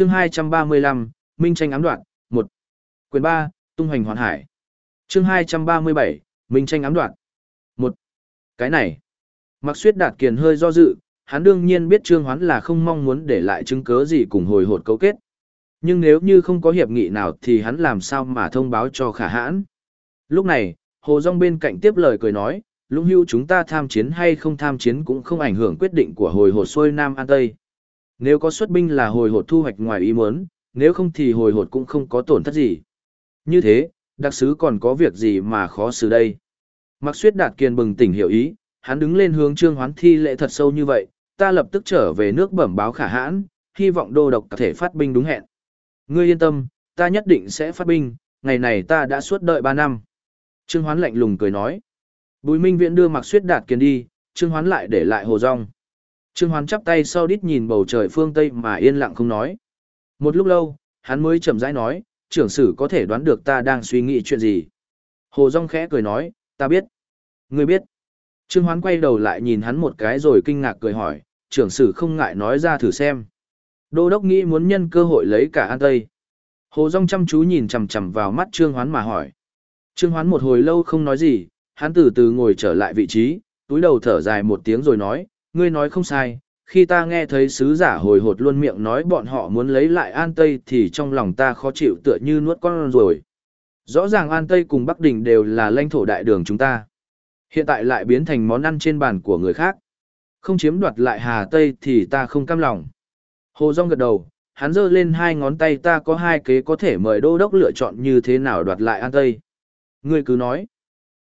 chương 235, Minh tranh ám đoạn, 1. Quyền 3, tung hoành hoàn hải. chương 237, Minh tranh ám đoạn. 1. Cái này. Mặc suyết đạt kiền hơi do dự, hắn đương nhiên biết Trương Hoán là không mong muốn để lại chứng cứ gì cùng hồi hột cấu kết. Nhưng nếu như không có hiệp nghị nào thì hắn làm sao mà thông báo cho khả hãn. Lúc này, Hồ Dung bên cạnh tiếp lời cười nói, lũng hưu chúng ta tham chiến hay không tham chiến cũng không ảnh hưởng quyết định của hồi hột xuôi Nam An Tây. Nếu có xuất binh là hồi hột thu hoạch ngoài ý muốn, nếu không thì hồi hột cũng không có tổn thất gì. Như thế, đặc sứ còn có việc gì mà khó xử đây. Mặc suyết đạt kiên bừng tỉnh hiểu ý, hắn đứng lên hướng trương hoán thi lệ thật sâu như vậy, ta lập tức trở về nước bẩm báo khả hãn, hy vọng đô độc có thể phát binh đúng hẹn. Ngươi yên tâm, ta nhất định sẽ phát binh, ngày này ta đã suốt đợi 3 năm. Trương hoán lạnh lùng cười nói. Bùi minh viện đưa mặc suyết đạt kiên đi, trương hoán lại để lại hồ rong. Trương hoán chắp tay sau đít nhìn bầu trời phương Tây mà yên lặng không nói. Một lúc lâu, hắn mới chậm rãi nói, trưởng sử có thể đoán được ta đang suy nghĩ chuyện gì. Hồ Dung khẽ cười nói, ta biết. Ngươi biết. Trương Hoán quay đầu lại nhìn hắn một cái rồi kinh ngạc cười hỏi, trưởng sử không ngại nói ra thử xem. Đô đốc nghĩ muốn nhân cơ hội lấy cả An Tây. Hồ Dung chăm chú nhìn chằm chằm vào mắt Trương Hoán mà hỏi. Trương Hoán một hồi lâu không nói gì, hắn từ từ ngồi trở lại vị trí, túi đầu thở dài một tiếng rồi nói, ngươi nói không sai, khi ta nghe thấy sứ giả hồi hột luôn miệng nói bọn họ muốn lấy lại An Tây thì trong lòng ta khó chịu tựa như nuốt con rồi. Rõ ràng An Tây cùng Bắc Đình đều là lãnh thổ đại đường chúng ta. Hiện tại lại biến thành món ăn trên bàn của người khác. Không chiếm đoạt lại Hà Tây thì ta không cam lòng. Hồ Dung gật đầu, hắn giơ lên hai ngón tay ta có hai kế có thể mời đô đốc lựa chọn như thế nào đoạt lại An Tây. Ngươi cứ nói.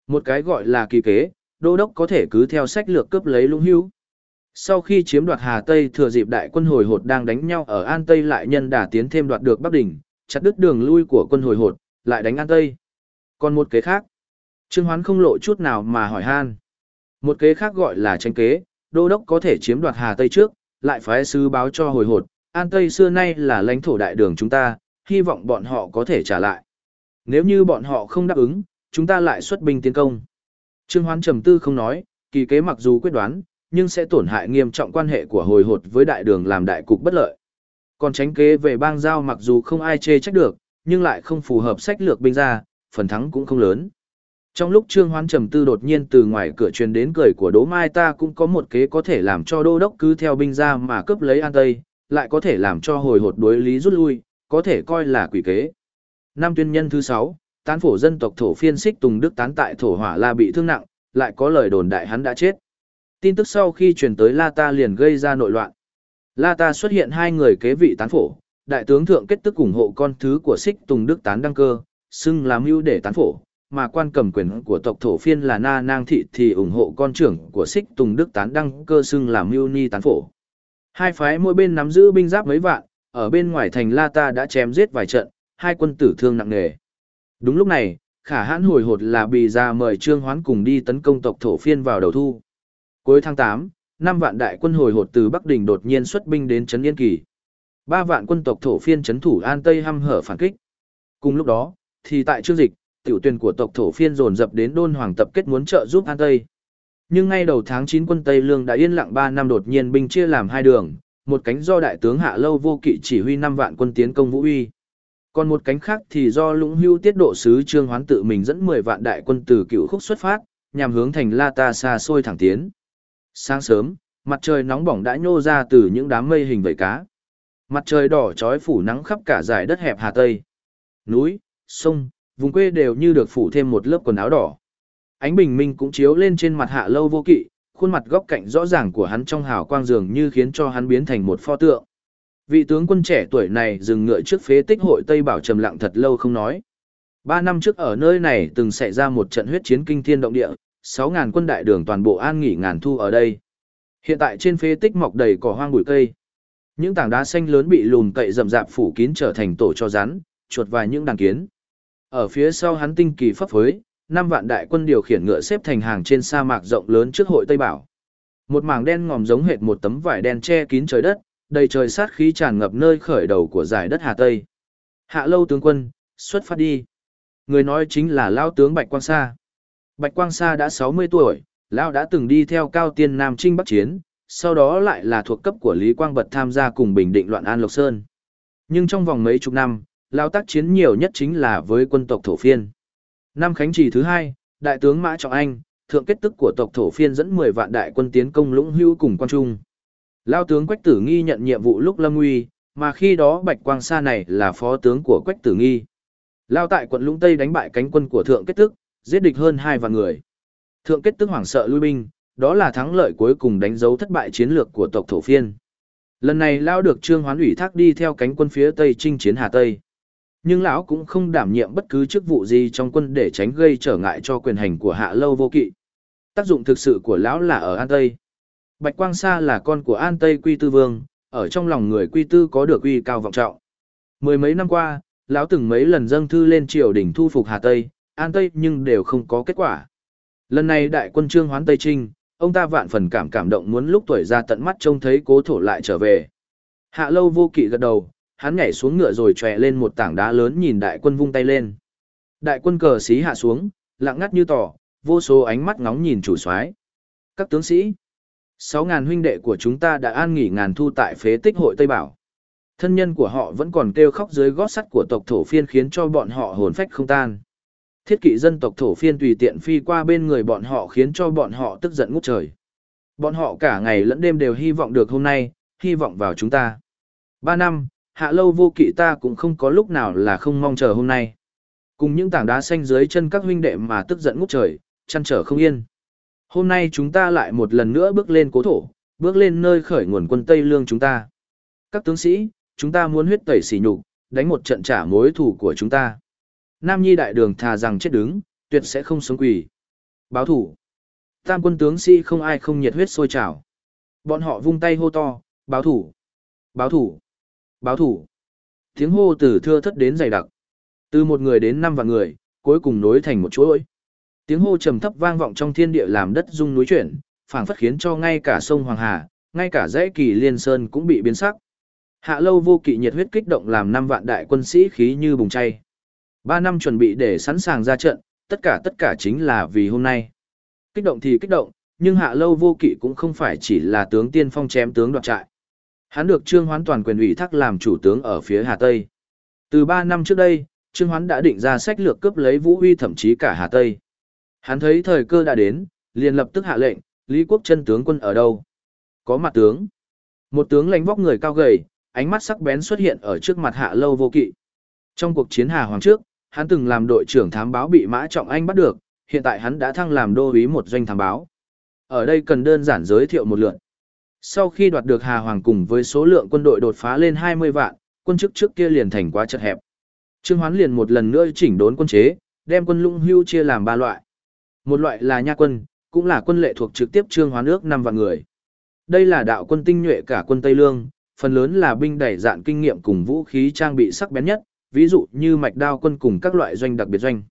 Một cái gọi là kỳ kế, đô đốc có thể cứ theo sách lược cướp lấy lũng hưu. Sau khi chiếm đoạt Hà Tây thừa dịp đại quân hồi hột đang đánh nhau ở An Tây lại nhân đà tiến thêm đoạt được Bắc Đỉnh, chặt đứt đường lui của quân hồi hột, lại đánh An Tây. Còn một kế khác, Trương Hoán không lộ chút nào mà hỏi han. Một kế khác gọi là tranh kế, đô đốc có thể chiếm đoạt Hà Tây trước, lại phái sứ báo cho hồi hột, An Tây xưa nay là lãnh thổ đại đường chúng ta, hy vọng bọn họ có thể trả lại. Nếu như bọn họ không đáp ứng, chúng ta lại xuất binh tiến công. Trương Hoán trầm tư không nói, kỳ kế mặc dù quyết đoán, nhưng sẽ tổn hại nghiêm trọng quan hệ của hồi hột với đại đường làm đại cục bất lợi. Còn tránh kế về bang giao mặc dù không ai chê trách được, nhưng lại không phù hợp sách lược binh ra, phần thắng cũng không lớn. Trong lúc Trương Hoán trầm tư đột nhiên từ ngoài cửa truyền đến cười của Đỗ Mai ta cũng có một kế có thể làm cho đô đốc cứ theo binh ra mà cướp lấy An Tây, lại có thể làm cho hồi hột đối lý rút lui, có thể coi là quỷ kế. Năm tuyên nhân thứ 6, tán phổ dân tộc thổ phiên xích Tùng Đức tán tại thổ hỏa la bị thương nặng, lại có lời đồn đại hắn đã chết. Tin tức sau khi truyền tới La Ta liền gây ra nội loạn. La Ta xuất hiện hai người kế vị tán phổ, đại tướng thượng kết tức ủng hộ con thứ của Sích Tùng Đức tán đăng cơ, xưng làm mưu để tán phổ, mà quan cầm quyền của tộc thổ phiên là Na Nang Thị thì ủng hộ con trưởng của Sích Tùng Đức tán đăng cơ xưng làm mưu ni tán phổ. Hai phái mỗi bên nắm giữ binh giáp mấy vạn, ở bên ngoài thành La Ta đã chém giết vài trận, hai quân tử thương nặng nề. Đúng lúc này, khả hãn hồi hột là bì ra mời Trương Hoán cùng đi tấn công tộc thổ phiên vào đầu thu. Cuối tháng 8, năm vạn đại quân hồi hột từ Bắc Đình đột nhiên xuất binh đến Trấn Yên Kỳ. Ba vạn quân tộc thổ phiên trấn thủ An Tây hăm hở phản kích. Cùng lúc đó, thì tại chương dịch, tiểu tuyển của tộc thổ phiên dồn dập đến đôn hoàng tập kết muốn trợ giúp An Tây. Nhưng ngay đầu tháng 9 quân Tây Lương đã yên lặng 3 năm đột nhiên binh chia làm hai đường, một cánh do đại tướng Hạ Lâu Vô Kỵ chỉ huy 5 vạn quân tiến công Vũ Uy. Còn một cánh khác thì do Lũng Hưu tiết độ sứ Trương Hoán tự mình dẫn 10 vạn đại quân từ cựu khúc xuất phát, nhằm hướng thành La Ta xa xôi thẳng tiến. Sáng sớm, mặt trời nóng bỏng đã nhô ra từ những đám mây hình vẩy cá. Mặt trời đỏ trói phủ nắng khắp cả dải đất hẹp Hà Tây. Núi, sông, vùng quê đều như được phủ thêm một lớp quần áo đỏ. Ánh bình minh cũng chiếu lên trên mặt hạ lâu vô kỵ, khuôn mặt góc cạnh rõ ràng của hắn trong hào quang dường như khiến cho hắn biến thành một pho tượng. Vị tướng quân trẻ tuổi này dừng ngựa trước phế tích hội Tây Bảo trầm lặng thật lâu không nói. Ba năm trước ở nơi này từng xảy ra một trận huyết chiến kinh thiên động địa, 6.000 quân đại đường toàn bộ an nghỉ ngàn thu ở đây. Hiện tại trên phế tích mọc đầy cỏ hoang bụi cây. Những tảng đá xanh lớn bị lùn cậy rậm rạp phủ kín trở thành tổ cho rắn, chuột và những đàn kiến. Ở phía sau hắn tinh kỳ pháp phối, năm vạn đại quân điều khiển ngựa xếp thành hàng trên sa mạc rộng lớn trước hội Tây Bảo. Một mảng đen ngòm giống hệt một tấm vải đen che kín trời đất, đầy trời sát khí tràn ngập nơi khởi đầu của giải đất Hà Tây. Hạ lâu tướng quân, xuất phát đi. Người nói chính là Lao tướng Bạch Quang Sa. Bạch Quang Sa đã 60 tuổi, Lão đã từng đi theo cao tiên Nam Trinh Bắc Chiến, sau đó lại là thuộc cấp của Lý Quang Bật tham gia cùng Bình Định loạn An Lộc Sơn. Nhưng trong vòng mấy chục năm, lao tác chiến nhiều nhất chính là với quân tộc thổ phiên. Năm khánh trì thứ hai, đại tướng Mã Trọng Anh, thượng kết tức của tộc thổ phiên dẫn 10 vạn đại quân tiến công lũng hưu cùng quan trung. Lao tướng Quách Tử Nghi nhận nhiệm vụ lúc lâm nguy, mà khi đó Bạch Quang Sa này là phó tướng của Quách Tử Nghi. Lao tại quận Lũng Tây đánh bại cánh quân của thượng kết tức, giết địch hơn hai vạn người. Thượng kết tức hoảng sợ lui binh, đó là thắng lợi cuối cùng đánh dấu thất bại chiến lược của tộc thổ phiên. Lần này Lão được Trương Hoán ủy thác đi theo cánh quân phía Tây chinh chiến Hà Tây. Nhưng lão cũng không đảm nhiệm bất cứ chức vụ gì trong quân để tránh gây trở ngại cho quyền hành của Hạ Lâu Vô Kỵ. Tác dụng thực sự của lão là ở An Tây. Bạch Quang Sa là con của An Tây Quy Tư Vương, ở trong lòng người Quy Tư có được uy cao vọng trọng. Mười mấy năm qua, lão từng mấy lần dâng thư lên triều đình thu phục Hà Tây, An Tây nhưng đều không có kết quả. Lần này đại quân trương hoán Tây Trinh, ông ta vạn phần cảm cảm động muốn lúc tuổi ra tận mắt trông thấy cố thổ lại trở về. Hạ lâu vô kỵ gật đầu, hắn nhảy xuống ngựa rồi tròe lên một tảng đá lớn nhìn đại quân vung tay lên. Đại quân cờ xí hạ xuống, lặng ngắt như tỏ, vô số ánh mắt ngóng nhìn chủ soái. Các tướng sĩ, sáu ngàn huynh đệ của chúng ta đã an nghỉ ngàn thu tại phế tích hội Tây Bảo. Thân nhân của họ vẫn còn kêu khóc dưới gót sắt của tộc thổ phiên khiến cho bọn họ hồn phách không tan. Thiết kỵ dân tộc thổ phiên tùy tiện phi qua bên người bọn họ khiến cho bọn họ tức giận ngút trời. Bọn họ cả ngày lẫn đêm đều hy vọng được hôm nay, hy vọng vào chúng ta. Ba năm, hạ lâu vô kỵ ta cũng không có lúc nào là không mong chờ hôm nay. Cùng những tảng đá xanh dưới chân các huynh đệ mà tức giận ngút trời, chăn trở không yên. Hôm nay chúng ta lại một lần nữa bước lên cố thổ, bước lên nơi khởi nguồn quân Tây Lương chúng ta. Các tướng sĩ, chúng ta muốn huyết tẩy sỉ nhục, đánh một trận trả mối thù của chúng ta. Nam Nhi đại đường thà rằng chết đứng, tuyệt sẽ không sống quỷ. Báo thủ. Tam quân tướng sĩ không ai không nhiệt huyết sôi trào. Bọn họ vung tay hô to, báo thủ. Báo thủ. Báo thủ. Tiếng hô từ thưa thất đến dày đặc. Từ một người đến năm vạn người, cuối cùng nối thành một chuỗi. Tiếng hô trầm thấp vang vọng trong thiên địa làm đất rung núi chuyển, phảng phất khiến cho ngay cả sông Hoàng Hà, ngay cả dãy kỳ liên sơn cũng bị biến sắc. Hạ lâu vô kỵ nhiệt huyết kích động làm năm vạn đại quân sĩ khí như bùng chay. Ba năm chuẩn bị để sẵn sàng ra trận, tất cả tất cả chính là vì hôm nay. Kích động thì kích động, nhưng hạ lâu vô kỵ cũng không phải chỉ là tướng tiên phong chém tướng đoạt trại. Hắn được Trương Hoán toàn quyền ủy thác làm chủ tướng ở phía Hà Tây. Từ ba năm trước đây, Trương Hoán đã định ra sách lược cướp lấy Vũ Huy thậm chí cả Hà Tây. Hắn thấy thời cơ đã đến, liền lập tức hạ lệnh, Lý Quốc chân tướng quân ở đâu? Có mặt tướng. Một tướng lãnh vóc người cao gầy, ánh mắt sắc bén xuất hiện ở trước mặt hạ lâu vô kỵ. Trong cuộc chiến Hà Hoàng trước, hắn từng làm đội trưởng thám báo bị Mã Trọng Anh bắt được, hiện tại hắn đã thăng làm đô úy một doanh thám báo. Ở đây cần đơn giản giới thiệu một lượt. Sau khi đoạt được Hà Hoàng cùng với số lượng quân đội đột phá lên 20 vạn, quân chức trước kia liền thành quá chật hẹp. Trương Hoán liền một lần nữa chỉnh đốn quân chế, đem quân lũng hưu chia làm ba loại. Một loại là nha quân, cũng là quân lệ thuộc trực tiếp Trương Hoán ước năm vạn người. Đây là đạo quân tinh nhuệ cả quân Tây Lương, phần lớn là binh đẩy dạn kinh nghiệm cùng vũ khí trang bị sắc bén nhất, ví dụ như mạch đao quân cùng các loại doanh đặc biệt doanh.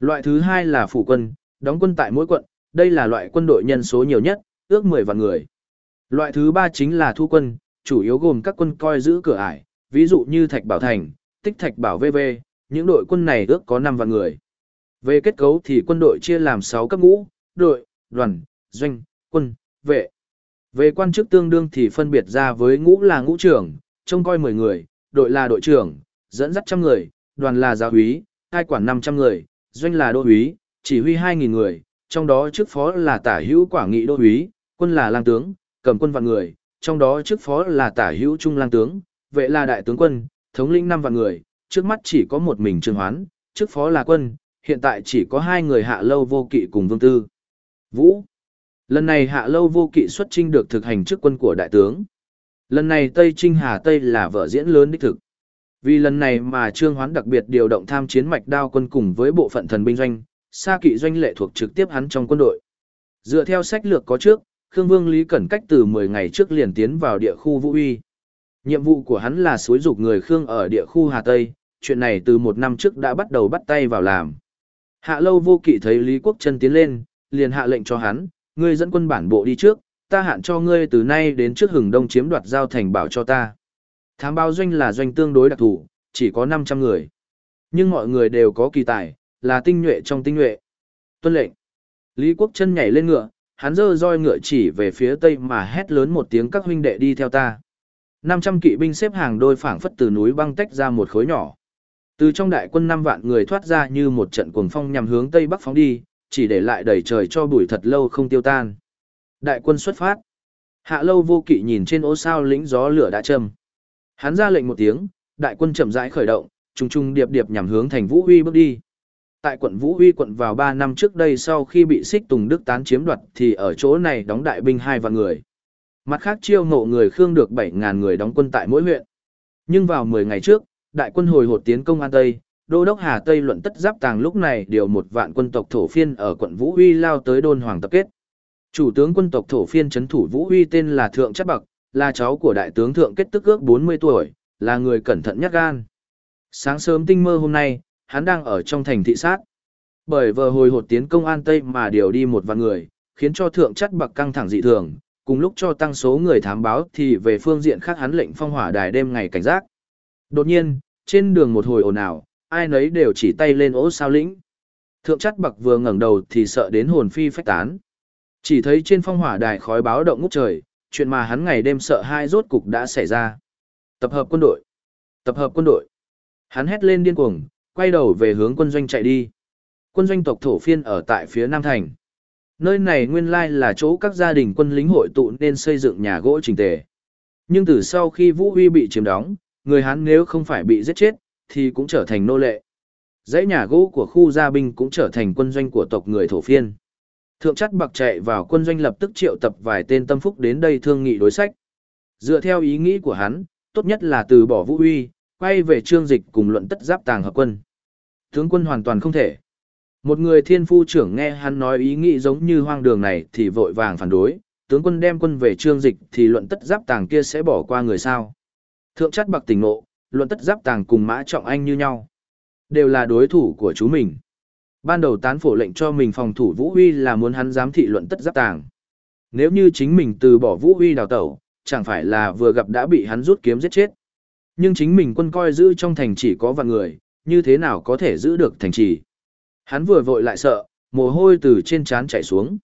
Loại thứ hai là phủ quân, đóng quân tại mỗi quận, đây là loại quân đội nhân số nhiều nhất, ước 10 vạn người. Loại thứ ba chính là thu quân, chủ yếu gồm các quân coi giữ cửa ải, ví dụ như Thạch Bảo Thành, Tích Thạch Bảo VV, những đội quân này ước có 5 vạn người. Về kết cấu thì quân đội chia làm 6 cấp ngũ, đội, đoàn, doanh, quân, vệ. Về quan chức tương đương thì phân biệt ra với ngũ là ngũ trưởng, trông coi 10 người, đội là đội trưởng, dẫn dắt trăm người, đoàn là giáo úy, hai quản 500 người, doanh là đô úy, chỉ huy 2.000 người, trong đó chức phó là tả hữu quả nghị đô úy, quân là lang tướng, cầm quân vạn người, trong đó chức phó là tả hữu trung lang tướng, vệ là đại tướng quân, thống lĩnh năm vạn người, trước mắt chỉ có một mình Trương Hoán, chức phó là quân, hiện tại chỉ có hai người hạ lâu vô kỵ cùng vương tư. Vũ. Lần này hạ lâu vô kỵ xuất trinh được thực hành chức quân của đại tướng. Lần này Tây Trinh Hà Tây là vở diễn lớn đích thực. Vì lần này mà Trương Hoán đặc biệt điều động tham chiến mạch đao quân cùng với bộ phận thần binh doanh, xa kỵ doanh lệ thuộc trực tiếp hắn trong quân đội. Dựa theo sách lược có trước, Khương Vương Lý Cẩn cách từ 10 ngày trước liền tiến vào địa khu Vũ Uy. Nhiệm vụ của hắn là suối dục người Khương ở địa khu Hà Tây, chuyện này từ một năm trước đã bắt đầu bắt tay vào làm. Hạ lâu vô kỵ thấy Lý Quốc Trân tiến lên, liền hạ lệnh cho hắn, ngươi dẫn quân bản bộ đi trước, ta hạn cho ngươi từ nay đến trước hừng đông chiếm đoạt giao thành bảo cho ta. Thám báo doanh là doanh tương đối đặc thù, chỉ có 500 người. Nhưng mọi người đều có kỳ tài, là tinh nhuệ trong tinh nhuệ. Tuân lệnh. Lý Quốc Trân nhảy lên ngựa, hắn giơ roi ngựa chỉ về phía tây mà hét lớn một tiếng các huynh đệ đi theo ta. 500 kỵ binh xếp hàng đôi phảng phất từ núi băng tách ra một khối nhỏ. Từ trong đại quân 5 vạn người thoát ra như một trận cuồng phong nhằm hướng tây bắc phóng đi, chỉ để lại đầy trời cho bụi thật lâu không tiêu tan. Đại quân xuất phát. Hạ lâu vô kỵ nhìn trên ô sao lĩnh gió lửa đã châm. Hắn ra lệnh một tiếng, đại quân chậm rãi khởi động, trùng trùng điệp điệp nhằm hướng thành Vũ Huy bước đi. Tại quận Vũ Huy quận vào 3 năm trước đây sau khi bị Xích Tùng Đức tán chiếm đoạt thì ở chỗ này đóng đại binh hai vạn người. Mặt khác chiêu ngộ người Khương được 7.000 người đóng quân tại mỗi huyện. Nhưng vào 10 ngày trước, đại quân hồi hột tiến công An Tây, Đô đốc Hà Tây luận tất giáp tàng lúc này điều một vạn quân tộc thổ phiên ở quận Vũ Huy lao tới đôn hoàng tập kết. Chủ tướng quân tộc thổ phiên chấn thủ Vũ Huy tên là Thượng Chất Bậc, là cháu của đại tướng Thượng Kết Tức ước 40 tuổi, là người cẩn thận nhất gan. Sáng sớm tinh mơ hôm nay, hắn đang ở trong thành thị sát. Bởi vừa hồi hột tiến công An Tây mà điều đi một vạn người, khiến cho Thượng Chất Bậc căng thẳng dị thường, cùng lúc cho tăng số người thám báo thì về phương diện khác hắn lệnh phong hỏa đài đêm ngày cảnh giác. Đột nhiên, trên đường một hồi ồn ào, ai nấy đều chỉ tay lên ố sao lĩnh. Thượng chất bậc vừa ngẩng đầu thì sợ đến hồn phi phách tán. Chỉ thấy trên phong hỏa đài khói báo động ngút trời, chuyện mà hắn ngày đêm sợ hai rốt cục đã xảy ra. Tập hợp quân đội. Tập hợp quân đội. Hắn hét lên điên cuồng, quay đầu về hướng quân doanh chạy đi. Quân doanh tộc thổ phiên ở tại phía Nam Thành. Nơi này nguyên lai là chỗ các gia đình quân lính hội tụ nên xây dựng nhà gỗ trình tề. Nhưng từ sau khi Vũ Huy bị chiếm đóng, người Hán nếu không phải bị giết chết, thì cũng trở thành nô lệ. Dãy nhà gỗ của khu gia binh cũng trở thành quân doanh của tộc người thổ phiên. Thượng chất bạc chạy vào quân doanh lập tức triệu tập vài tên tâm phúc đến đây thương nghị đối sách. Dựa theo ý nghĩ của hắn, tốt nhất là từ bỏ vũ uy, quay về trương dịch cùng luận tất giáp tàng hợp quân. Tướng quân hoàn toàn không thể. Một người thiên phu trưởng nghe hắn nói ý nghĩ giống như hoang đường này thì vội vàng phản đối, tướng quân đem quân về trương dịch thì luận tất giáp tàng kia sẽ bỏ qua người sao. Thượng chất bạc tỉnh nộ, luận tất giáp tàng cùng mã trọng anh như nhau. Đều là đối thủ của chú mình. Ban đầu tán phổ lệnh cho mình phòng thủ Vũ Huy là muốn hắn giám thị luận tất giáp tàng. Nếu như chính mình từ bỏ Vũ Huy đào tẩu, chẳng phải là vừa gặp đã bị hắn rút kiếm giết chết. Nhưng chính mình quân coi giữ trong thành chỉ có vạn người, như thế nào có thể giữ được thành trì. Hắn vừa vội lại sợ, mồ hôi từ trên trán chảy xuống.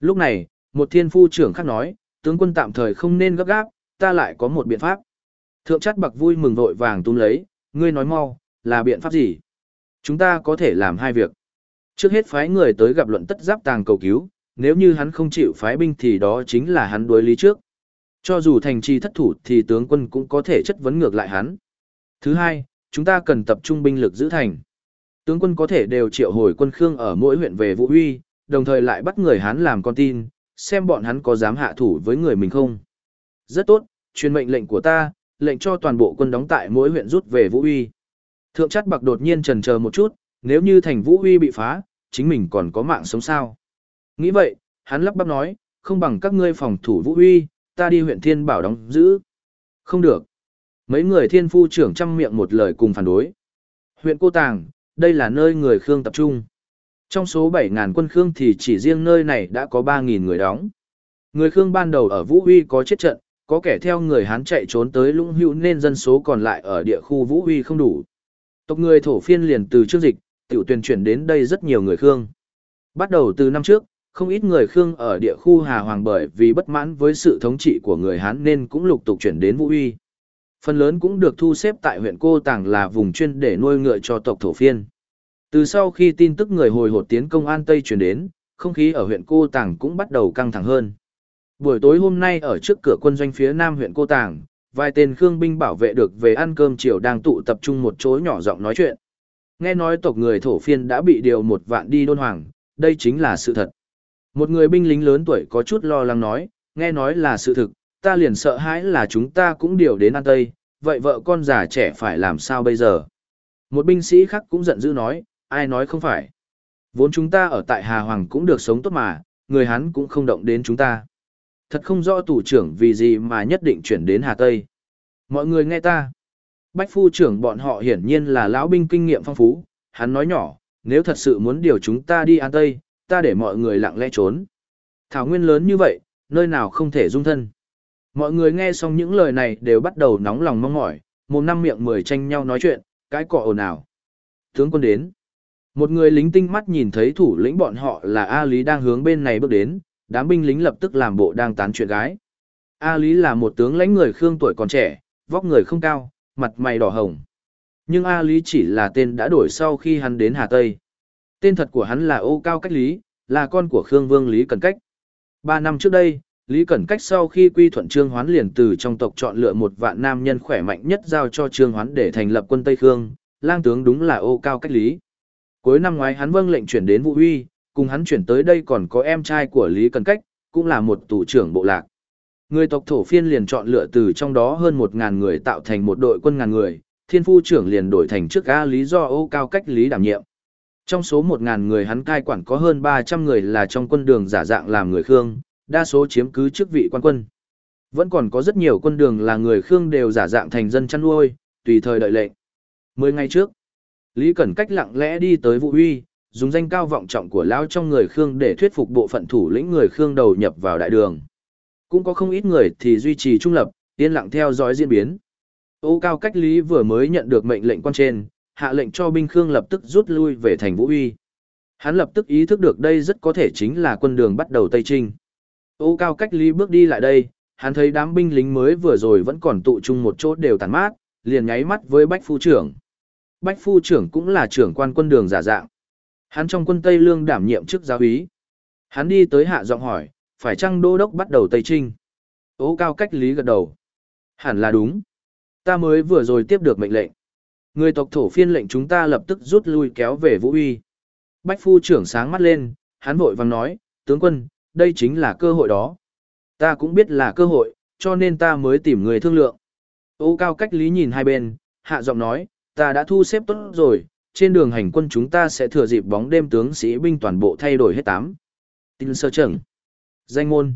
Lúc này, một thiên phu trưởng khác nói, tướng quân tạm thời không nên gấp gáp, ta lại có một biện pháp. Thượng chát bạc vui mừng vội vàng túm lấy, ngươi nói mau, là biện pháp gì? Chúng ta có thể làm hai việc. Trước hết phái người tới gặp luận tất giáp tàng cầu cứu, nếu như hắn không chịu phái binh thì đó chính là hắn đối lý trước. Cho dù thành trì thất thủ thì tướng quân cũng có thể chất vấn ngược lại hắn. Thứ hai, chúng ta cần tập trung binh lực giữ thành. Tướng quân có thể đều triệu hồi quân Khương ở mỗi huyện về Vũ Huy, đồng thời lại bắt người hắn làm con tin, xem bọn hắn có dám hạ thủ với người mình không. Rất tốt, truyền mệnh lệnh của ta, lệnh cho toàn bộ quân đóng tại mỗi huyện rút về Vũ Huy. Thượng Trát Bạc đột nhiên chần chờ một chút, nếu như thành Vũ Huy bị phá, chính mình còn có mạng sống sao? Nghĩ vậy, hắn lắp bắp nói, không bằng các ngươi phòng thủ Vũ Huy, ta đi huyện Thiên Bảo đóng giữ. Không được. Mấy người thiên phu trưởng trăm miệng một lời cùng phản đối. Huyện Cô Tàng, đây là nơi người Khương tập trung. Trong số 7.000 quân Khương thì chỉ riêng nơi này đã có 3.000 người đóng. Người Khương ban đầu ở Vũ Huy có chết trận, có kẻ theo người Hán chạy trốn tới lũng hữu nên dân số còn lại ở địa khu Vũ Huy không đủ. Tộc người thổ phiên liền từ trước dịch, tiểu tuyển chuyển đến đây rất nhiều người Khương. Bắt đầu từ năm trước, không ít người Khương ở địa khu Hà Hoàng bởi vì bất mãn với sự thống trị của người Hán nên cũng lục tục chuyển đến Vũ Huy. Phần lớn cũng được thu xếp tại huyện Cô Tàng là vùng chuyên để nuôi ngựa cho tộc thổ phiên. Từ sau khi tin tức người hồi hột tiến công an Tây chuyển đến, không khí ở huyện Cô Tàng cũng bắt đầu căng thẳng hơn. Buổi tối hôm nay ở trước cửa quân doanh phía nam huyện Cô Tàng, vài tên khương binh bảo vệ được về ăn cơm chiều đang tụ tập trung một chỗ nhỏ giọng nói chuyện. Nghe nói tộc người thổ phiên đã bị điều một vạn đi đôn hoàng, đây chính là sự thật. Một người binh lính lớn tuổi có chút lo lắng nói, nghe nói là sự thực, ta liền sợ hãi là chúng ta cũng điều đến An Tây, vậy vợ con già trẻ phải làm sao bây giờ? Một binh sĩ khác cũng giận dữ nói, ai nói không phải. Vốn chúng ta ở tại Hà Hoàng cũng được sống tốt mà, người hắn cũng không động đến chúng ta. Thật không rõ tủ trưởng vì gì mà nhất định chuyển đến Hà Tây. Mọi người nghe ta. Bách phu trưởng bọn họ hiển nhiên là lão binh kinh nghiệm phong phú, hắn nói nhỏ, nếu thật sự muốn điều chúng ta đi An Tây, ta để mọi người lặng lẽ trốn. Thảo nguyên lớn như vậy, nơi nào không thể dung thân. Mọi người nghe xong những lời này đều bắt đầu nóng lòng mong mỏi, một năm miệng mười tranh nhau nói chuyện, cái cọ ồn ào. Tướng quân đến. Một người lính tinh mắt nhìn thấy thủ lĩnh bọn họ là A Lý đang hướng bên này bước đến, đám binh lính lập tức làm bộ đang tán chuyện gái. A Lý là một tướng lãnh người Khương tuổi còn trẻ, vóc người không cao, mặt mày đỏ hồng. Nhưng A Lý chỉ là tên đã đổi sau khi hắn đến Hà Tây. Tên thật của hắn là Ô Cao Cách Lý, là con của Khương Vương Lý Cẩn Cách. Ba năm trước đây, Lý Cẩn Cách sau khi quy thuận Trương Hoán liền từ trong tộc chọn lựa một vạn nam nhân khỏe mạnh nhất giao cho Trương Hoán để thành lập quân Tây Khương, lang tướng đúng là Ô Cao Cách Lý. Cuối năm ngoái hắn vâng lệnh chuyển đến Vũ Huy, cùng hắn chuyển tới đây còn có em trai của Lý Cẩn Cách, cũng là một tù trưởng bộ lạc. Người tộc thổ phiên liền chọn lựa từ trong đó hơn 1.000 người tạo thành một đội quân ngàn người, thiên phu trưởng liền đổi thành trước A lý do ô cao cách lý đảm nhiệm. Trong số 1.000 người hắn cai quản có hơn 300 người là trong quân đường giả dạng làm người Khương, đa số chiếm cứ chức vị quan quân. Vẫn còn có rất nhiều quân đường là người Khương đều giả dạng thành dân chăn nuôi, tùy thời đợi lệnh. Mười ngày trước, Lý Cẩn cách lặng lẽ đi tới Vũ Huy, dùng danh cao vọng trọng của lão trong người Khương để thuyết phục bộ phận thủ lĩnh người Khương đầu nhập vào đại đường. Cũng có không ít người thì duy trì trung lập, yên lặng theo dõi diễn biến. Ô cao cách lý vừa mới nhận được mệnh lệnh quan trên, hạ lệnh cho binh Khương lập tức rút lui về thành Vũ Uy. Hắn lập tức ý thức được đây rất có thể chính là quân đường bắt đầu Tây Trinh. Ô cao cách lý bước đi lại đây, hắn thấy đám binh lính mới vừa rồi vẫn còn tụ chung một chỗ đều tàn mát, liền nháy mắt với Bách Phu trưởng. Bách Phu trưởng cũng là trưởng quan quân đường giả dạng. Hắn trong quân Tây Lương đảm nhiệm chức giáo úy. Hắn đi tới hạ giọng hỏi, phải chăng đô đốc bắt đầu Tây Trinh? Ô cao cách lý gật đầu. Hẳn là đúng. Ta mới vừa rồi tiếp được mệnh lệnh. Người tộc thổ phiên lệnh chúng ta lập tức rút lui kéo về Vũ Uy. Bách phu trưởng sáng mắt lên, hắn vội vàng nói, tướng quân, đây chính là cơ hội đó. Ta cũng biết là cơ hội, cho nên ta mới tìm người thương lượng. Ô cao cách lý nhìn hai bên, hạ giọng nói, ta đã thu xếp tốt rồi, trên đường hành quân chúng ta sẽ thừa dịp bóng đêm tướng sĩ binh toàn bộ thay đổi hết tám. Tin sơ trưởng. Danh môn.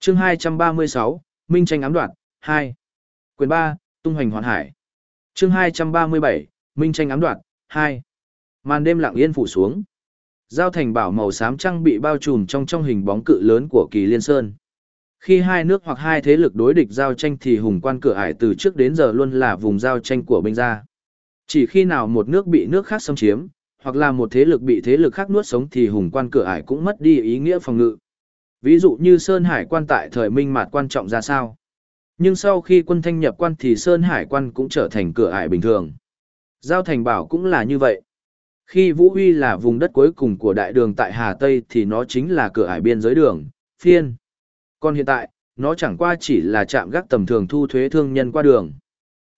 Chương 236, Minh tranh ám đoạn, 2. Quyền 3, Tung hoành hoàn hải. Chương 237, Minh tranh ám đoạn, 2. Màn đêm lặng yên phủ xuống. Giao thành bảo màu xám trăng bị bao trùm trong trong hình bóng cự lớn của Kỳ Liên Sơn. Khi hai nước hoặc hai thế lực đối địch giao tranh thì hùng quan cửa ải từ trước đến giờ luôn là vùng giao tranh của binh gia. Chỉ khi nào một nước bị nước khác xâm chiếm, hoặc là một thế lực bị thế lực khác nuốt sống thì hùng quan cửa ải cũng mất đi ý nghĩa phòng ngự. Ví dụ như Sơn Hải quan tại thời Minh Mạt quan trọng ra sao. Nhưng sau khi quân thanh nhập quan thì Sơn Hải quan cũng trở thành cửa ải bình thường. Giao thành bảo cũng là như vậy. Khi Vũ Huy là vùng đất cuối cùng của đại đường tại Hà Tây thì nó chính là cửa ải biên giới đường, phiên. Còn hiện tại, nó chẳng qua chỉ là trạm gác tầm thường thu thuế thương nhân qua đường.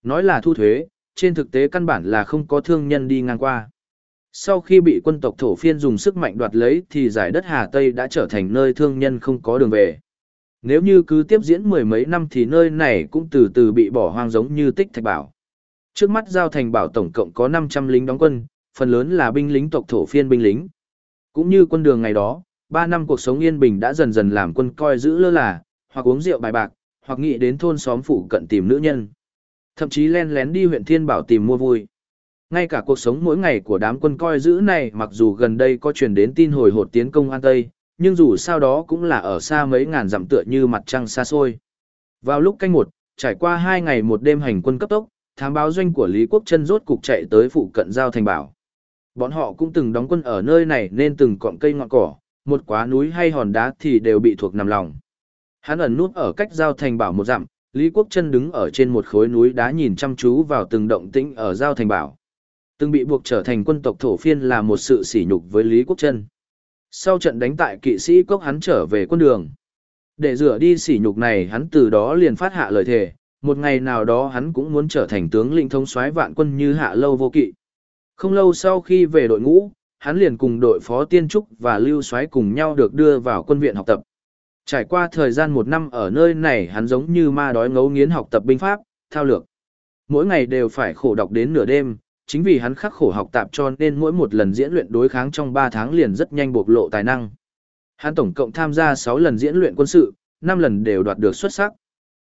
Nói là thu thuế, trên thực tế căn bản là không có thương nhân đi ngang qua. Sau khi bị quân tộc thổ phiên dùng sức mạnh đoạt lấy thì giải đất Hà Tây đã trở thành nơi thương nhân không có đường về. Nếu như cứ tiếp diễn mười mấy năm thì nơi này cũng từ từ bị bỏ hoang giống như tích thạch bảo. Trước mắt giao thành bảo tổng cộng có 500 lính đóng quân, phần lớn là binh lính tộc thổ phiên binh lính. Cũng như quân đường ngày đó, 3 năm cuộc sống yên bình đã dần dần làm quân coi giữ lơ là, hoặc uống rượu bài bạc, hoặc nghĩ đến thôn xóm phụ cận tìm nữ nhân. Thậm chí len lén đi huyện Thiên Bảo tìm mua vui. Ngay cả cuộc sống mỗi ngày của đám quân coi giữ này mặc dù gần đây có truyền đến tin hồi hột tiến công An Tây, nhưng dù sao đó cũng là ở xa mấy ngàn dặm tựa như mặt trăng xa xôi. Vào lúc canh một, trải qua hai ngày một đêm hành quân cấp tốc, thám báo doanh của Lý Quốc Trân rốt cục chạy tới phụ cận giao thành bảo. Bọn họ cũng từng đóng quân ở nơi này nên từng cọng cây ngọn cỏ, một quá núi hay hòn đá thì đều bị thuộc nằm lòng. Hắn ẩn nút ở cách giao thành bảo một dặm, Lý Quốc Trân đứng ở trên một khối núi đá nhìn chăm chú vào từng động tĩnh ở giao thành bảo. Từng bị buộc trở thành quân tộc thổ phiên là một sự sỉ nhục với Lý Quốc Trân. Sau trận đánh tại kỵ sĩ cốc hắn trở về quân đường. Để rửa đi sỉ nhục này hắn từ đó liền phát hạ lời thề, một ngày nào đó hắn cũng muốn trở thành tướng lĩnh thống soái vạn quân như hạ lâu vô kỵ. Không lâu sau khi về đội ngũ, hắn liền cùng đội phó tiên trúc và lưu soái cùng nhau được đưa vào quân viện học tập. Trải qua thời gian một năm ở nơi này hắn giống như ma đói ngấu nghiến học tập binh pháp, thao lược. Mỗi ngày đều phải khổ đọc đến nửa đêm, chính vì hắn khắc khổ học tập cho nên mỗi một lần diễn luyện đối kháng trong 3 tháng liền rất nhanh bộc lộ tài năng. Hắn tổng cộng tham gia 6 lần diễn luyện quân sự, 5 lần đều đoạt được xuất sắc.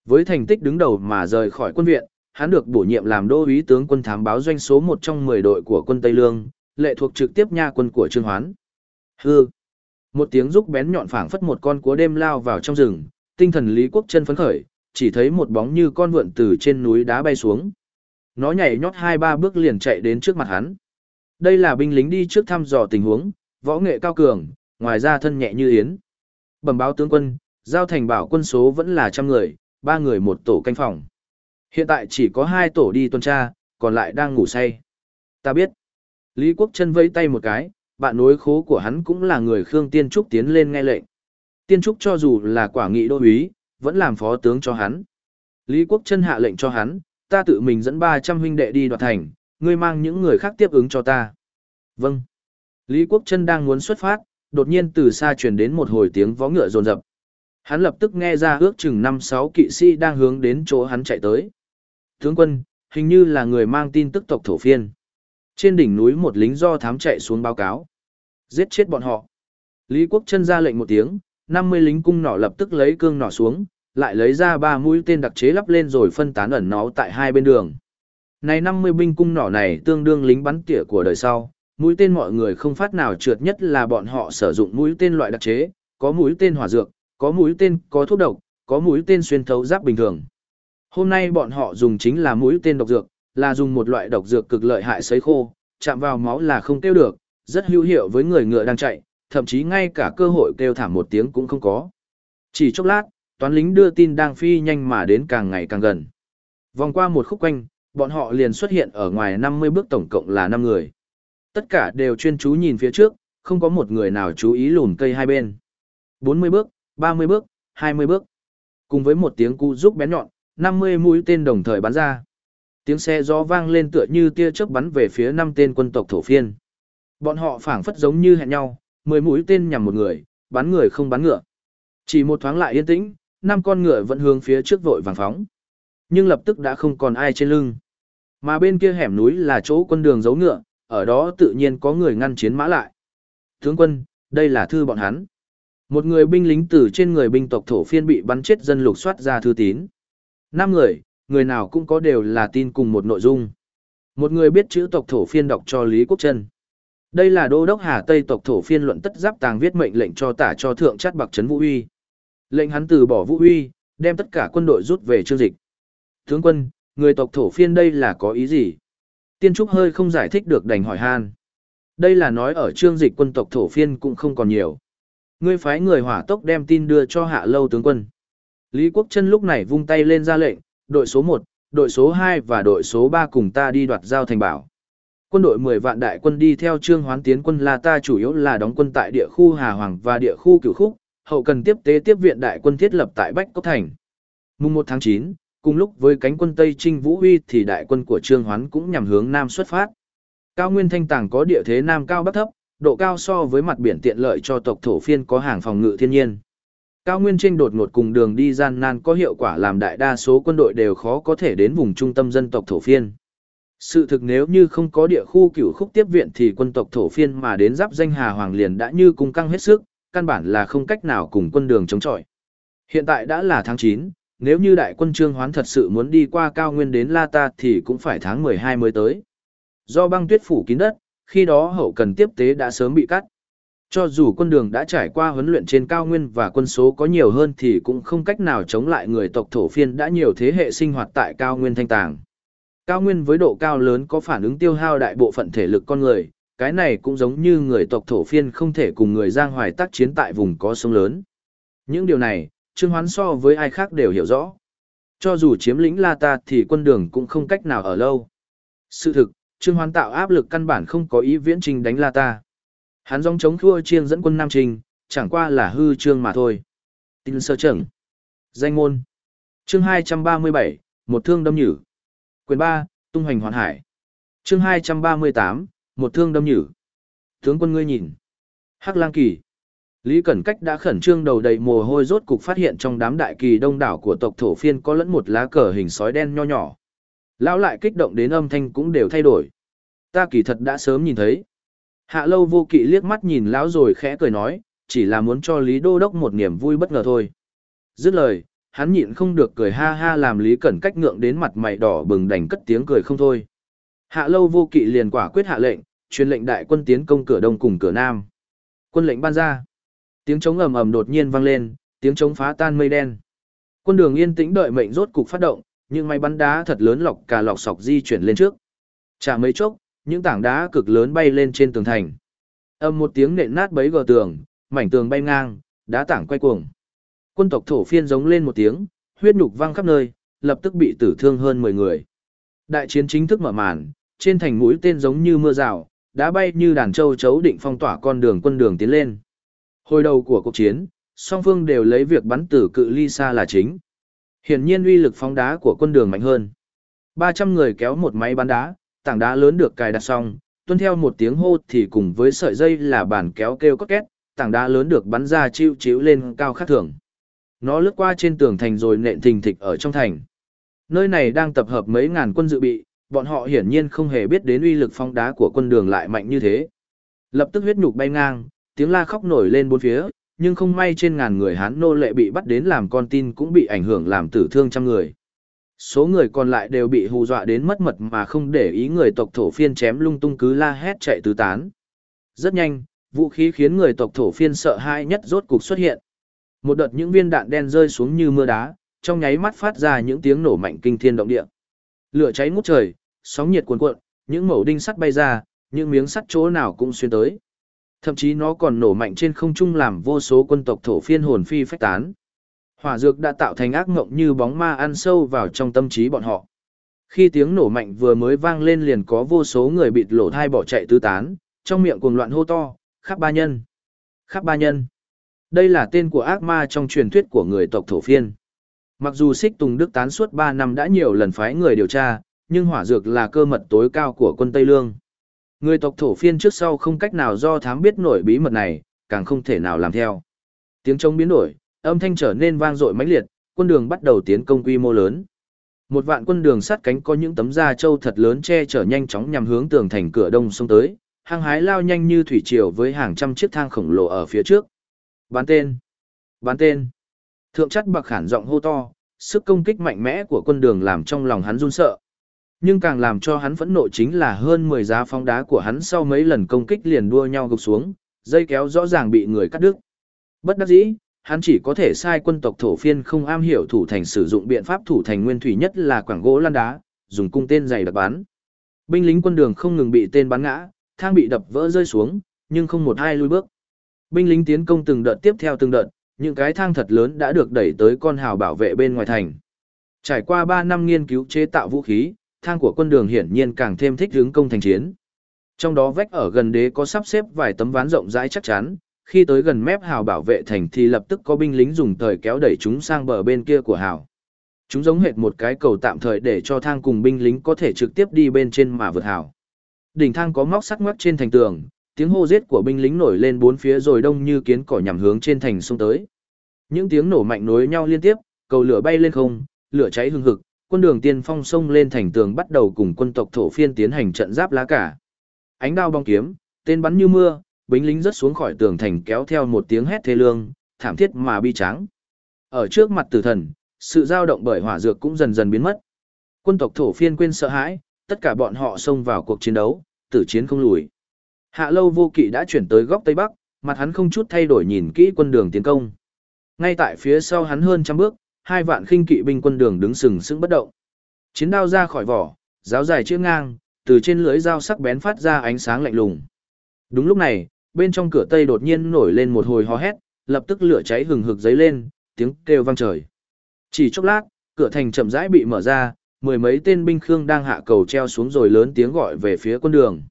Với thành tích đứng đầu mà rời khỏi quân viện, hắn được bổ nhiệm làm đô úy tướng quân thám báo doanh số 1 trong 10 đội của quân Tây Lương, lệ thuộc trực tiếp nha quân của Trương Hoán. Hư! Một tiếng rúc bén nhọn phảng phất một con cúa đêm lao vào trong rừng, tinh thần Lý Quốc chân phấn khởi, chỉ thấy một bóng như con vượn từ trên núi đá bay xuống. Nó nhảy nhót hai ba bước liền chạy đến trước mặt hắn. Đây là binh lính đi trước thăm dò tình huống, võ nghệ cao cường, ngoài ra thân nhẹ như yến. Bẩm báo tướng quân, giao thành bảo quân số vẫn là trăm người, ba người một tổ canh phòng. Hiện tại chỉ có hai tổ đi tuần tra, còn lại đang ngủ say. Ta biết. Lý Quốc Trân vẫy tay một cái, bạn nối khố của hắn cũng là người Khương Tiên Trúc tiến lên nghe lệnh. Tiên Trúc cho dù là quả nghị đô úy, vẫn làm phó tướng cho hắn. Lý Quốc Trân hạ lệnh cho hắn, ta tự mình dẫn 300 huynh đệ đi đoạt thành, ngươi mang những người khác tiếp ứng cho ta. Vâng. Lý Quốc Trân đang muốn xuất phát, đột nhiên từ xa truyền đến một hồi tiếng vó ngựa rồn rập. Hắn lập tức nghe ra ước chừng 5-6 kỵ sĩ đang hướng đến chỗ hắn chạy tới. Tướng quân, hình như là người mang tin tức tộc thổ phiên. Trên đỉnh núi một lính do thám chạy xuống báo cáo. Giết chết bọn họ. Lý Quốc Trân ra lệnh một tiếng, 50 lính cung nỏ lập tức lấy cương nỏ xuống, lại lấy ra ba mũi tên đặc chế lắp lên rồi phân tán ẩn nó tại hai bên đường. Này 50 binh cung nỏ này tương đương lính bắn tỉa của đời sau, mũi tên mọi người không phát nào trượt nhất là bọn họ sử dụng mũi tên loại đặc chế, có mũi tên hỏa dược, có mũi tên có thuốc độc, có mũi tên xuyên thấu giáp bình thường. Hôm nay bọn họ dùng chính là mũi tên độc dược, là dùng một loại độc dược cực lợi hại sấy khô, chạm vào máu là không tiêu được, rất hữu hiệu với người ngựa đang chạy, thậm chí ngay cả cơ hội kêu thảm một tiếng cũng không có. Chỉ chốc lát, toán lính đưa tin đang phi nhanh mà đến càng ngày càng gần. Vòng qua một khúc quanh, bọn họ liền xuất hiện ở ngoài 50 bước tổng cộng là 5 người. Tất cả đều chuyên chú nhìn phía trước, không có một người nào chú ý lùn cây hai bên. 40 bước, 30 bước, 20 bước. Cùng với một tiếng cu rúc bén nhọn, 50 mũi tên đồng thời bắn ra. Tiếng xe gió vang lên tựa như tia chớp bắn về phía năm tên quân tộc thổ phiên. Bọn họ phảng phất giống như hẹn nhau, 10 mũi tên nhằm một người, bắn người không bắn ngựa. Chỉ một thoáng lại yên tĩnh, năm con ngựa vẫn hướng phía trước vội vàng phóng. Nhưng lập tức đã không còn ai trên lưng. Mà bên kia hẻm núi là chỗ quân đường giấu ngựa, ở đó tự nhiên có người ngăn chiến mã lại. Tướng quân, đây là thư bọn hắn. Một người binh lính từ trên người binh tộc thổ phiên bị bắn chết dân lục soát ra thư tín. Năm người, người nào cũng có đều là tin cùng một nội dung. Một người biết chữ tộc thổ phiên đọc cho Lý Quốc Trân. Đây là đô đốc Hà Tây tộc thổ phiên luận tất giáp tàng viết mệnh lệnh cho tả cho thượng chát bạc trấn Vũ uy. Lệnh hắn từ bỏ Vũ Huy, đem tất cả quân đội rút về trương dịch. Tướng quân, người tộc thổ phiên đây là có ý gì? Tiên Trúc hơi không giải thích được đành hỏi han. Đây là nói ở trương dịch quân tộc thổ phiên cũng không còn nhiều. Ngươi phái người hỏa tốc đem tin đưa cho hạ lâu tướng quân. Lý Quốc Trân lúc này vung tay lên ra lệnh, đội số 1, đội số 2 và đội số 3 cùng ta đi đoạt giao thành bảo. Quân đội 10 vạn đại quân đi theo trương hoán tiến quân là ta chủ yếu là đóng quân tại địa khu Hà Hoàng và địa khu Cửu Khúc, hậu cần tiếp tế tiếp viện đại quân thiết lập tại Bách Cốc Thành. Mùng 1 tháng 9, cùng lúc với cánh quân Tây Trinh Vũ Huy thì đại quân của Trương Hoán cũng nhằm hướng Nam xuất phát. Cao Nguyên Thanh Tàng có địa thế Nam cao bắc thấp, độ cao so với mặt biển tiện lợi cho tộc thổ phiên có hàng phòng ngự thiên nhiên. Cao nguyên trên đột ngột cùng đường đi gian nan có hiệu quả làm đại đa số quân đội đều khó có thể đến vùng trung tâm dân tộc thổ phiên. Sự thực nếu như không có địa khu cửu khúc tiếp viện thì quân tộc thổ phiên mà đến giáp danh Hà Hoàng liền đã như cung căng hết sức, căn bản là không cách nào cùng quân đường chống chọi. Hiện tại đã là tháng 9, nếu như đại quân Trương Hoán thật sự muốn đi qua cao nguyên đến La Ta thì cũng phải tháng 12 mới tới. Do băng tuyết phủ kín đất, khi đó hậu cần tiếp tế đã sớm bị cắt. Cho dù quân đường đã trải qua huấn luyện trên cao nguyên và quân số có nhiều hơn thì cũng không cách nào chống lại người tộc thổ phiên đã nhiều thế hệ sinh hoạt tại cao nguyên thanh tàng. Cao nguyên với độ cao lớn có phản ứng tiêu hao đại bộ phận thể lực con người, cái này cũng giống như người tộc thổ phiên không thể cùng người giang hoài tác chiến tại vùng có sông lớn. Những điều này, Trương Hoán so với ai khác đều hiểu rõ. Cho dù chiếm lĩnh La Ta thì quân đường cũng không cách nào ở lâu. Sự thực, Trương Hoán tạo áp lực căn bản không có ý viễn trình đánh La Ta. Hắn dòng chống thua chiên dẫn quân Nam Trình, chẳng qua là hư trương mà thôi. Tin sơ trưởng. Danh môn. Chương 237, một thương đâm nhử. Quyền 3, tung hoành hoàn hải. Chương 238, một thương đâm nhử. Tướng quân ngươi nhìn. Hắc lang kỳ. Lý Cẩn Cách đã khẩn trương đầu đầy mồ hôi rốt cục phát hiện trong đám đại kỳ đông đảo của tộc thổ phiên có lẫn một lá cờ hình sói đen nho nhỏ. Lão lại kích động đến âm thanh cũng đều thay đổi. Ta kỳ thật đã sớm nhìn thấy. Hạ lâu vô kỵ liếc mắt nhìn lão rồi khẽ cười nói, chỉ là muốn cho Lý Đô Đốc một niềm vui bất ngờ thôi. Dứt lời, hắn nhịn không được cười ha ha làm Lý Cẩn cách ngượng đến mặt mày đỏ bừng đành cất tiếng cười không thôi. Hạ lâu vô kỵ liền quả quyết hạ lệnh, truyền lệnh đại quân tiến công cửa đông cùng cửa nam. Quân lệnh ban ra. Tiếng trống ầm ầm đột nhiên vang lên, tiếng trống phá tan mây đen. Quân đường yên tĩnh đợi mệnh rốt cục phát động, nhưng máy bắn đá thật lớn lọc cả lọc sọc di chuyển lên trước. Chả mấy chốc, những tảng đá cực lớn bay lên trên tường thành. Âm một tiếng nện nát bấy gờ tường, mảnh tường bay ngang, đá tảng quay cuồng. Quân tộc thổ phiên giống lên một tiếng, huyết nhục văng khắp nơi, lập tức bị tử thương hơn 10 người. Đại chiến chính thức mở màn, trên thành mũi tên giống như mưa rào, đã bay như đàn châu chấu định phong tỏa con đường quân đường tiến lên. Hồi đầu của cuộc chiến, song phương đều lấy việc bắn tử cự ly xa là chính. Hiển nhiên uy lực phóng đá của quân đường mạnh hơn. 300 người kéo một máy bắn đá, tảng đá lớn được cài đặt xong, tuân theo một tiếng hô thì cùng với sợi dây là bản kéo kêu có két, tảng đá lớn được bắn ra chiêu chiếu lên cao khác thường. Nó lướt qua trên tường thành rồi nện thình thịch ở trong thành. Nơi này đang tập hợp mấy ngàn quân dự bị, bọn họ hiển nhiên không hề biết đến uy lực phong đá của quân đường lại mạnh như thế. Lập tức huyết nhục bay ngang, tiếng la khóc nổi lên bốn phía, nhưng không may trên ngàn người Hán nô lệ bị bắt đến làm con tin cũng bị ảnh hưởng làm tử thương trăm người. Số người còn lại đều bị hù dọa đến mất mật mà không để ý người tộc thổ phiên chém lung tung cứ la hét chạy tứ tán. Rất nhanh, vũ khí khiến người tộc thổ phiên sợ hãi nhất rốt cục xuất hiện. Một đợt những viên đạn đen rơi xuống như mưa đá, trong nháy mắt phát ra những tiếng nổ mạnh kinh thiên động địa. Lửa cháy ngút trời, sóng nhiệt cuồn cuộn, những mẩu đinh sắt bay ra, những miếng sắt chỗ nào cũng xuyên tới. Thậm chí nó còn nổ mạnh trên không trung làm vô số quân tộc thổ phiên hồn phi phách tán. Hỏa dược đã tạo thành ác ngộng như bóng ma ăn sâu vào trong tâm trí bọn họ. Khi tiếng nổ mạnh vừa mới vang lên liền có vô số người bịt lỗ thai bỏ chạy tứ tán, trong miệng cuồng loạn hô to, khắp ba nhân. Khắp ba nhân. Đây là tên của ác ma trong truyền thuyết của người tộc thổ phiên. Mặc dù Sích Tùng Đức tán suốt 3 năm đã nhiều lần phái người điều tra, nhưng hỏa dược là cơ mật tối cao của quân Tây Lương. Người tộc thổ phiên trước sau không cách nào do thám biết nổi bí mật này, càng không thể nào làm theo. Tiếng trống biến đổi, âm thanh trở nên vang dội mãnh liệt, quân đường bắt đầu tiến công quy mô lớn. Một vạn quân đường sát cánh có những tấm da trâu thật lớn che chở nhanh chóng nhằm hướng tường thành cửa đông sông tới, hăng hái lao nhanh như thủy triều với hàng trăm chiếc thang khổng lồ ở phía trước. Bán tên! Bán tên! Thượng chất bạc khản giọng hô to, sức công kích mạnh mẽ của quân đường làm trong lòng hắn run sợ. Nhưng càng làm cho hắn phẫn nộ chính là hơn 10 giá phóng đá của hắn sau mấy lần công kích liền đua nhau gục xuống, dây kéo rõ ràng bị người cắt đứt. Bất đắc dĩ, hắn chỉ có thể sai quân tộc thổ phiên không am hiểu thủ thành sử dụng biện pháp thủ thành nguyên thủy nhất là quảng gỗ lan đá, dùng cung tên dày đập bắn. Binh lính quân đường không ngừng bị tên bắn ngã, thang bị đập vỡ rơi xuống, nhưng không một ai lui bước. Binh lính tiến công từng đợt tiếp theo từng đợt, những cái thang thật lớn đã được đẩy tới con hào bảo vệ bên ngoài thành. Trải qua 3 năm nghiên cứu chế tạo vũ khí, thang của quân đường hiển nhiên càng thêm thích hướng công thành chiến. Trong đó vách ở gần đế có sắp xếp vài tấm ván rộng rãi chắc chắn, khi tới gần mép hào bảo vệ thành thì lập tức có binh lính dùng thời kéo đẩy chúng sang bờ bên kia của hào. Chúng giống hệt một cái cầu tạm thời để cho thang cùng binh lính có thể trực tiếp đi bên trên mà vượt hào. Đỉnh thang có móc sắt ngoắc trên thành tường, tiếng hô giết của binh lính nổi lên bốn phía rồi đông như kiến cỏ nhằm hướng trên thành xung tới. Những tiếng nổ mạnh nối nhau liên tiếp, cầu lửa bay lên không, lửa cháy hừng hực, quân đường tiên phong sông lên thành tường bắt đầu cùng quân tộc thổ phiên tiến hành trận giáp lá cả. Ánh đao bong kiếm, tên bắn như mưa, binh lính rớt xuống khỏi tường thành kéo theo một tiếng hét thê lương, thảm thiết mà bi tráng. Ở trước mặt tử thần, sự dao động bởi hỏa dược cũng dần dần biến mất. Quân tộc thổ phiên quên sợ hãi, tất cả bọn họ xông vào cuộc chiến đấu, tử chiến không lùi. Hạ lâu vô kỵ đã chuyển tới góc Tây Bắc, mặt hắn không chút thay đổi nhìn kỹ quân đường tiến công. Ngay tại phía sau hắn hơn trăm bước, hai vạn khinh kỵ binh quân đường đứng sừng sững bất động. Chiến đao ra khỏi vỏ, giáo dài chĩa ngang, từ trên lưỡi dao sắc bén phát ra ánh sáng lạnh lùng. Đúng lúc này, bên trong cửa tây đột nhiên nổi lên một hồi hò hét, lập tức lửa cháy hừng hực dấy lên, tiếng kêu vang trời. Chỉ chốc lát, cửa thành chậm rãi bị mở ra, mười mấy tên binh khương đang hạ cầu treo xuống rồi lớn tiếng gọi về phía quân đường.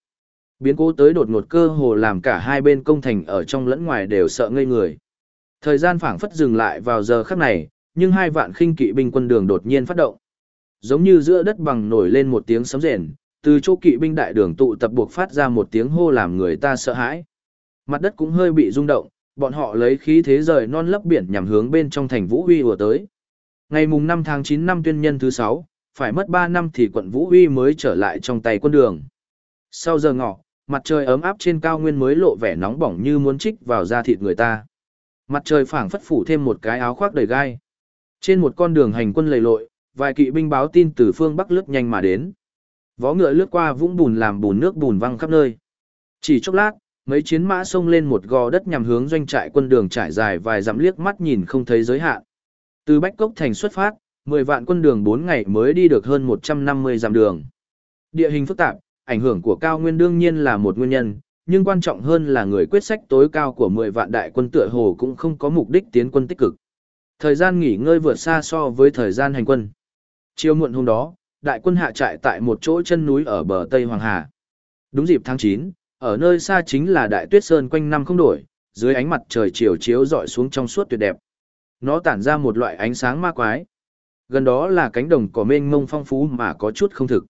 Biến cố tới đột ngột cơ hồ làm cả hai bên công thành ở trong lẫn ngoài đều sợ ngây người. Thời gian phảng phất dừng lại vào giờ khắc này, nhưng hai vạn khinh kỵ binh quân đường đột nhiên phát động. Giống như giữa đất bằng nổi lên một tiếng sấm rền, từ chỗ kỵ binh đại đường tụ tập buộc phát ra một tiếng hô làm người ta sợ hãi. Mặt đất cũng hơi bị rung động, bọn họ lấy khí thế rời non lấp biển nhằm hướng bên trong thành Vũ Huy vừa tới. Ngày mùng 5 tháng 9 năm tuyên nhân thứ 6, phải mất 3 năm thì quận Vũ Huy mới trở lại trong tay quân đường. Sau giờ ngọ, mặt trời ấm áp trên cao nguyên mới lộ vẻ nóng bỏng như muốn trích vào da thịt người ta. Mặt trời phảng phất phủ thêm một cái áo khoác đầy gai. Trên một con đường hành quân lầy lội, vài kỵ binh báo tin từ phương Bắc lướt nhanh mà đến. Vó ngựa lướt qua vũng bùn làm bùn nước bùn văng khắp nơi. Chỉ chốc lát, mấy chiến mã xông lên một gò đất nhằm hướng doanh trại quân đường trải dài vài dặm liếc mắt nhìn không thấy giới hạn. Từ Bách Cốc thành xuất phát, 10 vạn quân đường 4 ngày mới đi được hơn 150 dặm đường. Địa hình phức tạp, ảnh hưởng của cao nguyên đương nhiên là một nguyên nhân, nhưng quan trọng hơn là người quyết sách tối cao của 10 vạn đại quân tựa hồ cũng không có mục đích tiến quân tích cực. Thời gian nghỉ ngơi vượt xa so với thời gian hành quân. Chiều muộn hôm đó, đại quân hạ trại tại một chỗ chân núi ở bờ Tây Hoàng Hà. Đúng dịp tháng 9, ở nơi xa chính là đại tuyết sơn quanh năm không đổi, dưới ánh mặt trời chiều chiếu rọi xuống trong suốt tuyệt đẹp. Nó tản ra một loại ánh sáng ma quái. Gần đó là cánh đồng cỏ mênh mông phong phú mà có chút không thực.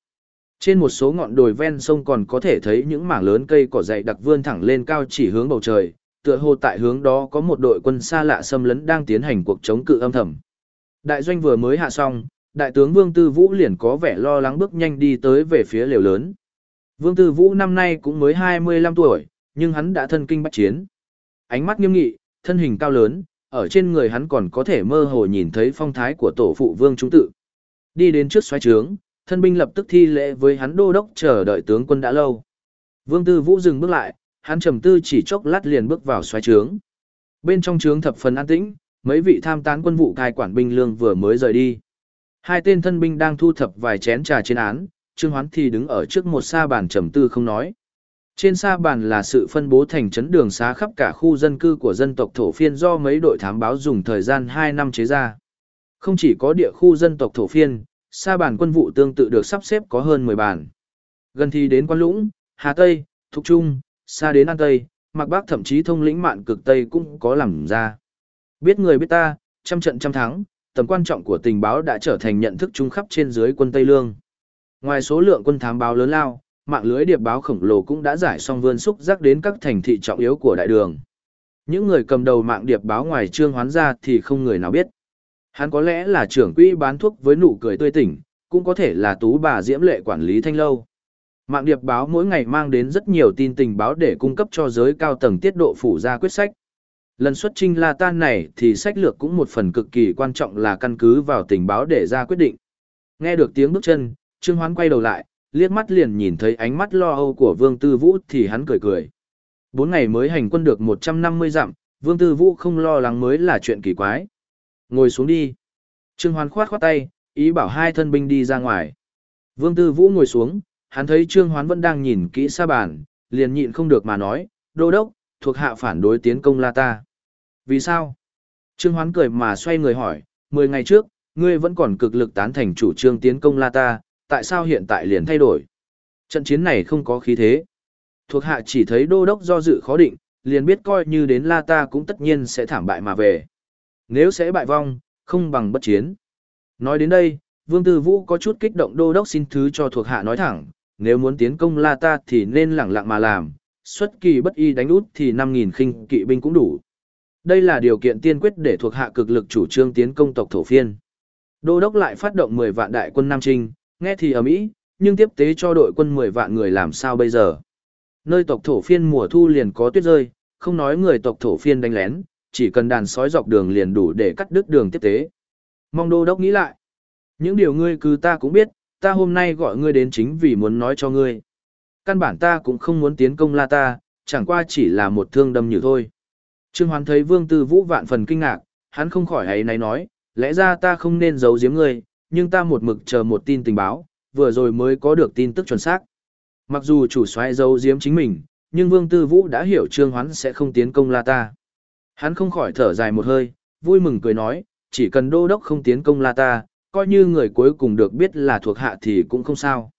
Trên một số ngọn đồi ven sông còn có thể thấy những mảng lớn cây cỏ dày đặc vươn thẳng lên cao chỉ hướng bầu trời, tựa hồ tại hướng đó có một đội quân xa lạ xâm lấn đang tiến hành cuộc chống cự âm thầm. Đại doanh vừa mới hạ xong, đại tướng Vương Tư Vũ liền có vẻ lo lắng bước nhanh đi tới về phía lều lớn. Vương Tư Vũ năm nay cũng mới 25 tuổi, nhưng hắn đã thân kinh bách chiến. Ánh mắt nghiêm nghị, thân hình cao lớn, ở trên người hắn còn có thể mơ hồ nhìn thấy phong thái của tổ phụ Vương Trung Tự. Đi đến trước xoáy trướng, thân binh lập tức thi lễ với hắn đô đốc chờ đợi tướng quân đã lâu. Vương Tư Vũ dừng bước lại, hắn trầm tư chỉ chốc lát liền bước vào xoáy trướng. Bên trong trướng thập phần an tĩnh, mấy vị tham tán quân vụ cai quản binh lương vừa mới rời đi. Hai tên thân binh đang thu thập vài chén trà trên án, Trương Hoán thì đứng ở trước một sa bàn trầm tư không nói. Trên sa bàn là sự phân bố thành trấn đường xá khắp cả khu dân cư của dân tộc thổ phiên do mấy đội thám báo dùng thời gian 2 năm chế ra. Không chỉ có địa khu dân tộc thổ phiên, sa bàn quân vụ tương tự được sắp xếp có hơn 10 bàn. Gần thì đến Quan Lũng, Hà Tây, Thục Trung, xa đến An Tây, Mạc Bắc thậm chí thông lĩnh mạn cực Tây cũng có làm ra. Biết người biết ta, trăm trận trăm thắng, tầm quan trọng của tình báo đã trở thành nhận thức chung khắp trên dưới quân Tây Lương. Ngoài số lượng quân thám báo lớn lao, mạng lưới điệp báo khổng lồ cũng đã giải xong vươn xúc rắc đến các thành thị trọng yếu của đại đường. Những người cầm đầu mạng điệp báo ngoài trương hoán ra thì không người nào biết. Hắn có lẽ là trưởng quỹ bán thuốc với nụ cười tươi tỉnh, cũng có thể là tú bà diễm lệ quản lý thanh lâu. Mạng điệp báo mỗi ngày mang đến rất nhiều tin tình báo để cung cấp cho giới cao tầng tiết độ phủ ra quyết sách. Lần xuất trinh La Tan này thì sách lược cũng một phần cực kỳ quan trọng là căn cứ vào tình báo để ra quyết định. Nghe được tiếng bước chân, Trương Hoán quay đầu lại, liếc mắt liền nhìn thấy ánh mắt lo âu của Vương Tư Vũ thì hắn cười cười. Bốn ngày mới hành quân được 150 dặm, Vương Tư Vũ không lo lắng mới là chuyện kỳ quái. Ngồi xuống đi. Trương Hoán khoát khoát tay, ý bảo hai thân binh đi ra ngoài. Vương Tư Vũ ngồi xuống, hắn thấy Trương Hoán vẫn đang nhìn kỹ xa bàn, liền nhịn không được mà nói, đô đốc, thuộc hạ phản đối tiến công La Ta. Vì sao? Trương Hoán cười mà xoay người hỏi, mười ngày trước, ngươi vẫn còn cực lực tán thành chủ trương tiến công La Ta, tại sao hiện tại liền thay đổi? Trận chiến này không có khí thế. Thuộc hạ chỉ thấy đô đốc do dự khó định, liền biết coi như đến La Ta cũng tất nhiên sẽ thảm bại mà về. Nếu sẽ bại vong, không bằng bất chiến. Nói đến đây, Vương Tư Vũ có chút kích động đô đốc xin thứ cho thuộc hạ nói thẳng, nếu muốn tiến công La Ta thì nên lẳng lặng mà làm, xuất kỳ bất y đánh út thì 5.000 khinh kỵ binh cũng đủ. Đây là điều kiện tiên quyết để thuộc hạ cực lực chủ trương tiến công tộc thổ phiên. Đô đốc lại phát động 10 vạn đại quân Nam Trinh, nghe thì ở Mỹ, nhưng tiếp tế cho đội quân 10 vạn người làm sao bây giờ? Nơi tộc thổ phiên mùa thu liền có tuyết rơi, không nói người tộc thổ phiên đánh lén, chỉ cần đàn sói dọc đường liền đủ để cắt đứt đường tiếp tế. Mong đô đốc nghĩ lại. Những điều ngươi cứ ta cũng biết, ta hôm nay gọi ngươi đến chính vì muốn nói cho ngươi. Căn bản ta cũng không muốn tiến công la ta, chẳng qua chỉ là một thương đâm như thôi. Trương Hoán thấy Vương Tư Vũ vạn phần kinh ngạc, hắn không khỏi ấy này nói, lẽ ra ta không nên giấu giếm ngươi, nhưng ta một mực chờ một tin tình báo, vừa rồi mới có được tin tức chuẩn xác. Mặc dù chủ soái giấu giếm chính mình, nhưng Vương Tư Vũ đã hiểu Trương Hoán sẽ không tiến công La Ta. Hắn không khỏi thở dài một hơi, vui mừng cười nói, chỉ cần đô đốc không tiến công La Ta, coi như người cuối cùng được biết là thuộc hạ thì cũng không sao.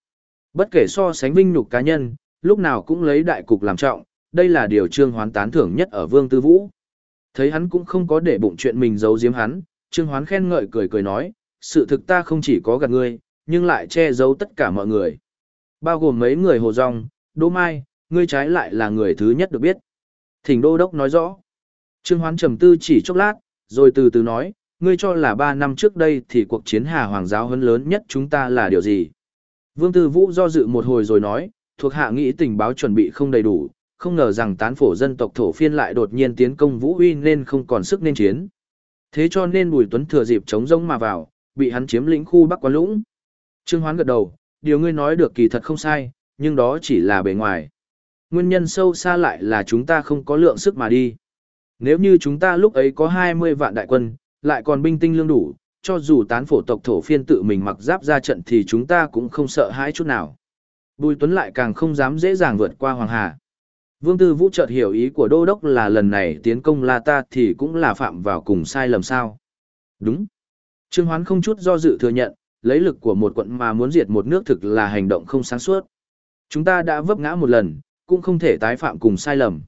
Bất kể so sánh vinh nhục cá nhân, lúc nào cũng lấy đại cục làm trọng, đây là điều Trương Hoán tán thưởng nhất ở Vương Tư Vũ. Thấy hắn cũng không có để bụng chuyện mình giấu giếm hắn, Trương Hoán khen ngợi cười cười nói, sự thực ta không chỉ có gạt ngươi, nhưng lại che giấu tất cả mọi người. Bao gồm mấy người hồ rong, Đỗ Mai, ngươi trái lại là người thứ nhất được biết. Thỉnh Đô Đốc nói rõ. Trương Hoán trầm tư chỉ chốc lát, rồi từ từ nói, ngươi cho là ba năm trước đây thì cuộc chiến Hà Hoàng giáo hấn lớn nhất chúng ta là điều gì? Vương Tư Vũ do dự một hồi rồi nói, thuộc hạ nghĩ tình báo chuẩn bị không đầy đủ, không ngờ rằng tán phổ dân tộc thổ phiên lại đột nhiên tiến công Vũ Uy nên không còn sức nên chiến. Thế cho nên Bùi Tuấn thừa dịp chống rông mà vào, bị hắn chiếm lĩnh khu Bắc Quan Lũng. Trương Hoán gật đầu, điều ngươi nói được kỳ thật không sai, nhưng đó chỉ là bề ngoài. Nguyên nhân sâu xa lại là chúng ta không có lượng sức mà đi. Nếu như chúng ta lúc ấy có 20 vạn đại quân, lại còn binh tinh lương đủ, cho dù tán phổ tộc thổ phiên tự mình mặc giáp ra trận thì chúng ta cũng không sợ hãi chút nào. Bùi Tuấn lại càng không dám dễ dàng vượt qua Hoàng Hà. Vương Tư Vũ chợt hiểu ý của Đô Đốc là lần này tiến công La Ta thì cũng là phạm vào cùng sai lầm sao. Đúng. Trương Hoán không chút do dự thừa nhận, lấy lực của một quận mà muốn diệt một nước thực là hành động không sáng suốt. Chúng ta đã vấp ngã một lần, cũng không thể tái phạm cùng sai lầm.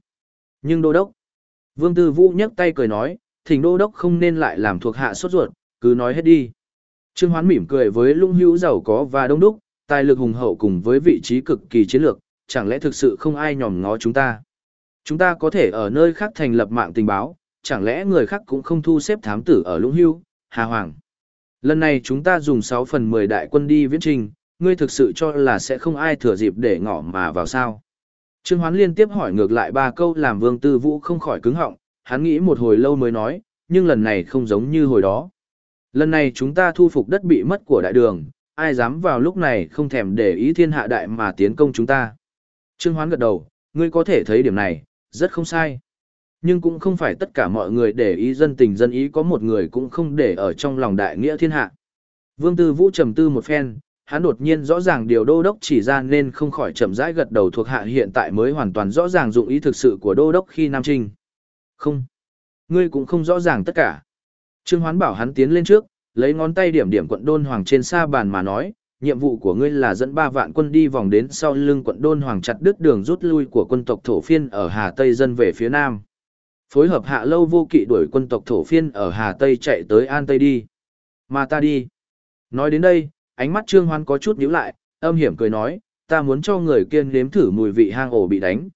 Nhưng đô đốc, Vương Tư Vũ nhấc tay cười nói, thỉnh đô đốc không nên lại làm thuộc hạ sốt ruột, cứ nói hết đi. Trương Hoán mỉm cười với lũng hữu giàu có và đông đúc, tài lực hùng hậu cùng với vị trí cực kỳ chiến lược, chẳng lẽ thực sự không ai nhòm ngó chúng ta. Chúng ta có thể ở nơi khác thành lập mạng tình báo, chẳng lẽ người khác cũng không thu xếp thám tử ở lũng hữu, Hà Hoàng. Lần này chúng ta dùng 6 phần 10 đại quân đi viễn trình, ngươi thực sự cho là sẽ không ai thừa dịp để ngỏ mà vào sao. Trương Hoán liên tiếp hỏi ngược lại ba câu làm Vương Tư Vũ không khỏi cứng họng, hắn nghĩ một hồi lâu mới nói, nhưng lần này không giống như hồi đó. Lần này chúng ta thu phục đất bị mất của đại đường, ai dám vào lúc này không thèm để ý thiên hạ đại mà tiến công chúng ta. Trương Hoán gật đầu, ngươi có thể thấy điểm này, rất không sai. Nhưng cũng không phải tất cả mọi người để ý dân tình dân ý có một người cũng không để ở trong lòng đại nghĩa thiên hạ. Vương Tư Vũ trầm tư một phen, hắn đột nhiên rõ ràng điều đô đốc chỉ ra nên không khỏi chậm rãi gật đầu thuộc hạ hiện tại mới hoàn toàn rõ ràng dụng ý thực sự của đô đốc khi Nam Trinh. Không. Ngươi cũng không rõ ràng tất cả. Trương Hoán bảo hắn tiến lên trước, lấy ngón tay điểm điểm quận đôn hoàng trên sa bàn mà nói, nhiệm vụ của ngươi là dẫn ba vạn quân đi vòng đến sau lưng quận đôn hoàng chặt đứt đường rút lui của quân tộc thổ phiên ở Hà Tây dân về phía Nam. Phối hợp hạ lâu vô kỵ đuổi quân tộc thổ phiên ở Hà Tây chạy tới An Tây đi. Mà ta đi. Nói đến đây, ánh mắt Trương Hoán có chút nhíu lại, âm hiểm cười nói, ta muốn cho người kiên nếm thử mùi vị hang ổ bị đánh.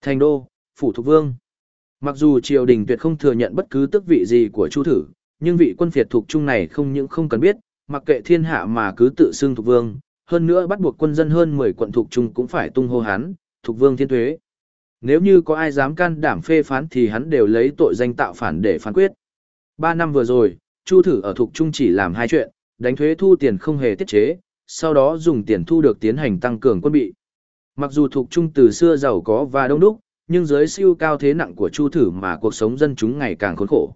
Thành đô, phủ thuộc vương. Mặc dù triều đình tuyệt không thừa nhận bất cứ tước vị gì của Chu thử, nhưng vị quân phiệt thuộc trung này không những không cần biết, mặc kệ thiên hạ mà cứ tự xưng thuộc vương, hơn nữa bắt buộc quân dân hơn 10 quận thuộc trung cũng phải tung hô hán, thuộc vương thiên thuế. Nếu như có ai dám can đảm phê phán thì hắn đều lấy tội danh tạo phản để phán quyết. Ba năm vừa rồi, Chu thử ở thuộc trung chỉ làm hai chuyện, đánh thuế thu tiền không hề tiết chế, sau đó dùng tiền thu được tiến hành tăng cường quân bị. Mặc dù thuộc trung từ xưa giàu có và đông đúc, nhưng dưới siêu cao thế nặng của Chu thử mà cuộc sống dân chúng ngày càng khốn khổ.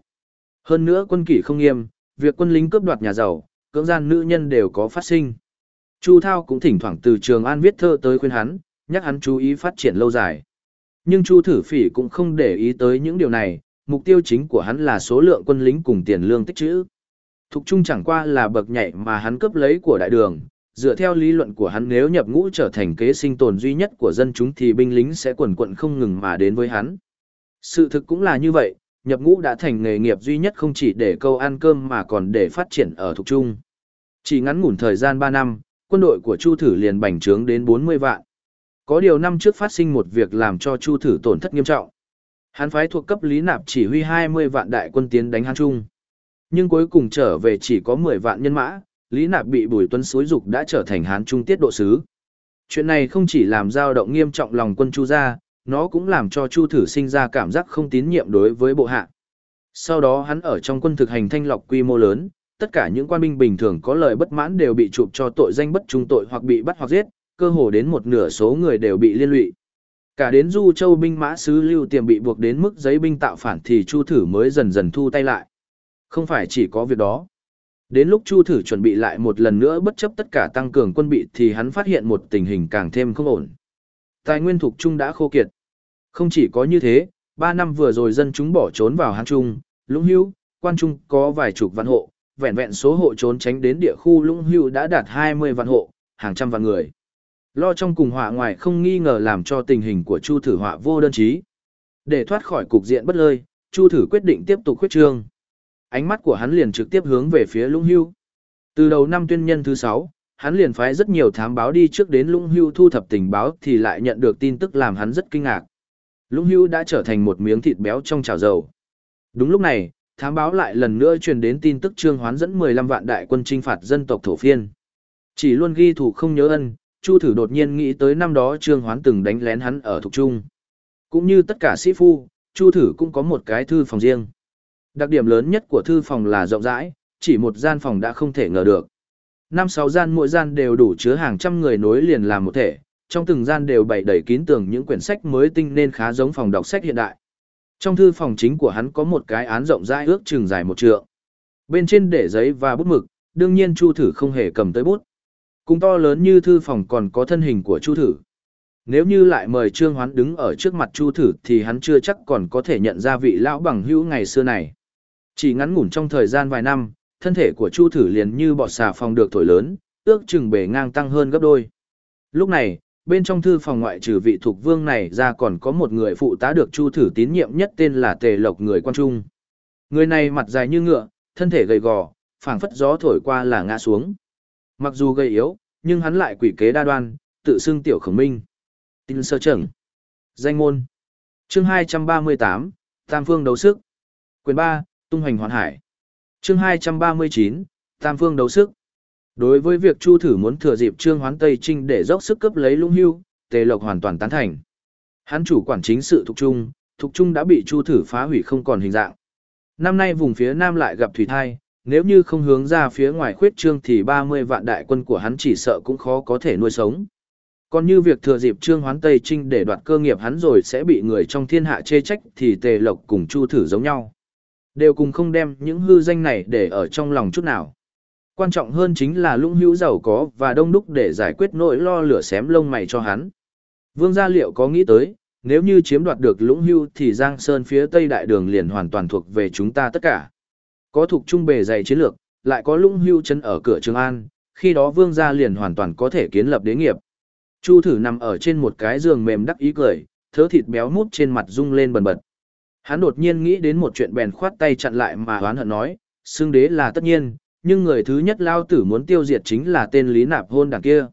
Hơn nữa quân kỷ không nghiêm, việc quân lính cướp đoạt nhà giàu, cưỡng gian nữ nhân đều có phát sinh. Chu Thao cũng thỉnh thoảng từ Trường An viết thơ tới khuyên hắn, nhắc hắn chú ý phát triển lâu dài. Nhưng Chu Thử Phỉ cũng không để ý tới những điều này, mục tiêu chính của hắn là số lượng quân lính cùng tiền lương tích trữ. Thục Trung chẳng qua là bậc nhảy mà hắn cướp lấy của đại đường, dựa theo lý luận của hắn nếu nhập ngũ trở thành kế sinh tồn duy nhất của dân chúng thì binh lính sẽ quần quận không ngừng mà đến với hắn. Sự thực cũng là như vậy, nhập ngũ đã thành nghề nghiệp duy nhất không chỉ để câu ăn cơm mà còn để phát triển ở Thục Trung. Chỉ ngắn ngủn thời gian 3 năm, quân đội của Chu Thử liền bành trướng đến 40 vạn. Có điều năm trước phát sinh một việc làm cho Chu Thử tổn thất nghiêm trọng. Hắn phái thuộc cấp Lý Nạp chỉ huy 20 vạn đại quân tiến đánh Hán Trung. Nhưng cuối cùng trở về chỉ có 10 vạn nhân mã, Lý Nạp bị Bùi Tuấn xối dục đã trở thành Hán Trung tiết độ sứ. Chuyện này không chỉ làm dao động nghiêm trọng lòng quân Chu gia, nó cũng làm cho Chu Thử sinh ra cảm giác không tín nhiệm đối với bộ hạ. Sau đó hắn ở trong quân thực hành thanh lọc quy mô lớn, tất cả những quan binh bình thường có lời bất mãn đều bị chụp cho tội danh bất trung tội hoặc bị bắt hoặc giết, cơ hồ đến một nửa số người đều bị liên lụy. Cả đến Du Châu binh mã sứ Lưu Tiềm bị buộc đến mức giấy binh tạo phản thì Chu Thử mới dần dần thu tay lại. Không phải chỉ có việc đó. Đến lúc Chu Thử chuẩn bị lại một lần nữa bất chấp tất cả tăng cường quân bị thì hắn phát hiện một tình hình càng thêm không ổn. Tài nguyên thuộc Trung đã khô kiệt. Không chỉ có như thế, ba năm vừa rồi dân chúng bỏ trốn vào Hán Trung, Lũng Hữu, Quan Trung có vài chục vạn hộ, vẹn vẹn số hộ trốn tránh đến địa khu Lũng Hữu đã đạt 20 vạn hộ, hàng trăm vạn người. Lo trong cùng họa ngoài không nghi ngờ làm cho tình hình của Chu Thử họa vô đơn chí. Để thoát khỏi cục diện bất lợi, Chu Thử quyết định tiếp tục khuyết trương. Ánh mắt của hắn liền trực tiếp hướng về phía Lũng Hưu. Từ đầu năm tuyên nhân thứ 6, hắn liền phái rất nhiều thám báo đi trước đến Lũng Hưu thu thập tình báo thì lại nhận được tin tức làm hắn rất kinh ngạc. Lũng Hưu đã trở thành một miếng thịt béo trong chảo dầu. Đúng lúc này, thám báo lại lần nữa truyền đến tin tức Trương Hoán dẫn 15 vạn đại quân chinh phạt dân tộc thổ phiên. Chỉ luôn ghi thủ không nhớ ân, Chu thử đột nhiên nghĩ tới năm đó Trương Hoán từng đánh lén hắn ở Thục Trung. Cũng như tất cả sĩ phu, Chu thử cũng có một cái thư phòng riêng. Đặc điểm lớn nhất của thư phòng là rộng rãi, chỉ một gian phòng đã không thể ngờ được. Năm sáu gian mỗi gian đều đủ chứa hàng trăm người nối liền làm một thể, trong từng gian đều bày đầy kín tường những quyển sách mới tinh nên khá giống phòng đọc sách hiện đại. Trong thư phòng chính của hắn có một cái án rộng rãi ước chừng dài một trượng. Bên trên để giấy và bút mực, đương nhiên Chu Thử không hề cầm tới bút. Cùng to lớn như thư phòng còn có thân hình của Chu Thử. Nếu như lại mời Trương Hoán đứng ở trước mặt Chu Thử thì hắn chưa chắc còn có thể nhận ra vị lão bằng hữu ngày xưa này. Chỉ ngắn ngủn trong thời gian vài năm, thân thể của Chu Thử liền như bọt xà phòng được thổi lớn, ước chừng bề ngang tăng hơn gấp đôi. Lúc này, bên trong thư phòng ngoại trừ vị thuộc vương này ra còn có một người phụ tá được Chu Thử tín nhiệm nhất tên là Tề Lộc người quan trung. Người này mặt dài như ngựa, thân thể gầy gò, phảng phất gió thổi qua là ngã xuống. Mặc dù gầy yếu, nhưng hắn lại quỷ kế đa đoan, tự xưng tiểu khổng minh. Tin sơ trưởng. Danh môn. Chương 238, Tam phương đấu sức. Quyền 3, tung hoành hoàn hải. Chương 239, Tam phương đấu sức. Đối với việc Chu thử muốn thừa dịp Trương Hoán Tây Trinh để dốc sức cấp lấy Lũng Hưu, Tề Lộc hoàn toàn tán thành. Hắn chủ quản chính sự thuộc trung, thuộc trung đã bị Chu thử phá hủy không còn hình dạng. Năm nay vùng phía Nam lại gặp thủy thai, nếu như không hướng ra phía ngoài khuyết trương thì 30 vạn đại quân của hắn chỉ sợ cũng khó có thể nuôi sống. Còn như việc thừa dịp Trương Hoán Tây Trinh để đoạt cơ nghiệp hắn rồi sẽ bị người trong thiên hạ chê trách thì Tề Lộc cùng Chu thử giống nhau. Đều cùng không đem những hư danh này để ở trong lòng chút nào. Quan trọng hơn chính là lũng hữu giàu có và đông đúc để giải quyết nỗi lo lửa xém lông mày cho hắn. Vương Gia Liệu có nghĩ tới, nếu như chiếm đoạt được lũng hưu thì Giang Sơn phía tây đại đường liền hoàn toàn thuộc về chúng ta tất cả. Có thuộc trung bề dày chiến lược, lại có lũng hưu chân ở cửa Trường An, khi đó Vương Gia liền hoàn toàn có thể kiến lập đế nghiệp. Chu thử nằm ở trên một cái giường mềm đắc ý cười, thớ thịt béo mút trên mặt rung lên bần bật. Hắn đột nhiên nghĩ đến một chuyện bèn khoát tay chặn lại mà hoán hận nói, xương đế là tất nhiên, nhưng người thứ nhất lao tử muốn tiêu diệt chính là tên Lý Nạp hôn đằng kia.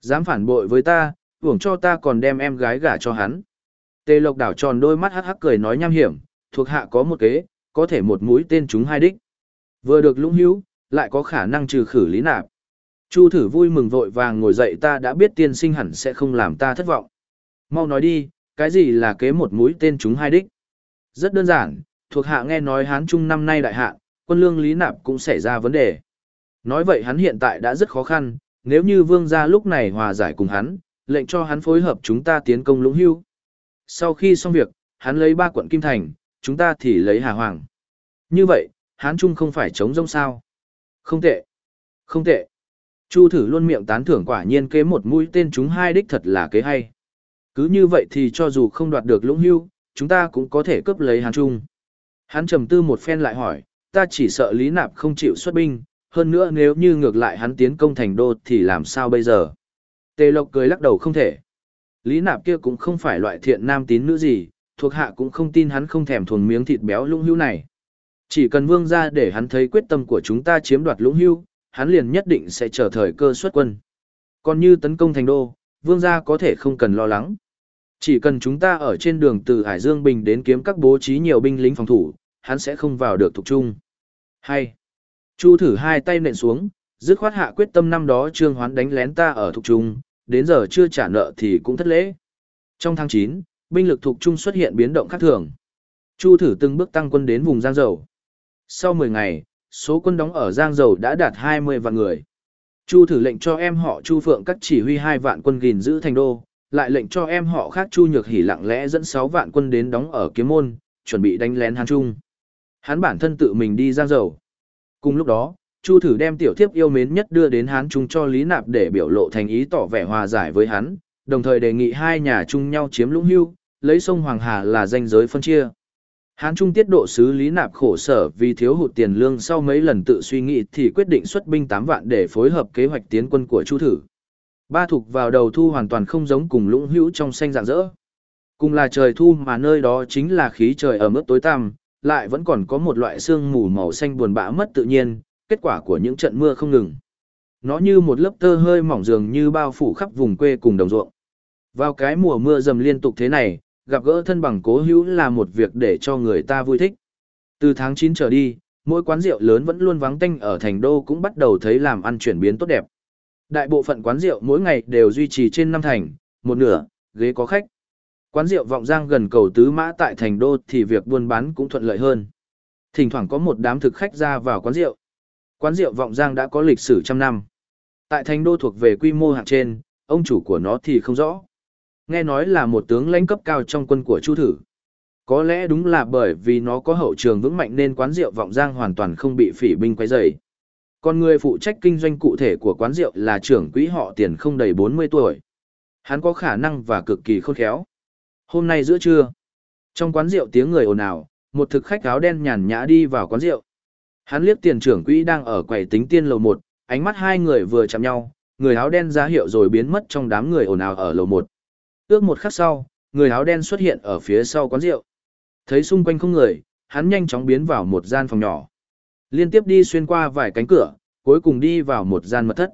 Dám phản bội với ta, hưởng cho ta còn đem em gái gả cho hắn. Tề lộc đảo tròn đôi mắt hắc hắc cười nói nham hiểm, thuộc hạ có một kế, có thể một mũi tên chúng hai đích. Vừa được lũng hữu, lại có khả năng trừ khử Lý Nạp. Chu thử vui mừng vội vàng ngồi dậy ta đã biết tiên sinh hẳn sẽ không làm ta thất vọng. Mau nói đi, cái gì là kế một mũi tên chúng hai đích? Rất đơn giản, thuộc hạ nghe nói Hán Trung năm nay đại hạ, quân lương lý nạp cũng xảy ra vấn đề. Nói vậy hắn hiện tại đã rất khó khăn, nếu như vương gia lúc này hòa giải cùng hắn, lệnh cho hắn phối hợp chúng ta tiến công lũng hưu. Sau khi xong việc, hắn lấy ba quận Kim Thành, chúng ta thì lấy Hà Hoàng. Như vậy, Hán Trung không phải chống rông sao. Không tệ. Không tệ. Chu thử luôn miệng tán thưởng quả nhiên kế một mũi tên chúng hai đích thật là kế hay. Cứ như vậy thì cho dù không đoạt được lũng hưu, chúng ta cũng có thể cướp lấy Hán Trung. Hắn trầm tư một phen lại hỏi, ta chỉ sợ Lý Nạp không chịu xuất binh, hơn nữa nếu như ngược lại hắn tiến công thành đô thì làm sao bây giờ? Tề Lộc cười lắc đầu không thể. Lý Nạp kia cũng không phải loại thiện nam tín nữ gì, thuộc hạ cũng không tin hắn không thèm thuần miếng thịt béo lũng hưu này. Chỉ cần vương ra để hắn thấy quyết tâm của chúng ta chiếm đoạt lũng hưu, hắn liền nhất định sẽ chờ thời cơ xuất quân. Còn như tấn công thành đô, vương gia có thể không cần lo lắng. Chỉ cần chúng ta ở trên đường từ Hải Dương Bình đến kiếm các bố trí nhiều binh lính phòng thủ, hắn sẽ không vào được thuộc trung. Hay. Chu thử hai tay nện xuống, dứt khoát hạ quyết tâm năm đó trương hoán đánh lén ta ở thuộc trung, đến giờ chưa trả nợ thì cũng thất lễ. Trong tháng 9, binh lực thuộc trung xuất hiện biến động khác thường. Chu thử từng bước tăng quân đến vùng Giang Dầu. Sau 10 ngày, số quân đóng ở Giang Dầu đã đạt 20 vạn người. Chu thử lệnh cho em họ Chu Phượng các chỉ huy hai vạn quân gìn giữ thành đô, lại lệnh cho em họ khác Chu Nhược Hỉ lặng lẽ dẫn 6 vạn quân đến đóng ở Kiếm Môn, chuẩn bị đánh lén Hán Trung. Hắn bản thân tự mình đi giang dầu. Cùng lúc đó, Chu thử đem tiểu thiếp yêu mến nhất đưa đến Hán Trung cho Lý Nạp để biểu lộ thành ý tỏ vẻ hòa giải với hắn, đồng thời đề nghị hai nhà chung nhau chiếm lũng hưu, lấy sông Hoàng Hà là danh giới phân chia. Hán Trung tiết độ sứ Lý Nạp khổ sở vì thiếu hụt tiền lương sau mấy lần tự suy nghĩ thì quyết định xuất binh 8 vạn để phối hợp kế hoạch tiến quân của Chu thử. Ba thuộc vào đầu thu hoàn toàn không giống cùng lũng hữu trong xanh rạng rỡ. Cùng là trời thu mà nơi đó chính là khí trời ở mức tối tăm, lại vẫn còn có một loại sương mù màu xanh buồn bã mất tự nhiên, kết quả của những trận mưa không ngừng. Nó như một lớp tơ hơi mỏng dường như bao phủ khắp vùng quê cùng đồng ruộng. Vào cái mùa mưa dầm liên tục thế này, gặp gỡ thân bằng cố hữu là một việc để cho người ta vui thích. Từ tháng 9 trở đi, mỗi quán rượu lớn vẫn luôn vắng tanh ở thành đô cũng bắt đầu thấy làm ăn chuyển biến tốt đẹp. Đại bộ phận quán rượu mỗi ngày đều duy trì trên năm thành, một nửa, ghế có khách. Quán rượu vọng giang gần cầu tứ mã tại thành đô thì việc buôn bán cũng thuận lợi hơn. Thỉnh thoảng có một đám thực khách ra vào quán rượu. Quán rượu vọng giang đã có lịch sử trăm năm. Tại thành đô thuộc về quy mô hạng trên, ông chủ của nó thì không rõ. Nghe nói là một tướng lãnh cấp cao trong quân của Chu Thử. Có lẽ đúng là bởi vì nó có hậu trường vững mạnh nên quán rượu vọng giang hoàn toàn không bị phỉ binh quấy rầy. Còn người phụ trách kinh doanh cụ thể của quán rượu là trưởng quỹ họ tiền không đầy 40 tuổi. Hắn có khả năng và cực kỳ khôn khéo. Hôm nay giữa trưa, trong quán rượu tiếng người ồn ào, một thực khách áo đen nhàn nhã đi vào quán rượu. Hắn liếc tiền trưởng quỹ đang ở quầy tính tiên lầu 1, ánh mắt hai người vừa chạm nhau, người áo đen ra hiệu rồi biến mất trong đám người ồn ào ở lầu 1. Ước một khắc sau, người áo đen xuất hiện ở phía sau quán rượu. Thấy xung quanh không người, hắn nhanh chóng biến vào một gian phòng nhỏ. Liên tiếp đi xuyên qua vài cánh cửa, cuối cùng đi vào một gian mật thất.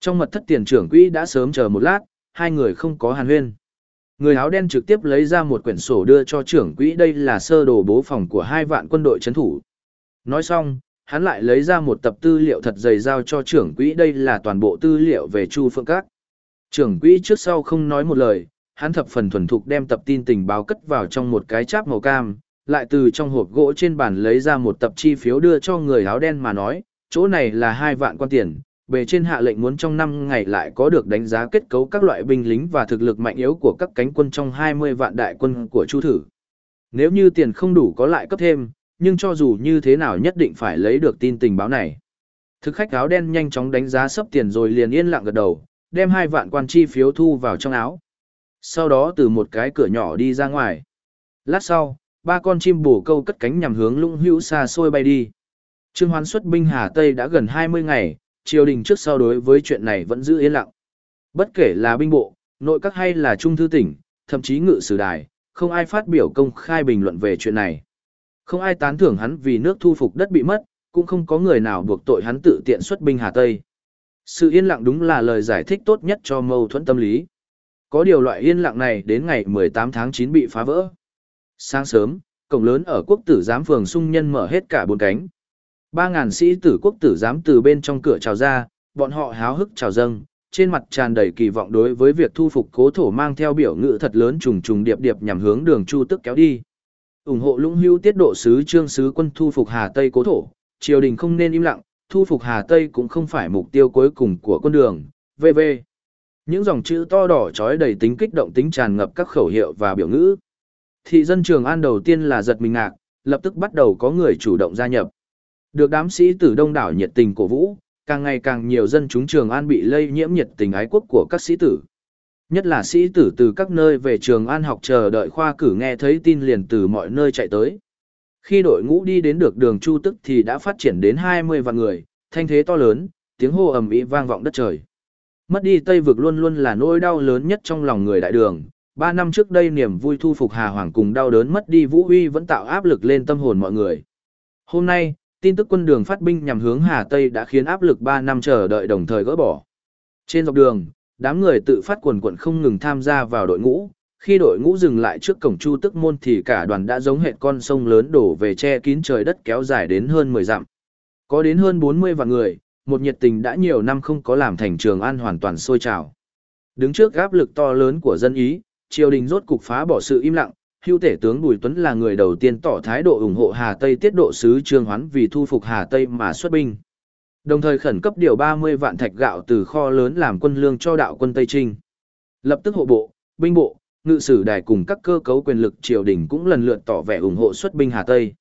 Trong mật thất tiền trưởng quỹ đã sớm chờ một lát, hai người không có hàn huyên. Người áo đen trực tiếp lấy ra một quyển sổ đưa cho trưởng quỹ đây là sơ đồ bố phòng của hai vạn quân đội chấn thủ. Nói xong, hắn lại lấy ra một tập tư liệu thật dày giao cho trưởng quỹ đây là toàn bộ tư liệu về Chu Phượng Các. Trưởng quỹ trước sau không nói một lời, hắn thập phần thuần thục đem tập tin tình báo cất vào trong một cái cháp màu cam, lại từ trong hộp gỗ trên bàn lấy ra một tập chi phiếu đưa cho người áo đen mà nói, chỗ này là hai vạn quan tiền, bề trên hạ lệnh muốn trong 5 ngày lại có được đánh giá kết cấu các loại binh lính và thực lực mạnh yếu của các cánh quân trong 20 vạn đại quân của Chu Thử. Nếu như tiền không đủ có lại cấp thêm, nhưng cho dù như thế nào nhất định phải lấy được tin tình báo này. Thực khách áo đen nhanh chóng đánh giá sấp tiền rồi liền yên lặng gật đầu, đem hai vạn quan chi phiếu thu vào trong áo. Sau đó từ một cái cửa nhỏ đi ra ngoài. Lát sau, ba con chim bổ câu cất cánh nhằm hướng lũng hữu xa xôi bay đi. Trương Hoán xuất binh Hà Tây đã gần 20 ngày, triều đình trước sau đối với chuyện này vẫn giữ yên lặng. Bất kể là binh bộ, nội các hay là trung thư tỉnh, thậm chí ngự sử đài, không ai phát biểu công khai bình luận về chuyện này. Không ai tán thưởng hắn vì nước thu phục đất bị mất, cũng không có người nào buộc tội hắn tự tiện xuất binh Hà Tây. Sự yên lặng đúng là lời giải thích tốt nhất cho mâu thuẫn tâm lý. Có điều loại yên lặng này đến ngày 18 tháng 9 bị phá vỡ. Sáng sớm, cổng lớn ở quốc tử giám phường sung nhân mở hết cả bốn cánh. Ba ngàn sĩ tử quốc tử giám từ bên trong cửa chào ra, bọn họ háo hức chào dâng, trên mặt tràn đầy kỳ vọng đối với việc thu phục cố thổ mang theo biểu ngữ thật lớn trùng trùng điệp điệp nhằm hướng đường chu tức kéo đi. ủng hộ lũng hưu tiết độ sứ trương sứ quân thu phục Hà Tây cố thổ, triều đình không nên im lặng, thu phục Hà Tây cũng không phải mục tiêu cuối cùng của quân đường, VV. Những dòng chữ to đỏ trói đầy tính kích động tính tràn ngập các khẩu hiệu và biểu ngữ. Thị dân Trường An đầu tiên là giật mình ngạc, lập tức bắt đầu có người chủ động gia nhập. Được đám sĩ tử đông đảo nhiệt tình cổ vũ, càng ngày càng nhiều dân chúng Trường An bị lây nhiễm nhiệt tình ái quốc của các sĩ tử. Nhất là sĩ tử từ các nơi về Trường An học chờ đợi khoa cử nghe thấy tin liền từ mọi nơi chạy tới. Khi đội ngũ đi đến được đường Chu Tức thì đã phát triển đến 20 vạn người, thanh thế to lớn, tiếng hô ầm ĩ vang vọng đất trời. Mất đi Tây vực luôn luôn là nỗi đau lớn nhất trong lòng người đại đường. Ba năm trước đây niềm vui thu phục Hà Hoàng cùng đau đớn mất đi Vũ Huy vẫn tạo áp lực lên tâm hồn mọi người. Hôm nay, tin tức quân đường phát binh nhằm hướng Hà Tây đã khiến áp lực 3 năm chờ đợi đồng thời gỡ bỏ. Trên dọc đường, đám người tự phát quần quận không ngừng tham gia vào đội ngũ, khi đội ngũ dừng lại trước cổng Chu Tức môn thì cả đoàn đã giống hệt con sông lớn đổ về che kín trời đất kéo dài đến hơn 10 dặm. Có đến hơn 40 vạn người, một nhiệt tình đã nhiều năm không có làm thành Trường An hoàn toàn sôi trào. Đứng trước áp lực to lớn của dân ý, triều đình rốt cục phá bỏ sự im lặng, hưu tể tướng Bùi Tuấn là người đầu tiên tỏ thái độ ủng hộ Hà Tây tiết độ sứ Trương Hoán vì thu phục Hà Tây mà xuất binh. Đồng thời khẩn cấp điều 30 vạn thạch gạo từ kho lớn làm quân lương cho đạo quân Tây Trinh. Lập tức hộ bộ, binh bộ, ngự sử đài cùng các cơ cấu quyền lực triều đình cũng lần lượt tỏ vẻ ủng hộ xuất binh Hà Tây.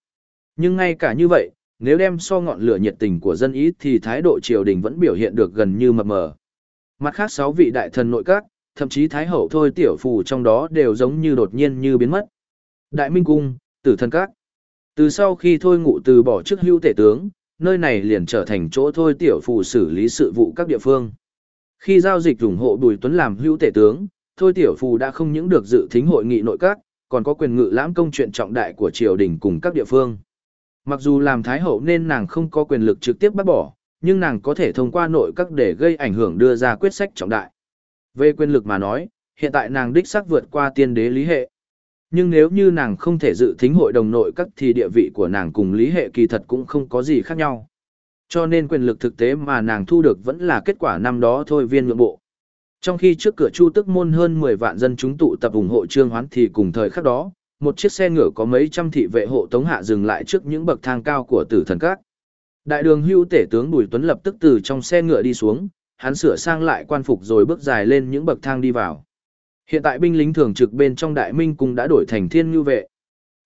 Nhưng ngay cả như vậy, nếu đem so ngọn lửa nhiệt tình của dân ý thì thái độ triều đình vẫn biểu hiện được gần như mập mờ. Mặt khác sáu vị đại thần nội các, thậm chí thái hậu thôi tiểu phù trong đó đều giống như đột nhiên như biến mất. Đại Minh Cung, Tử Thần Các. Từ sau khi thôi ngụ từ bỏ chức hưu tể tướng, nơi này liền trở thành chỗ thôi tiểu phù xử lý sự vụ các địa phương. Khi giao dịch ủng hộ Bùi Tuấn làm hưu tể tướng, thôi tiểu phù đã không những được dự thính hội nghị nội các, còn có quyền ngự lãm công chuyện trọng đại của triều đình cùng các địa phương. Mặc dù làm thái hậu nên nàng không có quyền lực trực tiếp bắt bỏ, nhưng nàng có thể thông qua nội các để gây ảnh hưởng đưa ra quyết sách trọng đại. Về quyền lực mà nói, hiện tại nàng đích xác vượt qua tiên đế lý hệ. Nhưng nếu như nàng không thể dự thính hội đồng nội các thì địa vị của nàng cùng lý hệ kỳ thật cũng không có gì khác nhau. Cho nên quyền lực thực tế mà nàng thu được vẫn là kết quả năm đó thôi viên nhượng bộ. Trong khi trước cửa Chu Tức môn hơn 10 vạn dân chúng tụ tập ủng hộ Trương Hoán thì cùng thời khắc đó, một chiếc xe ngựa có mấy trăm thị vệ hộ tống hạ dừng lại trước những bậc thang cao của Tử Thần Các. Đại đường Hưu tể tướng Bùi Tuấn lập tức từ trong xe ngựa đi xuống, hắn sửa sang lại quan phục rồi bước dài lên những bậc thang đi vào. Hiện tại binh lính thường trực bên trong đại minh cung đã đổi thành thiên ngư vệ.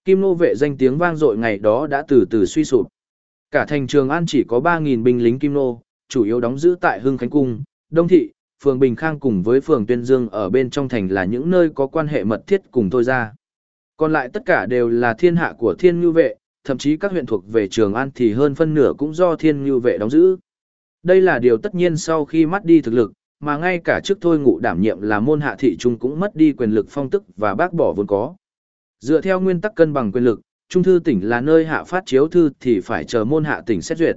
Kim nô vệ danh tiếng vang dội ngày đó đã từ từ suy sụp. Cả thành trường An chỉ có 3.000 binh lính kim nô, chủ yếu đóng giữ tại Hưng Khánh Cung, Đông Thị, phường Bình Khang cùng với phường Tuyên Dương ở bên trong thành là những nơi có quan hệ mật thiết cùng thôi ra. Còn lại tất cả đều là thiên hạ của thiên ngư vệ, thậm chí các huyện thuộc về Trường An thì hơn phân nửa cũng do thiên ngư vệ đóng giữ. Đây là điều tất nhiên sau khi mất đi thực lực, mà ngay cả trước thôi ngụ đảm nhiệm là môn hạ thị trung cũng mất đi quyền lực phong tức và bác bỏ vốn có. Dựa theo nguyên tắc cân bằng quyền lực, trung thư tỉnh là nơi hạ phát chiếu thư thì phải chờ môn hạ tỉnh xét duyệt.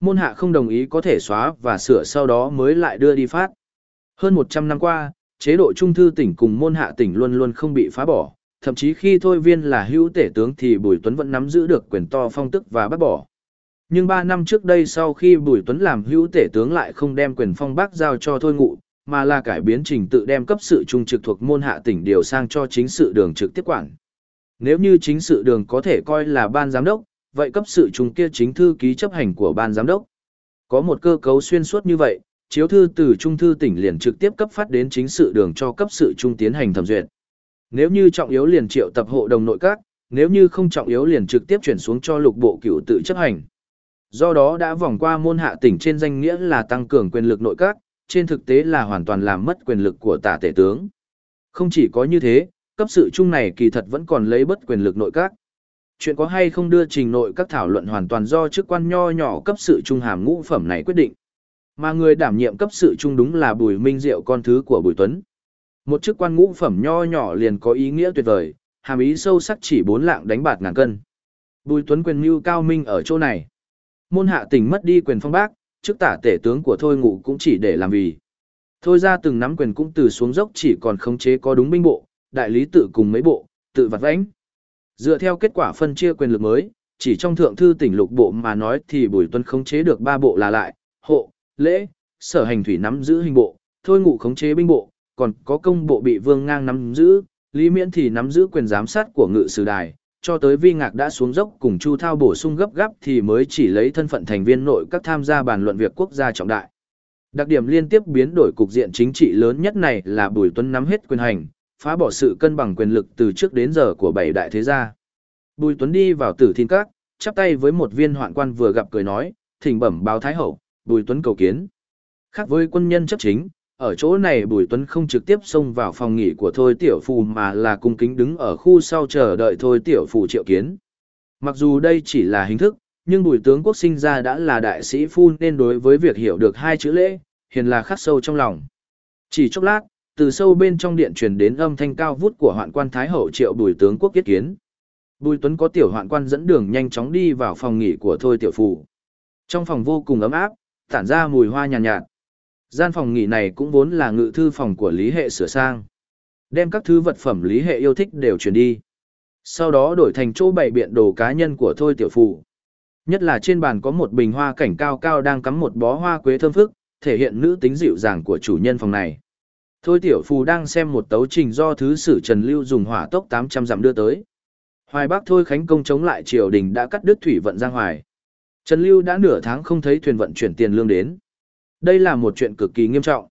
Môn hạ không đồng ý có thể xóa và sửa sau đó mới lại đưa đi phát. Hơn 100 năm qua, chế độ trung thư tỉnh cùng môn hạ tỉnh luôn luôn không bị phá bỏ, thậm chí khi thôi viên là hữu tể tướng thì Bùi Tuấn vẫn nắm giữ được quyền to phong tức và bác bỏ. Nhưng 3 năm trước đây sau khi Bùi Tuấn làm hữu tể tướng lại không đem quyền phong bác giao cho thôi ngụ, mà là cải biến trình tự đem cấp sự trung trực thuộc môn hạ tỉnh điều sang cho chính sự đường trực tiếp quản. Nếu như chính sự đường có thể coi là ban giám đốc, vậy cấp sự trung kia chính thư ký chấp hành của ban giám đốc. Có một cơ cấu xuyên suốt như vậy, chiếu thư từ trung thư tỉnh liền trực tiếp cấp phát đến chính sự đường cho cấp sự trung tiến hành thẩm duyệt. Nếu như trọng yếu liền triệu tập hộ đồng nội các, nếu như không trọng yếu liền trực tiếp chuyển xuống cho lục bộ cựu tự chấp hành. Do đó đã vòng qua môn hạ tỉnh trên danh nghĩa là tăng cường quyền lực nội các, trên thực tế là hoàn toàn làm mất quyền lực của tả tể tướng. Không chỉ có như thế, cấp sự chung này kỳ thật vẫn còn lấy bất quyền lực nội các. Chuyện có hay không đưa trình nội các thảo luận hoàn toàn do chức quan nho nhỏ cấp sự trung hàm ngũ phẩm này quyết định. Mà người đảm nhiệm cấp sự trung đúng là Bùi Minh Diệu con thứ của Bùi Tuấn. Một chức quan ngũ phẩm nho nhỏ liền có ý nghĩa tuyệt vời, hàm ý sâu sắc chỉ bốn lạng đánh bạc ngàn cân. Bùi Tuấn quyền mưu cao minh ở chỗ này. Môn hạ tỉnh mất đi quyền phong bác, chức tả tể tướng của Thôi Ngụ cũng chỉ để làm vì. Thôi ra từng nắm quyền cũng từ xuống dốc chỉ còn khống chế có đúng binh bộ, đại lý tự cùng mấy bộ, tự vặt vãnh. Dựa theo kết quả phân chia quyền lực mới, chỉ trong thượng thư tỉnh lục bộ mà nói thì Bùi Tuân khống chế được ba bộ là lại, hộ, lễ, sở hành thủy nắm giữ hình bộ, Thôi Ngụ khống chế binh bộ, còn có công bộ bị Vương Ngang nắm giữ, Lý Miễn thì nắm giữ quyền giám sát của ngự sử đài, cho tới vi ngạc đã xuống dốc cùng Chu Thao bổ sung gấp gáp thì mới chỉ lấy thân phận thành viên nội các tham gia bàn luận việc quốc gia trọng đại. Đặc điểm liên tiếp biến đổi cục diện chính trị lớn nhất này là Bùi Tuấn nắm hết quyền hành, phá bỏ sự cân bằng quyền lực từ trước đến giờ của bảy đại thế gia. Bùi Tuấn đi vào tử thiên các, chắp tay với một viên hoạn quan vừa gặp cười nói, thỉnh bẩm báo thái hậu, Bùi Tuấn cầu kiến. Khác với quân nhân chấp chính, ở chỗ này Bùi Tuấn không trực tiếp xông vào phòng nghỉ của Thôi Tiểu Phù mà là cung kính đứng ở khu sau chờ đợi Thôi Tiểu Phù triệu kiến. Mặc dù đây chỉ là hình thức, nhưng Bùi tướng quốc sinh ra đã là đại sĩ phu nên đối với việc hiểu được hai chữ lễ, hiền là khắc sâu trong lòng. Chỉ chốc lát, từ sâu bên trong điện truyền đến âm thanh cao vút của hoạn quan Thái Hậu triệu Bùi tướng quốc kết kiến. Bùi Tuấn có tiểu hoạn quan dẫn đường nhanh chóng đi vào phòng nghỉ của Thôi Tiểu Phù. Trong phòng vô cùng ấm áp, tản ra mùi hoa nhàn nhạt, nhạt. Gian phòng nghỉ này cũng vốn là ngự thư phòng của Lý Hệ sửa sang. Đem các thứ vật phẩm Lý Hệ yêu thích đều chuyển đi. Sau đó đổi thành chỗ bày biện đồ cá nhân của Thôi Tiểu phụ. Nhất là trên bàn có một bình hoa cảnh cao cao đang cắm một bó hoa quế thơm phức, thể hiện nữ tính dịu dàng của chủ nhân phòng này. Thôi Tiểu Phù đang xem một tấu trình do Thứ sử Trần Lưu dùng hỏa tốc 800 dặm đưa tới. Hoài Bắc Thôi Khánh Công chống lại triều đình đã cắt đứt thủy vận Giang Hoài. Trần Lưu đã nửa tháng không thấy thuyền vận chuyển tiền lương đến. Đây là một chuyện cực kỳ nghiêm trọng.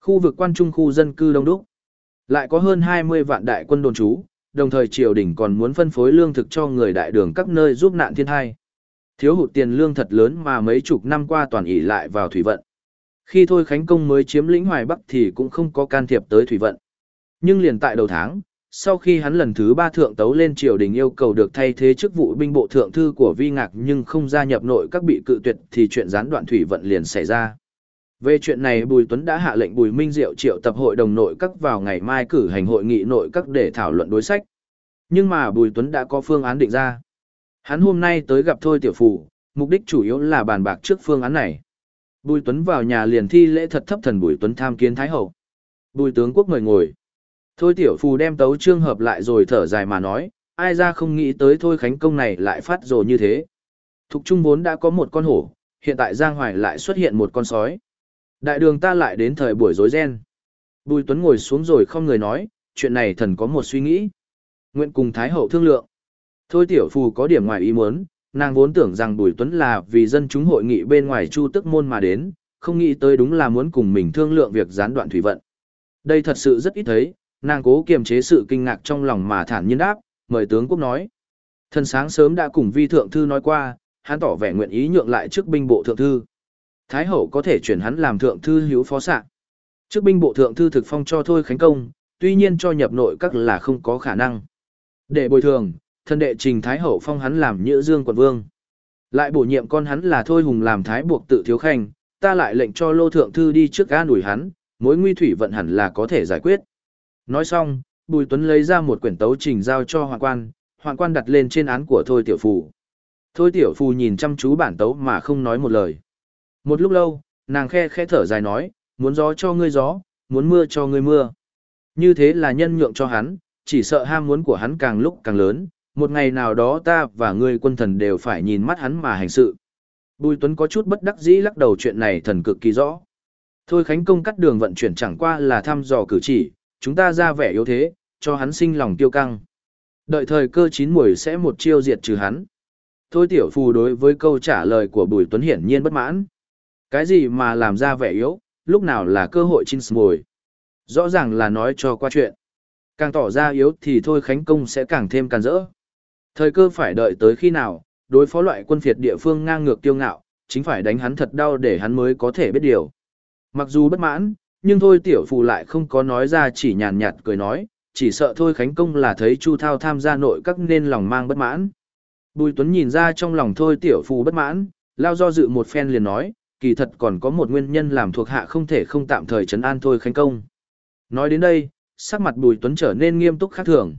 Khu vực quan trung khu dân cư đông đúc. Lại có hơn 20 vạn đại quân đồn trú, đồng thời triều đình còn muốn phân phối lương thực cho người đại đường các nơi giúp nạn thiên tai, Thiếu hụt tiền lương thật lớn mà mấy chục năm qua toàn ỷ lại vào thủy vận. Khi Thôi Khánh Công mới chiếm lĩnh Hoài Bắc thì cũng không có can thiệp tới thủy vận. Nhưng liền tại đầu tháng, sau khi hắn lần thứ ba thượng tấu lên triều đình yêu cầu được thay thế chức vụ binh bộ thượng thư của Vi Ngạc nhưng không gia nhập nội các bị cự tuyệt thì chuyện gián đoạn thủy vận liền xảy ra. Về chuyện này Bùi Tuấn đã hạ lệnh Bùi Minh Diệu triệu tập hội đồng nội các vào ngày mai cử hành hội nghị nội các để thảo luận đối sách. Nhưng mà Bùi Tuấn đã có phương án định ra. Hắn hôm nay tới gặp Thôi Tiểu Phủ, mục đích chủ yếu là bàn bạc trước phương án này. Bùi Tuấn vào nhà liền thi lễ thật thấp thần Bùi Tuấn tham kiến Thái Hậu. Bùi tướng quốc mời ngồi. Thôi Tiểu Phù đem tấu trương hợp lại rồi thở dài mà nói, ai ra không nghĩ tới Thôi Khánh Công này lại phát rồ như thế. Thục Trung vốn đã có một con hổ, hiện tại Giang Hoài lại xuất hiện một con sói. Đại đường ta lại đến thời buổi rối ren. Bùi Tuấn ngồi xuống rồi không người nói, chuyện này thần có một suy nghĩ. Nguyện cùng Thái Hậu thương lượng. Thôi tiểu phù có điểm ngoài ý muốn, nàng vốn tưởng rằng Bùi Tuấn là vì dân chúng hội nghị bên ngoài chu tức môn mà đến, không nghĩ tới đúng là muốn cùng mình thương lượng việc gián đoạn thủy vận. Đây thật sự rất ít thấy, nàng cố kiềm chế sự kinh ngạc trong lòng mà thản nhiên đáp, mời tướng quốc nói. Thần sáng sớm đã cùng vi thượng thư nói qua, hắn tỏ vẻ nguyện ý nhượng lại trước binh bộ thượng thư. Thái hậu có thể chuyển hắn làm thượng thư hữu phó sạ. Trước binh bộ thượng thư thực phong cho thôi khánh công, tuy nhiên cho nhập nội các là không có khả năng. Để bồi thường, thân đệ trình Thái Hậu phong hắn làm nhữ dương quận vương. Lại bổ nhiệm con hắn là Thôi Hùng làm Thái buộc tự thiếu khanh, ta lại lệnh cho Lô Thượng Thư đi trước ga đuổi hắn, mối nguy thủy vận hẳn là có thể giải quyết. Nói xong, Bùi Tuấn lấy ra một quyển tấu trình giao cho hoàng quan, hoàng quan đặt lên trên án của Thôi Tiểu Phù. Thôi Tiểu Phù nhìn chăm chú bản tấu mà không nói một lời. Một lúc lâu, nàng khe khẽ thở dài nói, muốn gió cho ngươi gió, muốn mưa cho ngươi mưa. Như thế là nhân nhượng cho hắn, chỉ sợ ham muốn của hắn càng lúc càng lớn, một ngày nào đó ta và ngươi quân thần đều phải nhìn mắt hắn mà hành sự. Bùi Tuấn có chút bất đắc dĩ lắc đầu chuyện này thần cực kỳ rõ. Thôi Khánh Công cắt đường vận chuyển chẳng qua là thăm dò cử chỉ, chúng ta ra vẻ yếu thế, cho hắn sinh lòng tiêu căng. Đợi thời cơ chín muồi sẽ một chiêu diệt trừ hắn. Thôi tiểu phù đối với câu trả lời của Bùi Tuấn hiển nhiên bất mãn. Cái gì mà làm ra vẻ yếu, lúc nào là cơ hội chín mồi. Rõ ràng là nói cho qua chuyện. Càng tỏ ra yếu thì thôi Khánh Công sẽ càng thêm càng rỡ. Thời cơ phải đợi tới khi nào, đối phó loại quân phiệt địa phương ngang ngược tiêu ngạo, chính phải đánh hắn thật đau để hắn mới có thể biết điều. Mặc dù bất mãn, nhưng thôi tiểu phù lại không có nói ra chỉ nhàn nhạt cười nói, chỉ sợ thôi Khánh Công là thấy Chu Thao tham gia nội các nên lòng mang bất mãn. Bùi Tuấn nhìn ra trong lòng thôi tiểu phù bất mãn, lao do dự một phen liền nói, kỳ thật còn có một nguyên nhân làm thuộc hạ không thể không tạm thời trấn an thôi Khánh Công. Nói đến đây, sắc mặt Bùi Tuấn trở nên nghiêm túc khác thường.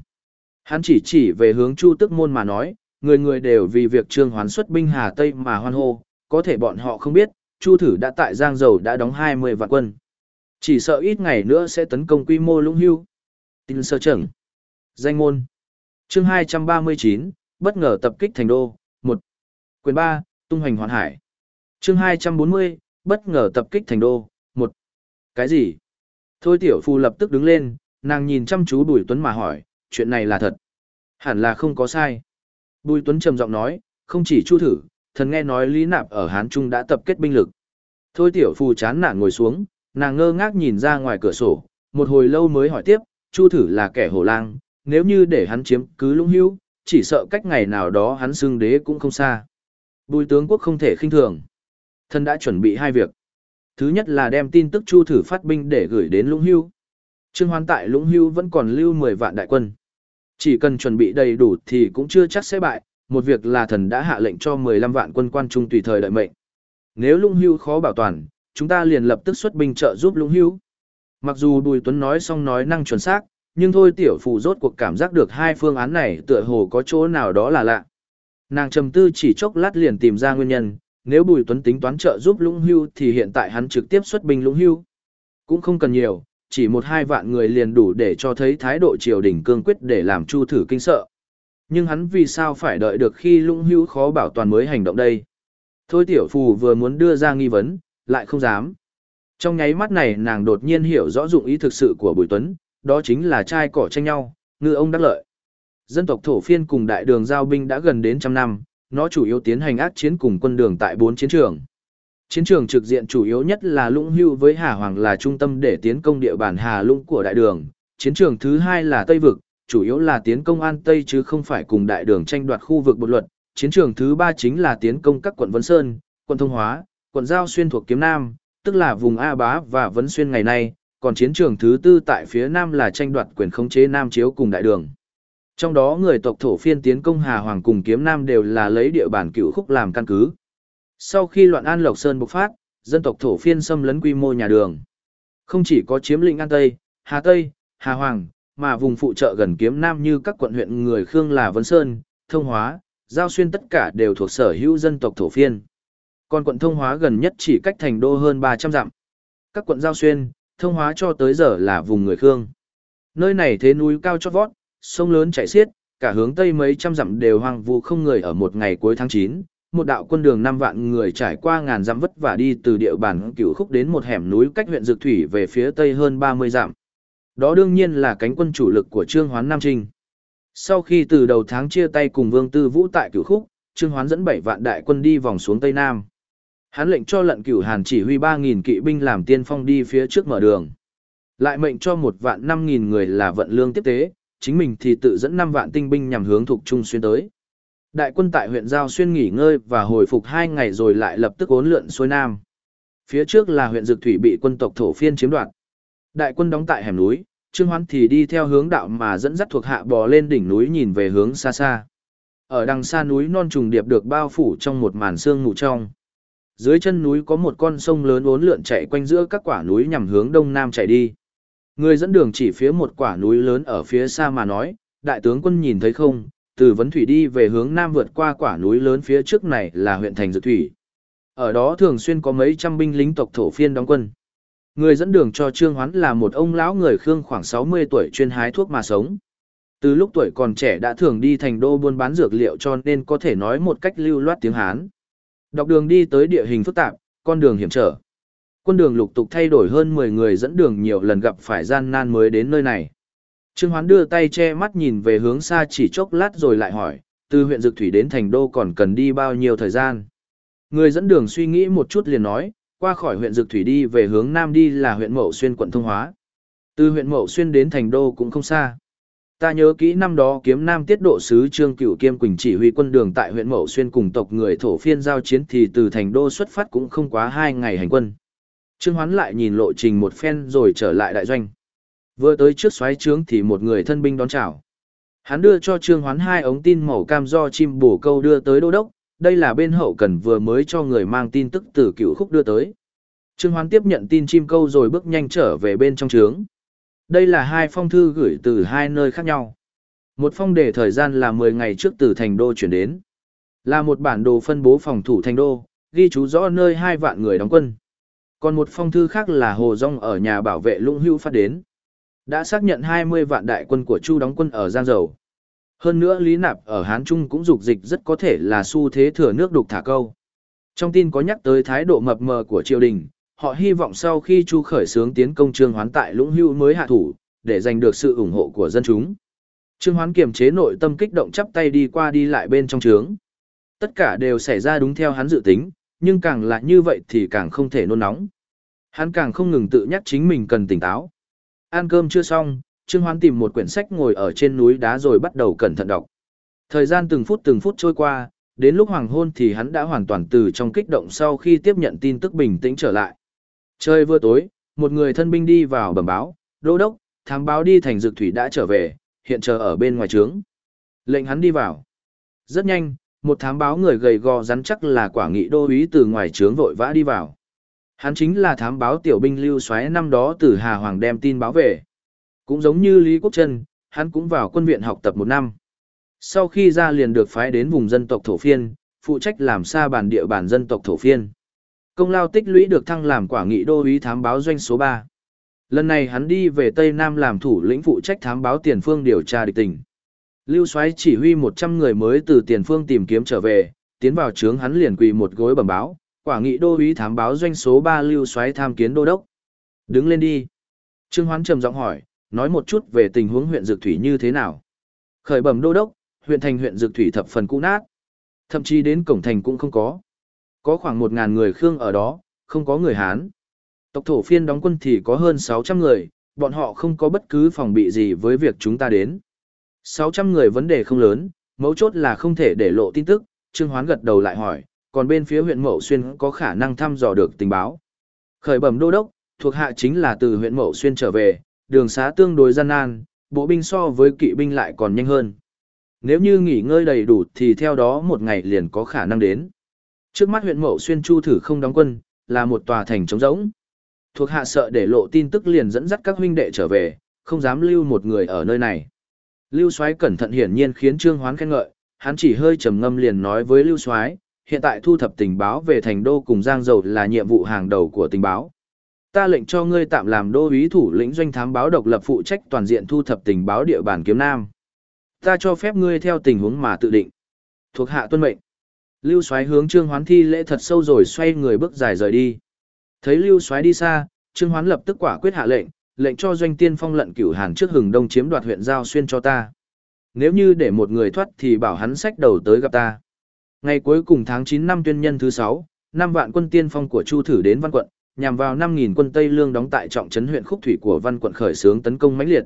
Hắn chỉ chỉ về hướng Chu Tức Môn mà nói, người người đều vì việc Trương Hoán xuất binh Hà Tây mà hoan hô, có thể bọn họ không biết, Chu Thử đã tại Giang Dầu đã đóng 20 vạn quân. Chỉ sợ ít ngày nữa sẽ tấn công quy mô lũng hưu. Tin sơ trưởng. Danh môn. chương 239, bất ngờ tập kích thành đô. 1. Quyền 3, tung hoành hoàn hải chương 240, bất ngờ tập kích thành đô. Một, Cái gì? Thôi tiểu phu lập tức đứng lên, nàng nhìn chăm chú Bùi Tuấn mà hỏi, chuyện này là thật. Hẳn là không có sai. Bùi Tuấn trầm giọng nói, không chỉ chu thử, thần nghe nói Lý Nạp ở Hán Trung đã tập kết binh lực. Thôi tiểu phu chán nản ngồi xuống, nàng ngơ ngác nhìn ra ngoài cửa sổ, một hồi lâu mới hỏi tiếp, chu thử là kẻ hổ lang, nếu như để hắn chiếm cứ lũng hữu, chỉ sợ cách ngày nào đó hắn xưng đế cũng không xa. Bùi tướng quốc không thể khinh thường. Thần đã chuẩn bị hai việc. Thứ nhất là đem tin tức chu thử phát binh để gửi đến lũng hưu. Trương Hoan tại lũng hưu vẫn còn lưu 10 vạn đại quân. Chỉ cần chuẩn bị đầy đủ thì cũng chưa chắc sẽ bại, một việc là thần đã hạ lệnh cho 15 vạn quân quan trung tùy thời đợi mệnh. Nếu lũng hưu khó bảo toàn, chúng ta liền lập tức xuất binh trợ giúp lũng hưu. Mặc dù Bùi Tuấn nói xong nói năng chuẩn xác, nhưng thôi tiểu phụ rốt cuộc cảm giác được hai phương án này tựa hồ có chỗ nào đó là lạ. Nàng trầm tư chỉ chốc lát liền tìm ra nguyên nhân, nếu Bùi Tuấn tính toán trợ giúp Lũng Hưu thì hiện tại hắn trực tiếp xuất binh Lũng Hưu. Cũng không cần nhiều, chỉ một hai vạn người liền đủ để cho thấy thái độ triều đình cương quyết để làm Chu thử kinh sợ. Nhưng hắn vì sao phải đợi được khi Lũng Hưu khó bảo toàn mới hành động đây? Thôi tiểu phù vừa muốn đưa ra nghi vấn, lại không dám. Trong nháy mắt này nàng đột nhiên hiểu rõ dụng ý thực sự của Bùi Tuấn, đó chính là trai cỏ tranh nhau, ngư ông đắc lợi. Dân tộc thổ phiên cùng đại đường giao binh đã gần đến trăm năm, nó chủ yếu tiến hành ác chiến cùng quân đường tại bốn chiến trường. Chiến trường trực diện chủ yếu nhất là Lũng Hưu với Hà Hoàng là trung tâm để tiến công địa bàn Hà Lũng của đại đường. Chiến trường thứ hai là Tây Vực, chủ yếu là tiến công An Tây chứ không phải cùng đại đường tranh đoạt khu vực bột luật. Chiến trường thứ ba chính là tiến công các quận Vân Sơn, quận Thông Hóa, quận Giao Xuyên thuộc Kiếm Nam, tức là vùng A Bá và Vân Xuyên ngày nay. Còn chiến trường thứ tư tại phía Nam là tranh đoạt quyền khống chế Nam Chiếu cùng đại đường. Trong đó người tộc thổ phiên tiến công Hà Hoàng cùng Kiếm Nam đều là lấy địa bàn cựu khúc làm căn cứ. Sau khi loạn An Lộc Sơn bộc phát, dân tộc thổ phiên xâm lấn quy mô nhà đường. Không chỉ có chiếm lĩnh An Tây, Hà Tây, Hà Hoàng, mà vùng phụ trợ gần Kiếm Nam như các quận huyện người Khương là Vân Sơn, Thông Hóa, Giao Xuyên tất cả đều thuộc sở hữu dân tộc thổ phiên. Còn quận Thông Hóa gần nhất chỉ cách thành đô hơn 300 dặm. Các quận Giao Xuyên, Thông Hóa cho tới giờ là vùng người Khương. Nơi này thế núi cao chót vót, sông lớn chảy xiết, cả hướng tây mấy trăm dặm đều hoang vu không người ở một ngày cuối tháng 9, một đạo quân đường 5 vạn người trải qua ngàn dặm vất vả đi từ địa bàn cửu khúc đến một hẻm núi cách huyện Dược Thủy về phía tây hơn 30 dặm. Đó đương nhiên là cánh quân chủ lực của Trương Hoán Nam Trinh. Sau khi từ đầu tháng chia tay cùng Vương Tư Vũ tại cửu khúc, Trương Hoán dẫn 7 vạn đại quân đi vòng xuống Tây Nam. Hắn lệnh cho lận cửu Hàn chỉ huy 3000 kỵ binh làm tiên phong đi phía trước mở đường. Lại mệnh cho một vạn 5.000 người là vận lương tiếp tế, chính mình thì tự dẫn 5 vạn tinh binh nhằm hướng thuộc Trung Xuyên tới. Đại quân tại huyện Giao Xuyên nghỉ ngơi và hồi phục 2 ngày rồi lại lập tức ốn lượn xuôi Nam. Phía trước là huyện Dực Thủy bị quân tộc thổ phiên chiếm đoạt. Đại quân đóng tại hẻm núi, Trương Hoán thì đi theo hướng đạo mà dẫn dắt thuộc hạ bò lên đỉnh núi nhìn về hướng xa xa. Ở đằng xa núi non trùng điệp được bao phủ trong một màn sương mù trong. Dưới chân núi có một con sông lớn uốn lượn chạy quanh giữa các quả núi nhằm hướng đông nam chạy đi. Người dẫn đường chỉ phía một quả núi lớn ở phía xa mà nói, đại tướng quân nhìn thấy không, từ vấn thủy đi về hướng nam vượt qua quả núi lớn phía trước này là huyện thành Dược Thủy. Ở đó thường xuyên có mấy trăm binh lính tộc thổ phiên đóng quân. Người dẫn đường cho Trương Hoán là một ông lão người Khương khoảng 60 tuổi chuyên hái thuốc mà sống. Từ lúc tuổi còn trẻ đã thường đi thành đô buôn bán dược liệu cho nên có thể nói một cách lưu loát tiếng Hán. Đọc đường đi tới địa hình phức tạp, con đường hiểm trở. Quân đường lục tục thay đổi hơn 10 người dẫn đường nhiều lần gặp phải gian nan mới đến nơi này. Trương Hoán đưa tay che mắt nhìn về hướng xa chỉ chốc lát rồi lại hỏi, từ huyện Dược Thủy đến thành đô còn cần đi bao nhiêu thời gian. Người dẫn đường suy nghĩ một chút liền nói, qua khỏi huyện Dược Thủy đi về hướng Nam đi là huyện Mậu Xuyên quận Thông Hóa. Từ huyện Mậu Xuyên đến thành đô cũng không xa. Ta nhớ kỹ năm đó kiếm Nam tiết độ sứ Trương Cửu Kiêm Quỳnh chỉ huy quân đường tại huyện Mậu Xuyên cùng tộc người thổ phiên giao chiến thì từ thành đô xuất phát cũng không quá hai ngày hành quân. Trương Hoán lại nhìn lộ trình một phen rồi trở lại đại doanh. Vừa tới trước xoáy trướng thì một người thân binh đón chào. Hắn đưa cho Trương Hoán hai ống tin màu cam do chim bổ câu đưa tới đô đốc, đây là bên hậu cần vừa mới cho người mang tin tức từ cựu khúc đưa tới. Trương Hoán tiếp nhận tin chim câu rồi bước nhanh trở về bên trong trướng. Đây là hai phong thư gửi từ hai nơi khác nhau. Một phong để thời gian là 10 ngày trước từ thành đô chuyển đến. Là một bản đồ phân bố phòng thủ thành đô, ghi chú rõ nơi hai vạn người đóng quân. Còn một phong thư khác là Hồ Dung ở nhà bảo vệ lũng hữu phát đến. Đã xác nhận 20 vạn đại quân của Chu đóng quân ở Giang Dầu. Hơn nữa Lý Nạp ở Hán Trung cũng dục dịch rất có thể là xu thế thừa nước đục thả câu. Trong tin có nhắc tới thái độ mập mờ của triều đình, họ hy vọng sau khi Chu khởi xướng tiến công Trương Hoán tại Lũng hữu mới hạ thủ, để giành được sự ủng hộ của dân chúng. Trương Hoán kiềm chế nội tâm kích động chắp tay đi qua đi lại bên trong trướng. Tất cả đều xảy ra đúng theo hắn dự tính, nhưng càng là như vậy thì càng không thể nôn nóng. Hắn càng không ngừng tự nhắc chính mình cần tỉnh táo. Ăn cơm chưa xong, Trương Hoán tìm một quyển sách ngồi ở trên núi đá rồi bắt đầu cẩn thận đọc. Thời gian từng phút từng phút trôi qua, đến lúc hoàng hôn thì hắn đã hoàn toàn từ trong kích động sau khi tiếp nhận tin tức bình tĩnh trở lại. Trời vừa tối, một người thân binh đi vào bẩm báo, đô đốc, thám báo đi thành dược thủy đã trở về, hiện chờ ở bên ngoài trướng. Lệnh hắn đi vào. Rất nhanh, một thám báo người gầy gò rắn chắc là quả nghị đô úy từ ngoài trướng vội vã đi vào. Hắn chính là thám báo tiểu binh lưu xoáy năm đó từ Hà Hoàng đem tin báo về. Cũng giống như Lý Quốc Trân, hắn cũng vào quân viện học tập một năm. Sau khi ra liền được phái đến vùng dân tộc thổ phiên, phụ trách làm xa bản địa bản dân tộc thổ phiên. Công lao tích lũy được thăng làm quả nghị đô úy thám báo doanh số 3. Lần này hắn đi về Tây Nam làm thủ lĩnh phụ trách thám báo tiền phương điều tra địch tình. Lưu Soái chỉ huy 100 người mới từ tiền phương tìm kiếm trở về, tiến vào trướng hắn liền quỳ một gối bẩm báo, quả nghị đô úy thám báo doanh số 3 Lưu Soái tham kiến đô đốc. Đứng lên đi. Trương Hoán trầm giọng hỏi, nói một chút về tình huống huyện Dược Thủy như thế nào. Khởi bẩm đô đốc, huyện thành huyện Dược Thủy thập phần cũ nát. Thậm chí đến cổng thành cũng không có. Có khoảng 1.000 người Khương ở đó, không có người Hán. Tộc thổ phiên đóng quân thì có hơn 600 người, bọn họ không có bất cứ phòng bị gì với việc chúng ta đến. 600 người vấn đề không lớn, mấu chốt là không thể để lộ tin tức, Trương Hoán gật đầu lại hỏi, còn bên phía huyện Mậu Xuyên có khả năng thăm dò được tình báo. Khởi bẩm đô đốc, thuộc hạ chính là từ huyện Mậu Xuyên trở về, đường xá tương đối gian nan, bộ binh so với kỵ binh lại còn nhanh hơn. Nếu như nghỉ ngơi đầy đủ thì theo đó một ngày liền có khả năng đến. Trước mắt huyện Mậu Xuyên Chu thử không đóng quân, là một tòa thành trống rỗng. Thuộc hạ sợ để lộ tin tức liền dẫn dắt các huynh đệ trở về, không dám lưu một người ở nơi này. Lưu Soái cẩn thận hiển nhiên khiến Trương Hoán khen ngợi, hắn chỉ hơi trầm ngâm liền nói với Lưu Soái, hiện tại thu thập tình báo về thành đô cùng Giang Dầu là nhiệm vụ hàng đầu của tình báo. Ta lệnh cho ngươi tạm làm đô úy thủ lĩnh doanh thám báo độc lập phụ trách toàn diện thu thập tình báo địa bàn kiếm nam. Ta cho phép ngươi theo tình huống mà tự định. Thuộc hạ tuân mệnh. Lưu Soái hướng Trương Hoán thi lễ thật sâu rồi xoay người bước dài rời đi. Thấy Lưu Soái đi xa, Trương Hoán lập tức quả quyết hạ lệnh, lệnh cho doanh tiên phong lận cửu hàn trước hừng đông chiếm đoạt huyện giao xuyên cho ta. Nếu như để một người thoát thì bảo hắn sách đầu tới gặp ta. Ngày cuối cùng tháng chín năm tuyên nhân thứ sáu, năm vạn quân tiên phong của Chu thử đến Văn quận, nhằm vào 5000 quân Tây Lương đóng tại trọng trấn huyện Khúc Thủy của Văn quận khởi xướng tấn công mãnh liệt.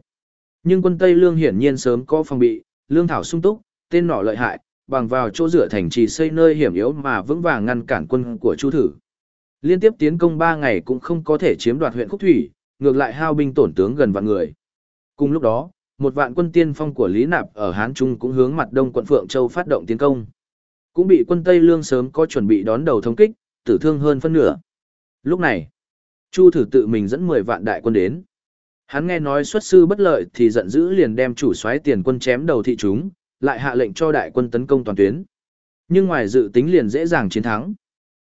Nhưng quân Tây Lương hiển nhiên sớm có phòng bị, lương thảo sung túc, tên nỏ lợi hại, bằng vào chỗ dựa thành trì xây nơi hiểm yếu mà vững vàng ngăn cản quân của Chu thử. Liên tiếp tiến công ba ngày cũng không có thể chiếm đoạt huyện Khúc Thủy, ngược lại hao binh tổn tướng gần vạn người. Cùng lúc đó, một vạn quân tiên phong của Lý Nạp ở Hán Trung cũng hướng mặt đông quận Phượng Châu phát động tiến công. Cũng bị quân Tây Lương sớm có chuẩn bị đón đầu thống kích, tử thương hơn phân nửa. Lúc này, Chu thử tự mình dẫn 10 vạn đại quân đến. Hắn nghe nói xuất sư bất lợi thì giận dữ liền đem chủ soái tiền quân chém đầu thị chúng, lại hạ lệnh cho đại quân tấn công toàn tuyến. Nhưng ngoài dự tính liền dễ dàng chiến thắng.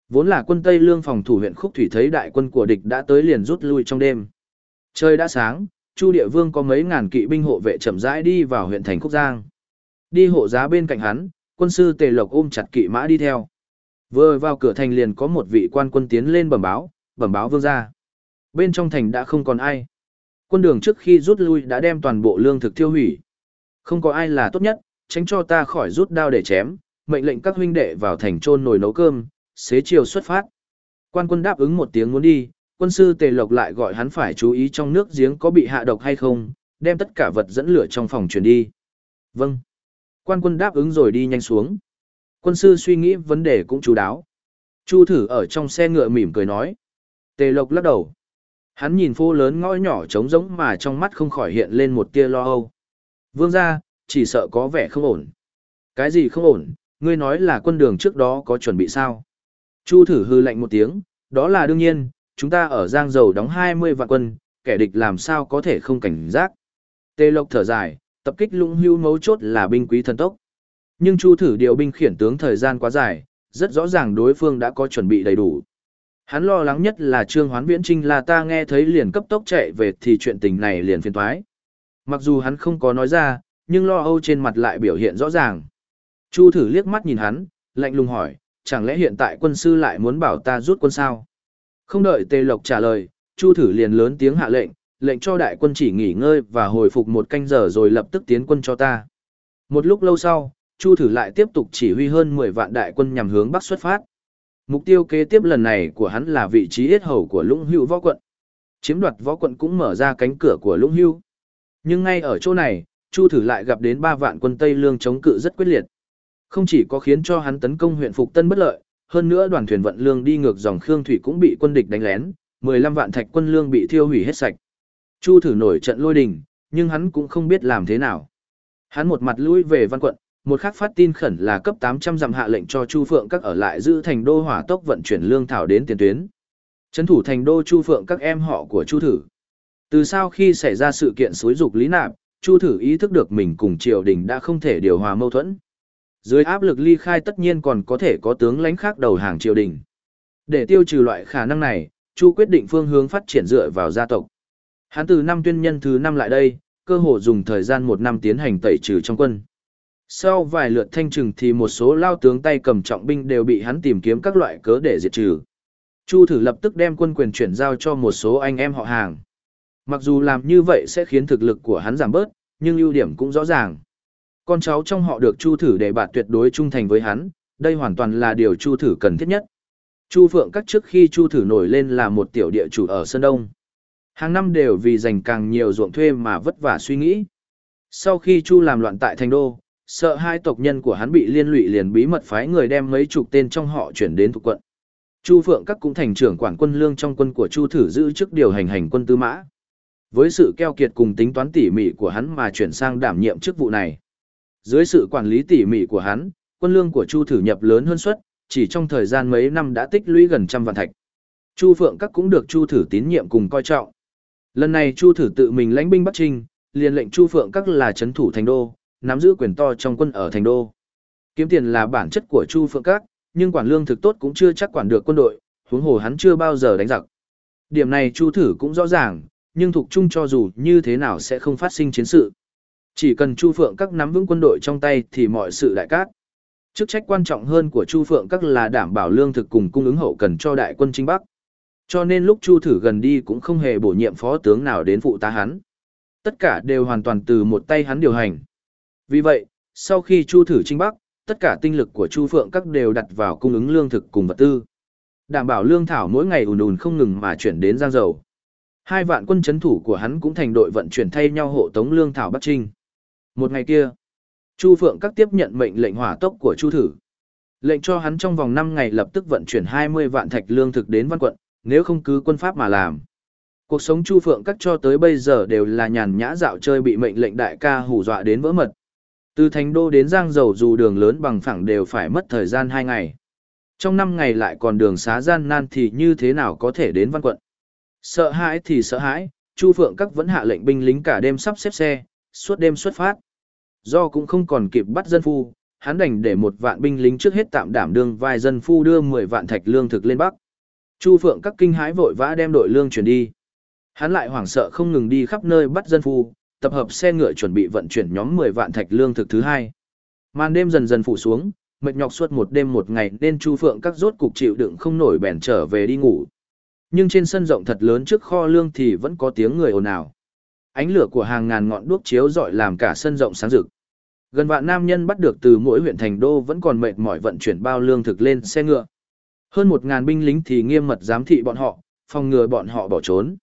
Vốn là quân Tây Lương phòng thủ huyện Khúc Thủy thấy đại quân của địch đã tới liền rút lui trong đêm. Trời đã sáng, Chu Địa Vương có mấy ngàn kỵ binh hộ vệ chậm rãi đi vào huyện thành Khúc Giang. Đi hộ giá bên cạnh hắn, quân sư Tề Lộc ôm chặt kỵ mã đi theo. Vừa vào cửa thành liền có một vị quan quân tiến lên bẩm báo, bẩm báo vương gia. Bên trong thành đã không còn ai. Quân đường trước khi rút lui đã đem toàn bộ lương thực tiêu hủy. Không có ai là tốt nhất, tránh cho ta khỏi rút đao để chém, mệnh lệnh các huynh đệ vào thành trôn nồi nấu cơm, xế chiều xuất phát. Quan quân đáp ứng một tiếng muốn đi, quân sư Tề Lộc lại gọi hắn phải chú ý trong nước giếng có bị hạ độc hay không, đem tất cả vật dẫn lửa trong phòng chuyển đi. Vâng. Quan quân đáp ứng rồi đi nhanh xuống. Quân sư suy nghĩ vấn đề cũng chú đáo. Chu thử ở trong xe ngựa mỉm cười nói. Tề Lộc lắc đầu. Hắn nhìn phố lớn ngõ nhỏ trống rỗng mà trong mắt không khỏi hiện lên một tia lo âu. Vương gia, chỉ sợ có vẻ không ổn. Cái gì không ổn, ngươi nói là quân đường trước đó có chuẩn bị sao? Chu thử hư lạnh một tiếng, đó là đương nhiên, chúng ta ở Giang Dầu đóng 20 vạn quân, kẻ địch làm sao có thể không cảnh giác. Tê Lộc thở dài, tập kích lũng hưu mấu chốt là binh quý thần tốc. Nhưng Chu thử điều binh khiển tướng thời gian quá dài, rất rõ ràng đối phương đã có chuẩn bị đầy đủ. Hắn lo lắng nhất là Trương Hoán Viễn Trinh là ta nghe thấy liền cấp tốc chạy về thì chuyện tình này liền phiền thoái. Mặc dù hắn không có nói ra, nhưng lo âu trên mặt lại biểu hiện rõ ràng. Chu thử liếc mắt nhìn hắn, lạnh lùng hỏi, chẳng lẽ hiện tại quân sư lại muốn bảo ta rút quân sao? Không đợi Tề Lộc trả lời, Chu thử liền lớn tiếng hạ lệnh, lệnh cho đại quân chỉ nghỉ ngơi và hồi phục một canh giờ rồi lập tức tiến quân cho ta. Một lúc lâu sau, Chu thử lại tiếp tục chỉ huy hơn 10 vạn đại quân nhằm hướng bắc xuất phát. Mục tiêu kế tiếp lần này của hắn là vị trí yết hầu của Lũng Hưu võ quận. Chiếm đoạt võ quận cũng mở ra cánh cửa của Lũng Hưu. Nhưng ngay ở chỗ này, Chu thử lại gặp đến 3 vạn quân Tây Lương chống cự rất quyết liệt. Không chỉ có khiến cho hắn tấn công huyện Phục Tân bất lợi, hơn nữa đoàn thuyền vận lương đi ngược dòng Khương Thủy cũng bị quân địch đánh lén, 15 vạn thạch quân lương bị thiêu hủy hết sạch. Chu thử nổi trận lôi đình, nhưng hắn cũng không biết làm thế nào. Hắn một mặt lui về văn quận, một khắc phát tin khẩn là cấp 800 dặm hạ lệnh cho Chu Phượng các ở lại giữ thành đô hỏa tốc vận chuyển lương thảo đến tiền tuyến. Trấn thủ thành đô Chu Phượng các em họ của Chu Thử. Từ sau khi xảy ra sự kiện xối dục lý nạp, Chu Thử ý thức được mình cùng triều đình đã không thể điều hòa mâu thuẫn. Dưới áp lực ly khai tất nhiên còn có thể có tướng lãnh khác đầu hàng triều đình. Để tiêu trừ loại khả năng này, Chu quyết định phương hướng phát triển dựa vào gia tộc. Hắn từ năm tuyên nhân thứ năm lại đây, cơ hồ dùng thời gian một năm tiến hành tẩy trừ trong quân. Sau vài lượt thanh trừng thì một số lao tướng tay cầm trọng binh đều bị hắn tìm kiếm các loại cớ để diệt trừ. Chu thử lập tức đem quân quyền chuyển giao cho một số anh em họ hàng. Mặc dù làm như vậy sẽ khiến thực lực của hắn giảm bớt, nhưng ưu điểm cũng rõ ràng. Con cháu trong họ được Chu thử để bạt tuyệt đối trung thành với hắn, đây hoàn toàn là điều Chu thử cần thiết nhất. Chu Phượng các trước khi Chu thử nổi lên là một tiểu địa chủ ở Sơn Đông. Hàng năm đều vì dành càng nhiều ruộng thuê mà vất vả suy nghĩ. Sau khi Chu làm loạn tại thành đô, sợ hai tộc nhân của hắn bị liên lụy liền bí mật phái người đem mấy chục tên trong họ chuyển đến thuộc quận. Chu Phượng các cũng thành trưởng quản quân lương trong quân của Chu thử giữ chức điều hành hành quân tư mã. Với sự keo kiệt cùng tính toán tỉ mỉ của hắn mà chuyển sang đảm nhiệm chức vụ này. Dưới sự quản lý tỉ mỉ của hắn, quân lương của Chu thử nhập lớn hơn suất, chỉ trong thời gian mấy năm đã tích lũy gần trăm vạn thạch. Chu Phượng các cũng được Chu thử tín nhiệm cùng coi trọng. Lần này Chu thử tự mình lãnh binh Bắc Trinh, liền lệnh Chu Phượng các là chấn thủ thành đô, nắm giữ quyền to trong quân ở thành đô. Kiếm tiền là bản chất của Chu Phượng các, nhưng quản lương thực tốt cũng chưa chắc quản được quân đội, huống hồ hắn chưa bao giờ đánh giặc. Điểm này Chu thử cũng rõ ràng, nhưng thuộc chung cho dù như thế nào sẽ không phát sinh chiến sự. Chỉ cần Chu Phượng các nắm vững quân đội trong tay thì mọi sự đại cát. Chức trách quan trọng hơn của Chu Phượng các là đảm bảo lương thực cùng cung ứng hậu cần cho đại quân chính Bắc. Cho nên lúc Chu thử gần đi cũng không hề bổ nhiệm phó tướng nào đến phụ tá hắn. Tất cả đều hoàn toàn từ một tay hắn điều hành. Vì vậy, sau khi Chu thử chính Bắc, tất cả tinh lực của Chu Phượng các đều đặt vào cung ứng lương thực cùng vật tư. Đảm bảo lương thảo mỗi ngày ùn ùn không ngừng mà chuyển đến Giang Dầu. Hai vạn quân chấn thủ của hắn cũng thành đội vận chuyển thay nhau hộ tống lương thảo Bắc Trinh. Một ngày kia, Chu Phượng các tiếp nhận mệnh lệnh hỏa tốc của Chu thử. Lệnh cho hắn trong vòng 5 ngày lập tức vận chuyển 20 vạn thạch lương thực đến văn quận, nếu không cứ quân pháp mà làm. Cuộc sống Chu Phượng các cho tới bây giờ đều là nhàn nhã dạo chơi bị mệnh lệnh đại ca hù dọa đến vỡ mật. Từ thành đô đến Giang Dầu dù đường lớn bằng phẳng đều phải mất thời gian 2 ngày. Trong 5 ngày lại còn đường xá gian nan thì như thế nào có thể đến văn quận. Sợ hãi thì sợ hãi, Chu Phượng các vẫn hạ lệnh binh lính cả đêm sắp xếp xe, suốt đêm xuất phát. Do cũng không còn kịp bắt dân phu, hắn đành để một vạn binh lính trước hết tạm đảm đương vai dân phu đưa 10 vạn thạch lương thực lên Bắc. Chu Phượng các kinh hãi vội vã đem đội lương chuyển đi. Hắn lại hoảng sợ không ngừng đi khắp nơi bắt dân phu, tập hợp xe ngựa chuẩn bị vận chuyển nhóm 10 vạn thạch lương thực thứ hai. Màn đêm dần dần phủ xuống, mệt nhọc suốt một đêm một ngày nên Chu Phượng các rốt cục chịu đựng không nổi bèn trở về đi ngủ. Nhưng trên sân rộng thật lớn trước kho lương thì vẫn có tiếng người ồn ào. Ánh lửa của hàng ngàn ngọn đuốc chiếu rọi làm cả sân rộng sáng rực. Gần vạn nam nhân bắt được từ mỗi huyện thành đô vẫn còn mệt mỏi vận chuyển bao lương thực lên xe ngựa. Hơn một ngàn binh lính thì nghiêm mật giám thị bọn họ, phòng ngừa bọn họ bỏ trốn.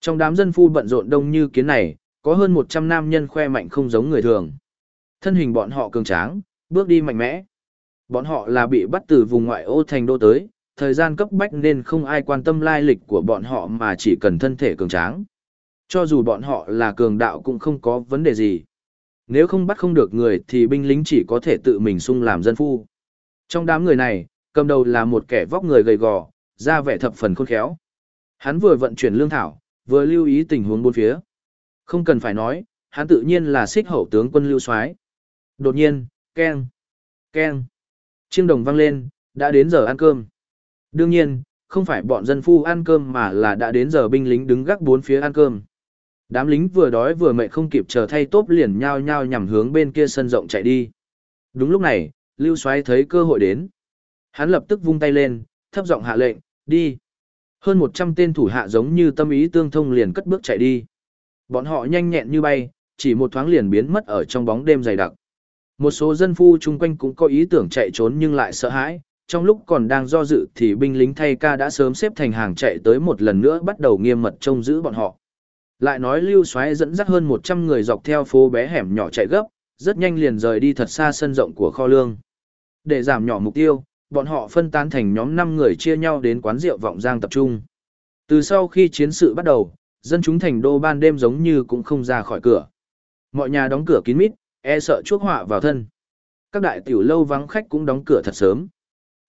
Trong đám dân phu bận rộn đông như kiến này, có hơn 100 nam nhân khoe mạnh không giống người thường. Thân hình bọn họ cường tráng, bước đi mạnh mẽ. Bọn họ là bị bắt từ vùng ngoại ô thành đô tới, thời gian cấp bách nên không ai quan tâm lai lịch của bọn họ mà chỉ cần thân thể cường tráng. Cho dù bọn họ là cường đạo cũng không có vấn đề gì. Nếu không bắt không được người thì binh lính chỉ có thể tự mình sung làm dân phu. Trong đám người này, cầm đầu là một kẻ vóc người gầy gò, da vẻ thập phần khôn khéo. Hắn vừa vận chuyển lương thảo, vừa lưu ý tình huống bốn phía. Không cần phải nói, hắn tự nhiên là xích hậu tướng quân lưu soái. Đột nhiên, keng, keng, chiêng đồng vang lên, đã đến giờ ăn cơm. Đương nhiên, không phải bọn dân phu ăn cơm mà là đã đến giờ binh lính đứng gác bốn phía ăn cơm. Đám lính vừa đói vừa mệt không kịp chờ thay tốp liền nhao nhao nhằm hướng bên kia sân rộng chạy đi. Đúng lúc này, Lưu Soái thấy cơ hội đến. Hắn lập tức vung tay lên, thấp giọng hạ lệnh, đi. Hơn 100 tên thủ hạ giống như tâm ý tương thông liền cất bước chạy đi. Bọn họ nhanh nhẹn như bay, chỉ một thoáng liền biến mất ở trong bóng đêm dày đặc. Một số dân phu chung quanh cũng có ý tưởng chạy trốn nhưng lại sợ hãi, trong lúc còn đang do dự thì binh lính thay ca đã sớm xếp thành hàng chạy tới một lần nữa bắt đầu nghiêm mật trông giữ bọn họ. Lại nói Lưu Soái dẫn dắt hơn 100 người dọc theo phố bé hẻm nhỏ chạy gấp, rất nhanh liền rời đi thật xa sân rộng của kho lương. Để giảm nhỏ mục tiêu, bọn họ phân tán thành nhóm 5 người chia nhau đến quán rượu vọng giang tập trung. Từ sau khi chiến sự bắt đầu, dân chúng thành đô ban đêm giống như cũng không ra khỏi cửa. Mọi nhà đóng cửa kín mít, e sợ chuốc họa vào thân. Các đại tiểu lâu vắng khách cũng đóng cửa thật sớm.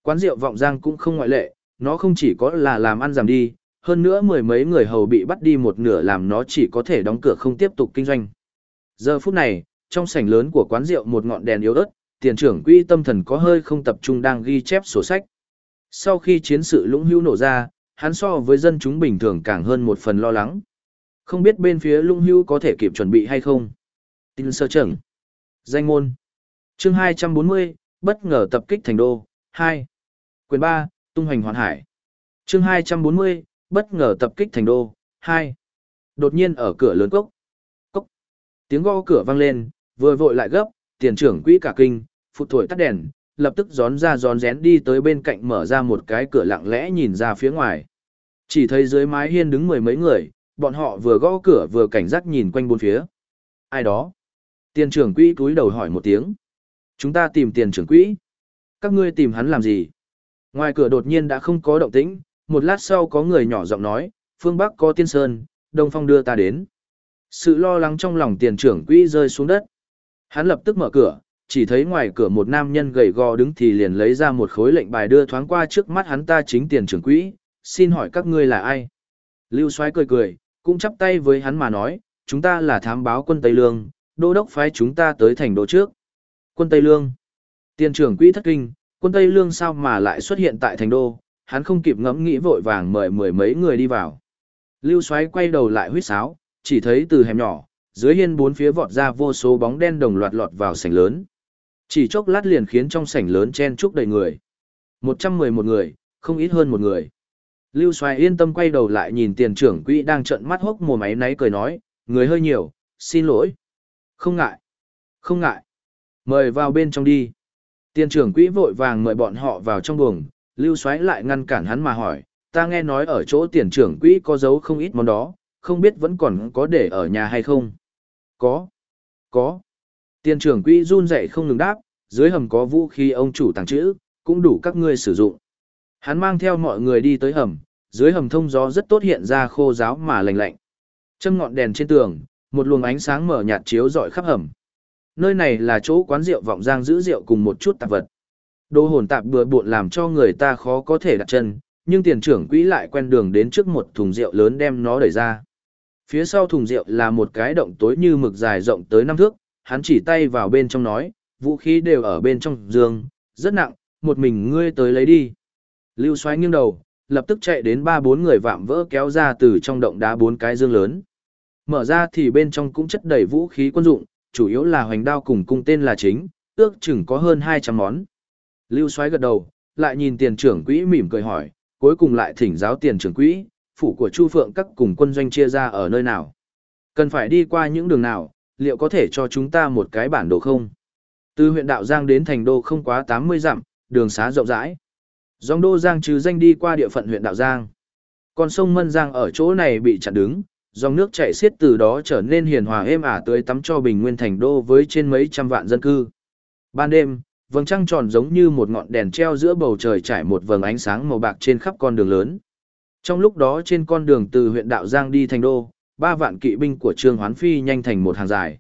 Quán rượu vọng giang cũng không ngoại lệ, nó không chỉ có là làm ăn giảm đi, hơn nữa mười mấy người hầu bị bắt đi một nửa làm nó chỉ có thể đóng cửa không tiếp tục kinh doanh. Giờ phút này, trong sảnh lớn của quán rượu một ngọn đèn yếu ớt, tiền trưởng quỹ tâm thần có hơi không tập trung đang ghi chép sổ sách. Sau khi chiến sự lũng hữu nổ ra, hắn so với dân chúng bình thường càng hơn một phần lo lắng. Không biết bên phía lũng hữu có thể kịp chuẩn bị hay không. Tin sơ trưởng. Danh ngôn chương 240, bất ngờ tập kích thành đô. 2. Quyền 3, tung hoành hoàn hải. chương 240, bất ngờ tập kích thành đô. 2. Đột nhiên ở cửa lớn cốc. Cốc. Tiếng gõ cửa vang lên, vừa vội lại gấp, tiền trưởng quỹ cả kinh, phụt thổi tắt đèn, lập tức gión ra gión rén đi tới bên cạnh mở ra một cái cửa lặng lẽ nhìn ra phía ngoài. Chỉ thấy dưới mái hiên đứng mười mấy người, bọn họ vừa gõ cửa vừa cảnh giác nhìn quanh bốn phía. Ai đó? Tiền trưởng quỹ cúi đầu hỏi một tiếng. Chúng ta tìm tiền trưởng quỹ. Các ngươi tìm hắn làm gì? Ngoài cửa đột nhiên đã không có động tĩnh, một lát sau có người nhỏ giọng nói, phương Bắc có tiên sơn, Đông Phong đưa ta đến. Sự lo lắng trong lòng tiền trưởng quỹ rơi xuống đất. Hắn lập tức mở cửa, chỉ thấy ngoài cửa một nam nhân gầy gò đứng thì liền lấy ra một khối lệnh bài đưa thoáng qua trước mắt hắn ta chính tiền trưởng quỹ, xin hỏi các ngươi là ai? Lưu Soái cười cười, cũng chắp tay với hắn mà nói, chúng ta là thám báo quân Tây Lương, đô đốc phái chúng ta tới thành đô trước. Quân Tây Lương. Tiền trưởng quỹ thất kinh, quân Tây Lương sao mà lại xuất hiện tại thành đô, hắn không kịp ngẫm nghĩ vội vàng mời mười mấy người đi vào. Lưu Soái quay đầu lại huýt sáo, chỉ thấy từ hẻm nhỏ, dưới hiên bốn phía vọt ra vô số bóng đen đồng loạt lọt vào sảnh lớn. Chỉ chốc lát liền khiến trong sảnh lớn chen chúc đầy người. 111 người, không ít hơn một người. Lưu Soái yên tâm quay đầu lại nhìn tiền trưởng quỹ đang trợn mắt hốc mồm máy náy cười nói, người hơi nhiều, xin lỗi. Không ngại. Không ngại. Mời vào bên trong đi. Tiền trưởng quỹ vội vàng mời bọn họ vào trong buồng, Lưu Soái lại ngăn cản hắn mà hỏi, ta nghe nói ở chỗ tiền trưởng quỹ có giấu không ít món đó, không biết vẫn còn có để ở nhà hay không. Có. Có. Tiền trưởng quỹ run dậy không ngừng đáp, dưới hầm có vũ khí ông chủ tàng trữ, cũng đủ các ngươi sử dụng. Hắn mang theo mọi người đi tới hầm, dưới hầm thông gió rất tốt hiện ra khô giáo mà lạnh lạnh. Châm ngọn đèn trên tường, một luồng ánh sáng mở nhạt chiếu rọi khắp hầm. Nơi này là chỗ quán rượu vọng giang giữ rượu cùng một chút tạp vật. Đồ hồn tạp bừa bộn làm cho người ta khó có thể đặt chân, nhưng tiền trưởng quỹ lại quen đường đến trước một thùng rượu lớn đem nó đẩy ra. Phía sau thùng rượu là một cái động tối như mực dài rộng tới năm thước, hắn chỉ tay vào bên trong nói, vũ khí đều ở bên trong giường, rất nặng, một mình ngươi tới lấy đi. Lưu xoáy nghiêng đầu, lập tức chạy đến ba bốn người vạm vỡ kéo ra từ trong động đá bốn cái dương lớn. Mở ra thì bên trong cũng chất đầy vũ khí quân dụng, chủ yếu là hoành đao cùng cung tên là chính, ước chừng có hơn 200 món. Lưu Soái gật đầu, lại nhìn tiền trưởng quỹ mỉm cười hỏi, cuối cùng lại thỉnh giáo tiền trưởng quỹ, phủ của Chu Phượng các cùng quân doanh chia ra ở nơi nào. Cần phải đi qua những đường nào, liệu có thể cho chúng ta một cái bản đồ không? Từ huyện Đạo Giang đến thành đô không quá 80 dặm, đường xá rộng rãi. Dòng đô Giang trừ danh đi qua địa phận huyện Đạo Giang. còn sông Mân Giang ở chỗ này bị chặn đứng, dòng nước chảy xiết từ đó trở nên hiền hòa êm ả tươi tắm cho bình nguyên thành đô với trên mấy trăm vạn dân cư. Ban đêm, vầng trăng tròn giống như một ngọn đèn treo giữa bầu trời trải một vầng ánh sáng màu bạc trên khắp con đường lớn. Trong lúc đó trên con đường từ huyện Đạo Giang đi thành đô, ba vạn kỵ binh của Trương Hoán Phi nhanh thành một hàng dài.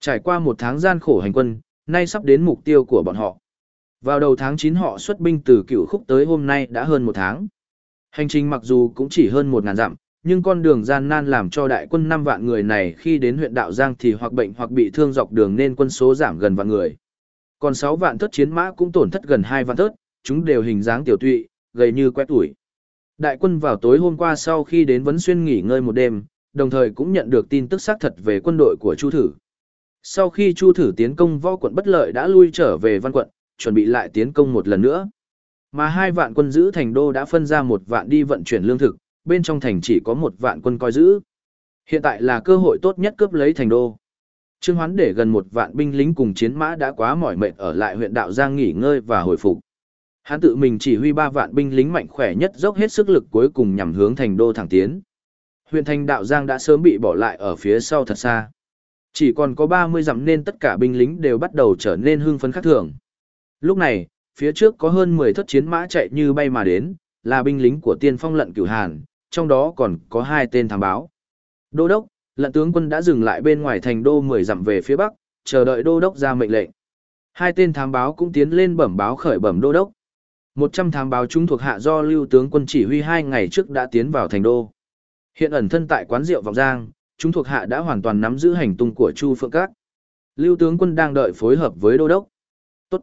Trải qua một tháng gian khổ hành quân, nay sắp đến mục tiêu của bọn họ. Vào đầu tháng 9 họ xuất binh từ cựu khúc tới hôm nay đã hơn một tháng. Hành trình mặc dù cũng chỉ hơn một ngàn dặm, nhưng con đường gian nan làm cho đại quân 5 vạn người này khi đến huyện Đạo Giang thì hoặc bệnh hoặc bị thương dọc đường nên quân số giảm gần vạn người. Còn 6 vạn thất chiến mã cũng tổn thất gần 2 vạn thất, chúng đều hình dáng tiểu tụy, gầy như quét tuổi. Đại quân vào tối hôm qua sau khi đến Vấn Xuyên nghỉ ngơi một đêm, đồng thời cũng nhận được tin tức xác thật về quân đội của Chu Thử. Sau khi Chu Thử tiến công võ quận bất lợi đã lui trở về văn quận, chuẩn bị lại tiến công một lần nữa. Mà hai vạn quân giữ thành đô đã phân ra một vạn đi vận chuyển lương thực, bên trong thành chỉ có một vạn quân coi giữ. Hiện tại là cơ hội tốt nhất cướp lấy thành đô. Trương Hoán để gần một vạn binh lính cùng chiến mã đã quá mỏi mệt ở lại huyện Đạo Giang nghỉ ngơi và hồi phục. Hắn tự mình chỉ huy ba vạn binh lính mạnh khỏe nhất dốc hết sức lực cuối cùng nhằm hướng thành đô thẳng tiến. Huyện thành Đạo Giang đã sớm bị bỏ lại ở phía sau thật xa. Chỉ còn có 30 dặm nên tất cả binh lính đều bắt đầu trở nên hưng phấn khác thường. Lúc này, phía trước có hơn 10 thất chiến mã chạy như bay mà đến, là binh lính của tiên phong lận cửu Hàn, trong đó còn có hai tên thám báo. Đô đốc, lận tướng quân đã dừng lại bên ngoài thành đô 10 dặm về phía bắc, chờ đợi đô đốc ra mệnh lệnh. Hai tên thám báo cũng tiến lên bẩm báo khởi bẩm đô đốc. 100 thám báo chúng thuộc hạ do lưu tướng quân chỉ huy hai ngày trước đã tiến vào thành đô. Hiện ẩn thân tại quán rượu Vọng Giang, chúng thuộc hạ đã hoàn toàn nắm giữ hành tung của Chu Phượng Các. Lưu tướng quân đang đợi phối hợp với đô đốc. Tốt.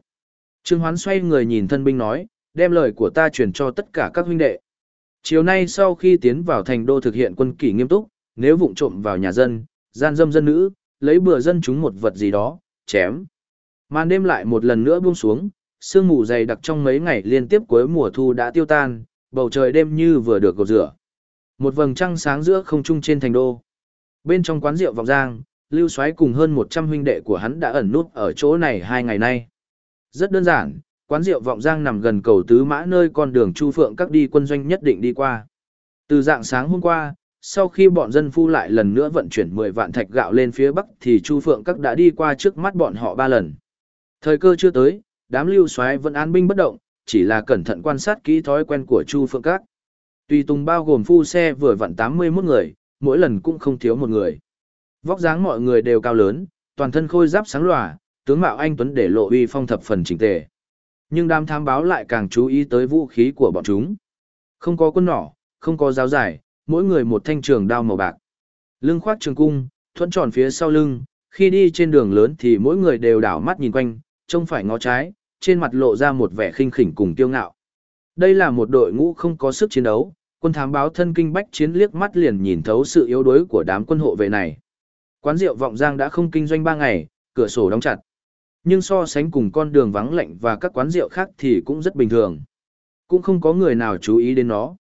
Trương Hoán xoay người nhìn thân binh nói, đem lời của ta truyền cho tất cả các huynh đệ. Chiều nay sau khi tiến vào thành đô thực hiện quân kỷ nghiêm túc, nếu vụng trộm vào nhà dân, gian dâm dân nữ, lấy bừa dân chúng một vật gì đó, chém. Màn đêm lại một lần nữa buông xuống, sương mù dày đặc trong mấy ngày liên tiếp cuối mùa thu đã tiêu tan, bầu trời đêm như vừa được gột rửa. Một vầng trăng sáng giữa không trung trên thành đô. Bên trong quán rượu vọng giang, Lưu Soái cùng hơn 100 huynh đệ của hắn đã ẩn nút ở chỗ này hai ngày nay. Rất đơn giản, quán rượu vọng giang nằm gần cầu tứ mã nơi con đường Chu Phượng các đi quân doanh nhất định đi qua. Từ dạng sáng hôm qua, sau khi bọn dân phu lại lần nữa vận chuyển 10 vạn thạch gạo lên phía bắc thì Chu Phượng các đã đi qua trước mắt bọn họ ba lần. Thời cơ chưa tới, đám lưu soái vẫn an binh bất động, chỉ là cẩn thận quan sát kỹ thói quen của Chu Phượng các. Tùy tùng bao gồm phu xe vừa vặn 81 người, mỗi lần cũng không thiếu một người. Vóc dáng mọi người đều cao lớn, toàn thân khôi giáp sáng lòa, tướng mạo anh tuấn để lộ uy phong thập phần chỉnh tề. Nhưng đám tham báo lại càng chú ý tới vũ khí của bọn chúng. Không có quân nỏ, không có giáo giải, mỗi người một thanh trường đao màu bạc. Lưng khoác trường cung, thuẫn tròn phía sau lưng, khi đi trên đường lớn thì mỗi người đều đảo mắt nhìn quanh, trông phải ngó trái, trên mặt lộ ra một vẻ khinh khỉnh cùng kiêu ngạo. Đây là một đội ngũ không có sức chiến đấu, quân thám báo thân kinh bách chiến liếc mắt liền nhìn thấu sự yếu đuối của đám quân hộ vệ này. Quán rượu Vọng Giang đã không kinh doanh 3 ngày, cửa sổ đóng chặt. Nhưng so sánh cùng con đường vắng lạnh và các quán rượu khác thì cũng rất bình thường. Cũng không có người nào chú ý đến nó.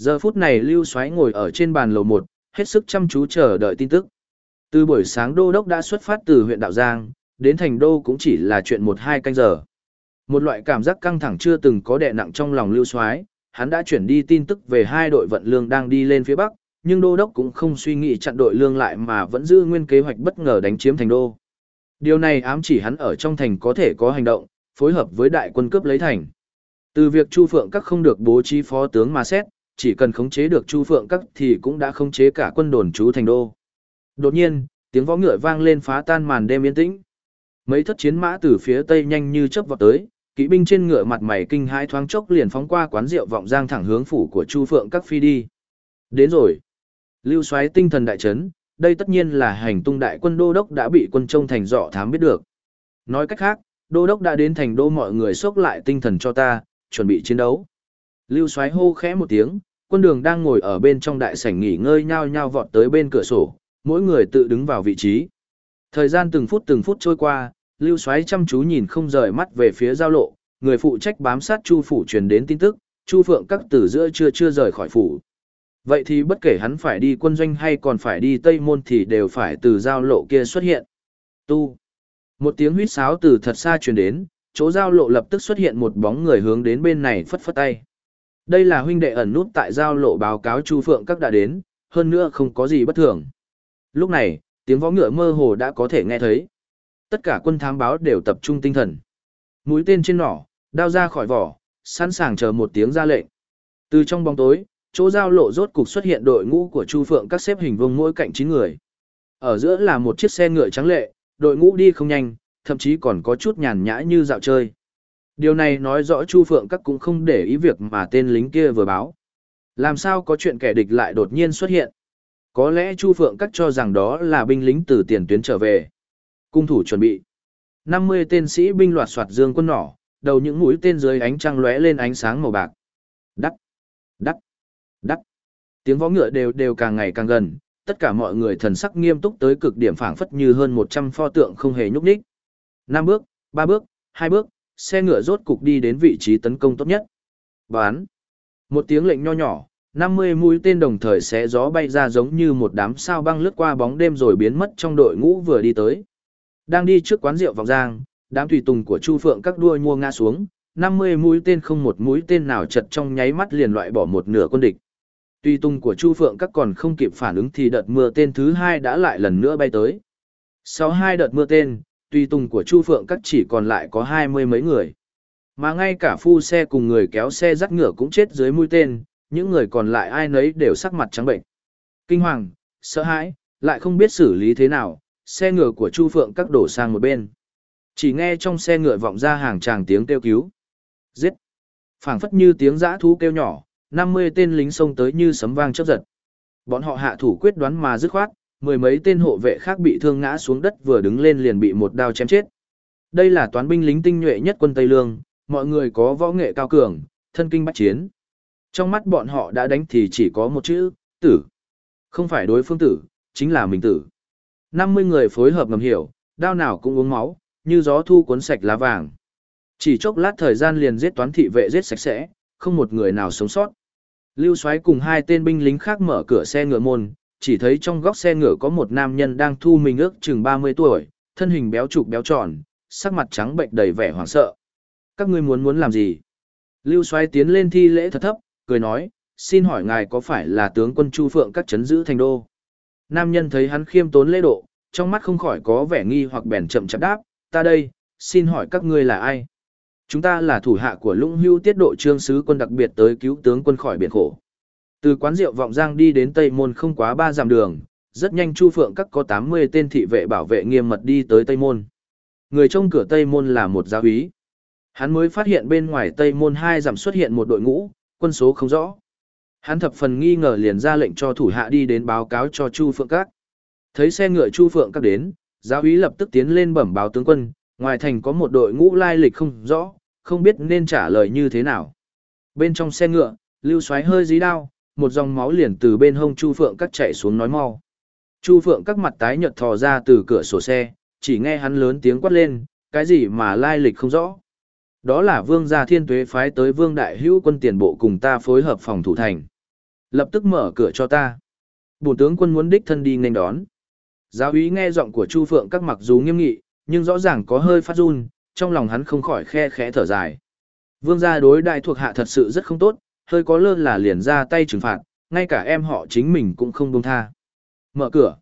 Giờ phút này Lưu Soái ngồi ở trên bàn lầu 1, hết sức chăm chú chờ đợi tin tức. Từ buổi sáng đô đốc đã xuất phát từ huyện Đạo Giang, đến thành đô cũng chỉ là chuyện một hai canh giờ. Một loại cảm giác căng thẳng chưa từng có đè nặng trong lòng Lưu Soái, hắn đã chuyển đi tin tức về hai đội vận lương đang đi lên phía bắc, nhưng đô đốc cũng không suy nghĩ chặn đội lương lại mà vẫn giữ nguyên kế hoạch bất ngờ đánh chiếm thành đô. Điều này ám chỉ hắn ở trong thành có thể có hành động, phối hợp với đại quân cướp lấy thành. Từ việc Chu Phượng các không được bố trí phó tướng mà xét, chỉ cần khống chế được Chu Phượng Các thì cũng đã khống chế cả quân đồn trú thành đô. Đột nhiên, tiếng võ ngựa vang lên phá tan màn đêm yên tĩnh. Mấy thất chiến mã từ phía tây nhanh như chớp vọt tới, kỵ binh trên ngựa mặt mày kinh hãi thoáng chốc liền phóng qua quán rượu vọng giang thẳng hướng phủ của Chu Phượng Các phi đi. Đến rồi. Lưu Soái tinh thần đại chấn, đây tất nhiên là hành tung đại quân đô đốc đã bị quân trông thành dọ thám biết được. Nói cách khác, đô đốc đã đến thành đô mọi người sốc lại tinh thần cho ta, chuẩn bị chiến đấu. Lưu Soái hô khẽ một tiếng, quân đường đang ngồi ở bên trong đại sảnh nghỉ ngơi nhao nhao vọt tới bên cửa sổ, mỗi người tự đứng vào vị trí. Thời gian từng phút từng phút trôi qua, Lưu Soái chăm chú nhìn không rời mắt về phía giao lộ, người phụ trách bám sát Chu phủ truyền đến tin tức, Chu Phượng các tử giữa chưa chưa rời khỏi phủ. Vậy thì bất kể hắn phải đi quân doanh hay còn phải đi Tây Môn thì đều phải từ giao lộ kia xuất hiện. Tu. Một tiếng huýt sáo từ thật xa truyền đến, chỗ giao lộ lập tức xuất hiện một bóng người hướng đến bên này phất phất tay. Đây là huynh đệ ẩn nút tại giao lộ báo cáo Chu Phượng các đã đến, hơn nữa không có gì bất thường. Lúc này, tiếng võ ngựa mơ hồ đã có thể nghe thấy. Tất cả quân thám báo đều tập trung tinh thần. Mũi tên trên nỏ, đao ra khỏi vỏ, sẵn sàng chờ một tiếng ra lệnh. Từ trong bóng tối, chỗ giao lộ rốt cục xuất hiện đội ngũ của Chu Phượng các xếp hình vuông mỗi cạnh 9 người. Ở giữa là một chiếc xe ngựa trắng lệ, đội ngũ đi không nhanh, thậm chí còn có chút nhàn nhã như dạo chơi. Điều này nói rõ Chu Phượng các cũng không để ý việc mà tên lính kia vừa báo. Làm sao có chuyện kẻ địch lại đột nhiên xuất hiện? Có lẽ Chu Phượng các cho rằng đó là binh lính từ tiền tuyến trở về. Cung thủ chuẩn bị. 50 tên sĩ binh loạt soạt dương quân nỏ, đầu những mũi tên dưới ánh trăng lóe lên ánh sáng màu bạc. Đắc, đắc, đắc. Tiếng võ ngựa đều đều càng ngày càng gần, tất cả mọi người thần sắc nghiêm túc tới cực điểm phảng phất như hơn 100 pho tượng không hề nhúc nhích. Năm bước, ba bước, hai bước, xe ngựa rốt cục đi đến vị trí tấn công tốt nhất. Bán. Một tiếng lệnh nho nhỏ, 50 mũi tên đồng thời xé gió bay ra giống như một đám sao băng lướt qua bóng đêm rồi biến mất trong đội ngũ vừa đi tới. Đang đi trước quán rượu Vòng giang, đám tùy tùng của Chu Phượng các đuôi mua ngã xuống, 50 mũi tên không một mũi tên nào chật trong nháy mắt liền loại bỏ một nửa quân địch. Tùy tùng của Chu Phượng các còn không kịp phản ứng thì đợt mưa tên thứ hai đã lại lần nữa bay tới. Sau hai đợt mưa tên, tùy tùng của Chu Phượng các chỉ còn lại có hai mươi mấy người. Mà ngay cả phu xe cùng người kéo xe dắt ngựa cũng chết dưới mũi tên, những người còn lại ai nấy đều sắc mặt trắng bệnh. Kinh hoàng, sợ hãi, lại không biết xử lý thế nào, xe ngựa của Chu Phượng các đổ sang một bên. Chỉ nghe trong xe ngựa vọng ra hàng tràng tiếng kêu cứu. Giết! phảng phất như tiếng dã thú kêu nhỏ, 50 tên lính xông tới như sấm vang chớp giật. Bọn họ hạ thủ quyết đoán mà dứt khoát, mười mấy tên hộ vệ khác bị thương ngã xuống đất vừa đứng lên liền bị một đao chém chết. Đây là toán binh lính tinh nhuệ nhất quân Tây Lương, mọi người có võ nghệ cao cường, thân kinh bách chiến. Trong mắt bọn họ đã đánh thì chỉ có một chữ, tử. Không phải đối phương tử, chính là mình tử. 50 người phối hợp ngầm hiểu, đao nào cũng uống máu, như gió thu cuốn sạch lá vàng. Chỉ chốc lát thời gian liền giết toán thị vệ giết sạch sẽ, không một người nào sống sót. Lưu Soái cùng hai tên binh lính khác mở cửa xe ngựa môn, chỉ thấy trong góc xe ngựa có một nam nhân đang thu mình ước chừng 30 tuổi, thân hình béo trục béo tròn, sắc mặt trắng bệnh đầy vẻ hoảng sợ. Các ngươi muốn muốn làm gì? Lưu Soái tiến lên thi lễ thật thấp, cười nói, xin hỏi ngài có phải là tướng quân Chu Phượng các chấn giữ thành đô? Nam nhân thấy hắn khiêm tốn lễ độ, trong mắt không khỏi có vẻ nghi hoặc bèn chậm chạp đáp, ta đây, xin hỏi các ngươi là ai? Chúng ta là thủ hạ của lũng hưu tiết độ trương sứ quân đặc biệt tới cứu tướng quân khỏi biển khổ. Từ quán rượu Vọng Giang đi đến Tây Môn không quá ba dặm đường, rất nhanh Chu Phượng các có 80 tên thị vệ bảo vệ nghiêm mật đi tới Tây Môn. Người trông cửa Tây Môn là một giáo úy. Hắn mới phát hiện bên ngoài Tây Môn hai dặm xuất hiện một đội ngũ, quân số không rõ. Hắn thập phần nghi ngờ liền ra lệnh cho thủ hạ đi đến báo cáo cho Chu Phượng các. Thấy xe ngựa Chu Phượng các đến, giáo úy lập tức tiến lên bẩm báo tướng quân, ngoài thành có một đội ngũ lai lịch không rõ, không biết nên trả lời như thế nào. Bên trong xe ngựa, Lưu Soái hơi dí đao, một dòng máu liền từ bên hông Chu Phượng các chạy xuống nói mau. Chu Phượng các mặt tái nhợt thò ra từ cửa sổ xe, chỉ nghe hắn lớn tiếng quát lên, cái gì mà lai lịch không rõ. Đó là vương gia thiên tuế phái tới vương đại hữu quân tiền bộ cùng ta phối hợp phòng thủ thành. Lập tức mở cửa cho ta. Bổn tướng quân muốn đích thân đi nên đón. Giáo úy nghe giọng của Chu Phượng các mặc dù nghiêm nghị, nhưng rõ ràng có hơi phát run, trong lòng hắn không khỏi khe khẽ thở dài. Vương gia đối đại thuộc hạ thật sự rất không tốt, hơi có lơ là liền ra tay trừng phạt, ngay cả em họ chính mình cũng không buông tha. Mở cửa.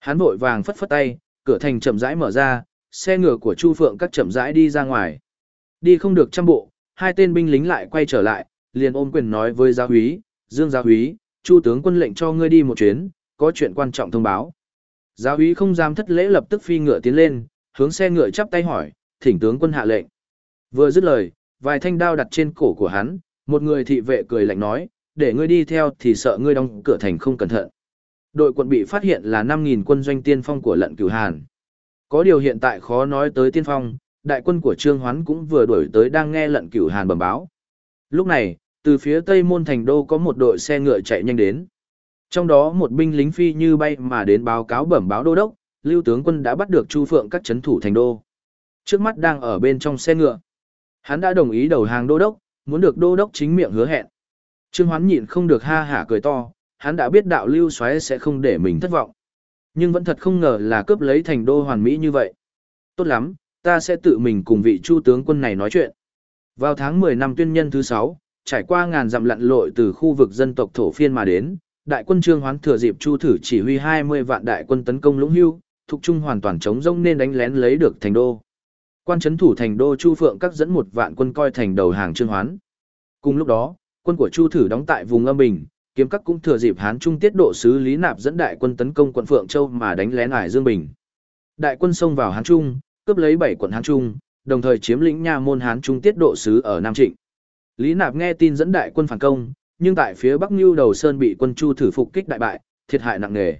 Hắn vội vàng phất phất tay, cửa thành chậm rãi mở ra, xe ngựa của Chu Phượng các chậm rãi đi ra ngoài. Đi không được trăm bộ, hai tên binh lính lại quay trở lại, liền ôm quyền nói với giáo úy, Dương Giáo Húy, Chu tướng quân lệnh cho ngươi đi một chuyến, có chuyện quan trọng thông báo. Giáo Húy không dám thất lễ lập tức phi ngựa tiến lên, hướng xe ngựa chắp tay hỏi, thỉnh tướng quân hạ lệnh. Vừa dứt lời, vài thanh đao đặt trên cổ của hắn, một người thị vệ cười lạnh nói, để ngươi đi theo thì sợ ngươi đóng cửa thành không cẩn thận. Đội quận bị phát hiện là 5.000 quân doanh tiên phong của lận cửu Hàn. Có điều hiện tại khó nói tới tiên phong, đại quân của Trương Hoán cũng vừa đuổi tới đang nghe lận cửu Hàn bẩm báo. Lúc này, từ phía tây môn thành đô có một đội xe ngựa chạy nhanh đến. Trong đó một binh lính phi như bay mà đến báo cáo bẩm báo đô đốc, lưu tướng quân đã bắt được Chu Phượng các chấn thủ thành đô. Trước mắt đang ở bên trong xe ngựa. Hắn đã đồng ý đầu hàng đô đốc, muốn được đô đốc chính miệng hứa hẹn. Trương Hoán nhịn không được ha hả cười to, hắn đã biết đạo lưu xoáy sẽ không để mình thất vọng. Nhưng vẫn thật không ngờ là cướp lấy thành đô hoàn mỹ như vậy. Tốt lắm, ta sẽ tự mình cùng vị chu tướng quân này nói chuyện. Vào tháng 10 năm tuyên nhân thứ 6, trải qua ngàn dặm lặn lội từ khu vực dân tộc thổ phiên mà đến, đại quân Trương Hoán thừa dịp Chu thử chỉ huy 20 vạn đại quân tấn công Lũng Hưu, thuộc trung hoàn toàn chống rông nên đánh lén lấy được thành đô. Quan trấn thủ thành đô Chu Phượng các dẫn một vạn quân coi thành đầu hàng Trương Hoán. Cùng lúc đó, quân của Chu thử đóng tại vùng Âm Bình, kiếm các cũng thừa dịp Hán Trung tiết độ sứ Lý Nạp dẫn đại quân tấn công quận Phượng Châu mà đánh lén Ải Dương Bình. Đại quân xông vào Hán Trung, cướp lấy bảy quận Hán Trung, đồng thời chiếm lĩnh nha môn Hán Trung tiết độ sứ ở Nam Trịnh. Lý Nạp nghe tin dẫn đại quân phản công, nhưng tại phía Bắc Nưu Đầu Sơn bị quân Chu thử phục kích đại bại, thiệt hại nặng nề.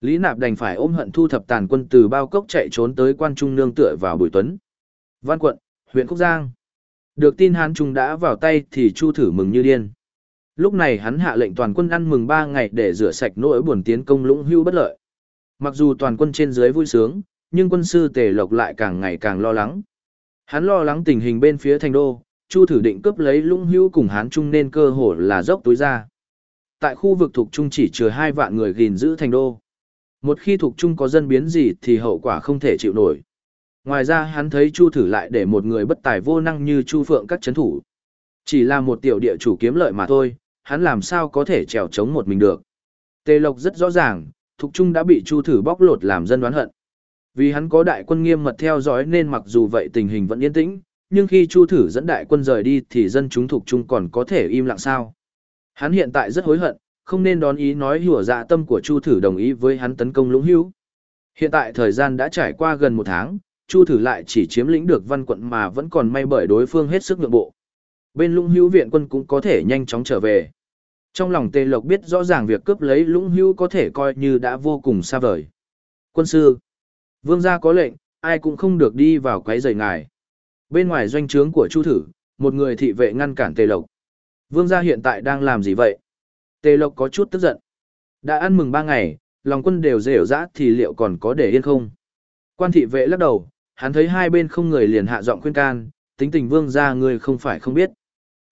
Lý Nạp đành phải ôm hận thu thập tàn quân từ bao cốc chạy trốn tới quan trung nương tựa vào Bùi Tuấn. Văn quận, huyện Khúc Giang. Được tin Hán Trung đã vào tay thì Chu thử mừng như điên. Lúc này hắn hạ lệnh toàn quân ăn mừng 3 ngày để rửa sạch nỗi buồn tiến công lũng hưu bất lợi. Mặc dù toàn quân trên dưới vui sướng, nhưng quân sư Tề Lộc lại càng ngày càng lo lắng. Hắn lo lắng tình hình bên phía thành đô, Chu thử định cướp lấy lũng hưu cùng Hán Trung nên cơ hội là dốc túi ra. Tại khu vực thuộc Trung chỉ chừa hai vạn người gìn giữ thành đô. Một khi thuộc Trung có dân biến gì thì hậu quả không thể chịu nổi. Ngoài ra hắn thấy Chu thử lại để một người bất tài vô năng như Chu Phượng các chấn thủ. Chỉ là một tiểu địa chủ kiếm lợi mà thôi, hắn làm sao có thể trèo chống một mình được. Tề Lộc rất rõ ràng, Thục Trung đã bị Chu Thử bóc lột làm dân đoán hận. Vì hắn có đại quân nghiêm mật theo dõi nên mặc dù vậy tình hình vẫn yên tĩnh, nhưng khi Chu Thử dẫn đại quân rời đi thì dân chúng Thục Trung còn có thể im lặng sao. Hắn hiện tại rất hối hận, không nên đón ý nói hùa dạ tâm của Chu Thử đồng ý với hắn tấn công lũng hữu. Hiện tại thời gian đã trải qua gần một tháng, Chu Thử lại chỉ chiếm lĩnh được văn quận mà vẫn còn may bởi đối phương hết sức nhượng bộ. Bên lũng hữu viện quân cũng có thể nhanh chóng trở về. Trong lòng Tề Lộc biết rõ ràng việc cướp lấy lũng hưu có thể coi như đã vô cùng xa vời. Quân sư, vương gia có lệnh, ai cũng không được đi vào quấy rầy ngài. Bên ngoài doanh trướng của Chu Thử, một người thị vệ ngăn cản Tề Lộc. Vương gia hiện tại đang làm gì vậy? Tề Lộc có chút tức giận. Đã ăn mừng ba ngày, lòng quân đều rểu rã thì liệu còn có để yên không? Quan thị vệ lắc đầu, hắn thấy hai bên không người liền hạ giọng khuyên can, tính tình vương gia người không phải không biết.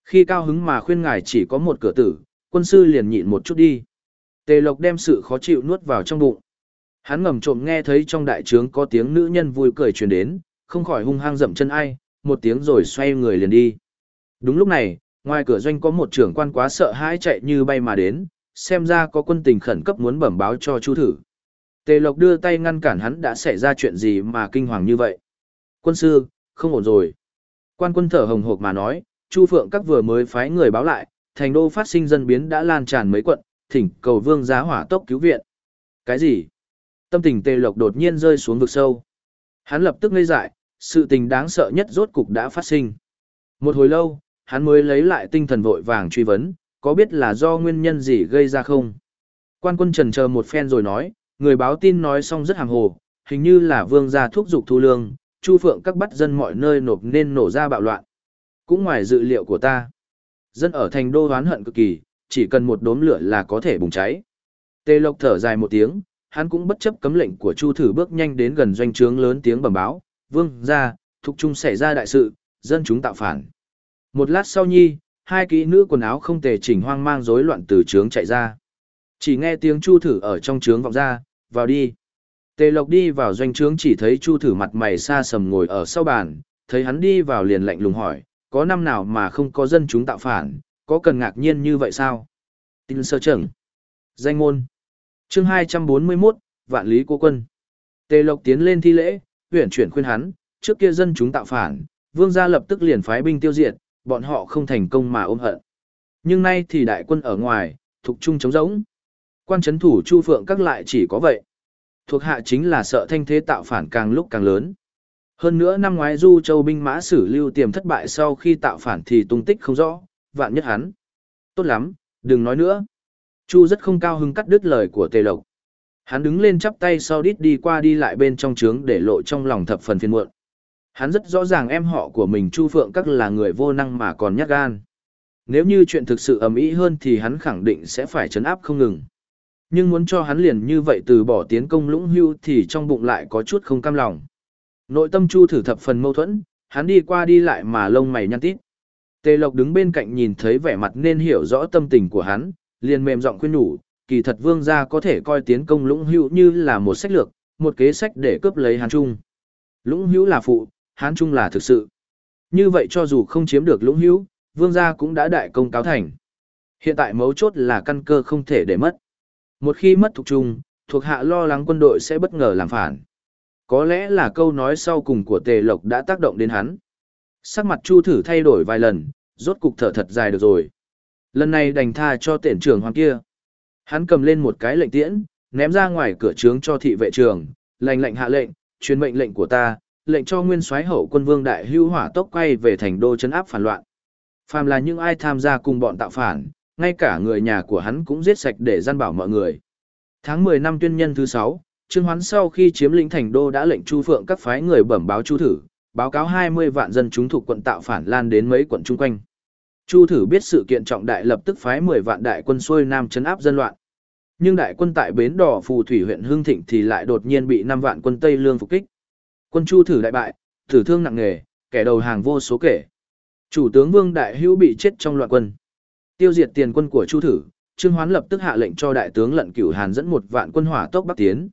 Khi cao hứng mà khuyên ngài chỉ có một cửa tử, quân sư liền nhịn một chút đi. Tề lộc đem sự khó chịu nuốt vào trong bụng. Hắn ngầm trộm nghe thấy trong đại trướng có tiếng nữ nhân vui cười truyền đến, không khỏi hung hăng dậm chân ai, một tiếng rồi xoay người liền đi. Đúng lúc này, ngoài cửa doanh có một trưởng quan quá sợ hãi chạy như bay mà đến, xem ra có quân tình khẩn cấp muốn bẩm báo cho chu thử. Tề lộc đưa tay ngăn cản hắn đã xảy ra chuyện gì mà kinh hoàng như vậy. Quân sư, không ổn rồi. Quan quân thở hồng hộc mà nói, Chu Phượng các vừa mới phái người báo lại, thành đô phát sinh dân biến đã lan tràn mấy quận, thỉnh cầu vương giá hỏa tốc cứu viện. Cái gì? Tâm tình tề lộc đột nhiên rơi xuống vực sâu. Hắn lập tức ngây dại, sự tình đáng sợ nhất rốt cục đã phát sinh. Một hồi lâu, hắn mới lấy lại tinh thần vội vàng truy vấn, có biết là do nguyên nhân gì gây ra không? Quan quân trần chờ một phen rồi nói, người báo tin nói xong rất hàng hồ, hình như là vương gia thúc giục thu lương, chu phượng các bắt dân mọi nơi nộp nên nổ ra bạo loạn. Cũng ngoài dự liệu của ta. Dân ở thành đô hoán hận cực kỳ, chỉ cần một đốm lửa là có thể bùng cháy. Tề Lộc thở dài một tiếng, hắn cũng bất chấp cấm lệnh của Chu Thử bước nhanh đến gần doanh trướng lớn tiếng bẩm báo, "Vương gia, thuộc trung xảy ra đại sự, dân chúng tạo phản." Một lát sau nhi, hai kỹ nữ quần áo không tề chỉnh hoang mang rối loạn từ trướng chạy ra. Chỉ nghe tiếng Chu Thử ở trong trướng vọng ra, "Vào đi." Tề Lộc đi vào doanh trướng chỉ thấy Chu Thử mặt mày xa sầm ngồi ở sau bàn, thấy hắn đi vào liền lạnh lùng hỏi, có năm nào mà không có dân chúng tạo phản, có cần ngạc nhiên như vậy sao? Tin sơ trưởng. Danh môn. chương 241, Vạn Lý Cô Quân. Tề Lộc tiến lên thi lễ, huyện chuyển khuyên hắn, trước kia dân chúng tạo phản, vương gia lập tức liền phái binh tiêu diệt, bọn họ không thành công mà ôm hận. Nhưng nay thì đại quân ở ngoài, thục trung chống rỗng. Quan chấn thủ Chu Phượng các lại chỉ có vậy. Thuộc hạ chính là sợ thanh thế tạo phản càng lúc càng lớn. Hơn nữa năm ngoái Du Châu binh mã sử lưu tiềm thất bại sau khi tạo phản thì tung tích không rõ, vạn nhất hắn. Tốt lắm, đừng nói nữa. Chu rất không cao hứng cắt đứt lời của Tề Lộc. Hắn đứng lên chắp tay sau đít đi qua đi lại bên trong trướng để lộ trong lòng thập phần phiền muộn. Hắn rất rõ ràng em họ của mình Chu Phượng các là người vô năng mà còn nhát gan. Nếu như chuyện thực sự ầm ĩ hơn thì hắn khẳng định sẽ phải chấn áp không ngừng. Nhưng muốn cho hắn liền như vậy từ bỏ tiến công lũng hưu thì trong bụng lại có chút không cam lòng. Nội tâm Chu thử thập phần mâu thuẫn, hắn đi qua đi lại mà lông mày nhăn tít. Tề Lộc đứng bên cạnh nhìn thấy vẻ mặt nên hiểu rõ tâm tình của hắn, liền mềm giọng khuyên nhủ, kỳ thật vương gia có thể coi tiến công lũng hữu như là một sách lược, một kế sách để cướp lấy Hán Trung. Lũng hữu là phụ, Hán Trung là thực sự. Như vậy cho dù không chiếm được lũng hữu, vương gia cũng đã đại công cáo thành. Hiện tại mấu chốt là căn cơ không thể để mất. Một khi mất thuộc trung, thuộc hạ lo lắng quân đội sẽ bất ngờ làm phản. Có lẽ là câu nói sau cùng của Tề Lộc đã tác động đến hắn. Sắc mặt Chu thử thay đổi vài lần, rốt cục thở thật dài được rồi. Lần này đành tha cho tiện trưởng hoàng kia. Hắn cầm lên một cái lệnh tiễn, ném ra ngoài cửa trướng cho thị vệ trường, lệnh lệnh hạ lệnh, truyền mệnh lệnh của ta, lệnh cho nguyên soái hậu quân vương đại hưu hỏa tốc quay về thành đô chấn áp phản loạn. Phàm là những ai tham gia cùng bọn tạo phản, ngay cả người nhà của hắn cũng giết sạch để gian bảo mọi người. Tháng 10 năm tuyên nhân thứ 6, Trương Hoán sau khi chiếm lĩnh thành đô đã lệnh Chu Phượng các phái người bẩm báo Chu Thử, báo cáo 20 vạn dân chúng thuộc quận tạo phản lan đến mấy quận chung quanh. Chu Thử biết sự kiện trọng đại lập tức phái 10 vạn đại quân xuôi nam chấn áp dân loạn. Nhưng đại quân tại bến đỏ phù thủy huyện Hương Thịnh thì lại đột nhiên bị 5 vạn quân Tây Lương phục kích. Quân Chu Thử đại bại, tử thương nặng nề, kẻ đầu hàng vô số kể. Chủ tướng Vương Đại Hữu bị chết trong loạn quân. Tiêu diệt tiền quân của Chu Thử, Trương Hoán lập tức hạ lệnh cho đại tướng Lận Cửu Hàn dẫn một vạn quân hỏa tốc bắc tiến.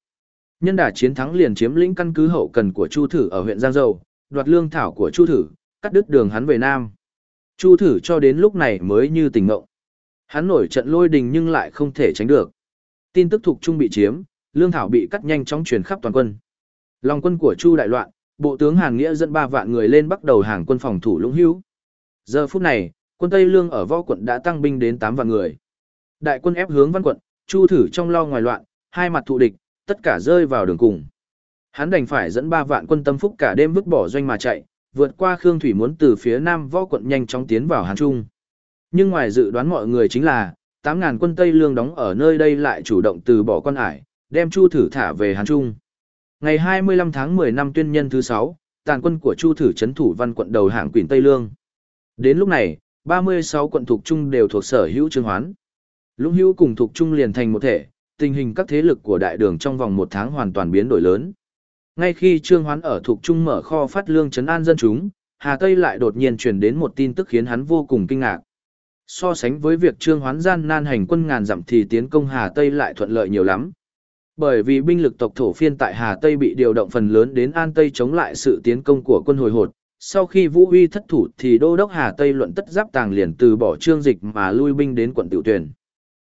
Nhân đà chiến thắng liền chiếm lĩnh căn cứ hậu cần của Chu Thử ở huyện Giang Dầu, đoạt lương thảo của Chu Thử, cắt đứt đường hắn về Nam. Chu Thử cho đến lúc này mới như tỉnh ngộ. Hắn nổi trận lôi đình nhưng lại không thể tránh được. Tin tức thuộc trung bị chiếm, lương thảo bị cắt nhanh chóng truyền khắp toàn quân. Lòng quân của Chu đại loạn, bộ tướng Hàn Nghĩa dẫn ba vạn người lên bắt đầu hàng quân phòng thủ Lũng Hữu. Giờ phút này, quân Tây Lương ở võ quận đã tăng binh đến 8 vạn người. Đại quân ép hướng văn quận, Chu thử trong lo ngoài loạn, hai mặt thụ địch, tất cả rơi vào đường cùng. Hắn đành phải dẫn 3 vạn quân tâm phúc cả đêm vứt bỏ doanh mà chạy, vượt qua Khương Thủy muốn từ phía nam võ quận nhanh chóng tiến vào Hàn Trung. Nhưng ngoài dự đoán mọi người chính là, 8.000 quân Tây Lương đóng ở nơi đây lại chủ động từ bỏ quan ải, đem Chu thử thả về Hàn Trung. Ngày 25 tháng 10 năm tuyên nhân thứ 6, tàn quân của Chu thử chấn thủ văn quận đầu hạng quỷ Tây Lương. Đến lúc này, 36 quận thuộc trung đều thuộc sở hữu trương hoán. Lũng hữu cùng thuộc trung liền thành một thể, tình hình các thế lực của đại đường trong vòng một tháng hoàn toàn biến đổi lớn. Ngay khi trương hoán ở thuộc trung mở kho phát lương trấn an dân chúng, Hà Tây lại đột nhiên truyền đến một tin tức khiến hắn vô cùng kinh ngạc. So sánh với việc trương hoán gian nan hành quân ngàn dặm thì tiến công Hà Tây lại thuận lợi nhiều lắm. Bởi vì binh lực tộc thổ phiên tại Hà Tây bị điều động phần lớn đến An Tây chống lại sự tiến công của quân hồi hột, sau khi Vũ Uy thất thủ thì Đô đốc Hà Tây luận tất giáp tàng liền từ bỏ trương dịch mà lui binh đến quận Tiểu Tuyển.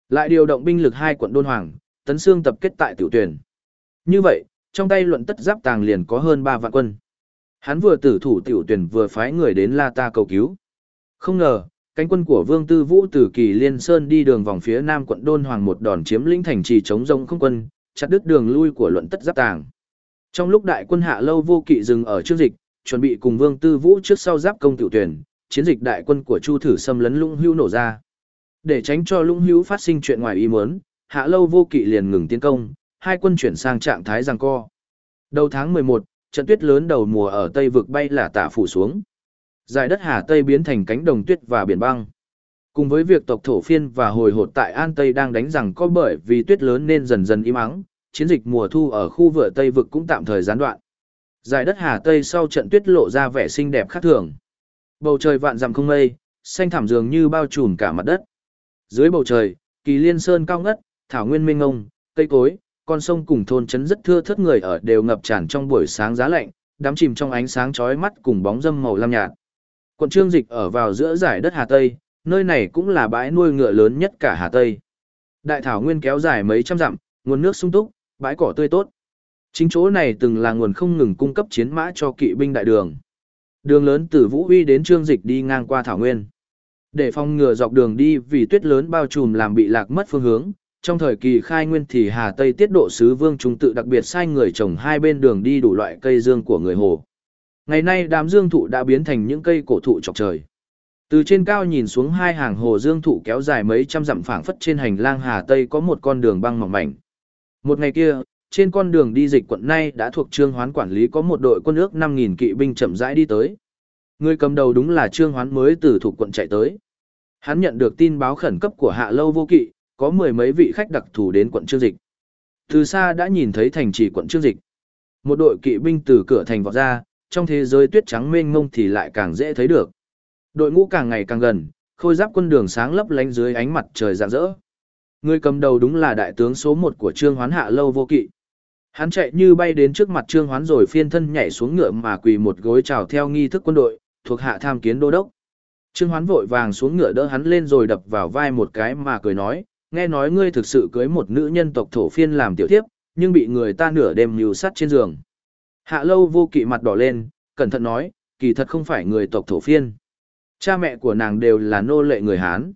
Lại điều động binh lực hai quận Đôn Hoàng, Tấn Sương tập kết tại Tiểu Tuyển. Như vậy, trong tay luận tất giáp tàng liền có hơn ba vạn quân. Hắn vừa tử thủ Tiểu Tuyển vừa phái người đến La Ta cầu cứu. Không ngờ, cánh quân của Vương Tư Vũ từ Kỳ Liên Sơn đi đường vòng phía nam quận Đôn Hoàng một đòn chiếm lĩnh thành trì chống rông không quân, chặt đứt đường lui của luận tất giáp tàng. Trong lúc đại quân hạ lâu vô kỵ dừng ở trước dịch, chuẩn bị cùng Vương Tư Vũ trước sau giáp công tiểu tuyển, chiến dịch đại quân của Chu Thử xâm lấn Lũng Hữu nổ ra. Để tránh cho Lũng Hữu phát sinh chuyện ngoài ý muốn, Hạ Lâu Vô Kỵ liền ngừng tiến công, hai quân chuyển sang trạng thái giằng co. Đầu tháng 11, trận tuyết lớn đầu mùa ở Tây vực bay là tả phủ xuống. Giải đất Hà Tây biến thành cánh đồng tuyết và biển băng. Cùng với việc tộc thổ phiên và hồi hột tại An Tây đang đánh rằng có bởi vì tuyết lớn nên dần dần im ắng, chiến dịch mùa thu ở khu vựa Tây vực cũng tạm thời gián đoạn. Giải đất Hà Tây sau trận tuyết lộ ra vẻ xinh đẹp khác thường. Bầu trời vạn dặm không mây, xanh thảm dường như bao trùm cả mặt đất. Dưới bầu trời, kỳ liên sơn cao ngất, thảo nguyên mênh ngông, cây cối, con sông cùng thôn trấn rất thưa thớt người ở đều ngập tràn trong buổi sáng giá lạnh, đắm chìm trong ánh sáng chói mắt cùng bóng dâm màu lam nhạt. Quận Trương Dịch ở vào giữa giải đất Hà Tây, nơi này cũng là bãi nuôi ngựa lớn nhất cả Hà Tây. Đại thảo nguyên kéo dài mấy trăm dặm, nguồn nước sung túc, bãi cỏ tươi tốt. Chính chỗ này từng là nguồn không ngừng cung cấp chiến mã cho kỵ binh đại đường. Đường lớn từ Vũ Huy đến Trương Dịch đi ngang qua Thảo Nguyên. Để phòng ngừa dọc đường đi vì tuyết lớn bao trùm làm bị lạc mất phương hướng, trong thời kỳ khai nguyên thì Hà Tây tiết độ sứ Vương Trung tự đặc biệt sai người trồng hai bên đường đi đủ loại cây dương của người Hồ. Ngày nay đám dương thụ đã biến thành những cây cổ thụ chọc trời. Từ trên cao nhìn xuống hai hàng hồ dương thụ kéo dài mấy trăm dặm phảng phất trên hành lang Hà Tây có một con đường băng mỏng mảnh. Một ngày kia, trên con đường đi dịch quận nay đã thuộc trương hoán quản lý có một đội quân ước 5.000 kỵ binh chậm rãi đi tới. Người cầm đầu đúng là trương hoán mới từ thuộc quận chạy tới. Hắn nhận được tin báo khẩn cấp của hạ lâu vô kỵ, có mười mấy vị khách đặc thù đến quận trương dịch. Từ xa đã nhìn thấy thành trì quận trương dịch. Một đội kỵ binh từ cửa thành vọt ra, trong thế giới tuyết trắng mênh mông thì lại càng dễ thấy được. Đội ngũ càng ngày càng gần, khôi giáp quân đường sáng lấp lánh dưới ánh mặt trời rạng rỡ. Người cầm đầu đúng là đại tướng số 1 của Trương Hoán Hạ Lâu Vô Kỵ. Hắn chạy như bay đến trước mặt Trương Hoán rồi phiên thân nhảy xuống ngựa mà quỳ một gối chào theo nghi thức quân đội, thuộc hạ tham kiến đô đốc. Trương Hoán vội vàng xuống ngựa đỡ hắn lên rồi đập vào vai một cái mà cười nói, nghe nói ngươi thực sự cưới một nữ nhân tộc thổ phiên làm tiểu thiếp, nhưng bị người ta nửa đêm mưu sát trên giường. Hạ lâu vô kỵ mặt đỏ lên, cẩn thận nói, kỳ thật không phải người tộc thổ phiên. Cha mẹ của nàng đều là nô lệ người Hán.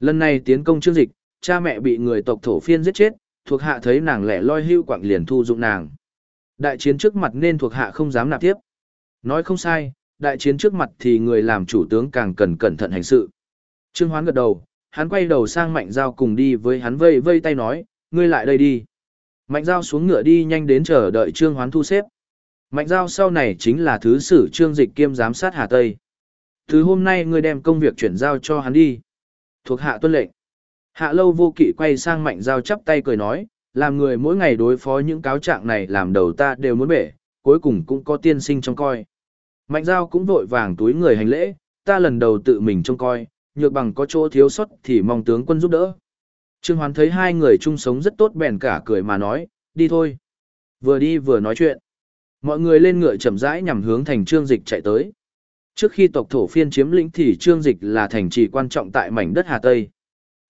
Lần này tiến công chương dịch, cha mẹ bị người tộc thổ phiên giết chết, thuộc hạ thấy nàng lẻ loi hưu quạng liền thu dụng nàng. Đại chiến trước mặt nên thuộc hạ không dám nạp tiếp. Nói không sai, đại chiến trước mặt thì người làm chủ tướng càng cần cẩn thận hành sự. Trương Hoán gật đầu, hắn quay đầu sang Mạnh Giao cùng đi với hắn vây vây tay nói, ngươi lại đây đi. Mạnh Giao xuống ngựa đi nhanh đến chờ đợi Trương Hoán thu xếp. Mạnh Giao sau này chính là thứ sử Trương Dịch kiêm giám sát Hà Tây. Thứ hôm nay ngươi đem công việc chuyển giao cho hắn đi. Thuộc hạ tuân lệnh. Hạ lâu vô kỵ quay sang Mạnh Giao chắp tay cười nói, làm người mỗi ngày đối phó những cáo trạng này làm đầu ta đều muốn bể, cuối cùng cũng có tiên sinh trong coi. Mạnh Giao cũng vội vàng túi người hành lễ, ta lần đầu tự mình trông coi, nhược bằng có chỗ thiếu sót thì mong tướng quân giúp đỡ. Trương Hoán thấy hai người chung sống rất tốt bèn cả cười mà nói, đi thôi. Vừa đi vừa nói chuyện. Mọi người lên ngựa chậm rãi nhằm hướng thành trương dịch chạy tới. Trước khi tộc thổ phiên chiếm lĩnh thì trương dịch là thành trì quan trọng tại mảnh đất Hà Tây.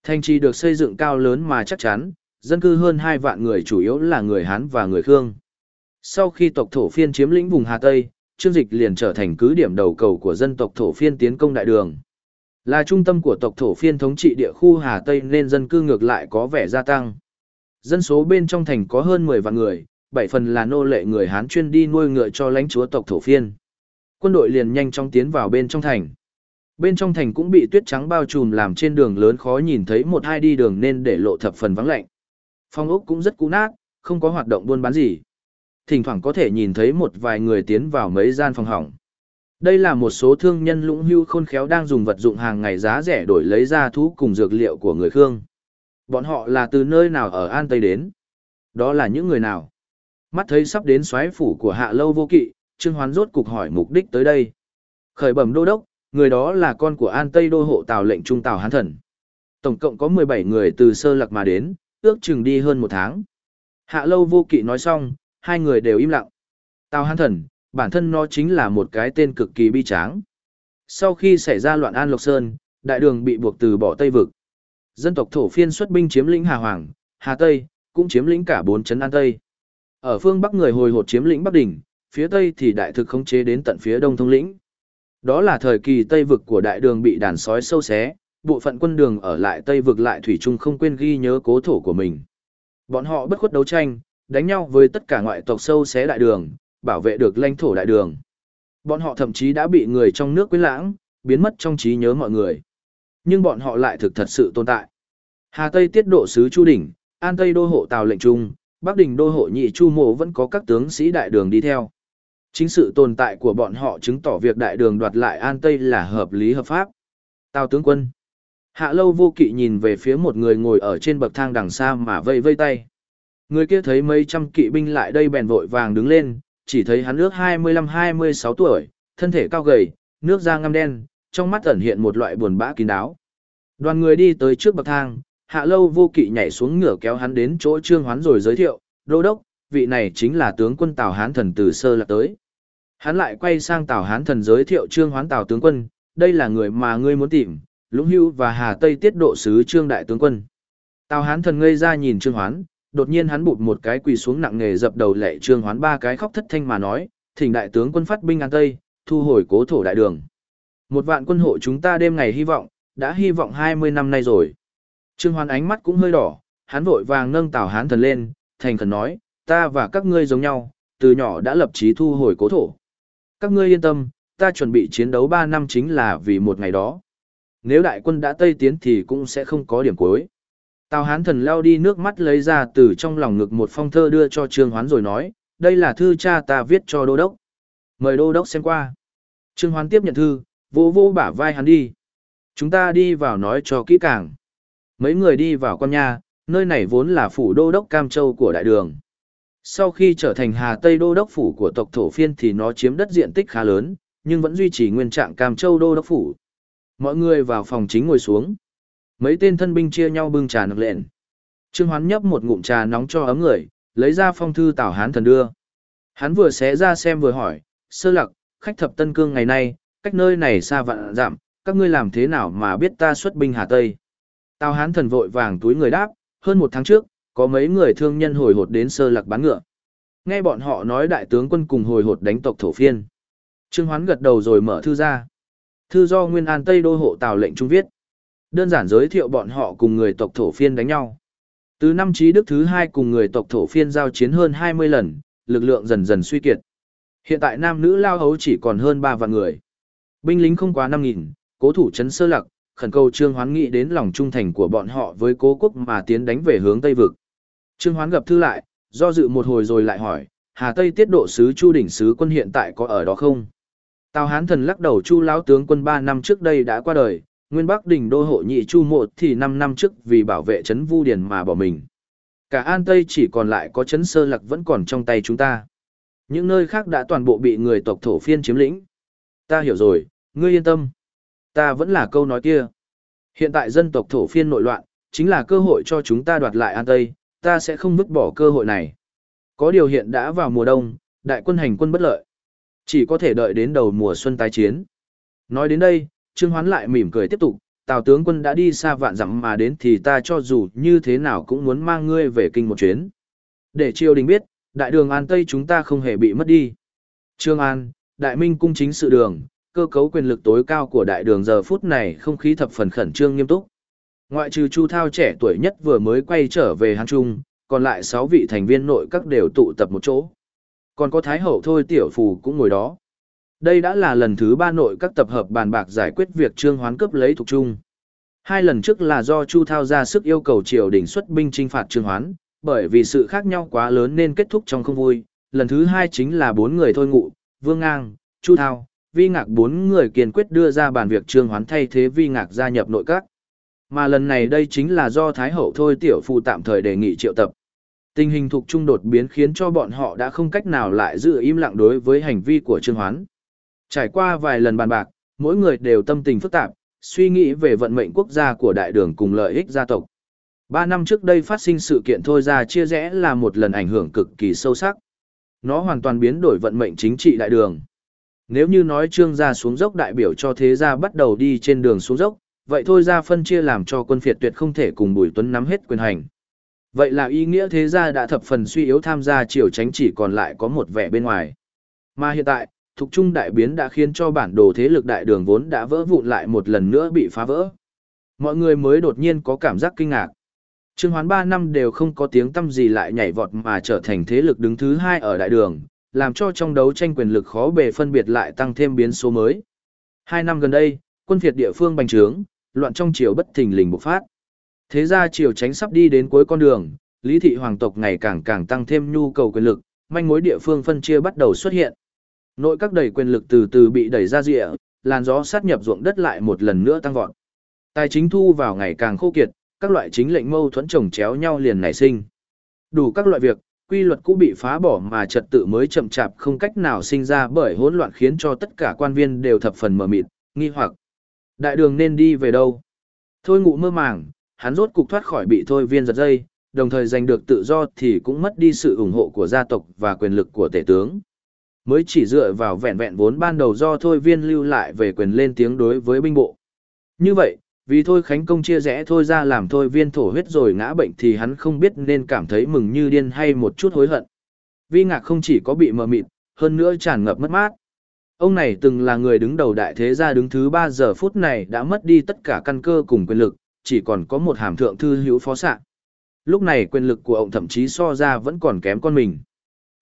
Thành trì được xây dựng cao lớn mà chắc chắn, dân cư hơn 2 vạn người chủ yếu là người Hán và người Khương. Sau khi tộc thổ phiên chiếm lĩnh vùng Hà Tây, Trương Dịch liền trở thành cứ điểm đầu cầu của dân tộc thổ phiên tiến công đại đường. Là trung tâm của tộc thổ phiên thống trị địa khu Hà Tây nên dân cư ngược lại có vẻ gia tăng. Dân số bên trong thành có hơn 10 vạn người, bảy phần là nô lệ người Hán chuyên đi nuôi ngựa cho lãnh chúa tộc thổ phiên. Quân đội liền nhanh chóng tiến vào bên trong thành. Bên trong thành cũng bị tuyết trắng bao trùm làm trên đường lớn khó nhìn thấy một hai đi đường nên để lộ thập phần vắng lạnh. Phong ốc cũng rất cũ nát, không có hoạt động buôn bán gì. Thỉnh thoảng có thể nhìn thấy một vài người tiến vào mấy gian phòng hỏng. Đây là một số thương nhân lũng hưu khôn khéo đang dùng vật dụng hàng ngày giá rẻ đổi lấy ra thú cùng dược liệu của người Khương. Bọn họ là từ nơi nào ở An Tây đến? Đó là những người nào? Mắt thấy sắp đến xoáy phủ của hạ lâu vô kỵ, Trương Hoán rốt cục hỏi mục đích tới đây. Khởi bẩm đô đốc, người đó là con của An Tây đô hộ Tào lệnh trung Tào Hán Thần. Tổng cộng có 17 người từ sơ lạc mà đến, ước chừng đi hơn một tháng. Hạ lâu vô kỵ nói xong, hai người đều im lặng. Tào Hán Thần, bản thân nó chính là một cái tên cực kỳ bi tráng. Sau khi xảy ra loạn An Lộc Sơn, đại đường bị buộc từ bỏ Tây Vực. Dân tộc thổ phiên xuất binh chiếm lĩnh Hà Hoàng, Hà Tây, cũng chiếm lĩnh cả bốn chấn An Tây. Ở phương Bắc người hồi hột chiếm lĩnh Bắc Đỉnh, phía Tây thì đại thực khống chế đến tận phía Đông Thông lĩnh. Đó là thời kỳ Tây vực của đại đường bị đàn sói sâu xé, bộ phận quân đường ở lại Tây vực lại thủy chung không quên ghi nhớ cố thổ của mình. Bọn họ bất khuất đấu tranh, đánh nhau với tất cả ngoại tộc sâu xé đại đường, bảo vệ được lãnh thổ đại đường. Bọn họ thậm chí đã bị người trong nước quên lãng, biến mất trong trí nhớ mọi người. Nhưng bọn họ lại thực thật sự tồn tại. Hà Tây tiết độ sứ Chu Đỉnh, An Tây đô hộ Tào lệnh trung, Bắc Đình đô hộ nhị Chu Mộ vẫn có các tướng sĩ đại đường đi theo. Chính sự tồn tại của bọn họ chứng tỏ việc đại đường đoạt lại An Tây là hợp lý hợp pháp. Tào tướng quân. Hạ lâu vô kỵ nhìn về phía một người ngồi ở trên bậc thang đằng xa mà vây vây tay. Người kia thấy mấy trăm kỵ binh lại đây bèn vội vàng đứng lên, chỉ thấy hắn ước 25-26 tuổi, thân thể cao gầy, nước da ngăm đen, trong mắt ẩn hiện một loại buồn bã kín đáo. Đoàn người đi tới trước bậc thang, hạ lâu vô kỵ nhảy xuống ngửa kéo hắn đến chỗ trương hoán rồi giới thiệu, đô đốc, vị này chính là tướng quân Tào Hán thần từ sơ lạc tới. Hắn lại quay sang Tào Hán thần giới thiệu trương hoán Tào tướng quân, đây là người mà ngươi muốn tìm, Lũng Hưu và Hà Tây tiết độ sứ trương đại tướng quân. Tào Hán thần ngây ra nhìn trương hoán, đột nhiên hắn bụt một cái quỳ xuống nặng nề dập đầu lệ trương hoán ba cái khóc thất thanh mà nói, thỉnh đại tướng quân phát binh an tây, thu hồi cố thổ đại đường. Một vạn quân hộ chúng ta đêm ngày hy vọng, đã hy vọng 20 năm nay rồi. Trương Hoán ánh mắt cũng hơi đỏ, hắn vội vàng nâng Tào Hán thần lên, thành khẩn nói, ta và các ngươi giống nhau, từ nhỏ đã lập chí thu hồi cố thổ. Các ngươi yên tâm, ta chuẩn bị chiến đấu 3 năm chính là vì một ngày đó. Nếu đại quân đã tây tiến thì cũng sẽ không có điểm cuối. Tào Hán thần lao đi nước mắt lấy ra từ trong lòng ngực một phong thơ đưa cho Trương Hoán rồi nói, đây là thư cha ta viết cho đô đốc. Mời đô đốc xem qua. Trương Hoán tiếp nhận thư, vô vô bả vai hắn đi. Chúng ta đi vào nói cho kỹ càng. Mấy người đi vào con nhà, nơi này vốn là phủ đô đốc Cam Châu của đại đường. Sau khi trở thành Hà Tây đô đốc phủ của tộc thổ phiên thì nó chiếm đất diện tích khá lớn, nhưng vẫn duy trì nguyên trạng Cam Châu đô đốc phủ. Mọi người vào phòng chính ngồi xuống. Mấy tên thân binh chia nhau bưng trà nực lện. Trương Hoán nhấp một ngụm trà nóng cho ấm người, lấy ra phong thư Tào Hán thần đưa. Hắn vừa xé ra xem vừa hỏi, sơ lặc, khách thập tân cương ngày nay, cách nơi này xa vạn giảm, các ngươi làm thế nào mà biết ta xuất binh Hà Tây? Tào Hán thần vội vàng túi người đáp, hơn một tháng trước, có mấy người thương nhân hồi hột đến sơ lạc bán ngựa. Nghe bọn họ nói đại tướng quân cùng hồi hột đánh tộc thổ phiên. Trương Hoán gật đầu rồi mở thư ra. Thư do Nguyên An Tây đô hộ Tào lệnh trung viết. Đơn giản giới thiệu bọn họ cùng người tộc thổ phiên đánh nhau. Từ năm trí đức thứ hai cùng người tộc thổ phiên giao chiến hơn 20 lần, lực lượng dần dần suy kiệt. Hiện tại nam nữ lao hấu chỉ còn hơn 3 vạn người. Binh lính không quá 5.000, cố thủ trấn sơ lạc khẩn cầu Trương Hoán nghĩ đến lòng trung thành của bọn họ với cố quốc mà tiến đánh về hướng Tây Vực. Trương Hoán gặp thư lại, do dự một hồi rồi lại hỏi, Hà Tây tiết độ sứ Chu đỉnh sứ quân hiện tại có ở đó không? Tào Hán thần lắc đầu Chu lão tướng quân 3 năm trước đây đã qua đời, Nguyên Bắc đỉnh đô hộ nhị Chu Mộ thì 5 năm trước vì bảo vệ trấn Vu Điền mà bỏ mình. Cả An Tây chỉ còn lại có trấn Sơ Lạc vẫn còn trong tay chúng ta. Những nơi khác đã toàn bộ bị người tộc thổ phiên chiếm lĩnh. Ta hiểu rồi, ngươi yên tâm. Ta vẫn là câu nói kia. Hiện tại dân tộc thổ phiên nội loạn, chính là cơ hội cho chúng ta đoạt lại An Tây, ta sẽ không vứt bỏ cơ hội này. Có điều hiện đã vào mùa đông, đại quân hành quân bất lợi. Chỉ có thể đợi đến đầu mùa xuân tái chiến. Nói đến đây, Trương Hoán lại mỉm cười tiếp tục, Tào tướng quân đã đi xa vạn dặm mà đến thì ta cho dù như thế nào cũng muốn mang ngươi về kinh một chuyến. Để triều đình biết, đại đường An Tây chúng ta không hề bị mất đi. Trương An, đại minh cung chính sự đường, cơ cấu quyền lực tối cao của đại đường giờ phút này không khí thập phần khẩn trương nghiêm túc. Ngoại trừ Chu Thao trẻ tuổi nhất vừa mới quay trở về Hán Trung, còn lại 6 vị thành viên nội các đều tụ tập một chỗ. Còn có Thái Hậu thôi tiểu phù cũng ngồi đó. Đây đã là lần thứ ba nội các tập hợp bàn bạc giải quyết việc trương hoán cấp lấy thuộc trung. Hai lần trước là do Chu Thao ra sức yêu cầu triều đình xuất binh trinh phạt trương hoán, bởi vì sự khác nhau quá lớn nên kết thúc trong không vui. Lần thứ hai chính là bốn người thôi ngụ, Vương Ngang, Chu Thao, Vi Ngạc bốn người kiên quyết đưa ra bàn việc trương hoán thay thế Vi Ngạc gia nhập nội các. Mà lần này đây chính là do Thái Hậu thôi tiểu phụ tạm thời đề nghị triệu tập. Tình hình thuộc trung đột biến khiến cho bọn họ đã không cách nào lại giữ im lặng đối với hành vi của Trương Hoán. Trải qua vài lần bàn bạc, mỗi người đều tâm tình phức tạp, suy nghĩ về vận mệnh quốc gia của đại đường cùng lợi ích gia tộc. Ba năm trước đây phát sinh sự kiện thôi ra chia rẽ là một lần ảnh hưởng cực kỳ sâu sắc. Nó hoàn toàn biến đổi vận mệnh chính trị đại đường. Nếu như nói trương gia xuống dốc đại biểu cho thế gia bắt đầu đi trên đường xuống dốc, vậy thôi ra phân chia làm cho quân phiệt tuyệt không thể cùng Bùi Tuấn nắm hết quyền hành. Vậy là ý nghĩa thế gia đã thập phần suy yếu tham gia triều tránh chỉ còn lại có một vẻ bên ngoài. Mà hiện tại, thục trung đại biến đã khiến cho bản đồ thế lực đại đường vốn đã vỡ vụn lại một lần nữa bị phá vỡ. Mọi người mới đột nhiên có cảm giác kinh ngạc. Trương Hoán 3 năm đều không có tiếng tâm gì lại nhảy vọt mà trở thành thế lực đứng thứ hai ở đại đường, làm cho trong đấu tranh quyền lực khó bề phân biệt lại tăng thêm biến số mới. Hai năm gần đây, quân phiệt địa phương bành trướng, loạn trong triều bất thình lình bộc phát. Thế ra triều tránh sắp đi đến cuối con đường, lý thị hoàng tộc ngày càng càng tăng thêm nhu cầu quyền lực, manh mối địa phương phân chia bắt đầu xuất hiện. Nội các đầy quyền lực từ từ bị đẩy ra rịa, làn gió sát nhập ruộng đất lại một lần nữa tăng vọt. Tài chính thu vào ngày càng khô kiệt, các loại chính lệnh mâu thuẫn chồng chéo nhau liền nảy sinh. Đủ các loại việc, quy luật cũ bị phá bỏ mà trật tự mới chậm chạp không cách nào sinh ra bởi hỗn loạn khiến cho tất cả quan viên đều thập phần mờ mịt, nghi hoặc. Đại đường nên đi về đâu? Thôi ngủ mơ màng, hắn rốt cục thoát khỏi bị thôi viên giật dây, đồng thời giành được tự do thì cũng mất đi sự ủng hộ của gia tộc và quyền lực của tể tướng. Mới chỉ dựa vào vẹn vẹn vốn ban đầu do thôi viên lưu lại về quyền lên tiếng đối với binh bộ. Như vậy, vì thôi khánh công chia rẽ thôi ra làm thôi viên thổ huyết rồi ngã bệnh thì hắn không biết nên cảm thấy mừng như điên hay một chút hối hận. Vi ngạc không chỉ có bị mờ mịt, hơn nữa tràn ngập mất mát. Ông này từng là người đứng đầu đại thế gia đứng thứ 3 giờ phút này đã mất đi tất cả căn cơ cùng quyền lực, chỉ còn có một hàm thượng thư hữu phó sạ. Lúc này quyền lực của ông thậm chí so ra vẫn còn kém con mình.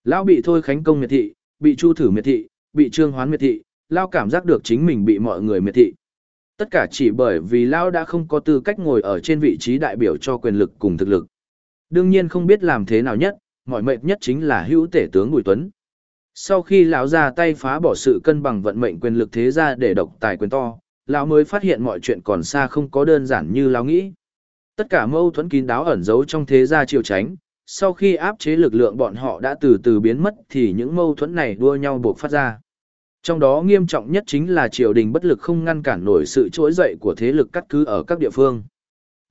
Lão bị thôi khánh công miệt thị, bị chu thử miệt thị, bị trương hoán miệt thị, Lão cảm giác được chính mình bị mọi người miệt thị. Tất cả chỉ bởi vì Lão đã không có tư cách ngồi ở trên vị trí đại biểu cho quyền lực cùng thực lực. Đương nhiên không biết làm thế nào nhất, mọi mệt nhất chính là hữu tể tướng Bùi Tuấn. Sau khi lão ra tay phá bỏ sự cân bằng vận mệnh quyền lực thế gia để độc tài quyền to, lão mới phát hiện mọi chuyện còn xa không có đơn giản như lão nghĩ. Tất cả mâu thuẫn kín đáo ẩn giấu trong thế gia triều tránh, sau khi áp chế lực lượng bọn họ đã từ từ biến mất thì những mâu thuẫn này đua nhau buộc phát ra. Trong đó nghiêm trọng nhất chính là triều đình bất lực không ngăn cản nổi sự trỗi dậy của thế lực cắt cứ ở các địa phương.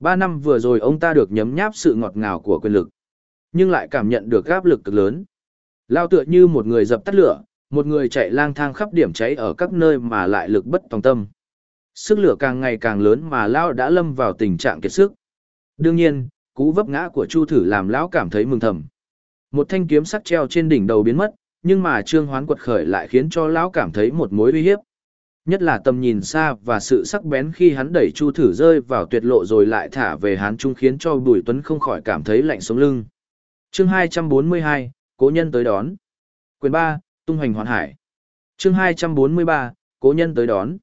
Ba năm vừa rồi ông ta được nhấm nháp sự ngọt ngào của quyền lực, nhưng lại cảm nhận được áp lực cực lớn. Lao tựa như một người dập tắt lửa, một người chạy lang thang khắp điểm cháy ở các nơi mà lại lực bất tòng tâm. Sức lửa càng ngày càng lớn mà Lao đã lâm vào tình trạng kiệt sức. Đương nhiên, cú vấp ngã của Chu Thử làm Lão cảm thấy mừng thầm. Một thanh kiếm sắc treo trên đỉnh đầu biến mất, nhưng mà Trương Hoán quật khởi lại khiến cho Lão cảm thấy một mối uy hiếp. Nhất là tầm nhìn xa và sự sắc bén khi hắn đẩy Chu Thử rơi vào tuyệt lộ rồi lại thả về hắn Trung khiến cho Bùi Tuấn không khỏi cảm thấy lạnh sống lưng. Chương 242, Cố nhân tới đón. Quyền 3, tung hoành hoàn hải. Chương 243, Cố nhân tới đón.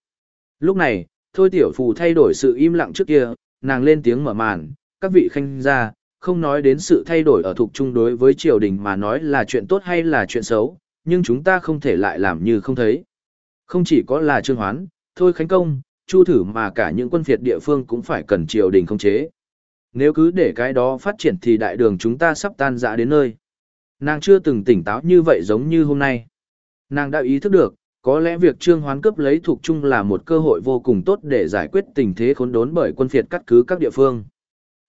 Lúc này, Thôi Tiểu Phù thay đổi sự im lặng trước kia, nàng lên tiếng mở màn, các vị khanh gia, không nói đến sự thay đổi ở thuộc chung đối với triều đình mà nói là chuyện tốt hay là chuyện xấu, nhưng chúng ta không thể lại làm như không thấy. Không chỉ có là Trương Hoán, Thôi Khánh Công, Chu Thử mà cả những quân phiệt địa phương cũng phải cần triều đình không chế. Nếu cứ để cái đó phát triển thì đại đường chúng ta sắp tan rã đến nơi. Nàng chưa từng tỉnh táo như vậy giống như hôm nay. Nàng đã ý thức được, có lẽ việc trương hoán cướp lấy thuộc trung là một cơ hội vô cùng tốt để giải quyết tình thế khốn đốn bởi quân phiệt cắt cứ các địa phương.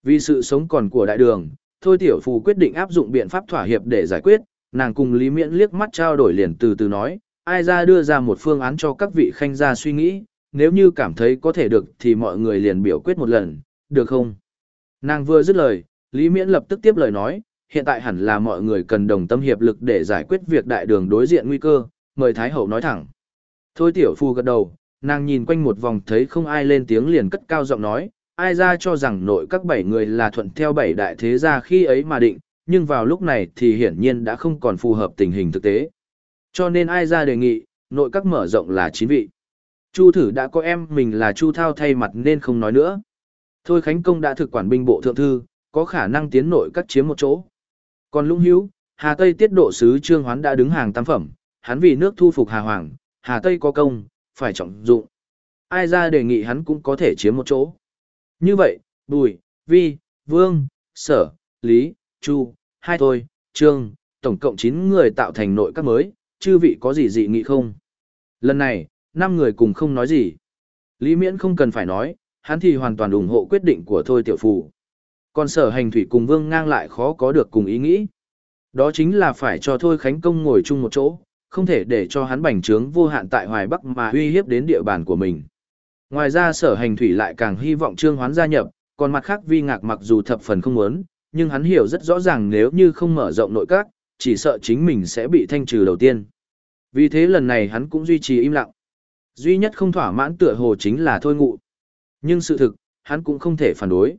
Vì sự sống còn của đại đường, Thôi Tiểu Phù quyết định áp dụng biện pháp thỏa hiệp để giải quyết, nàng cùng Lý Miễn liếc mắt trao đổi liền từ từ nói, ai ra đưa ra một phương án cho các vị khanh gia suy nghĩ, nếu như cảm thấy có thể được thì mọi người liền biểu quyết một lần, được không? Nàng vừa dứt lời, Lý Miễn lập tức tiếp lời nói, hiện tại hẳn là mọi người cần đồng tâm hiệp lực để giải quyết việc đại đường đối diện nguy cơ, mời Thái Hậu nói thẳng. Thôi tiểu phu gật đầu, nàng nhìn quanh một vòng thấy không ai lên tiếng liền cất cao giọng nói, ai ra cho rằng nội các bảy người là thuận theo bảy đại thế gia khi ấy mà định, nhưng vào lúc này thì hiển nhiên đã không còn phù hợp tình hình thực tế. Cho nên ai ra đề nghị, nội các mở rộng là chín vị. Chu thử đã có em mình là Chu Thao thay mặt nên không nói nữa. Thôi Khánh Công đã thực quản binh bộ thượng thư, có khả năng tiến nội các chiếm một chỗ. Còn Lũng Hữu, Hà Tây tiết độ sứ Trương Hoán đã đứng hàng tam phẩm, hắn vì nước thu phục Hà Hoàng, Hà Tây có công, phải trọng dụng. Ai ra đề nghị hắn cũng có thể chiếm một chỗ. Như vậy, Bùi, Vi, Vương, Sở, Lý, Chu, hai thôi, Trương, tổng cộng 9 người tạo thành nội các mới, chư vị có gì dị nghị không? Lần này, 5 người cùng không nói gì. Lý Miễn không cần phải nói, hắn thì hoàn toàn ủng hộ quyết định của Thôi Tiểu Phù. Còn sở hành thủy cùng Vương ngang lại khó có được cùng ý nghĩ. Đó chính là phải cho Thôi Khánh Công ngồi chung một chỗ, không thể để cho hắn bành trướng vô hạn tại Hoài Bắc mà uy hiếp đến địa bàn của mình. Ngoài ra sở hành thủy lại càng hy vọng Trương Hoán gia nhập, còn mặt khác vi ngạc mặc dù thập phần không muốn, nhưng hắn hiểu rất rõ ràng nếu như không mở rộng nội các, chỉ sợ chính mình sẽ bị thanh trừ đầu tiên. Vì thế lần này hắn cũng duy trì im lặng. Duy nhất không thỏa mãn tựa hồ chính là thôi ngụ. Nhưng sự thực, hắn cũng không thể phản đối.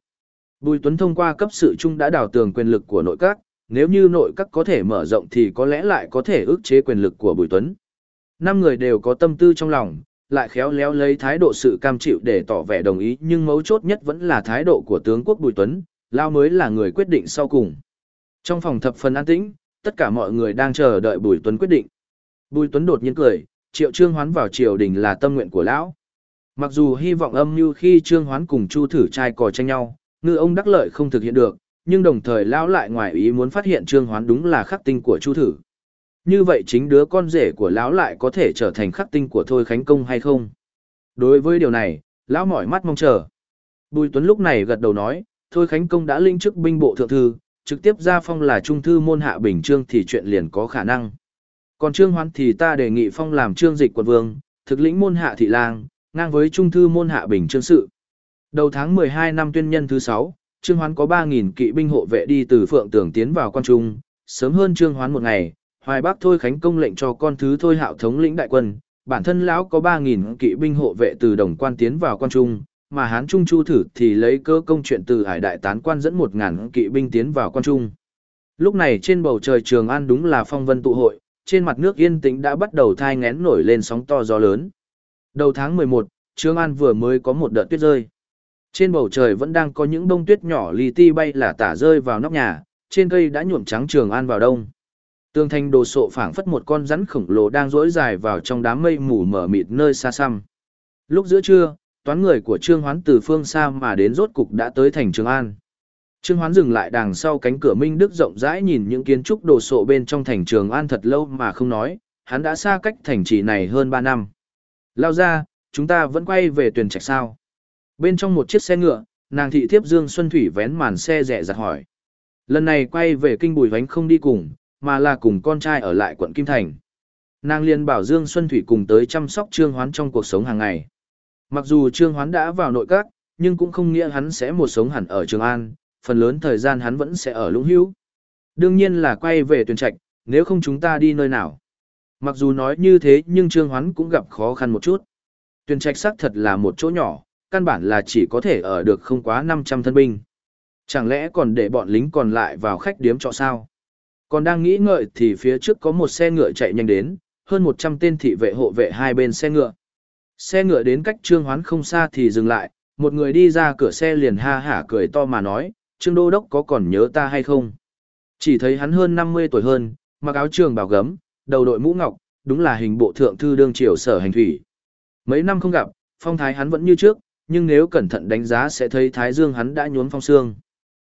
Bùi Tuấn thông qua cấp sự chung đã đào tường quyền lực của nội các, nếu như nội các có thể mở rộng thì có lẽ lại có thể ức chế quyền lực của Bùi Tuấn. Năm người đều có tâm tư trong lòng, lại khéo léo lấy thái độ sự cam chịu để tỏ vẻ đồng ý nhưng mấu chốt nhất vẫn là thái độ của tướng quốc Bùi Tuấn, Lao mới là người quyết định sau cùng. Trong phòng thập phần an tĩnh, tất cả mọi người đang chờ đợi Bùi Tuấn quyết định. Bùi Tuấn đột nhiên cười, triệu trương hoán vào triều đình là tâm nguyện của Lão. Mặc dù hy vọng âm như khi trương hoán cùng chu thử trai cò tranh nhau, ngư ông đắc lợi không thực hiện được, nhưng đồng thời lão lại ngoài ý muốn phát hiện trương hoán đúng là khắc tinh của chu thử. Như vậy chính đứa con rể của lão lại có thể trở thành khắc tinh của Thôi Khánh Công hay không? Đối với điều này, lão mỏi mắt mong chờ. Bùi Tuấn lúc này gật đầu nói, Thôi Khánh Công đã linh chức binh bộ thượng thư, trực tiếp ra phong là trung thư môn hạ bình trương thì chuyện liền có khả năng. Còn trương hoán thì ta đề nghị phong làm trương dịch quận vương, thực lĩnh môn hạ thị lang, ngang với trung thư môn hạ bình trương sự. Đầu tháng 12 năm tuyên nhân thứ 6, Trương Hoán có 3.000 kỵ binh hộ vệ đi từ Phượng Tường tiến vào quan trung, sớm hơn Trương Hoán một ngày, Hoài Bắc Thôi Khánh công lệnh cho con thứ Thôi Hạo thống lĩnh đại quân, bản thân lão có 3.000 kỵ binh hộ vệ từ đồng quan tiến vào quan trung, mà Hán Trung Chu thử thì lấy cơ công chuyện từ hải đại tán quan dẫn 1.000 kỵ binh tiến vào quan trung. Lúc này trên bầu trời Trường An đúng là phong vân tụ hội, trên mặt nước yên tĩnh đã bắt đầu thai ngén nổi lên sóng to gió lớn. Đầu tháng 11, Trường An vừa mới có một đợt tuyết rơi. Trên bầu trời vẫn đang có những bông tuyết nhỏ li ti bay là tả rơi vào nóc nhà, trên cây đã nhuộm trắng Trường An vào đông. Tường thành đồ sộ phảng phất một con rắn khổng lồ đang rỗi dài vào trong đám mây mù mờ mịt nơi xa xăm. Lúc giữa trưa, toán người của Trương Hoán từ phương xa mà đến rốt cục đã tới thành Trường An. Trương Hoán dừng lại đằng sau cánh cửa Minh Đức rộng rãi nhìn những kiến trúc đồ sộ bên trong thành Trường An thật lâu mà không nói, hắn đã xa cách thành trì này hơn 3 năm. Lao ra, chúng ta vẫn quay về tuyển trạch sao. Bên trong một chiếc xe ngựa, nàng thị thiếp Dương Xuân Thủy vén màn xe rẻ giặt hỏi. Lần này quay về kinh bùi vánh không đi cùng, mà là cùng con trai ở lại quận Kim Thành. Nàng liền bảo Dương Xuân Thủy cùng tới chăm sóc Trương Hoán trong cuộc sống hàng ngày. Mặc dù Trương Hoán đã vào nội các, nhưng cũng không nghĩa hắn sẽ một sống hẳn ở Trường An, phần lớn thời gian hắn vẫn sẽ ở Lũng Hữu. Đương nhiên là quay về tuyển trạch, nếu không chúng ta đi nơi nào. Mặc dù nói như thế nhưng Trương Hoán cũng gặp khó khăn một chút. Tuyển trạch xác thật là một chỗ nhỏ, căn bản là chỉ có thể ở được không quá 500 thân binh. Chẳng lẽ còn để bọn lính còn lại vào khách điếm trọ sao? Còn đang nghĩ ngợi thì phía trước có một xe ngựa chạy nhanh đến, hơn 100 tên thị vệ hộ vệ hai bên xe ngựa. Xe ngựa đến cách Trương Hoán không xa thì dừng lại, một người đi ra cửa xe liền ha hả cười to mà nói, Trương Đô Đốc có còn nhớ ta hay không? Chỉ thấy hắn hơn 50 tuổi hơn, mặc áo trường bào gấm, đầu đội mũ ngọc, đúng là hình bộ thượng thư đương triều sở hành thủy. Mấy năm không gặp, phong thái hắn vẫn như trước, nhưng nếu cẩn thận đánh giá sẽ thấy thái dương hắn đã nhốn phong xương.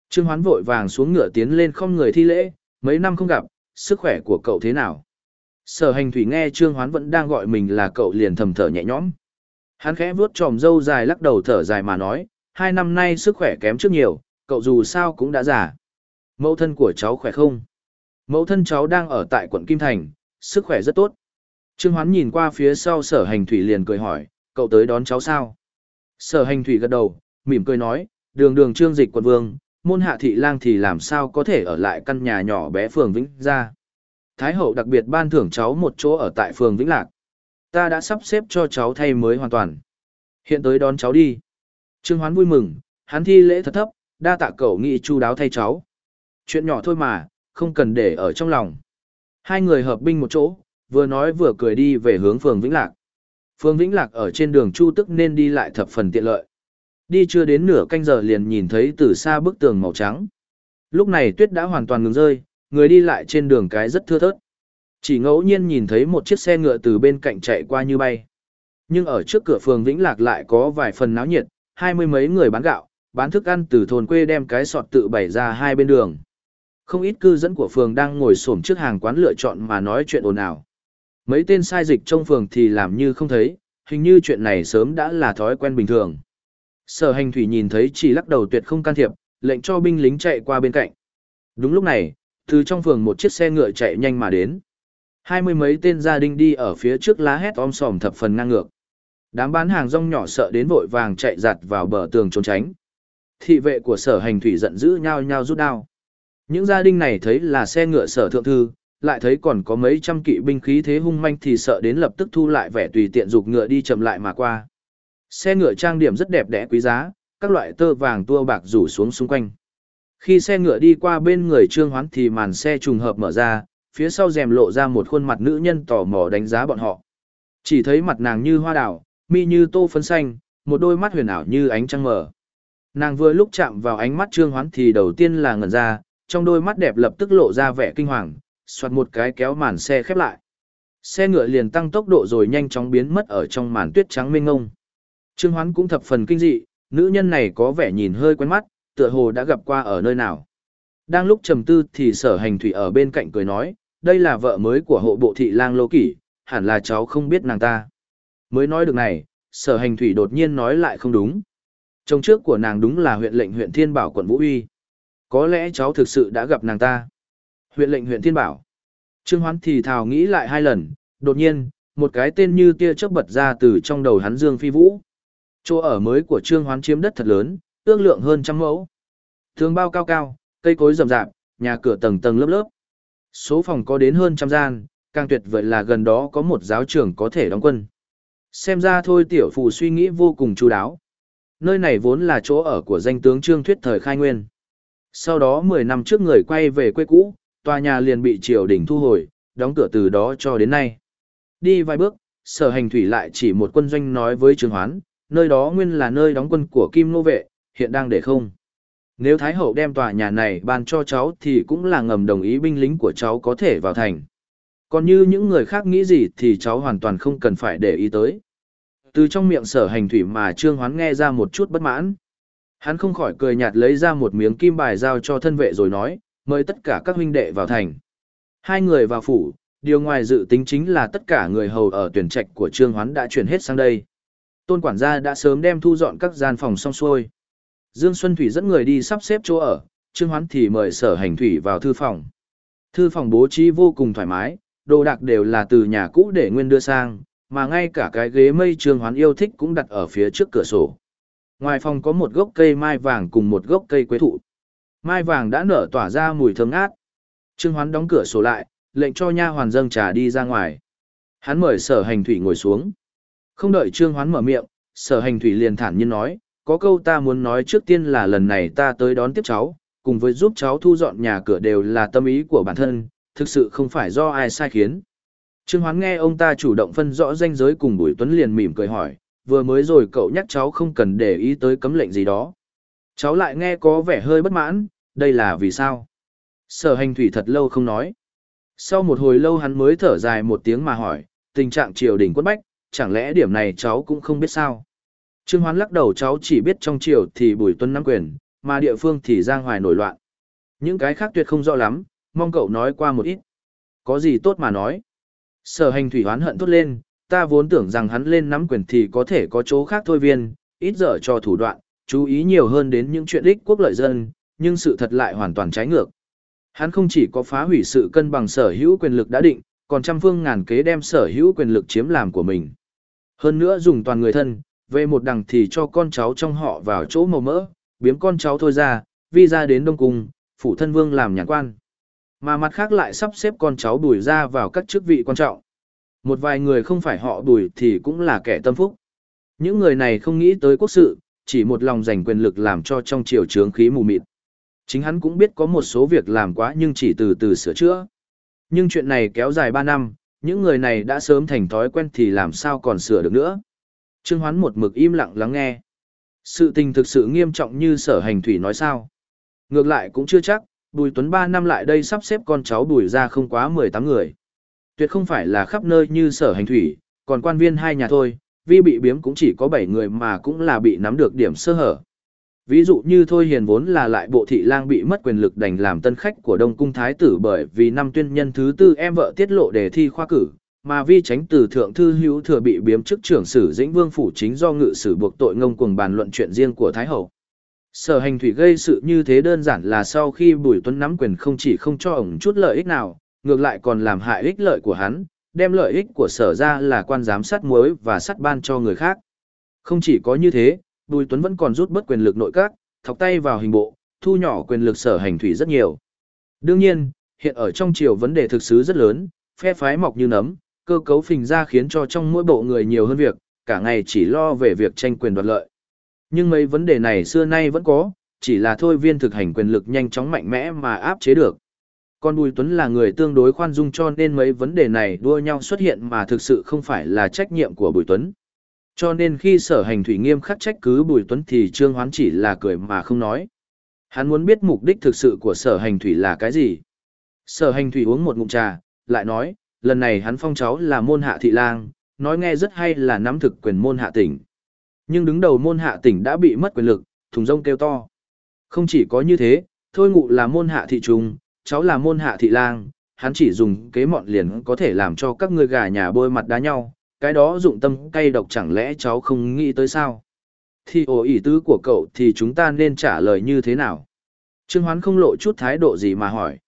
Trương Hoán vội vàng xuống ngựa tiến lên không người thi lễ, mấy năm không gặp, sức khỏe của cậu thế nào? Sở hành thủy nghe Trương Hoán vẫn đang gọi mình là cậu liền thầm thở nhẹ nhõm. Hắn khẽ vuốt tròm râu dài lắc đầu thở dài mà nói, hai năm nay sức khỏe kém trước nhiều, cậu dù sao cũng đã già. Mẫu thân của cháu khỏe không? Mẫu thân cháu đang ở tại quận Kim Thành, sức khỏe rất tốt. Trương Hoán nhìn qua phía sau sở hành thủy liền cười hỏi, cậu tới đón cháu sao? Sở hành thủy gật đầu, mỉm cười nói, đường đường trương dịch quận vương, môn hạ thị lang thì làm sao có thể ở lại căn nhà nhỏ bé phường Vĩnh Gia. Thái hậu đặc biệt ban thưởng cháu một chỗ ở tại phường Vĩnh Lạc. Ta đã sắp xếp cho cháu thay mới hoàn toàn. Hiện tới đón cháu đi. Trương Hoán vui mừng, hắn thi lễ thật thấp, đa tạ cậu nghị chu đáo thay cháu. Chuyện nhỏ thôi mà, không cần để ở trong lòng. Hai người hợp binh một chỗ, vừa nói vừa cười đi về hướng phường Vĩnh Lạc. Phương Vĩnh Lạc ở trên đường Chu Tức nên đi lại thập phần tiện lợi. Đi chưa đến nửa canh giờ liền nhìn thấy từ xa bức tường màu trắng. Lúc này tuyết đã hoàn toàn ngừng rơi, người đi lại trên đường cái rất thưa thớt. Chỉ ngẫu nhiên nhìn thấy một chiếc xe ngựa từ bên cạnh chạy qua như bay. Nhưng ở trước cửa phường Vĩnh Lạc lại có vài phần náo nhiệt, hai mươi mấy người bán gạo, bán thức ăn từ thôn quê đem cái sọt tự bày ra hai bên đường. Không ít cư dân của phường đang ngồi xổm trước hàng quán lựa chọn mà nói chuyện ồn ào. Mấy tên sai dịch trong phường thì làm như không thấy, hình như chuyện này sớm đã là thói quen bình thường. Sở hành thủy nhìn thấy chỉ lắc đầu tuyệt không can thiệp, lệnh cho binh lính chạy qua bên cạnh. Đúng lúc này, từ trong phường một chiếc xe ngựa chạy nhanh mà đến. Hai mươi mấy tên gia đình đi ở phía trước lá hét om sòm thập phần ngang ngược. Đám bán hàng rong nhỏ sợ đến vội vàng chạy giặt vào bờ tường trốn tránh. Thị vệ của sở hành thủy giận dữ nhau nhau rút đao. Những gia đình này thấy là xe ngựa sở thượng thư, lại thấy còn có mấy trăm kỵ binh khí thế hung manh thì sợ đến lập tức thu lại vẻ tùy tiện dục ngựa đi chậm lại mà qua. Xe ngựa trang điểm rất đẹp đẽ quý giá, các loại tơ vàng tua bạc rủ xuống xung quanh. Khi xe ngựa đi qua bên người Trương Hoán thì màn xe trùng hợp mở ra, phía sau rèm lộ ra một khuôn mặt nữ nhân tò mò đánh giá bọn họ. Chỉ thấy mặt nàng như hoa đào, mi như tô phấn xanh, một đôi mắt huyền ảo như ánh trăng mờ Nàng vừa lúc chạm vào ánh mắt Trương Hoán thì đầu tiên là ngẩn ra, trong đôi mắt đẹp lập tức lộ ra vẻ kinh hoàng, soạt một cái kéo màn xe khép lại. Xe ngựa liền tăng tốc độ rồi nhanh chóng biến mất ở trong màn tuyết trắng mênh ngông. Trương Hoán cũng thập phần kinh dị, nữ nhân này có vẻ nhìn hơi quen mắt, tựa hồ đã gặp qua ở nơi nào. Đang lúc trầm tư thì sở hành thủy ở bên cạnh cười nói, đây là vợ mới của hộ bộ thị lang lô kỷ, hẳn là cháu không biết nàng ta. Mới nói được này, sở hành thủy đột nhiên nói lại không đúng. Trong trước của nàng đúng là huyện lệnh huyện Thiên Bảo quận Vũ Uy. Có lẽ cháu thực sự đã gặp nàng ta. Huyện lệnh huyện Thiên Bảo. Trương Hoán thì thào nghĩ lại hai lần, đột nhiên, một cái tên như tia chớp bật ra từ trong đầu hắn Dương Phi Vũ. Chỗ ở mới của Trương Hoán chiếm đất thật lớn, ước lượng hơn trăm mẫu. Tường bao cao cao, cây cối rậm rạp, nhà cửa tầng tầng lớp lớp. Số phòng có đến hơn trăm gian, càng tuyệt vời là gần đó có một giáo trường có thể đóng quân. Xem ra thôi tiểu phụ suy nghĩ vô cùng chú đáo. Nơi này vốn là chỗ ở của danh tướng Trương Thuyết thời khai nguyên. Sau đó 10 năm trước người quay về quê cũ, tòa nhà liền bị triều đình thu hồi, đóng cửa từ đó cho đến nay. Đi vài bước, sở hành thủy lại chỉ một quân doanh nói với Trương Hoán, nơi đó nguyên là nơi đóng quân của Kim Nô Vệ, hiện đang để không. Nếu Thái Hậu đem tòa nhà này ban cho cháu thì cũng là ngầm đồng ý binh lính của cháu có thể vào thành. Còn như những người khác nghĩ gì thì cháu hoàn toàn không cần phải để ý tới. Từ trong miệng sở hành thủy mà Trương Hoán nghe ra một chút bất mãn. Hắn không khỏi cười nhạt lấy ra một miếng kim bài giao cho thân vệ rồi nói, mời tất cả các huynh đệ vào thành. Hai người vào phủ, điều ngoài dự tính chính là tất cả người hầu ở tuyển trạch của Trương Hoán đã chuyển hết sang đây. Tôn quản gia đã sớm đem thu dọn các gian phòng xong xuôi. Dương Xuân Thủy dẫn người đi sắp xếp chỗ ở, Trương Hoán thì mời sở hành thủy vào thư phòng. Thư phòng bố trí vô cùng thoải mái, đồ đạc đều là từ nhà cũ để nguyên đưa sang, mà ngay cả cái ghế mây Trương Hoán yêu thích cũng đặt ở phía trước cửa sổ. Ngoài phòng có một gốc cây mai vàng cùng một gốc cây quế thụ. Mai vàng đã nở tỏa ra mùi thơm ngát. Trương Hoán đóng cửa sổ lại, lệnh cho nha hoàn dâng trà đi ra ngoài. Hắn mời sở hành thủy ngồi xuống. Không đợi Trương Hoán mở miệng, sở hành thủy liền thản nhiên nói, có câu ta muốn nói trước tiên là lần này ta tới đón tiếp cháu, cùng với giúp cháu thu dọn nhà cửa đều là tâm ý của bản thân, thực sự không phải do ai sai khiến. Trương Hoán nghe ông ta chủ động phân rõ danh giới cùng Bùi Tuấn liền mỉm cười hỏi, vừa mới rồi cậu nhắc cháu không cần để ý tới cấm lệnh gì đó. Cháu lại nghe có vẻ hơi bất mãn, đây là vì sao? Sở hành thủy thật lâu không nói. Sau một hồi lâu hắn mới thở dài một tiếng mà hỏi, tình trạng triều đình quất bách, chẳng lẽ điểm này cháu cũng không biết sao? Trương Hoán lắc đầu cháu chỉ biết trong triều thì Bùi Tuấn nắm quyền, mà địa phương thì Giang Hoài nổi loạn. Những cái khác tuyệt không rõ lắm, mong cậu nói qua một ít. Có gì tốt mà nói. Sở hành thủy hoán hận tốt lên, ta vốn tưởng rằng hắn lên nắm quyền thì có thể có chỗ khác thôi viên, ít dở cho thủ đoạn, chú ý nhiều hơn đến những chuyện ích quốc lợi dân, nhưng sự thật lại hoàn toàn trái ngược. Hắn không chỉ có phá hủy sự cân bằng sở hữu quyền lực đã định, còn trăm phương ngàn kế đem sở hữu quyền lực chiếm làm của mình. Hơn nữa dùng toàn người thân, về một đằng thì cho con cháu trong họ vào chỗ màu mỡ, biếm con cháu thôi ra, vi ra đến Đông Cung, phủ thân vương làm nhàn quan. Mà mặt khác lại sắp xếp con cháu bùi ra vào các chức vị quan trọng. Một vài người không phải họ bùi thì cũng là kẻ tâm phúc. Những người này không nghĩ tới quốc sự, chỉ một lòng giành quyền lực làm cho trong triều trướng khí mù mịt. Chính hắn cũng biết có một số việc làm quá nhưng chỉ từ từ sửa chữa. Nhưng chuyện này kéo dài 3 năm, những người này đã sớm thành thói quen thì làm sao còn sửa được nữa. Trương Hoán một mực im lặng lắng nghe. Sự tình thực sự nghiêm trọng như sở hành thủy nói sao. Ngược lại cũng chưa chắc, Bùi Tuấn 3 năm lại đây sắp xếp con cháu Bùi ra không quá 18 người. Tuyệt không phải là khắp nơi như sở hành thủy, còn quan viên hai nhà thôi, Vi bị biếm cũng chỉ có 7 người mà cũng là bị nắm được điểm sơ hở. Ví dụ như Thôi Hiền vốn là lại bộ thị lang bị mất quyền lực đành làm tân khách của Đông Cung Thái tử bởi vì năm tuyên nhân thứ tư em vợ tiết lộ đề thi khoa cử, mà vi tránh từ thượng thư hữu thừa bị biếm chức trưởng sử dĩnh vương phủ chính do ngự sử buộc tội ngông cuồng bàn luận chuyện riêng của Thái Hậu. Sở hành thủy gây sự như thế đơn giản là sau khi Bùi Tuấn nắm quyền không chỉ không cho ổng chút lợi ích nào, ngược lại còn làm hại ích lợi của hắn, đem lợi ích của sở ra là quan giám sát muối và sắt ban cho người khác. Không chỉ có như thế, Bùi Tuấn vẫn còn rút bất quyền lực nội các, thọc tay vào hình bộ, thu nhỏ quyền lực sở hành thủy rất nhiều. Đương nhiên, hiện ở trong triều vấn đề thực sự rất lớn, phe phái mọc như nấm, cơ cấu phình ra khiến cho trong mỗi bộ người nhiều hơn việc, cả ngày chỉ lo về việc tranh quyền đoạt lợi. Nhưng mấy vấn đề này xưa nay vẫn có, chỉ là thôi viên thực hành quyền lực nhanh chóng mạnh mẽ mà áp chế được. Còn Bùi Tuấn là người tương đối khoan dung cho nên mấy vấn đề này đua nhau xuất hiện mà thực sự không phải là trách nhiệm của Bùi Tuấn. Cho nên khi sở hành thủy nghiêm khắc trách cứ Bùi Tuấn thì Trương Hoán chỉ là cười mà không nói. Hắn muốn biết mục đích thực sự của sở hành thủy là cái gì. Sở hành thủy uống một ngụm trà, lại nói, lần này hắn phong cháu là môn hạ thị lang, nói nghe rất hay là nắm thực quyền môn hạ tỉnh. Nhưng đứng đầu môn hạ tỉnh đã bị mất quyền lực, thùng rông kêu to. Không chỉ có như thế, thôi ngụ là môn hạ thị trùng, cháu là môn hạ thị lang, hắn chỉ dùng kế mọn liền có thể làm cho các ngươi gà nhà bôi mặt đá nhau, cái đó dụng tâm cay độc chẳng lẽ cháu không nghĩ tới sao? Thì ổ ý tứ của cậu thì chúng ta nên trả lời như thế nào? Trương Hoán không lộ chút thái độ gì mà hỏi.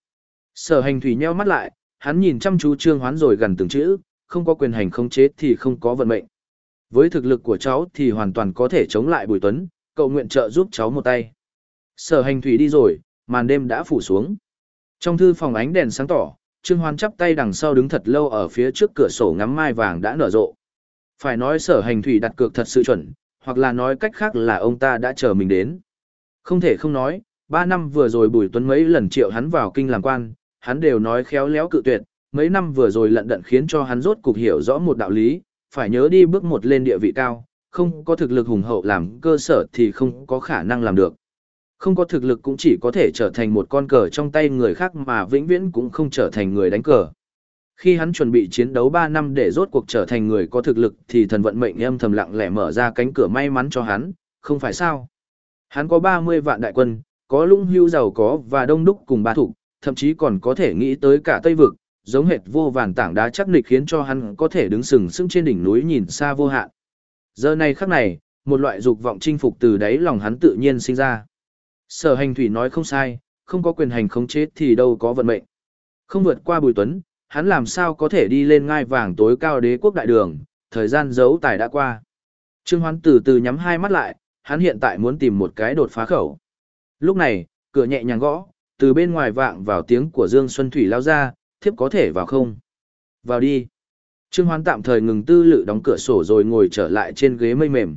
Sở hành thủy nheo mắt lại, hắn nhìn chăm chú Trương Hoán rồi gần từng chữ, không có quyền hành không chế thì không có vận mệnh. Với thực lực của cháu thì hoàn toàn có thể chống lại Bùi Tuấn, cậu nguyện trợ giúp cháu một tay. Sở hành thủy đi rồi, màn đêm đã phủ xuống. Trong thư phòng ánh đèn sáng tỏ, Trương Hoan chắp tay đằng sau đứng thật lâu ở phía trước cửa sổ ngắm mai vàng đã nở rộ. Phải nói sở hành thủy đặt cược thật sự chuẩn, hoặc là nói cách khác là ông ta đã chờ mình đến. Không thể không nói, ba năm vừa rồi Bùi Tuấn mấy lần triệu hắn vào kinh làm quan, hắn đều nói khéo léo cự tuyệt, mấy năm vừa rồi lận đận khiến cho hắn rốt cục hiểu rõ một đạo lý, phải nhớ đi bước một lên địa vị cao, không có thực lực hùng hậu làm cơ sở thì không có khả năng làm được. Không có thực lực cũng chỉ có thể trở thành một con cờ trong tay người khác mà vĩnh viễn cũng không trở thành người đánh cờ. Khi hắn chuẩn bị chiến đấu 3 năm để rốt cuộc trở thành người có thực lực thì thần vận mệnh em thầm lặng lẽ mở ra cánh cửa may mắn cho hắn, không phải sao. Hắn có 30 vạn đại quân, có lũng hưu giàu có và đông đúc cùng ba thủ, thậm chí còn có thể nghĩ tới cả Tây Vực, giống hệt vô vàn tảng đá chắc nịch khiến cho hắn có thể đứng sừng sững trên đỉnh núi nhìn xa vô hạn. Giờ này khắc này, một loại dục vọng chinh phục từ đáy lòng hắn tự nhiên sinh ra. Sở hành thủy nói không sai, không có quyền hành khống chế thì đâu có vận mệnh. Không vượt qua Bùi Tuấn, hắn làm sao có thể đi lên ngai vàng tối cao đế quốc đại đường, thời gian giấu tài đã qua. Trương Hoán từ từ nhắm hai mắt lại, hắn hiện tại muốn tìm một cái đột phá khẩu. Lúc này, cửa nhẹ nhàng gõ, từ bên ngoài vạng vào tiếng của Dương Xuân Thủy lao ra, thiếp có thể vào không? Vào đi. Trương Hoán tạm thời ngừng tư lự đóng cửa sổ rồi ngồi trở lại trên ghế mây mềm.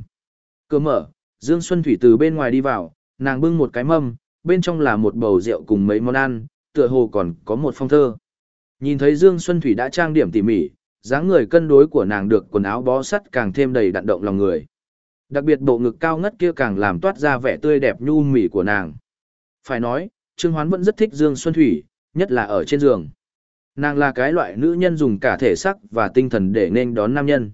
Cửa mở, Dương Xuân Thủy từ bên ngoài đi vào, nàng bưng một cái mâm, bên trong là một bầu rượu cùng mấy món ăn, tựa hồ còn có một phong thơ. Nhìn thấy Dương Xuân Thủy đã trang điểm tỉ mỉ, dáng người cân đối của nàng được quần áo bó sắt càng thêm đầy đặn động lòng người. Đặc biệt bộ ngực cao ngất kia càng làm toát ra vẻ tươi đẹp nhu mỉ của nàng. Phải nói, Trương Hoán vẫn rất thích Dương Xuân Thủy, nhất là ở trên giường. Nàng là cái loại nữ nhân dùng cả thể sắc và tinh thần để nên đón nam nhân.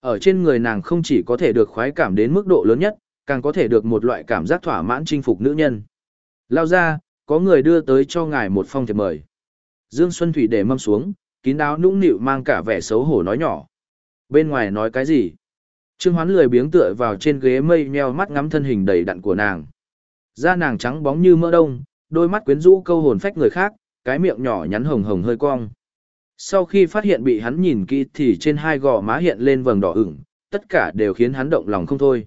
Ở trên người nàng không chỉ có thể được khoái cảm đến mức độ lớn nhất, càng có thể được một loại cảm giác thỏa mãn chinh phục nữ nhân. Lao ra, có người đưa tới cho ngài một phong thiệp mời. Dương Xuân Thủy để mâm xuống, kín đáo nũng nịu mang cả vẻ xấu hổ nói nhỏ. Bên ngoài nói cái gì? Trương Hoán lười biếng tựa vào trên ghế mây nheo mắt ngắm thân hình đầy đặn của nàng. Da nàng trắng bóng như mỡ đông, đôi mắt quyến rũ câu hồn phách người khác, cái miệng nhỏ nhắn hồng hồng hơi cong. Sau khi phát hiện bị hắn nhìn kỹ thì trên hai gò má hiện lên vầng đỏ ửng, tất cả đều khiến hắn động lòng không thôi.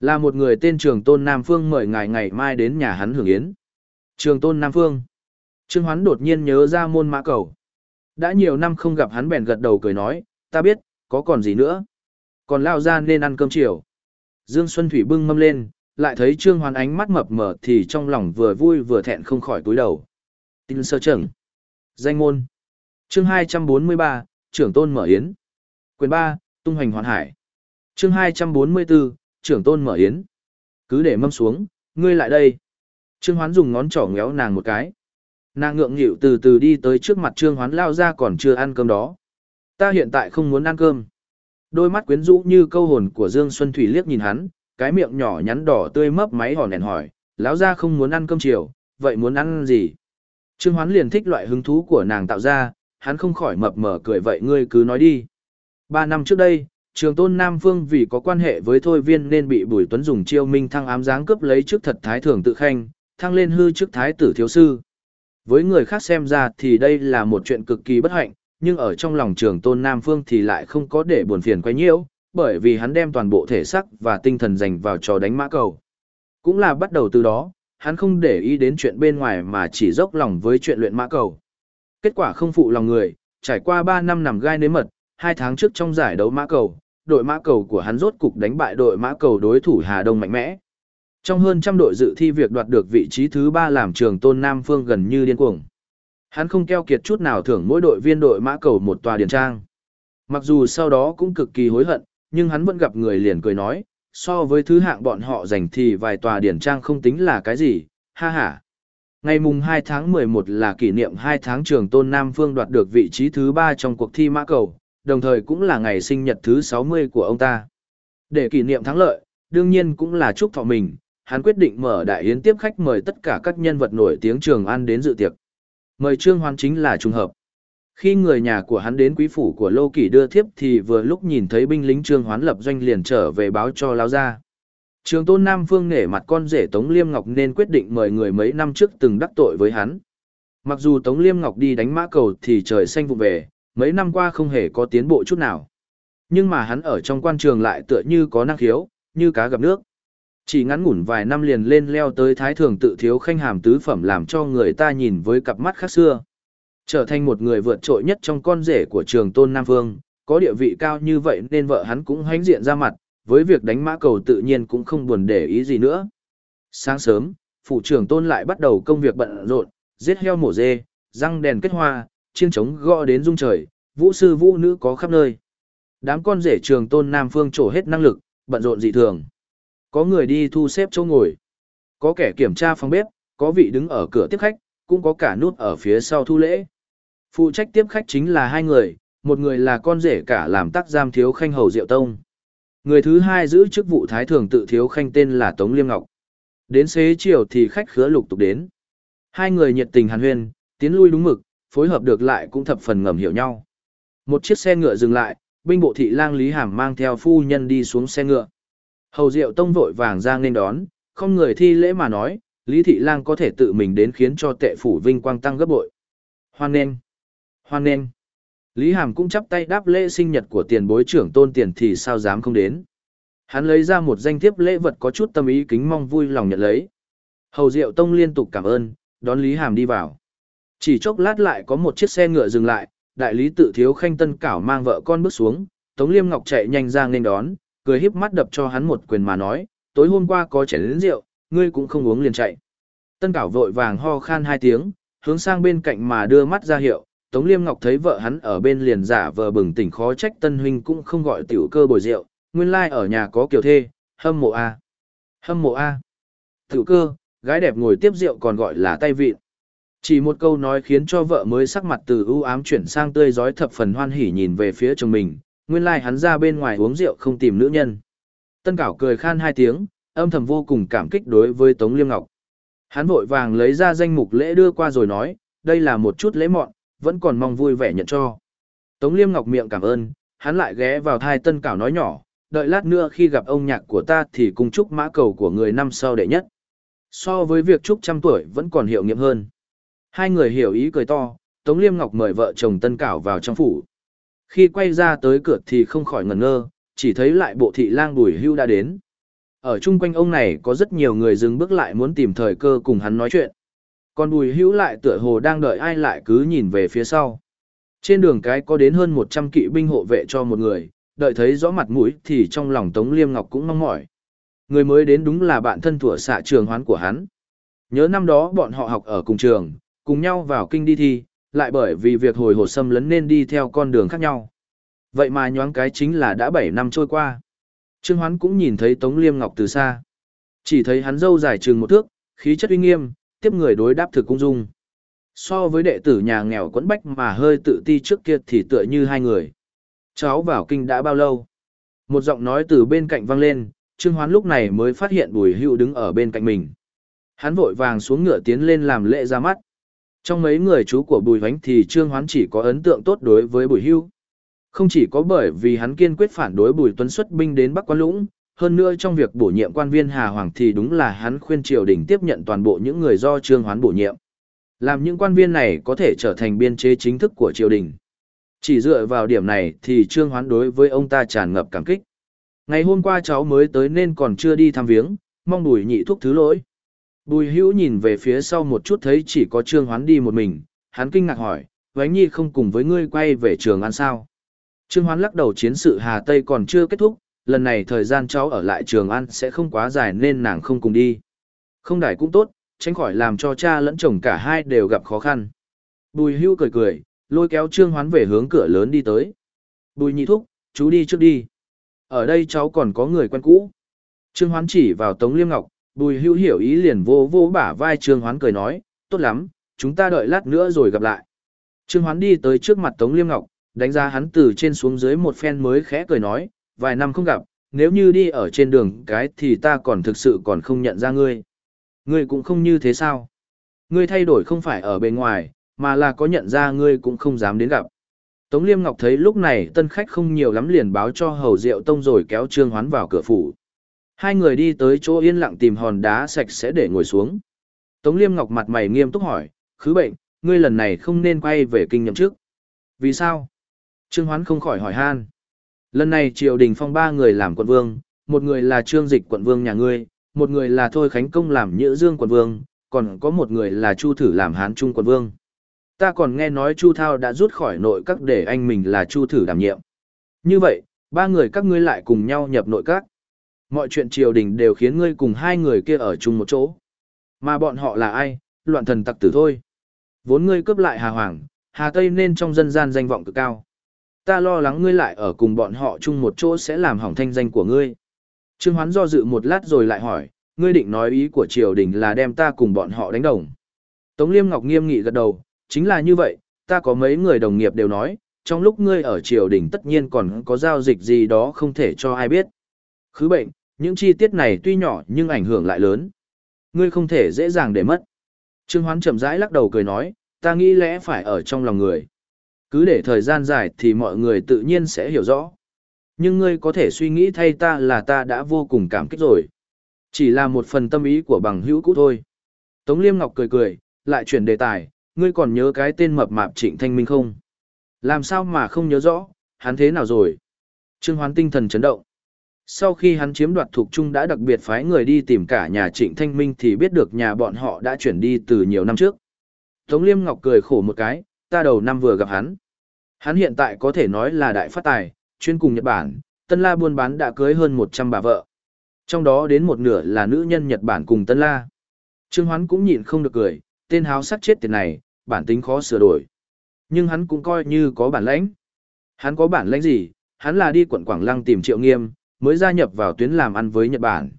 Là một người tên Trường Tôn Nam Phương mời ngài ngày mai đến nhà hắn hưởng yến. Trường Tôn Nam Phương. Trương Hoán đột nhiên nhớ ra môn mã cầu. Đã nhiều năm không gặp hắn bèn gật đầu cười nói, ta biết, có còn gì nữa. Còn lao ra nên ăn cơm chiều. Dương Xuân Thủy bưng mâm lên, lại thấy Trương Hoán ánh mắt mập mờ thì trong lòng vừa vui vừa thẹn không khỏi túi đầu. Tin sơ trưởng. Danh môn. Chương 243, trưởng tôn mở yến. Quyền 3, tung hành hoàn hải. Chương 244, trưởng tôn mở yến. Cứ để mâm xuống, ngươi lại đây. Trương Hoán dùng ngón trỏ ngéo nàng một cái. Nàng ngượng nghịu từ từ đi tới trước mặt Trương Hoán lao ra còn chưa ăn cơm đó. Ta hiện tại không muốn ăn cơm. Đôi mắt quyến rũ như câu hồn của Dương Xuân Thủy liếc nhìn hắn, cái miệng nhỏ nhắn đỏ tươi mấp máy hòn nền hỏi, lão ra không muốn ăn cơm chiều, vậy muốn ăn gì? Trương Hoán liền thích loại hứng thú của nàng tạo ra, hắn không khỏi mập mờ cười vậy ngươi cứ nói đi. Ba năm trước đây, trường tôn Nam Phương vì có quan hệ với Thôi Viên nên bị Bùi Tuấn dùng chiêu minh thăng ám giáng cướp lấy chức thật thái thường tự khanh, thăng lên hư chức thái tử thiếu sư. Với người khác xem ra thì đây là một chuyện cực kỳ bất hạnh, nhưng ở trong lòng trường tôn Nam Phương thì lại không có để buồn phiền quay nhiễu, bởi vì hắn đem toàn bộ thể sắc và tinh thần dành vào trò đánh mã cầu. Cũng là bắt đầu từ đó, hắn không để ý đến chuyện bên ngoài mà chỉ dốc lòng với chuyện luyện mã cầu. Kết quả không phụ lòng người, trải qua 3 năm nằm gai nếm mật, 2 tháng trước trong giải đấu mã cầu, đội mã cầu của hắn rốt cục đánh bại đội mã cầu đối thủ Hà Đông mạnh mẽ. Trong hơn trăm đội dự thi việc đoạt được vị trí thứ 3 làm trường tôn Nam Phương gần như điên cuồng. Hắn không keo kiệt chút nào thưởng mỗi đội viên đội mã cầu một tòa điển trang. Mặc dù sau đó cũng cực kỳ hối hận, nhưng hắn vẫn gặp người liền cười nói, so với thứ hạng bọn họ giành thì vài tòa điển trang không tính là cái gì, ha ha. Ngày mùng 2 tháng 11 là kỷ niệm 2 tháng trường tôn Nam Phương đoạt được vị trí thứ 3 trong cuộc thi mã cầu, đồng thời cũng là ngày sinh nhật thứ 60 của ông ta. Để kỷ niệm thắng lợi, đương nhiên cũng là chúc thọ mình, hắn quyết định mở đại yến tiếp khách mời tất cả các nhân vật nổi tiếng trường an đến dự tiệc. Mời Trương Hoan chính là trùng hợp. Khi người nhà của hắn đến quý phủ của Lô Kỷ đưa thiếp thì vừa lúc nhìn thấy binh lính Trương Hoán lập doanh liền trở về báo cho Lão gia. Trường tôn Nam Phương nể mặt con rể Tống Liêm Ngọc nên quyết định mời người mấy năm trước từng đắc tội với hắn. Mặc dù Tống Liêm Ngọc đi đánh mã cầu thì trời xanh vụ về, mấy năm qua không hề có tiến bộ chút nào. Nhưng mà hắn ở trong quan trường lại tựa như có năng khiếu, như cá gặp nước. Chỉ ngắn ngủn vài năm liền lên leo tới thái thường tự thiếu khanh hàm tứ phẩm làm cho người ta nhìn với cặp mắt khác xưa. Trở thành một người vượt trội nhất trong con rể của trường tôn Nam Vương, có địa vị cao như vậy nên vợ hắn cũng hãnh diện ra mặt, với việc đánh mã cầu tự nhiên cũng không buồn để ý gì nữa. Sáng sớm, phụ trưởng tôn lại bắt đầu công việc bận rộn, giết heo mổ dê, răng đèn kết hoa, chiêng trống gõ đến rung trời, vũ sư vũ nữ có khắp nơi. Đám con rể trường tôn Nam Phương trổ hết năng lực, bận rộn dị thường. Có người đi thu xếp chỗ ngồi, có kẻ kiểm tra phòng bếp, có vị đứng ở cửa tiếp khách, cũng có cả nút ở phía sau thu lễ. Phụ trách tiếp khách chính là hai người, một người là con rể cả làm tác giam thiếu khanh hầu diệu tông. Người thứ hai giữ chức vụ thái thường tự thiếu khanh tên là Tống Liêm Ngọc. Đến xế chiều thì khách khứa lục tục đến. Hai người nhiệt tình hàn huyên, tiến lui đúng mực, phối hợp được lại cũng thập phần ngầm hiểu nhau. Một chiếc xe ngựa dừng lại, binh bộ thị lang Lý Hàm mang theo phu nhân đi xuống xe ngựa. Hầu Diệu Tông vội vàng ra nên đón, không người thi lễ mà nói, Lý Thị Lang có thể tự mình đến khiến cho tệ phủ vinh quang tăng gấp bội. Hoan nghênh, hoan nghênh. Lý Hàm cũng chắp tay đáp lễ sinh nhật của tiền bối trưởng tôn tiền thì sao dám không đến. Hắn lấy ra một danh thiếp lễ vật có chút tâm ý kính mong vui lòng nhận lấy. Hầu Diệu Tông liên tục cảm ơn, đón Lý Hàm đi vào. Chỉ chốc lát lại có một chiếc xe ngựa dừng lại, đại lý tự thiếu khanh tân cảo mang vợ con bước xuống, Tống Liêm Ngọc chạy nhanh ra nên đón, cười híp mắt đập cho hắn một quyền mà nói, tối hôm qua có chén lớn rượu, ngươi cũng không uống liền chạy. Tân cảo vội vàng ho khan hai tiếng, hướng sang bên cạnh mà đưa mắt ra hiệu, Tống Liêm Ngọc thấy vợ hắn ở bên liền giả vờ bừng tỉnh khó trách tân huynh cũng không gọi tiểu cơ bồi rượu, nguyên lai like ở nhà có kiều thê, hâm mộ a. Hâm mộ a. Tiểu cơ, gái đẹp ngồi tiếp rượu còn gọi là tay vịn. Chỉ một câu nói khiến cho vợ mới sắc mặt từ ưu ám chuyển sang tươi giói thập phần hoan hỉ nhìn về phía chồng mình, nguyên lai like hắn ra bên ngoài uống rượu không tìm nữ nhân. Tân Cảo cười khan hai tiếng, âm thầm vô cùng cảm kích đối với Tống Liêm Ngọc. Hắn vội vàng lấy ra danh mục lễ đưa qua rồi nói, đây là một chút lễ mọn, vẫn còn mong vui vẻ nhận cho. Tống Liêm Ngọc miệng cảm ơn, hắn lại ghé vào thai Tân Cảo nói nhỏ, đợi lát nữa khi gặp ông nhạc của ta thì cùng chúc mã cầu của người năm sau đệ nhất. So với việc chúc trăm tuổi vẫn còn hiệu nghiệm hơn. Hai người hiểu ý cười to, Tống Liêm Ngọc mời vợ chồng Tân Cảo vào trong phủ. Khi quay ra tới cửa thì không khỏi ngẩn ngơ, chỉ thấy lại bộ thị lang bùi hưu đã đến. Ở chung quanh ông này có rất nhiều người dừng bước lại muốn tìm thời cơ cùng hắn nói chuyện. Còn bùi hưu lại tựa hồ đang đợi ai lại cứ nhìn về phía sau. Trên đường cái có đến hơn 100 kỵ binh hộ vệ cho một người, đợi thấy rõ mặt mũi thì trong lòng Tống Liêm Ngọc cũng mong mỏi. Người mới đến đúng là bạn thân thủa xạ trường hoán của hắn. Nhớ năm đó bọn họ học ở cùng trường, cùng nhau vào kinh đi thi, lại bởi vì việc hồi hột xâm lấn nên đi theo con đường khác nhau. Vậy mà nhoáng cái chính là đã 7 năm trôi qua. Trương Hoán cũng nhìn thấy Tống Liêm Ngọc từ xa. Chỉ thấy hắn dâu dài trường một thước, khí chất uy nghiêm, tiếp người đối đáp thực cung dung. So với đệ tử nhà nghèo quẫn bách mà hơi tự ti trước kia thì tựa như hai người. Cháu vào kinh đã bao lâu? Một giọng nói từ bên cạnh vang lên, Trương Hoán lúc này mới phát hiện Bùi hữu đứng ở bên cạnh mình. Hắn vội vàng xuống ngựa tiến lên làm lễ ra mắt. Trong mấy người chú của Bùi Hoánh thì Trương Hoán chỉ có ấn tượng tốt đối với Bùi Hưu. Không chỉ có bởi vì hắn kiên quyết phản đối Bùi Tuấn xuất binh đến Bắc Quan Lũng, hơn nữa trong việc bổ nhiệm quan viên Hà Hoàng thì đúng là hắn khuyên triều đình tiếp nhận toàn bộ những người do Trương Hoán bổ nhiệm. Làm những quan viên này có thể trở thành biên chế chính thức của triều đình. Chỉ dựa vào điểm này thì Trương Hoán đối với ông ta tràn ngập cảm kích. Ngày hôm qua cháu mới tới nên còn chưa đi thăm viếng, mong Bùi nhị thúc thứ lỗi. Bùi hữu nhìn về phía sau một chút thấy chỉ có Trương Hoán đi một mình, hắn kinh ngạc hỏi, Vánh Nhi không cùng với ngươi quay về trường ăn sao? Trương Hoán lắc đầu chiến sự Hà Tây còn chưa kết thúc, lần này thời gian cháu ở lại trường ăn sẽ không quá dài nên nàng không cùng đi. Không đài cũng tốt, tránh khỏi làm cho cha lẫn chồng cả hai đều gặp khó khăn. Bùi hưu cười cười, lôi kéo Trương Hoán về hướng cửa lớn đi tới. Bùi nhị thúc, chú đi trước đi. Ở đây cháu còn có người quen cũ. Trương Hoán chỉ vào Tống Liêm Ngọc, bùi hưu hiểu ý liền vô vô bả vai Trương Hoán cười nói, tốt lắm, chúng ta đợi lát nữa rồi gặp lại. Trương Hoán đi tới trước mặt Tống Liêm Ngọc, đánh giá hắn từ trên xuống dưới một phen mới khẽ cười nói, vài năm không gặp, nếu như đi ở trên đường cái thì ta còn thực sự còn không nhận ra ngươi. Ngươi cũng không như thế sao? Ngươi thay đổi không phải ở bên ngoài, mà là có nhận ra ngươi cũng không dám đến gặp. Tống Liêm Ngọc thấy lúc này tân khách không nhiều lắm liền báo cho Hầu Diệu Tông rồi kéo Trương Hoán vào cửa phủ. Hai người đi tới chỗ yên lặng tìm hòn đá sạch sẽ để ngồi xuống. Tống Liêm Ngọc mặt mày nghiêm túc hỏi, khứ bệnh, ngươi lần này không nên quay về kinh nhậm trước. Vì sao? Trương Hoán không khỏi hỏi han. Lần này triều đình phong ba người làm quận vương, một người là trương dịch quận vương nhà ngươi, một người là thôi khánh công làm nhữ dương quận vương, còn có một người là chu thử làm hán trung quận vương. Ta còn nghe nói Chu Thao đã rút khỏi nội các để anh mình là Chu thử đảm nhiệm. Như vậy, ba người các ngươi lại cùng nhau nhập nội các. Mọi chuyện triều đình đều khiến ngươi cùng hai người kia ở chung một chỗ. Mà bọn họ là ai, loạn thần tặc tử thôi. Vốn ngươi cướp lại Hà Hoàng, Hà Tây nên trong dân gian danh vọng cực cao. Ta lo lắng ngươi lại ở cùng bọn họ chung một chỗ sẽ làm hỏng thanh danh của ngươi. Trương Hoán do dự một lát rồi lại hỏi, ngươi định nói ý của triều đình là đem ta cùng bọn họ đánh đồng. Tống Liêm Ngọc nghiêm nghị gật đầu, chính là như vậy, ta có mấy người đồng nghiệp đều nói, trong lúc ngươi ở triều đình tất nhiên còn có giao dịch gì đó không thể cho ai biết. Khứ bệnh, những chi tiết này tuy nhỏ nhưng ảnh hưởng lại lớn. Ngươi không thể dễ dàng để mất. Trương Hoán chậm rãi lắc đầu cười nói, ta nghĩ lẽ phải ở trong lòng người. Cứ để thời gian dài thì mọi người tự nhiên sẽ hiểu rõ. Nhưng ngươi có thể suy nghĩ thay ta là ta đã vô cùng cảm kích rồi. Chỉ là một phần tâm ý của bằng hữu cũ thôi. Tống Liêm Ngọc cười cười, lại chuyển đề tài, ngươi còn nhớ cái tên mập mạp Trịnh Thanh Minh không? Làm sao mà không nhớ rõ, hắn thế nào rồi? Trương Hoán tinh thần chấn động. Sau khi hắn chiếm đoạt thuộc trung đã đặc biệt phái người đi tìm cả nhà Trịnh Thanh Minh thì biết được nhà bọn họ đã chuyển đi từ nhiều năm trước. Tống Liêm Ngọc cười khổ một cái, ta đầu năm vừa gặp hắn. Hắn hiện tại có thể nói là đại phát tài, chuyên cùng Nhật Bản, Tân La buôn bán đã cưới hơn 100 bà vợ. Trong đó đến một nửa là nữ nhân Nhật Bản cùng Tân La. Trương Hoán cũng nhịn không được cười, tên háo sắc chết tiền này, bản tính khó sửa đổi. Nhưng hắn cũng coi như có bản lãnh. Hắn có bản lãnh gì, hắn là đi quận Quảng Lăng tìm Triệu Nghiêm, mới gia nhập vào tuyến làm ăn với Nhật Bản.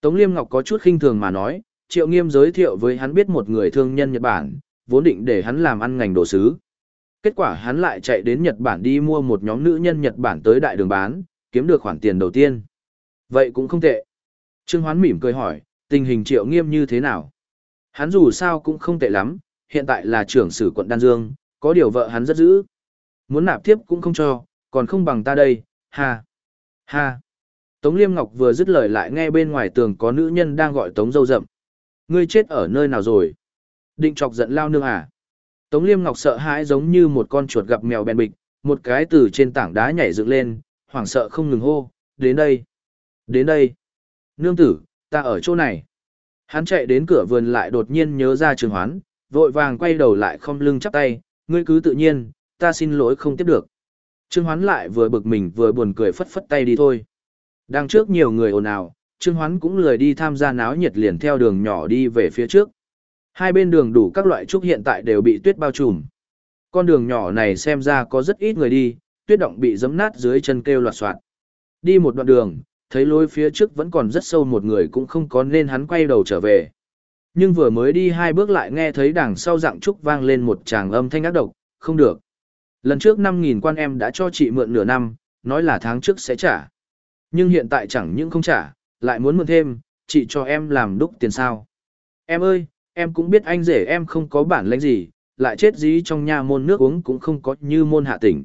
Tống Liêm Ngọc có chút khinh thường mà nói, Triệu Nghiêm giới thiệu với hắn biết một người thương nhân Nhật Bản, vốn định để hắn làm ăn ngành đồ sứ. Kết quả hắn lại chạy đến Nhật Bản đi mua một nhóm nữ nhân Nhật Bản tới đại đường bán, kiếm được khoản tiền đầu tiên. Vậy cũng không tệ. Trương Hoán mỉm cười hỏi, tình hình Triệu Nghiêm như thế nào? Hắn dù sao cũng không tệ lắm, hiện tại là trưởng sử quận Đan Dương, có điều vợ hắn rất dữ. Muốn nạp tiếp cũng không cho, còn không bằng ta đây, ha, ha. Tống Liêm Ngọc vừa dứt lời lại nghe bên ngoài tường có nữ nhân đang gọi Tống dâu Dậm. Ngươi chết ở nơi nào rồi? Định chọc giận lao nương à? Tống Liêm Ngọc sợ hãi giống như một con chuột gặp mèo bèn bịch, một cái từ trên tảng đá nhảy dựng lên, hoảng sợ không ngừng hô, đến đây, đến đây. Nương tử, ta ở chỗ này. Hắn chạy đến cửa vườn lại đột nhiên nhớ ra trường hoán, vội vàng quay đầu lại không lưng chắp tay, ngươi cứ tự nhiên, ta xin lỗi không tiếp được. Trương Hoán lại vừa bực mình vừa buồn cười phất phất tay đi thôi. Đang trước nhiều người ồn ào, Trương Hoán cũng lười đi tham gia náo nhiệt liền theo đường nhỏ đi về phía trước. Hai bên đường đủ các loại trúc hiện tại đều bị tuyết bao trùm. Con đường nhỏ này xem ra có rất ít người đi, tuyết động bị giấm nát dưới chân kêu loạt soạn. Đi một đoạn đường, thấy lối phía trước vẫn còn rất sâu một người cũng không có nên hắn quay đầu trở về. Nhưng vừa mới đi hai bước lại nghe thấy đằng sau dạng trúc vang lên một tràng âm thanh ác độc, không được. Lần trước 5.000 quan em đã cho chị mượn nửa năm, nói là tháng trước sẽ trả. Nhưng hiện tại chẳng những không trả, lại muốn mượn thêm, chị cho em làm đúc tiền sao. Em ơi, em cũng biết anh rể em không có bản lĩnh gì, lại chết dí trong nhà môn nước uống cũng không có như môn hạ tỉnh.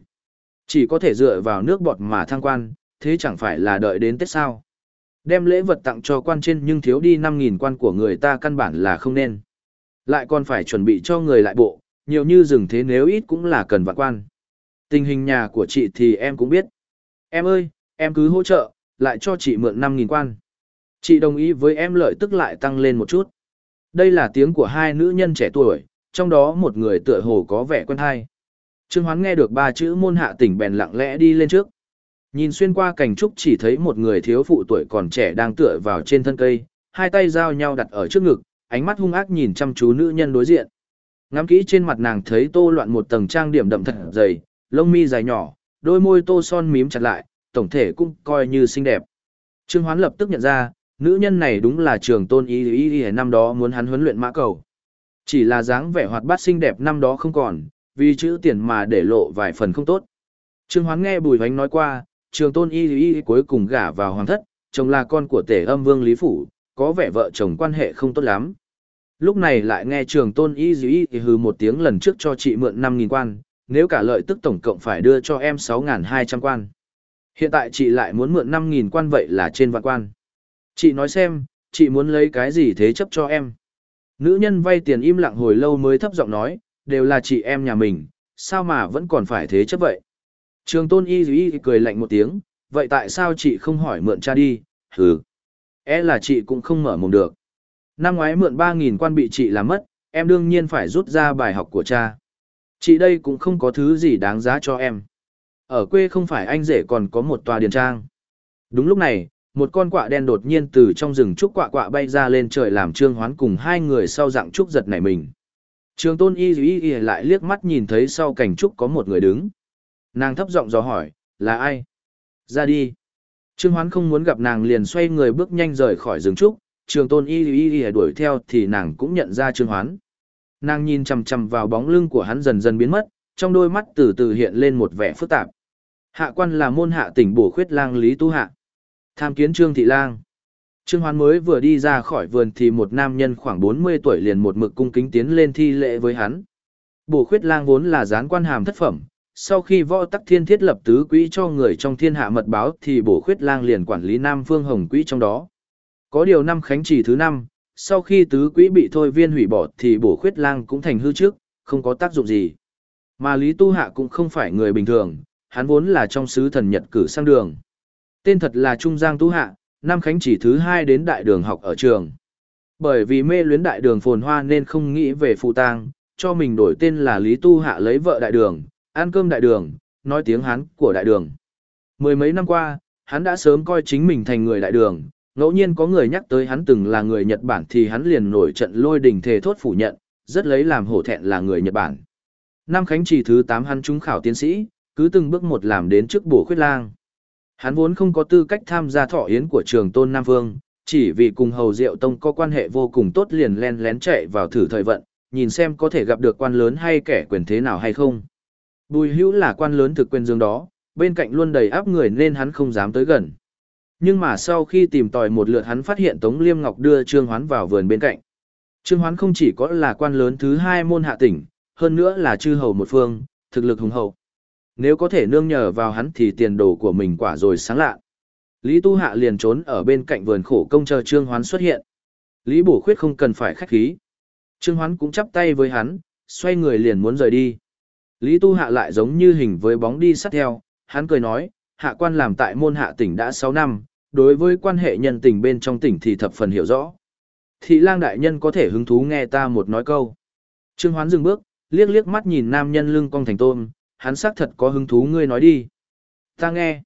Chỉ có thể dựa vào nước bọt mà thăng quan, thế chẳng phải là đợi đến Tết sao. Đem lễ vật tặng cho quan trên nhưng thiếu đi 5.000 quan của người ta căn bản là không nên. Lại còn phải chuẩn bị cho người lại bộ, nhiều như rừng thế nếu ít cũng là cần vạn quan. Tình hình nhà của chị thì em cũng biết. Em ơi, em cứ hỗ trợ, lại cho chị mượn 5.000 quan. Chị đồng ý với em lợi tức lại tăng lên một chút. Đây là tiếng của hai nữ nhân trẻ tuổi, trong đó một người tựa hồ có vẻ quen hay. Trương Hoán nghe được ba chữ môn hạ tỉnh bèn lặng lẽ đi lên trước. Nhìn xuyên qua cảnh trúc chỉ thấy một người thiếu phụ tuổi còn trẻ đang tựa vào trên thân cây, hai tay giao nhau đặt ở trước ngực, ánh mắt hung ác nhìn chăm chú nữ nhân đối diện. Ngắm kỹ trên mặt nàng thấy tô loạn một tầng trang điểm đậm thật dày, lông mi dài nhỏ, đôi môi tô son mím chặt lại, tổng thể cũng coi như xinh đẹp. Trương Hoán lập tức nhận ra, nữ nhân này đúng là trường tôn y y y năm đó muốn hắn huấn luyện mã cầu. Chỉ là dáng vẻ hoạt bát xinh đẹp năm đó không còn, vì chữ tiền mà để lộ vài phần không tốt. Trương Hoán nghe Bùi Hoánh nói qua, trường tôn y y cuối cùng gả vào hoàng thất, chồng là con của tể âm vương Lý Phủ, có vẻ vợ chồng quan hệ không tốt lắm. Lúc này lại nghe trường tôn y y thì hừ một tiếng lần trước cho chị mượn 5.000 quan, nếu cả lợi tức tổng cộng phải đưa cho em 6.200 quan. Hiện tại chị lại muốn mượn 5.000 quan vậy là trên vạn quan. Chị nói xem, chị muốn lấy cái gì thế chấp cho em. Nữ nhân vay tiền im lặng hồi lâu mới thấp giọng nói, đều là chị em nhà mình, sao mà vẫn còn phải thế chấp vậy. Trường tôn y y cười lạnh một tiếng, vậy tại sao chị không hỏi mượn cha đi, hừ. E là chị cũng không mở mồm được. Năm ngoái mượn 3.000 quan bị chị làm mất, em đương nhiên phải rút ra bài học của cha. Chị đây cũng không có thứ gì đáng giá cho em. Ở quê không phải anh rể còn có một tòa điền trang. Đúng lúc này, một con quạ đen đột nhiên từ trong rừng trúc quạ quạ bay ra lên trời làm trương hoán cùng hai người sau dạng trúc giật nảy mình. Trường tôn y y y lại liếc mắt nhìn thấy sau cảnh trúc có một người đứng. Nàng thấp giọng dò hỏi, là ai? Ra đi. Trương hoán không muốn gặp nàng liền xoay người bước nhanh rời khỏi rừng trúc, trường tôn y y y đuổi theo thì nàng cũng nhận ra trương hoán. Nàng nhìn chằm chằm vào bóng lưng của hắn dần dần biến mất, trong đôi mắt từ từ hiện lên một vẻ phức tạp. Hạ quan là môn hạ tỉnh bổ khuyết lang Lý Tu Hạ. Tham kiến Trương Thị Lang. Trương Hoán mới vừa đi ra khỏi vườn thì một nam nhân khoảng 40 tuổi liền một mực cung kính tiến lên thi lễ với hắn. Bổ khuyết lang vốn là gián quan hàm thất phẩm, sau khi võ tắc thiên thiết lập tứ quỹ cho người trong thiên hạ mật báo thì bổ khuyết lang liền quản lý Nam Phương Hồng quỹ trong đó. Có điều năm khánh chỉ thứ năm, sau khi tứ quỹ bị thôi viên hủy bỏ thì bổ khuyết lang cũng thành hư trước, không có tác dụng gì. Mà Lý Tu Hạ cũng không phải người bình thường, hắn vốn là trong sứ thần Nhật cử sang đường. Tên thật là Trung Giang Tu Hạ, Nam khánh chỉ thứ hai đến đại đường học ở trường. Bởi vì mê luyến đại đường phồn hoa nên không nghĩ về phụ tang, cho mình đổi tên là Lý Tu Hạ lấy vợ đại đường, ăn cơm đại đường, nói tiếng Hán của đại đường. Mười mấy năm qua, hắn đã sớm coi chính mình thành người đại đường, ngẫu nhiên có người nhắc tới hắn từng là người Nhật Bản thì hắn liền nổi trận lôi đình thề thốt phủ nhận, rất lấy làm hổ thẹn là người Nhật Bản. Nam khánh chỉ thứ 8 hắn trúng khảo tiến sĩ, cứ từng bước một làm đến trước bổ khuyết lang. Hắn vốn không có tư cách tham gia thọ yến của trường tôn Nam Vương, chỉ vì cùng Hầu Diệu Tông có quan hệ vô cùng tốt liền len lén chạy vào thử thời vận, nhìn xem có thể gặp được quan lớn hay kẻ quyền thế nào hay không. Bùi hữu là quan lớn thực quyền dương đó, bên cạnh luôn đầy áp người nên hắn không dám tới gần. Nhưng mà sau khi tìm tòi một lượt hắn phát hiện Tống Liêm Ngọc đưa Trương Hoán vào vườn bên cạnh. Trương Hoán không chỉ có là quan lớn thứ hai môn hạ tỉnh, hơn nữa là chư hầu một phương, thực lực hùng hậu. Nếu có thể nương nhờ vào hắn thì tiền đồ của mình quả rồi sáng lạ. Lý Tu Hạ liền trốn ở bên cạnh vườn khổ công chờ Trương Hoán xuất hiện. Lý Bổ Khuyết không cần phải khách khí. Trương Hoán cũng chắp tay với hắn, xoay người liền muốn rời đi. Lý Tu Hạ lại giống như hình với bóng đi sát theo, hắn cười nói, hạ quan làm tại môn hạ tỉnh đã 6 năm, đối với quan hệ nhân tình bên trong tỉnh thì thập phần hiểu rõ. Thị lang đại nhân có thể hứng thú nghe ta một nói câu. Trương Hoán dừng bước, liếc liếc mắt nhìn nam nhân lưng cong thành tôm, hắn xác thật có hứng thú ngươi nói đi. Ta nghe.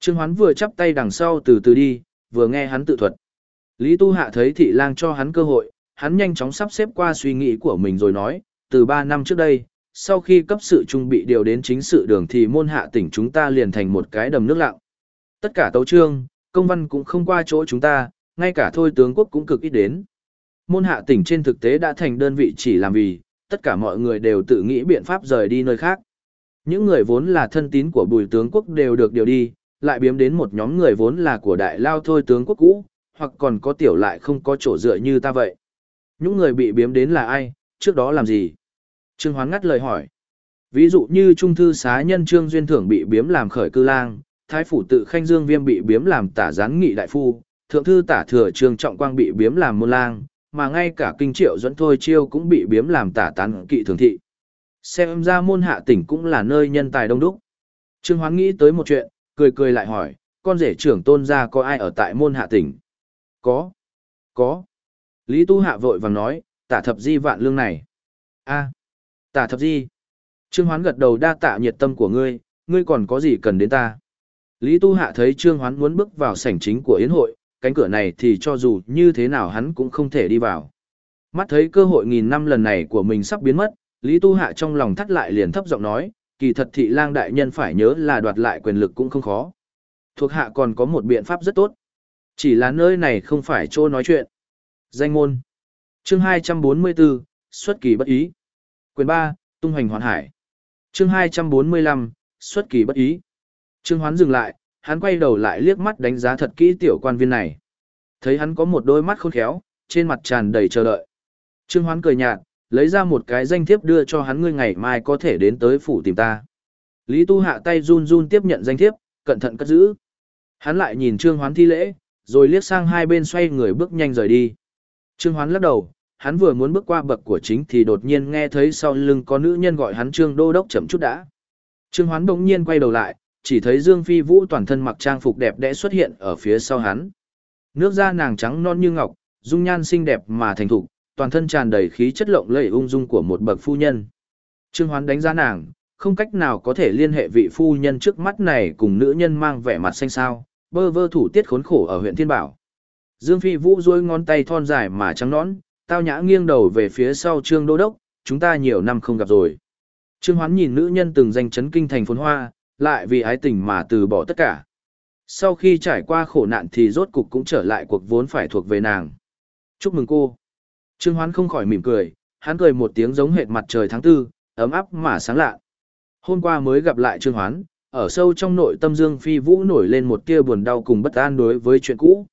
Trương Hoán vừa chắp tay đằng sau từ từ đi, vừa nghe hắn tự thuật. Lý Tu Hạ thấy thị lang cho hắn cơ hội, hắn nhanh chóng sắp xếp qua suy nghĩ của mình rồi nói, từ 3 năm trước đây, sau khi cấp sự trung bị điều đến chính sự đường thì môn hạ tỉnh chúng ta liền thành một cái đầm nước lặng. Tất cả tấu trương, công văn cũng không qua chỗ chúng ta, ngay cả thôi tướng quốc cũng cực ít đến. Môn hạ tỉnh trên thực tế đã thành đơn vị chỉ làm vì, tất cả mọi người đều tự nghĩ biện pháp rời đi nơi khác. Những người vốn là thân tín của bùi tướng quốc đều được điều đi, lại biếm đến một nhóm người vốn là của đại lao thôi tướng quốc cũ, hoặc còn có tiểu lại không có chỗ dựa như ta vậy. Những người bị biếm đến là ai, trước đó làm gì? Trương Hoán ngắt lời hỏi. Ví dụ như trung thư xá nhân Trương Duyên Thưởng bị biếm làm khởi cư lang, thái phủ tự khanh dương viêm bị biếm làm tả gián nghị đại phu, thượng thư tả thừa Trương Trọng Quang bị biếm làm môn lang, mà ngay cả kinh triệu dẫn thôi chiêu cũng bị biếm làm tả tán kỵ thường thị. Xem ra môn hạ tỉnh cũng là nơi nhân tài đông đúc. Trương Hoán nghĩ tới một chuyện, cười cười lại hỏi, con rể trưởng tôn gia có ai ở tại môn hạ tỉnh? Có. Có. Lý Tu Hạ vội vàng nói, tả thập di vạn lương này. a Tả thập di. Trương Hoán gật đầu đa tạ nhiệt tâm của ngươi, ngươi còn có gì cần đến ta. Lý Tu Hạ thấy Trương Hoán muốn bước vào sảnh chính của yến hội, cánh cửa này thì cho dù như thế nào hắn cũng không thể đi vào. Mắt thấy cơ hội nghìn năm lần này của mình sắp biến mất, Lý Tu Hạ trong lòng thắt lại liền thấp giọng nói, kỳ thật thị lang đại nhân phải nhớ là đoạt lại quyền lực cũng không khó. Thuộc hạ còn có một biện pháp rất tốt. Chỉ là nơi này không phải chỗ nói chuyện. Danh môn. Chương 244, xuất kỳ bất ý. Quyền 3, tung hoành hoàn hải. Chương 245, xuất kỳ bất ý. Trương Hoán dừng lại, hắn quay đầu lại liếc mắt đánh giá thật kỹ tiểu quan viên này. Thấy hắn có một đôi mắt khôn khéo, trên mặt tràn đầy chờ đợi. Trương Hoán cười nhạt, lấy ra một cái danh thiếp đưa cho hắn ngươi ngày mai có thể đến tới phủ tìm ta. Lý Tu hạ tay run run tiếp nhận danh thiếp, cẩn thận cất giữ. Hắn lại nhìn Trương Hoán thi lễ, rồi liếc sang hai bên xoay người bước nhanh rời đi. Trương Hoán lắc đầu, hắn vừa muốn bước qua bậc của chính thì đột nhiên nghe thấy sau lưng có nữ nhân gọi hắn Trương Đô Đốc chậm chút đã. Trương Hoán bỗng nhiên quay đầu lại, chỉ thấy Dương Phi Vũ toàn thân mặc trang phục đẹp đẽ xuất hiện ở phía sau hắn. Nước da nàng trắng non như ngọc, dung nhan xinh đẹp mà thành thục, toàn thân tràn đầy khí chất lộng lẫy ung dung của một bậc phu nhân. Trương Hoán đánh giá nàng, không cách nào có thể liên hệ vị phu nhân trước mắt này cùng nữ nhân mang vẻ mặt xanh xao, bơ vơ thủ tiết khốn khổ ở huyện Thiên Bảo. Dương Phi Vũ duỗi ngón tay thon dài mà trắng nõn, tao nhã nghiêng đầu về phía sau Trương Đô Đốc, chúng ta nhiều năm không gặp rồi. Trương Hoán nhìn nữ nhân từng danh chấn kinh thành phồn hoa, lại vì ái tình mà từ bỏ tất cả. Sau khi trải qua khổ nạn thì rốt cục cũng trở lại cuộc vốn phải thuộc về nàng. Chúc mừng cô. Trương Hoán không khỏi mỉm cười, hắn cười một tiếng giống hệt mặt trời tháng tư, ấm áp mà sáng lạ. Hôm qua mới gặp lại Trương Hoán, ở sâu trong nội tâm Dương Phi Vũ nổi lên một tia buồn đau cùng bất an đối với chuyện cũ.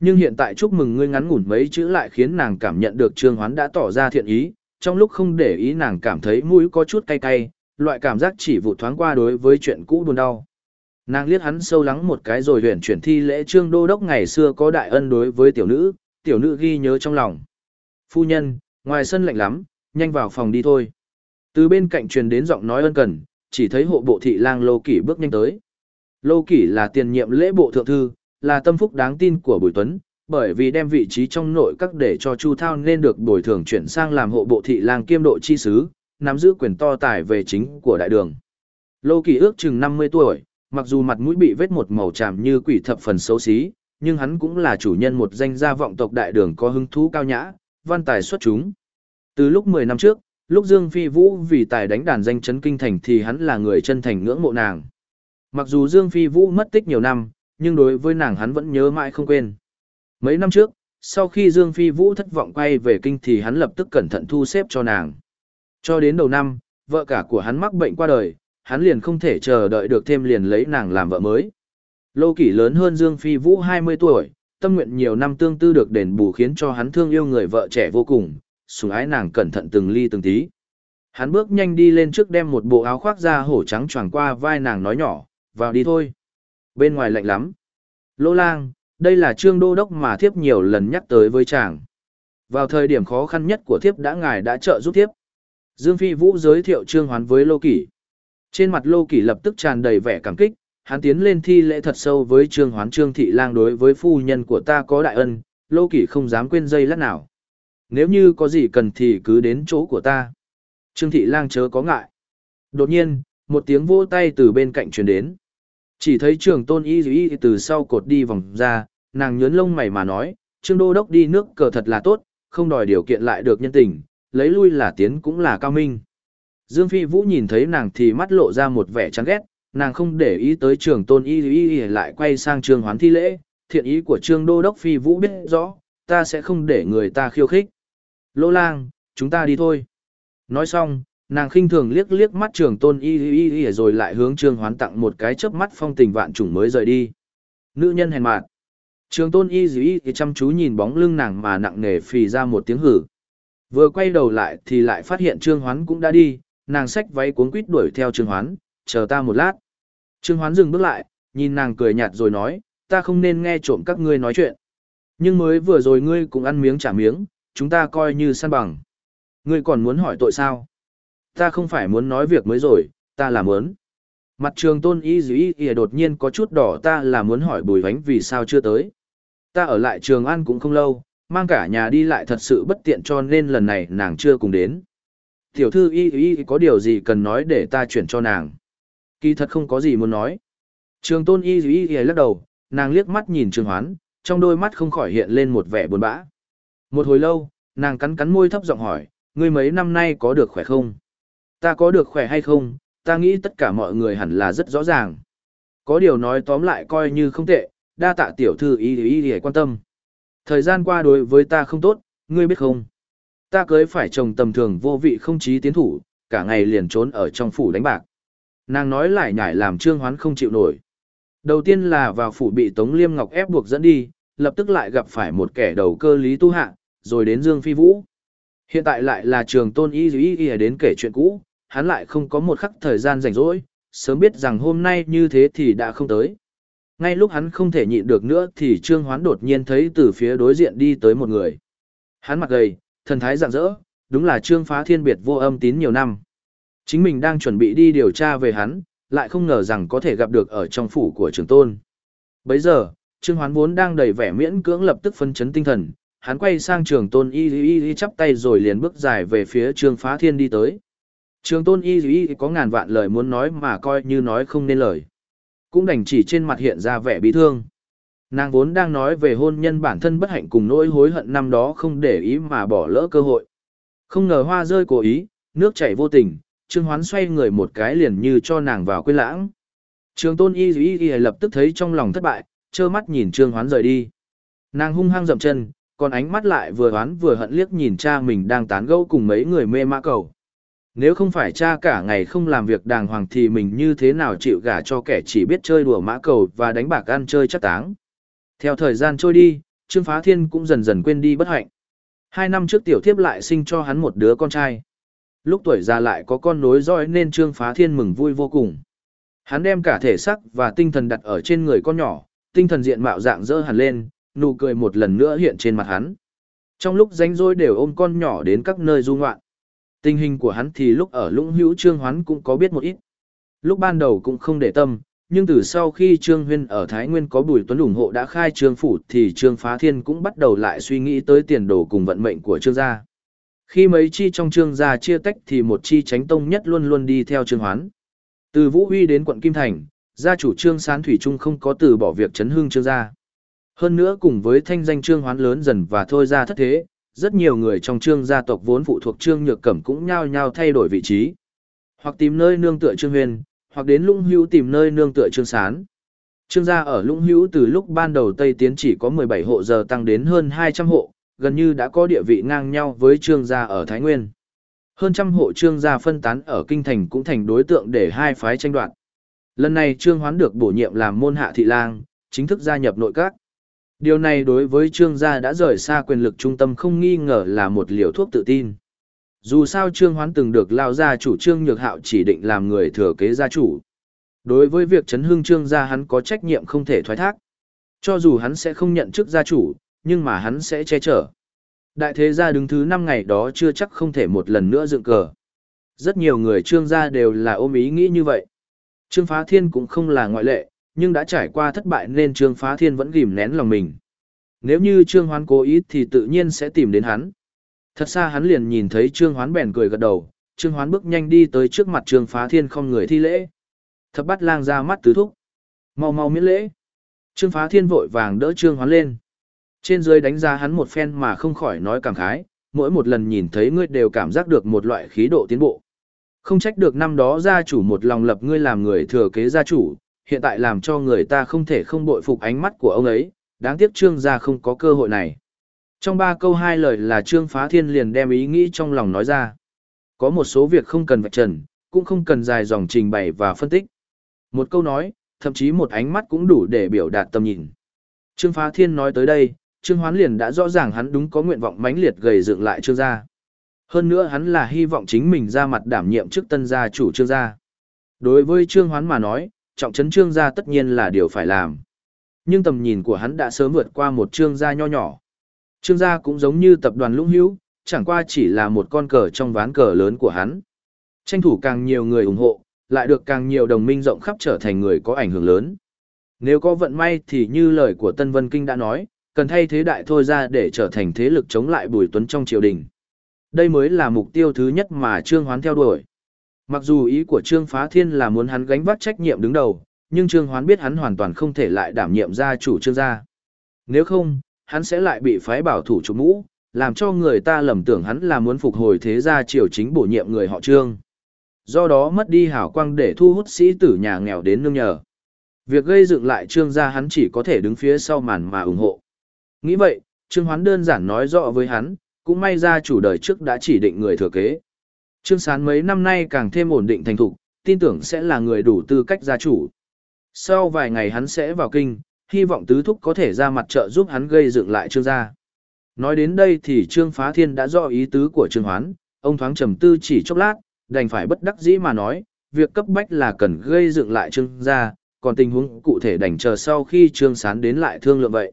Nhưng hiện tại chúc mừng ngươi ngắn ngủn mấy chữ lại khiến nàng cảm nhận được Trương Hoán đã tỏ ra thiện ý, trong lúc không để ý nàng cảm thấy mũi có chút cay cay, loại cảm giác chỉ vụ thoáng qua đối với chuyện cũ buồn đau. Nàng liếc hắn sâu lắng một cái rồi huyền chuyển thi lễ trương đô đốc ngày xưa có đại ân đối với tiểu nữ, tiểu nữ ghi nhớ trong lòng. Phu nhân, ngoài sân lạnh lắm, nhanh vào phòng đi thôi. Từ bên cạnh truyền đến giọng nói ân cần, chỉ thấy hộ bộ thị lang Lô Kỷ bước nhanh tới. Lô Kỷ là tiền nhiệm lễ bộ thượng thư, là tâm phúc đáng tin của Bùi Tuấn, bởi vì đem vị trí trong nội các để cho Chu Thao nên được bồi thường chuyển sang làm hộ bộ thị lang kiêm độ chi sứ, nắm giữ quyền to tài về chính của đại đường. Lô Kỷ ước chừng 50 tuổi, mặc dù mặt mũi bị vết một màu tràm như quỷ thập phần xấu xí, nhưng hắn cũng là chủ nhân một danh gia vọng tộc đại đường có hứng thú cao nhã, văn tài xuất chúng. Từ lúc 10 năm trước, lúc Dương Phi Vũ vì tài đánh đàn danh chấn kinh thành thì hắn là người chân thành ngưỡng mộ nàng. Mặc dù Dương Phi Vũ mất tích nhiều năm, nhưng đối với nàng hắn vẫn nhớ mãi không quên. Mấy năm trước, sau khi Dương Phi Vũ thất vọng quay về kinh thì hắn lập tức cẩn thận thu xếp cho nàng. Cho đến đầu năm, vợ cả của hắn mắc bệnh qua đời, hắn liền không thể chờ đợi được thêm liền lấy nàng làm vợ mới. Lô Kỷ lớn hơn Dương Phi Vũ 20 tuổi, tâm nguyện nhiều năm tương tư được đền bù khiến cho hắn thương yêu người vợ trẻ vô cùng, sủng ái nàng cẩn thận từng ly từng tí. Hắn bước nhanh đi lên trước đem một bộ áo khoác da hổ trắng choàng qua vai nàng nói nhỏ, vào đi thôi. Bên ngoài lạnh lắm. Lô lang, đây là trương đô đốc mà thiếp nhiều lần nhắc tới với chàng. Vào thời điểm khó khăn nhất của thiếp đã ngài đã trợ giúp thiếp. Dương Phi Vũ giới thiệu trương hoán với Lô Kỷ. Trên mặt Lô Kỷ lập tức tràn đầy vẻ cảm kích, hắn tiến lên thi lễ thật sâu với trương hoán trương thị lang đối với phu nhân của ta có đại ân, Lô Kỷ không dám quên dây lát nào. Nếu như có gì cần thì cứ đến chỗ của ta. Trương thị lang chớ có ngại. Đột nhiên, một tiếng vỗ tay từ bên cạnh truyền đến. Chỉ thấy trường tôn y y từ sau cột đi vòng ra, nàng nhớn lông mày mà nói, trương đô đốc đi nước cờ thật là tốt, không đòi điều kiện lại được nhân tình, lấy lui là tiến cũng là cao minh. Dương Phi Vũ nhìn thấy nàng thì mắt lộ ra một vẻ chán ghét, nàng không để ý tới trường tôn y y y lại quay sang trường hoán thi lễ, thiện ý của trương đô đốc Phi Vũ biết rõ, ta sẽ không để người ta khiêu khích. Lô lang, chúng ta đi thôi. Nói xong, nàng khinh thường liếc liếc mắt trường tôn y y y rồi lại hướng trương hoán tặng một cái chớp mắt phong tình vạn trùng mới rời đi. Nữ nhân hèn mạn. Trường tôn y y y chăm chú nhìn bóng lưng nàng mà nặng nề phì ra một tiếng hử. Vừa quay đầu lại thì lại phát hiện trương hoán cũng đã đi, nàng xách váy cuốn quýt đuổi theo trương hoán, chờ ta một lát. Trương hoán dừng bước lại, nhìn nàng cười nhạt rồi nói, ta không nên nghe trộm các ngươi nói chuyện. Nhưng mới vừa rồi ngươi cũng ăn miếng trả miếng, chúng ta coi như săn bằng. Ngươi còn muốn hỏi tội sao? Ta không phải muốn nói việc mới rồi, ta là muốn. Mặt trường tôn y Y y đột nhiên có chút đỏ ta là muốn hỏi bùi vánh vì sao chưa tới. Ta ở lại trường ăn cũng không lâu, mang cả nhà đi lại thật sự bất tiện cho nên lần này nàng chưa cùng đến. Tiểu thư y y có điều gì cần nói để ta chuyển cho nàng. Kỳ thật không có gì muốn nói. Trường tôn y y y lắc đầu, nàng liếc mắt nhìn trường hoán, trong đôi mắt không khỏi hiện lên một vẻ buồn bã. Một hồi lâu, nàng cắn cắn môi thấp giọng hỏi, ngươi mấy năm nay có được khỏe không? Ta có được khỏe hay không, ta nghĩ tất cả mọi người hẳn là rất rõ ràng. Có điều nói tóm lại coi như không tệ, đa tạ tiểu thư Y ý y quan tâm. Thời gian qua đối với ta không tốt, ngươi biết không? Ta cưới phải chồng tầm thường vô vị không chí tiến thủ, cả ngày liền trốn ở trong phủ đánh bạc. Nàng nói lại nhải làm trương hoán không chịu nổi. Đầu tiên là vào phủ bị Tống Liêm Ngọc ép buộc dẫn đi, lập tức lại gặp phải một kẻ đầu cơ lý tu hạ, rồi đến Dương Phi Vũ. Hiện tại lại là trường tôn y y y đến kể chuyện cũ, hắn lại không có một khắc thời gian rảnh rỗi, sớm biết rằng hôm nay như thế thì đã không tới. Ngay lúc hắn không thể nhịn được nữa thì Trương Hoán đột nhiên thấy từ phía đối diện đi tới một người. Hắn mặt gầy, thần thái rạng rỡ, đúng là Trương Phá Thiên biệt vô âm tín nhiều năm. Chính mình đang chuẩn bị đi điều tra về hắn, lại không ngờ rằng có thể gặp được ở trong phủ của trường tôn. Bấy giờ, Trương Hoán vốn đang đầy vẻ miễn cưỡng lập tức phân chấn tinh thần, hắn quay sang trường tôn y y y chắp tay rồi liền bước dài về phía trương phá thiên đi tới. Trường tôn y y có ngàn vạn lời muốn nói mà coi như nói không nên lời. Cũng đành chỉ trên mặt hiện ra vẻ bí thương. Nàng vốn đang nói về hôn nhân bản thân bất hạnh cùng nỗi hối hận năm đó không để ý mà bỏ lỡ cơ hội. Không ngờ hoa rơi cố ý, nước chảy vô tình, Trương Hoán xoay người một cái liền như cho nàng vào quên lãng. Trường tôn y y y lập tức thấy trong lòng thất bại, trơ mắt nhìn Trương Hoán rời đi. Nàng hung hăng dậm chân, còn ánh mắt lại vừa hoán vừa hận liếc nhìn cha mình đang tán gẫu cùng mấy người mê mã cầu. Nếu không phải cha cả ngày không làm việc đàng hoàng thì mình như thế nào chịu gả cho kẻ chỉ biết chơi đùa mã cầu và đánh bạc ăn chơi chắc táng. Theo thời gian trôi đi, Trương Phá Thiên cũng dần dần quên đi bất hạnh. Hai năm trước tiểu thiếp lại sinh cho hắn một đứa con trai. Lúc tuổi già lại có con nối dõi nên Trương Phá Thiên mừng vui vô cùng. Hắn đem cả thể xác và tinh thần đặt ở trên người con nhỏ, tinh thần diện mạo dạng dỡ hẳn lên, nụ cười một lần nữa hiện trên mặt hắn. Trong lúc rảnh rỗi đều ôm con nhỏ đến các nơi du ngoạn. Tình hình của hắn thì lúc ở lũng hữu trương hoán cũng có biết một ít. Lúc ban đầu cũng không để tâm, nhưng từ sau khi Trương Huyên ở Thái Nguyên có Bùi Tuấn ủng hộ đã khai Trương Phủ thì Trương Phá Thiên cũng bắt đầu lại suy nghĩ tới tiền đồ cùng vận mệnh của Trương gia. Khi mấy chi trong Trương gia chia tách thì một chi tránh tông nhất luôn luôn đi theo Trương Hoán. Từ Vũ Huy đến quận Kim Thành, gia chủ Trương Sán Thủy Trung không có từ bỏ việc chấn hương Trương gia. Hơn nữa cùng với thanh danh Trương Hoán lớn dần và thôi ra thất thế, rất nhiều người trong Trương gia tộc vốn phụ thuộc Trương Nhược Cẩm cũng nhao nhao thay đổi vị trí. Hoặc tìm nơi nương tựa Trương Huyền, hoặc đến Lũng Hữu tìm nơi nương tựa Trương Sán. Trương gia ở Lũng Hữu từ lúc ban đầu Tây Tiến chỉ có 17 hộ giờ tăng đến hơn 200 hộ, gần như đã có địa vị ngang nhau với Trương gia ở Thái Nguyên. Hơn trăm hộ Trương gia phân tán ở Kinh Thành cũng thành đối tượng để hai phái tranh đoạt. Lần này Trương Hoán được bổ nhiệm làm môn hạ thị lang, chính thức gia nhập nội các. Điều này đối với Trương gia đã rời xa quyền lực trung tâm không nghi ngờ là một liều thuốc tự tin. Dù sao Trương Hoán từng được lao gia chủ Trương Nhược Hạo chỉ định làm người thừa kế gia chủ. Đối với việc chấn hương Trương gia hắn có trách nhiệm không thể thoái thác. Cho dù hắn sẽ không nhận chức gia chủ, nhưng mà hắn sẽ che chở. Đại thế gia đứng thứ 5 ngày đó chưa chắc không thể một lần nữa dựng cờ. Rất nhiều người Trương gia đều là ôm ý nghĩ như vậy. Trương Phá Thiên cũng không là ngoại lệ, nhưng đã trải qua thất bại nên Trương Phá Thiên vẫn ghim nén lòng mình. Nếu như Trương Hoán cố ý thì tự nhiên sẽ tìm đến hắn. Thật xa hắn liền nhìn thấy Trương Hoán bèn cười gật đầu, Trương Hoán bước nhanh đi tới trước mặt Trương Phá Thiên không người thi lễ. Thập bắt lang ra mắt tứ thúc. Mau mau miễn lễ. Trương Phá Thiên vội vàng đỡ Trương Hoán lên. Trên dưới đánh giá hắn một phen mà không khỏi nói cảm khái, mỗi một lần nhìn thấy ngươi đều cảm giác được một loại khí độ tiến bộ. Không trách được năm đó gia chủ một lòng lập ngươi làm người thừa kế gia chủ, hiện tại làm cho người ta không thể không bội phục ánh mắt của ông ấy, đáng tiếc trương gia không có cơ hội này. Trong ba câu hai lời là trương phá thiên liền đem ý nghĩ trong lòng nói ra. Có một số việc không cần vạch trần, cũng không cần dài dòng trình bày và phân tích. Một câu nói, thậm chí một ánh mắt cũng đủ để biểu đạt tầm nhìn. Trương phá thiên nói tới đây, trương hoán liền đã rõ ràng hắn đúng có nguyện vọng mãnh liệt gầy dựng lại trương gia. Hơn nữa hắn là hy vọng chính mình ra mặt đảm nhiệm chức tân gia chủ trương gia. Đối với trương hoán mà nói, trọng trấn trương gia tất nhiên là điều phải làm. Nhưng tầm nhìn của hắn đã sớm vượt qua một trương gia nho nhỏ. Trương gia cũng giống như tập đoàn lũng hữu, chẳng qua chỉ là một con cờ trong ván cờ lớn của hắn. Tranh thủ càng nhiều người ủng hộ, lại được càng nhiều đồng minh rộng khắp trở thành người có ảnh hưởng lớn. Nếu có vận may thì như lời của Tân Vân Kinh đã nói, cần thay thế đại thôi ra để trở thành thế lực chống lại Bùi Tuấn trong triều đình. Đây mới là mục tiêu thứ nhất mà Trương Hoán theo đuổi. Mặc dù ý của Trương Phá Thiên là muốn hắn gánh vác trách nhiệm đứng đầu, nhưng Trương Hoán biết hắn hoàn toàn không thể lại đảm nhiệm gia chủ Trương gia. Nếu không, hắn sẽ lại bị phái bảo thủ chủ mũ, làm cho người ta lầm tưởng hắn là muốn phục hồi thế gia triều chính bổ nhiệm người họ Trương. Do đó mất đi hảo quang để thu hút sĩ tử nhà nghèo đến nương nhờ. Việc gây dựng lại Trương gia hắn chỉ có thể đứng phía sau màn mà ủng hộ. Nghĩ vậy, Trương Hoán đơn giản nói rõ với hắn, cũng may ra chủ đời trước đã chỉ định người thừa kế. Trương Sán mấy năm nay càng thêm ổn định thành thục, tin tưởng sẽ là người đủ tư cách gia chủ. Sau vài ngày hắn sẽ vào kinh, hy vọng tứ thúc có thể ra mặt trợ giúp hắn gây dựng lại trương gia. Nói đến đây thì Trương Phá Thiên đã rõ ý tứ của Trương Hoán, ông thoáng trầm tư chỉ chốc lát, đành phải bất đắc dĩ mà nói, việc cấp bách là cần gây dựng lại Trương gia, còn tình huống cụ thể đành chờ sau khi Trương Sán đến lại thương lượng vậy.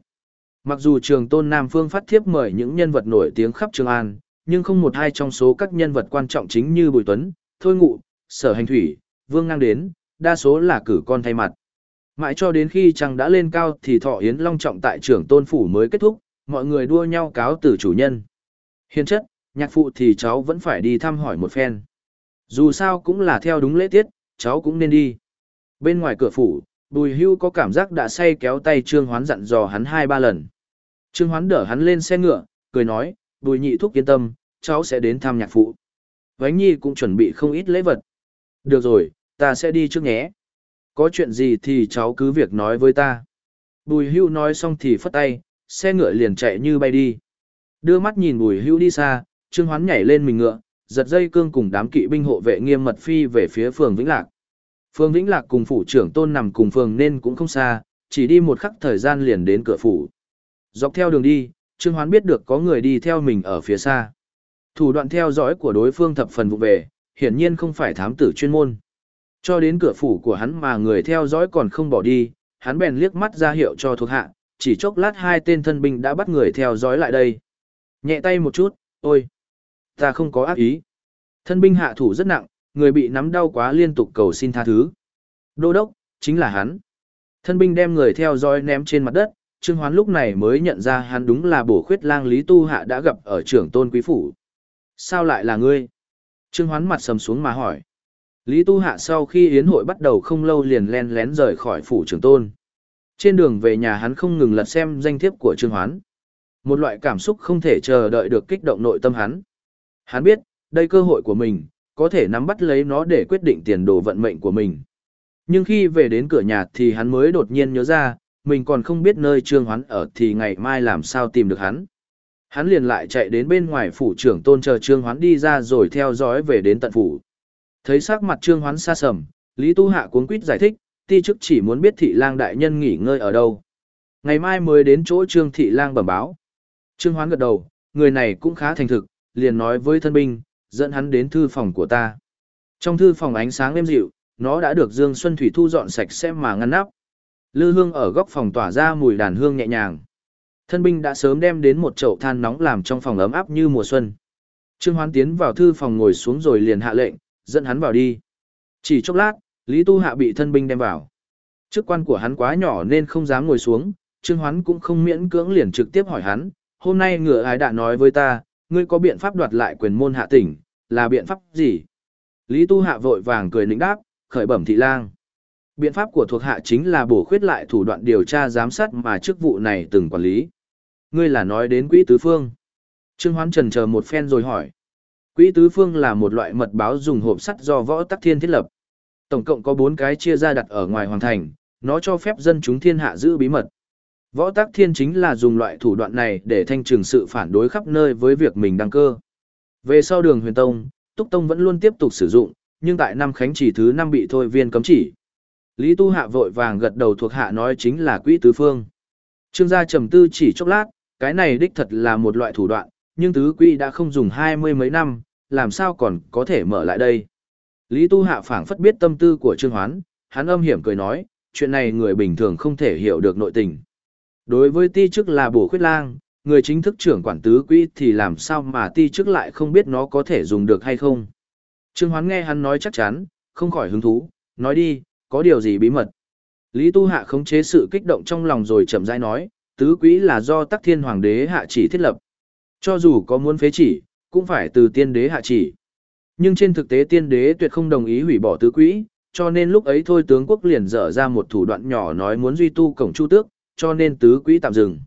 Mặc dù trường tôn Nam Phương phát thiếp mời những nhân vật nổi tiếng khắp Trường An, nhưng không một hai trong số các nhân vật quan trọng chính như Bùi Tuấn, Thôi Ngụ, Sở Hành Thủy, Vương Ngang đến, đa số là cử con thay mặt. Mãi cho đến khi trăng đã lên cao thì thọ yến long trọng tại trường tôn phủ mới kết thúc, mọi người đua nhau cáo từ chủ nhân. Hiền chất, nhạc phụ thì cháu vẫn phải đi thăm hỏi một phen. Dù sao cũng là theo đúng lễ tiết, cháu cũng nên đi. Bên ngoài cửa phủ, Bùi Hưu có cảm giác đã say kéo tay Trương Hoán dặn dò hắn hai ba lần. Trương Hoán đỡ hắn lên xe ngựa, cười nói, Bùi nhị thúc yên tâm, cháu sẽ đến thăm nhạc phụ. Vánh Nhi cũng chuẩn bị không ít lễ vật. Được rồi, ta sẽ đi trước nhé. Có chuyện gì thì cháu cứ việc nói với ta. Bùi Hưu nói xong thì phất tay, xe ngựa liền chạy như bay đi. Đưa mắt nhìn Bùi Hưu đi xa, Trương Hoán nhảy lên mình ngựa, giật dây cương cùng đám kỵ binh hộ vệ nghiêm mật phi về phía phường Vĩnh Lạc. Phương Vĩnh Lạc cùng phủ trưởng tôn nằm cùng phường nên cũng không xa, chỉ đi một khắc thời gian liền đến cửa phủ. Dọc theo đường đi, Trương Hoán biết được có người đi theo mình ở phía xa. Thủ đoạn theo dõi của đối phương thập phần vụ về, hiển nhiên không phải thám tử chuyên môn. Cho đến cửa phủ của hắn mà người theo dõi còn không bỏ đi, hắn bèn liếc mắt ra hiệu cho thuộc hạ, chỉ chốc lát hai tên thân binh đã bắt người theo dõi lại đây. Nhẹ tay một chút, ôi, ta không có ác ý. Thân binh hạ thủ rất nặng, người bị nắm đau quá liên tục cầu xin tha thứ. Đô đốc, chính là hắn. Thân binh đem người theo dõi ném trên mặt đất, Trương Hoán lúc này mới nhận ra hắn đúng là bổ khuyết lang Lý Tu Hạ đã gặp ở trưởng tôn quý phủ. Sao lại là ngươi? Trương Hoán mặt sầm xuống mà hỏi. Lý Tu Hạ sau khi yến hội bắt đầu không lâu liền len lén rời khỏi phủ trưởng tôn. Trên đường về nhà hắn không ngừng lật xem danh thiếp của Trương Hoán. Một loại cảm xúc không thể chờ đợi được kích động nội tâm hắn. Hắn biết, đây cơ hội của mình, có thể nắm bắt lấy nó để quyết định tiền đồ vận mệnh của mình. Nhưng khi về đến cửa nhà thì hắn mới đột nhiên nhớ ra, mình còn không biết nơi Trương Hoán ở thì ngày mai làm sao tìm được hắn. Hắn liền lại chạy đến bên ngoài phủ trưởng tôn chờ Trương Hoán đi ra rồi theo dõi về đến tận phủ. Thấy sắc mặt Trương Hoán xa sầm, Lý Tu Hạ cuống quýt giải thích, ti chức chỉ muốn biết thị lang đại nhân nghỉ ngơi ở đâu. Ngày mai mới đến chỗ Trương thị lang bẩm báo. Trương Hoán gật đầu, người này cũng khá thành thực, liền nói với thân binh, dẫn hắn đến thư phòng của ta. Trong thư phòng ánh sáng êm dịu, nó đã được Dương Xuân Thủy thu dọn sạch sẽ mà ngăn nắp. Lư hương ở góc phòng tỏa ra mùi đàn hương nhẹ nhàng. Thân binh đã sớm đem đến một chậu than nóng làm trong phòng ấm áp như mùa xuân. Trương Hoán tiến vào thư phòng ngồi xuống rồi liền hạ lệnh, dẫn hắn vào đi. Chỉ chốc lát, Lý Tu Hạ bị thân binh đem vào. Chức quan của hắn quá nhỏ nên không dám ngồi xuống, Trương Hoán cũng không miễn cưỡng liền trực tiếp hỏi hắn, hôm nay ngựa ái đã nói với ta, ngươi có biện pháp đoạt lại quyền môn hạ tỉnh, là biện pháp gì? Lý Tu Hạ vội vàng cười nịnh đáp, khởi bẩm thị lang. Biện pháp của thuộc hạ chính là bổ khuyết lại thủ đoạn điều tra giám sát mà chức vụ này từng quản lý. Ngươi là nói đến quỹ tứ phương. Trương Hoán trần chờ một phen rồi hỏi. Quỹ tứ phương là một loại mật báo dùng hộp sắt do võ tắc thiên thiết lập. Tổng cộng có bốn cái chia ra đặt ở ngoài hoàng thành, nó cho phép dân chúng thiên hạ giữ bí mật. Võ tắc thiên chính là dùng loại thủ đoạn này để thanh trừng sự phản đối khắp nơi với việc mình đăng cơ. Về sau đường huyền tông, Túc Tông vẫn luôn tiếp tục sử dụng, nhưng tại năm khánh chỉ thứ năm bị thôi viên cấm chỉ. Lý Tu Hạ vội vàng gật đầu thuộc hạ nói chính là quỹ tứ phương. Trương gia trầm tư chỉ chốc lát, cái này đích thật là một loại thủ đoạn, nhưng tứ quỹ đã không dùng hai mươi mấy năm, làm sao còn có thể mở lại đây. Lý Tu Hạ phảng phất biết tâm tư của Trương Hoán, hắn âm hiểm cười nói, chuyện này người bình thường không thể hiểu được nội tình. Đối với ti chức là bổ khuyết lang, người chính thức trưởng quản tứ quỹ thì làm sao mà ti chức lại không biết nó có thể dùng được hay không. Trương Hoán nghe hắn nói chắc chắn, không khỏi hứng thú, nói đi, có điều gì bí mật. Lý Tu Hạ khống chế sự kích động trong lòng rồi chậm rãi nói, tứ quỹ là do tắc thiên hoàng đế hạ chỉ thiết lập. Cho dù có muốn phế chỉ, cũng phải từ tiên đế hạ chỉ. Nhưng trên thực tế tiên đế tuyệt không đồng ý hủy bỏ tứ quỹ, cho nên lúc ấy thôi tướng quốc liền dở ra một thủ đoạn nhỏ nói muốn duy tu cổng chu tước, cho nên tứ quỹ tạm dừng.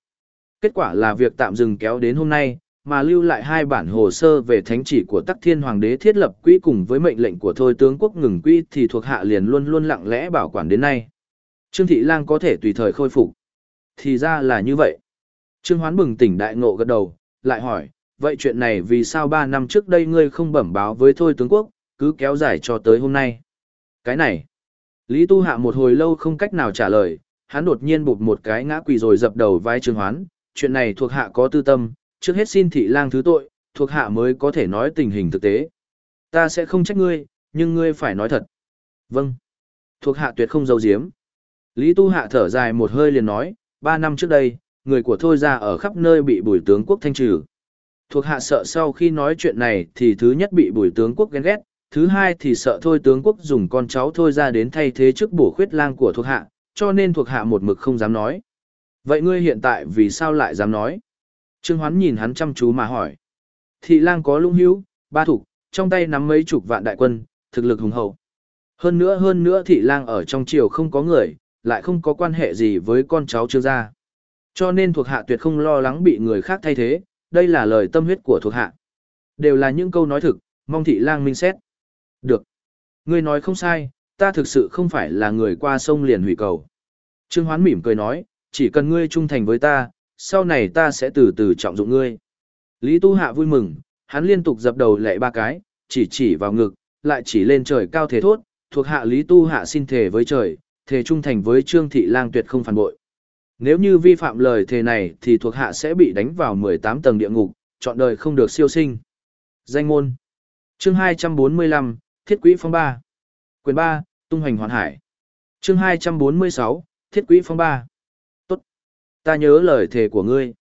Kết quả là việc tạm dừng kéo đến hôm nay, mà lưu lại hai bản hồ sơ về thánh chỉ của Tắc Thiên Hoàng đế thiết lập quỹ cùng với mệnh lệnh của Thôi tướng quốc ngừng quỹ thì thuộc hạ liền luôn luôn lặng lẽ bảo quản đến nay. Trương Thị Lang có thể tùy thời khôi phục. Thì ra là như vậy. Trương Hoán bừng tỉnh đại ngộ gật đầu, lại hỏi, vậy chuyện này vì sao ba năm trước đây ngươi không bẩm báo với Thôi tướng quốc, cứ kéo dài cho tới hôm nay? Cái này, Lý Tu Hạ một hồi lâu không cách nào trả lời, hắn đột nhiên bụt một cái ngã quỳ rồi dập đầu vai Trương Hoán, chuyện này thuộc hạ có tư tâm, trước hết xin thị lang thứ tội, thuộc hạ mới có thể nói tình hình thực tế. Ta sẽ không trách ngươi, nhưng ngươi phải nói thật. Vâng. Thuộc hạ tuyệt không giấu giếm. Lý Tu Hạ thở dài một hơi liền nói, ba năm trước đây, người của Thôi ra ở khắp nơi bị bùi tướng quốc thanh trừ. Thuộc hạ sợ sau khi nói chuyện này thì thứ nhất bị bùi tướng quốc ghen ghét, thứ hai thì sợ Thôi tướng quốc dùng con cháu Thôi ra đến thay thế chức bổ khuyết lang của thuộc hạ, cho nên thuộc hạ một mực không dám nói. Vậy ngươi hiện tại vì sao lại dám nói? Trương Hoán nhìn hắn chăm chú mà hỏi. Thị lang có lũng hữu, ba thủ, trong tay nắm mấy chục vạn đại quân, thực lực hùng hậu. Hơn nữa hơn nữa thị lang ở trong triều không có người, lại không có quan hệ gì với con cháu trương gia. Cho nên thuộc hạ tuyệt không lo lắng bị người khác thay thế, đây là lời tâm huyết của thuộc hạ. Đều là những câu nói thực, mong thị lang minh xét. Được. Ngươi nói không sai, ta thực sự không phải là người qua sông liền hủy cầu. Trương Hoán mỉm cười nói, chỉ cần ngươi trung thành với ta, sau này ta sẽ từ từ trọng dụng ngươi. Lý Tu Hạ vui mừng, hắn liên tục dập đầu lệ ba cái, chỉ chỉ vào ngực, lại chỉ lên trời cao thế thốt, thuộc hạ Lý Tu Hạ xin thề với trời, thề trung thành với Trương Thị Lang tuyệt không phản bội. Nếu như vi phạm lời thề này thì thuộc hạ sẽ bị đánh vào 18 tầng địa ngục, chọn đời không được siêu sinh. Danh môn Chương 245, Thiết Quỹ Phong 3 Quyền 3, Tung Hoành Hoàn Hải Chương 246, Thiết Quỹ Phong 3 Tốt. Ta nhớ lời thề của ngươi.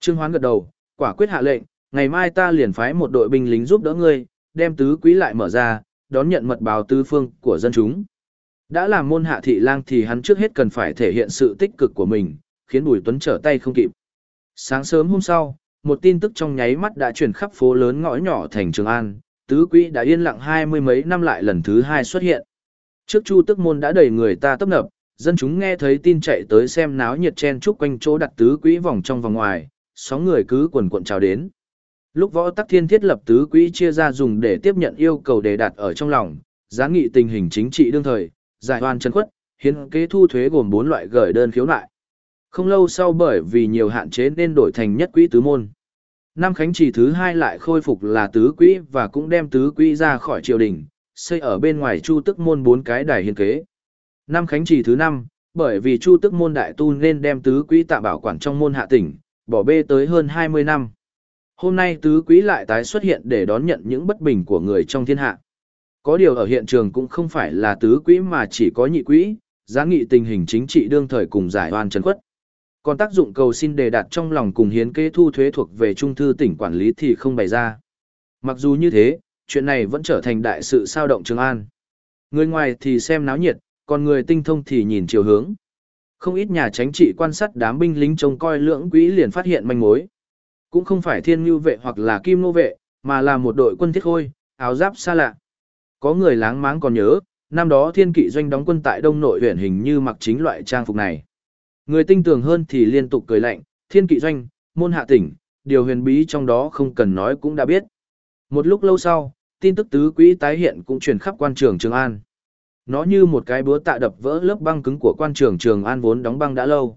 Trương Hoán gật đầu, quả quyết hạ lệnh, ngày mai ta liền phái một đội binh lính giúp đỡ ngươi, đem tứ quý lại mở ra, đón nhận mật báo tứ phương của dân chúng. Đã làm môn hạ thị lang thì hắn trước hết cần phải thể hiện sự tích cực của mình, khiến Bùi Tuấn trở tay không kịp. Sáng sớm hôm sau, một tin tức trong nháy mắt đã truyền khắp phố lớn ngõ nhỏ thành Trường An, tứ quý đã yên lặng hai mươi mấy năm lại lần thứ hai xuất hiện. Trước Chu Tức Môn đã đầy người ta tấp nập, dân chúng nghe thấy tin chạy tới xem náo nhiệt chen chúc quanh chỗ đặt tứ quỹ vòng trong vòng ngoài, sóng người cứ quần cuộn chào đến. Lúc võ tắc thiên thiết lập tứ quỹ chia ra dùng để tiếp nhận yêu cầu đề đặt ở trong lòng, giá nghị tình hình chính trị đương thời, giải oan chân khuất, hiến kế thu thuế gồm 4 loại gửi đơn khiếu nại. Không lâu sau bởi vì nhiều hạn chế nên đổi thành nhất quỹ tứ môn. Năm khánh trì thứ hai lại khôi phục là tứ quỹ và cũng đem tứ quỹ ra khỏi triều đình, xây ở bên ngoài chu tức môn bốn cái đài hiến kế. Năm khánh trì thứ năm, bởi vì chu tức môn đại tu nên đem tứ quỹ tạm bảo quản trong môn hạ tỉnh, bỏ bê tới hơn 20 năm. Hôm nay tứ quý lại tái xuất hiện để đón nhận những bất bình của người trong thiên hạ. Có điều ở hiện trường cũng không phải là tứ quý mà chỉ có nhị quý, giá nghị tình hình chính trị đương thời cùng giải oan trần khuất. Còn tác dụng cầu xin đề đạt trong lòng cùng hiến kế thu thuế thuộc về trung thư tỉnh quản lý thì không bày ra. Mặc dù như thế, chuyện này vẫn trở thành đại sự sao động Trường An. Người ngoài thì xem náo nhiệt, còn người tinh thông thì nhìn chiều hướng. Không ít nhà tránh trị quan sát đám binh lính trông coi lưỡng quỹ liền phát hiện manh mối. Cũng không phải thiên ngưu vệ hoặc là kim nô vệ, mà là một đội quân thiết khôi, áo giáp xa lạ. Có người láng máng còn nhớ, năm đó thiên kỵ doanh đóng quân tại đông nội huyện hình như mặc chính loại trang phục này. Người tinh tường hơn thì liên tục cười lạnh, thiên kỵ doanh, môn hạ tỉnh, điều huyền bí trong đó không cần nói cũng đã biết. Một lúc lâu sau, tin tức tứ quỹ tái hiện cũng truyền khắp quan trường Trường An. Nó như một cái búa tạ đập vỡ lớp băng cứng của quan trường Trường An vốn đóng băng đã lâu.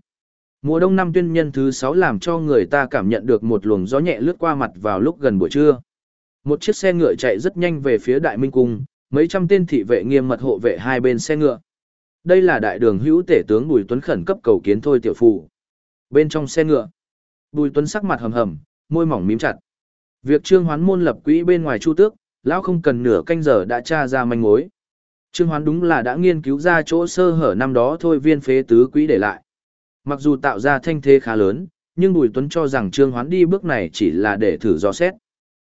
Mùa đông năm tuyên nhân thứ 6 làm cho người ta cảm nhận được một luồng gió nhẹ lướt qua mặt vào lúc gần buổi trưa. Một chiếc xe ngựa chạy rất nhanh về phía Đại Minh Cung, mấy trăm tên thị vệ nghiêm mật hộ vệ hai bên xe ngựa. Đây là đại đường hữu tể tướng Bùi Tuấn khẩn cấp cầu kiến thôi tiểu phụ. Bên trong xe ngựa, Bùi Tuấn sắc mặt hầm hầm, môi mỏng mím chặt. Việc Trương Hoán môn lập quỹ bên ngoài Chu Tước, lão không cần nửa canh giờ đã tra ra manh mối. Trương Hoán đúng là đã nghiên cứu ra chỗ sơ hở năm đó thôi viên phế tứ quỹ để lại. Mặc dù tạo ra thanh thế khá lớn, nhưng Bùi Tuấn cho rằng Trương Hoán đi bước này chỉ là để thử dò xét.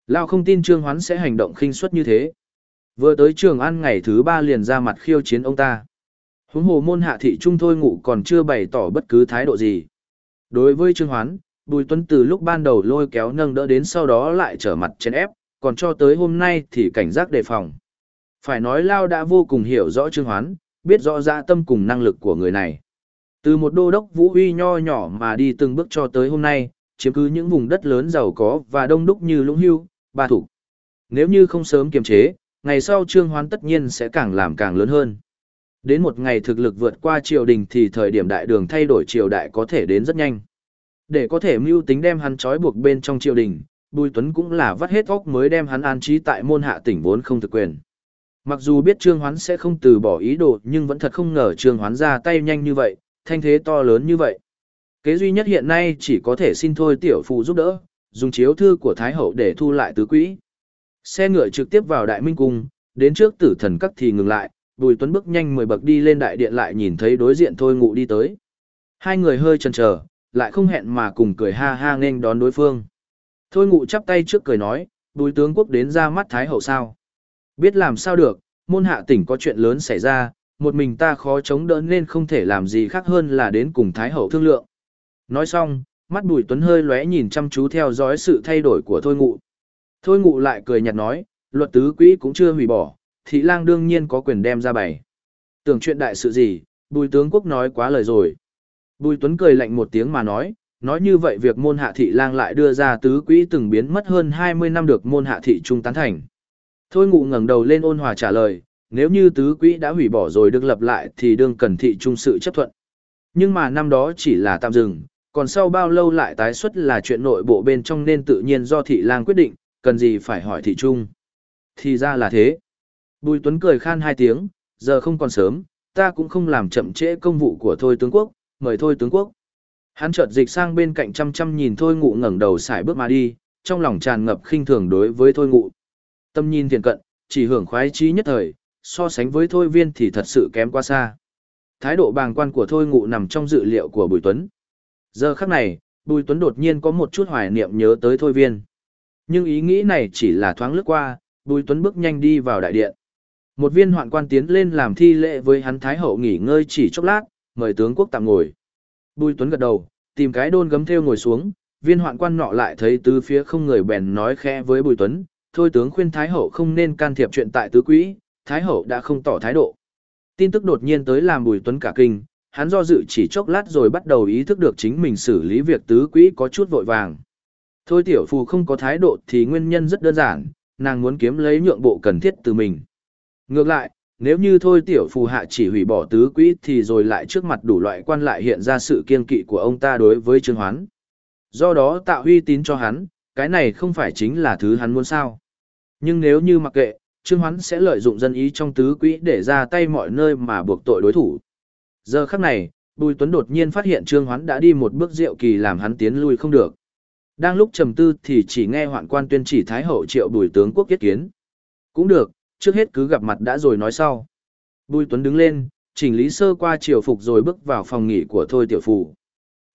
Lão không tin Trương Hoán sẽ hành động khinh suất như thế. Vừa tới Trường An ngày thứ ba liền ra mặt khiêu chiến ông ta. Huống hồ môn hạ thị trung thôi ngụ còn chưa bày tỏ bất cứ thái độ gì. Đối với Trương Hoán, Bùi Tuấn từ lúc ban đầu lôi kéo nâng đỡ đến sau đó lại trở mặt chèn ép, còn cho tới hôm nay thì cảnh giác đề phòng. Phải nói Lao đã vô cùng hiểu rõ Trương Hoán, biết rõ ra tâm cùng năng lực của người này. Từ một đô đốc vũ uy nho nhỏ mà đi từng bước cho tới hôm nay, chiếm cứ những vùng đất lớn giàu có và đông đúc như lũng hưu, ba thủ. Nếu như không sớm kiềm chế, ngày sau trương hoán tất nhiên sẽ càng làm càng lớn hơn. Đến một ngày thực lực vượt qua triều đình thì thời điểm đại đường thay đổi triều đại có thể đến rất nhanh. Để có thể mưu tính đem hắn trói buộc bên trong triều đình, Bùi Tuấn cũng là vắt hết óc mới đem hắn an trí tại môn hạ tỉnh vốn không thực quyền. Mặc dù biết Trương Hoán sẽ không từ bỏ ý đồ nhưng vẫn thật không ngờ Trương Hoán ra tay nhanh như vậy, thanh thế to lớn như vậy. Kế duy nhất hiện nay chỉ có thể xin thôi tiểu phụ giúp đỡ, dùng chiếu thư của Thái Hậu để thu lại tứ quỹ. Xe ngựa trực tiếp vào Đại Minh Cung, đến trước tử thần các thì ngừng lại, Bùi Tuấn bước nhanh mười bậc đi lên đại điện lại nhìn thấy đối diện Thôi Ngụ đi tới. Hai người hơi chần chờ, lại không hẹn mà cùng cười ha ha nghênh đón đối phương. Thôi Ngụ chắp tay trước cười nói, Bùi tướng quốc đến ra mắt Thái Hậu sao? Biết làm sao được, môn hạ tỉnh có chuyện lớn xảy ra, một mình ta khó chống đỡ nên không thể làm gì khác hơn là đến cùng Thái Hậu thương lượng. Nói xong, mắt Bùi Tuấn hơi lóe nhìn chăm chú theo dõi sự thay đổi của Thôi Ngụ. Thôi Ngụ lại cười nhạt nói, luật tứ quỹ cũng chưa hủy bỏ, thị lang đương nhiên có quyền đem ra bày. Tưởng chuyện đại sự gì, bùi tướng quốc nói quá lời rồi. Bùi Tuấn cười lạnh một tiếng mà nói, nói như vậy việc môn hạ thị lang lại đưa ra tứ quỹ từng biến mất hơn 20 năm được môn hạ thị trung tán thành. Thôi ngụ ngẩng đầu lên ôn hòa trả lời, nếu như tứ quỹ đã hủy bỏ rồi được lập lại thì đương cần thị trung sự chấp thuận. Nhưng mà năm đó chỉ là tạm dừng, còn sau bao lâu lại tái xuất là chuyện nội bộ bên trong nên tự nhiên do thị lang quyết định, cần gì phải hỏi thị trung. Thì ra là thế. Bùi Tuấn cười khan hai tiếng, giờ không còn sớm, ta cũng không làm chậm trễ công vụ của Thôi tướng quốc, mời Thôi tướng quốc. Hắn chợt dịch sang bên cạnh chăm chăm nhìn Thôi ngụ ngẩng đầu xài bước mà đi, trong lòng tràn ngập khinh thường đối với Thôi ngụ. Tâm nhìn thiền cận, chỉ hưởng khoái trí nhất thời, so sánh với Thôi viên thì thật sự kém quá xa. Thái độ bàng quan của Thôi ngụ nằm trong dự liệu của Bùi Tuấn. Giờ khắc này, Bùi Tuấn đột nhiên có một chút hoài niệm nhớ tới Thôi viên. Nhưng ý nghĩ này chỉ là thoáng lướt qua, Bùi Tuấn bước nhanh đi vào đại điện. Một viên hoạn quan tiến lên làm thi lễ với hắn Thái Hậu nghỉ ngơi chỉ chốc lát, mời tướng quốc tạm ngồi. Bùi Tuấn gật đầu, tìm cái đôn gấm theo ngồi xuống, viên hoạn quan nọ lại thấy tứ phía không người bèn nói khẽ với Bùi Tuấn, thôi tướng khuyên Thái Hậu không nên can thiệp chuyện tại tứ quỹ, Thái Hậu đã không tỏ thái độ. Tin tức đột nhiên tới làm Bùi Tuấn cả kinh, hắn do dự chỉ chốc lát rồi bắt đầu ý thức được chính mình xử lý việc tứ quỹ có chút vội vàng. Thôi tiểu phù không có thái độ thì nguyên nhân rất đơn giản, nàng muốn kiếm lấy nhượng bộ cần thiết từ mình. Ngược lại, nếu như thôi tiểu phù hạ chỉ hủy bỏ tứ quỹ thì rồi lại trước mặt đủ loại quan lại hiện ra sự kiên kỵ của ông ta đối với Trương Hoán. Do đó tạo uy tín cho hắn, cái này không phải chính là thứ hắn muốn sao. Nhưng nếu như mặc kệ, Trương Hoán sẽ lợi dụng dân ý trong tứ quỹ để ra tay mọi nơi mà buộc tội đối thủ. Giờ khắc này, Bùi Tuấn đột nhiên phát hiện Trương Hoán đã đi một bước diệu kỳ làm hắn tiến lui không được. Đang lúc trầm tư thì chỉ nghe hoạn quan tuyên chỉ Thái Hậu triệu Bùi tướng quốc kết kiến. Cũng được, trước hết cứ gặp mặt đã rồi nói sau. Bùi Tuấn đứng lên, chỉnh lý sơ qua triều phục rồi bước vào phòng nghỉ của Thôi Tiểu Phù.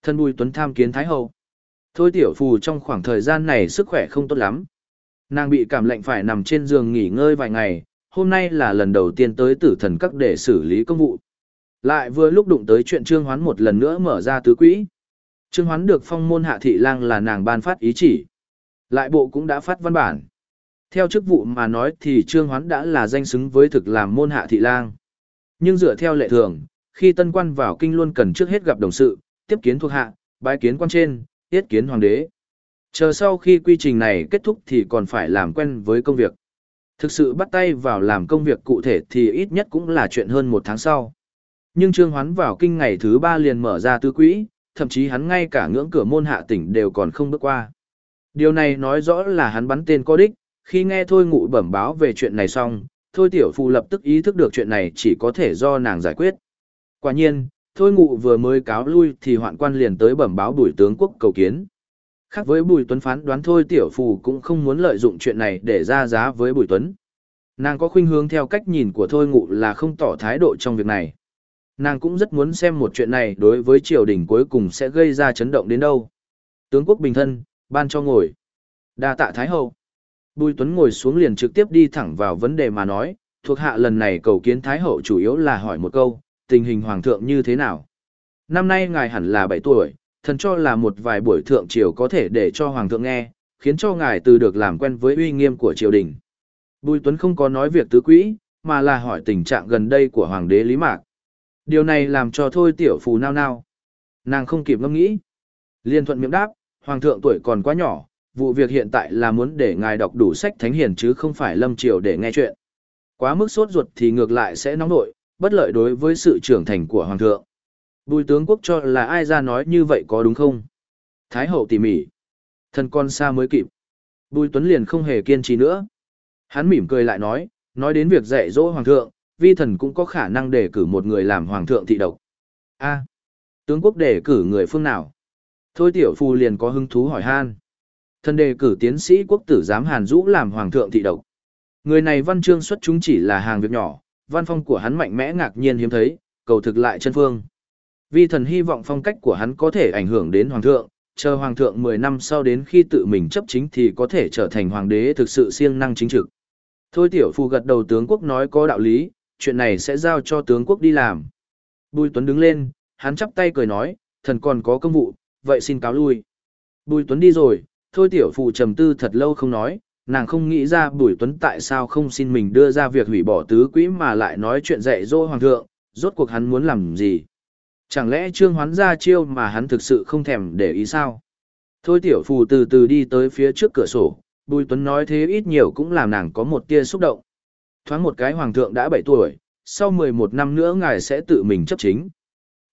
Thân Bùi Tuấn tham kiến Thái Hậu. Thôi Tiểu Phù trong khoảng thời gian này sức khỏe không tốt lắm. Nàng bị cảm lạnh phải nằm trên giường nghỉ ngơi vài ngày, hôm nay là lần đầu tiên tới tử thần các để xử lý công vụ. Lại vừa lúc đụng tới chuyện Trương Hoán một lần nữa mở ra tứ quỹ. Trương Hoán được phong môn hạ thị lang là nàng ban phát ý chỉ. Lại bộ cũng đã phát văn bản. Theo chức vụ mà nói thì Trương Hoán đã là danh xứng với thực làm môn hạ thị lang. Nhưng dựa theo lệ thường, khi tân quan vào kinh luôn cần trước hết gặp đồng sự, tiếp kiến thuộc hạ, bái kiến quan trên, tiết kiến hoàng đế. Chờ sau khi quy trình này kết thúc thì còn phải làm quen với công việc. Thực sự bắt tay vào làm công việc cụ thể thì ít nhất cũng là chuyện hơn một tháng sau. Nhưng Trương Hoán vào kinh ngày thứ ba liền mở ra tư quỹ, thậm chí hắn ngay cả ngưỡng cửa môn hạ tỉnh đều còn không bước qua. Điều này nói rõ là hắn bắn tên có đích, khi nghe Thôi Ngụ bẩm báo về chuyện này xong, Thôi Tiểu Phu lập tức ý thức được chuyện này chỉ có thể do nàng giải quyết. Quả nhiên, Thôi Ngụ vừa mới cáo lui thì hoạn quan liền tới bẩm báo bùi tướng quốc cầu kiến. Khác với Bùi Tuấn phán đoán Thôi Tiểu Phu cũng không muốn lợi dụng chuyện này để ra giá với Bùi Tuấn. Nàng có khuynh hướng theo cách nhìn của Thôi Ngụ là không tỏ thái độ trong việc này. Nàng cũng rất muốn xem một chuyện này đối với triều đình cuối cùng sẽ gây ra chấn động đến đâu. Tướng quốc bình thân, ban cho ngồi. đa tạ Thái Hậu. Bùi Tuấn ngồi xuống liền trực tiếp đi thẳng vào vấn đề mà nói, thuộc hạ lần này cầu kiến Thái Hậu chủ yếu là hỏi một câu, tình hình Hoàng thượng như thế nào? Năm nay ngài hẳn là 7 tuổi, thần cho là một vài buổi thượng triều có thể để cho Hoàng thượng nghe, khiến cho ngài từ được làm quen với uy nghiêm của triều đình. Bùi Tuấn không có nói việc tứ quỹ, mà là hỏi tình trạng gần đây của Hoàng đế Lý Mạc. Điều này làm cho thôi tiểu phù nao nao. Nàng không kịp ngâm nghĩ. Liên thuận miệng đáp, Hoàng thượng tuổi còn quá nhỏ, vụ việc hiện tại là muốn để ngài đọc đủ sách thánh hiền chứ không phải lâm triều để nghe chuyện. Quá mức sốt ruột thì ngược lại sẽ nóng nổi, bất lợi đối với sự trưởng thành của hoàng thượng. Bùi tướng quốc cho là ai ra nói như vậy có đúng không? Thái hậu tỉ mỉ. Thần con xa mới kịp. Bùi tuấn liền không hề kiên trì nữa. Hắn mỉm cười lại nói, nói đến việc dạy dỗ hoàng thượng, vi thần cũng có khả năng đề cử một người làm hoàng thượng thị độc. A, tướng quốc đề cử người phương nào? Thôi tiểu phu liền có hứng thú hỏi han. Thần đề cử tiến sĩ quốc tử giám Hàn Dũ làm hoàng thượng thị độc. Người này văn chương xuất chúng chỉ là hàng việc nhỏ, văn phong của hắn mạnh mẽ ngạc nhiên hiếm thấy, cầu thực lại chân phương. Vi thần hy vọng phong cách của hắn có thể ảnh hưởng đến hoàng thượng, chờ hoàng thượng 10 năm sau đến khi tự mình chấp chính thì có thể trở thành hoàng đế thực sự siêng năng chính trực. Thôi tiểu phu gật đầu tướng quốc nói có đạo lý, chuyện này sẽ giao cho tướng quốc đi làm. Bùi Tuấn đứng lên, hắn chắp tay cười nói, thần còn có công vụ, vậy xin cáo lui. Bùi Tuấn đi rồi, thôi tiểu phụ trầm tư thật lâu không nói, nàng không nghĩ ra Bùi Tuấn tại sao không xin mình đưa ra việc hủy bỏ tứ quỹ mà lại nói chuyện dạy dỗ hoàng thượng, rốt cuộc hắn muốn làm gì. Chẳng lẽ trương hoán ra chiêu mà hắn thực sự không thèm để ý sao? Thôi tiểu phù từ từ đi tới phía trước cửa sổ, Bùi Tuấn nói thế ít nhiều cũng làm nàng có một tia xúc động. Thoáng một cái hoàng thượng đã 7 tuổi, sau 11 năm nữa ngài sẽ tự mình chấp chính.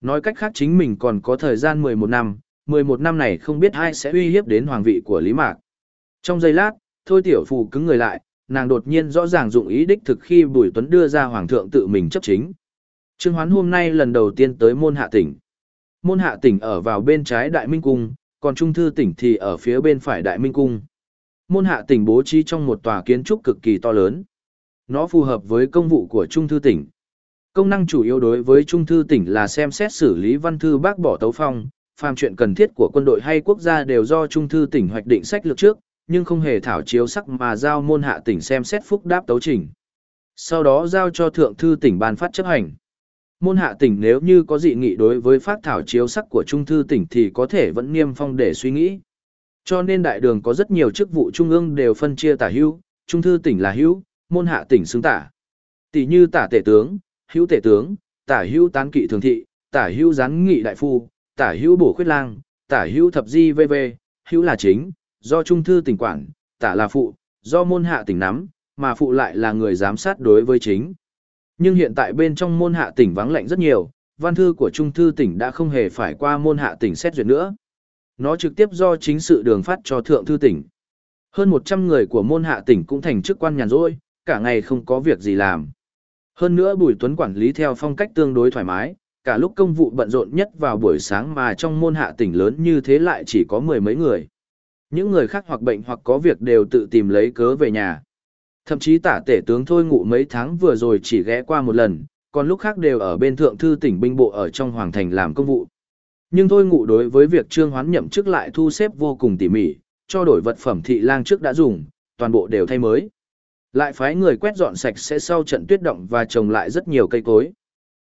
Nói cách khác chính mình còn có thời gian 11 năm, 11 năm này không biết ai sẽ uy hiếp đến hoàng vị của Lý Mạc. Trong giây lát, thôi tiểu phù cứng người lại, nàng đột nhiên rõ ràng dụng ý đích thực khi Bùi Tuấn đưa ra hoàng thượng tự mình chấp chính. Trương Hoán hôm nay lần đầu tiên tới môn hạ tỉnh. Môn hạ tỉnh ở vào bên trái Đại Minh Cung, còn Trung Thư tỉnh thì ở phía bên phải Đại Minh Cung. Môn hạ tỉnh bố trí trong một tòa kiến trúc cực kỳ to lớn. Nó phù hợp với công vụ của Trung Thư tỉnh. Công năng chủ yếu đối với Trung Thư tỉnh là xem xét xử lý văn thư bác bỏ tấu phong, phàm chuyện cần thiết của quân đội hay quốc gia đều do Trung Thư tỉnh hoạch định sách lược trước, nhưng không hề thảo chiếu sắc mà giao môn hạ tỉnh xem xét phúc đáp tấu trình. Sau đó giao cho Thượng Thư tỉnh ban phát chấp hành. Môn hạ tỉnh nếu như có dị nghị đối với phát thảo chiếu sắc của Trung Thư tỉnh thì có thể vẫn niêm phong để suy nghĩ. Cho nên đại đường có rất nhiều chức vụ trung ương đều phân chia tả hữu, Trung Thư tỉnh là hữu, môn hạ tỉnh xứng tả. Tỷ như tả tể tướng, hữu tể tướng, tả hữu tán kỵ thường thị, tả hữu gián nghị đại phu, tả hữu bổ khuyết lang, tả hữu thập di vv, hữu là chính, do trung thư tỉnh quản, tả là phụ, do môn hạ tỉnh nắm, mà phụ lại là người giám sát đối với chính. Nhưng hiện tại bên trong môn hạ tỉnh vắng lạnh rất nhiều, văn thư của trung thư tỉnh đã không hề phải qua môn hạ tỉnh xét duyệt nữa. Nó trực tiếp do chính sự đường phát cho thượng thư tỉnh. Hơn 100 người của môn hạ tỉnh cũng thành chức quan nhàn rỗi, cả ngày không có việc gì làm. Hơn nữa Bùi Tuấn quản lý theo phong cách tương đối thoải mái, cả lúc công vụ bận rộn nhất vào buổi sáng mà trong môn hạ tỉnh lớn như thế lại chỉ có mười mấy người. Những người khác hoặc bệnh hoặc có việc đều tự tìm lấy cớ về nhà. Thậm chí tả tể tướng thôi ngủ mấy tháng vừa rồi chỉ ghé qua một lần, còn lúc khác đều ở bên thượng thư tỉnh binh bộ ở trong hoàng thành làm công vụ. Nhưng thôi ngụ đối với việc trương hoán nhậm chức lại thu xếp vô cùng tỉ mỉ, cho đổi vật phẩm thị lang trước đã dùng, toàn bộ đều thay mới. Lại phái người quét dọn sạch sẽ sau trận tuyết động và trồng lại rất nhiều cây cối.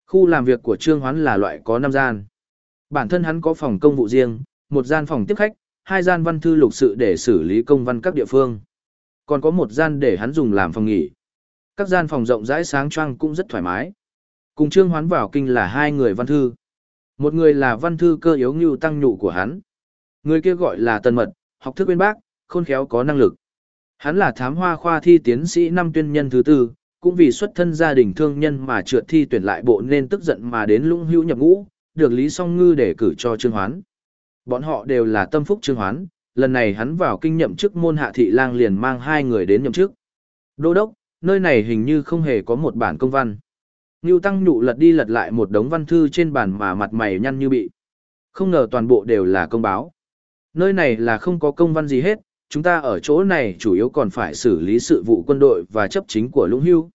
Khu làm việc của Trương Hoán là loại có 5 gian. Bản thân hắn có phòng công vụ riêng, một gian phòng tiếp khách, hai gian văn thư lục sự để xử lý công văn các địa phương. Còn có một gian để hắn dùng làm phòng nghỉ. Các gian phòng rộng rãi sáng choang cũng rất thoải mái. Cùng Trương Hoán vào kinh là hai người văn thư. Một người là văn thư cơ yếu như tăng nhụ của hắn. Người kia gọi là Tần Mật, học thức bên bác, khôn khéo có năng lực. Hắn là thám hoa khoa thi tiến sĩ năm tuyên nhân thứ tư, cũng vì xuất thân gia đình thương nhân mà trượt thi tuyển lại bộ nên tức giận mà đến lũng hữu nhập ngũ, được Lý Song Ngư để cử cho Trương Hoán. Bọn họ đều là tâm phúc Trương Hoán, lần này hắn vào kinh nhậm chức môn hạ thị lang liền mang hai người đến nhậm chức. Đô đốc, nơi này hình như không hề có một bản công văn. Ngưu Tăng Nhụ lật đi lật lại một đống văn thư trên bàn mà mặt mày nhăn như bị. Không ngờ toàn bộ đều là công báo. Nơi này là không có công văn gì hết, chúng ta ở chỗ này chủ yếu còn phải xử lý sự vụ quân đội và chấp chính của lũng hưu.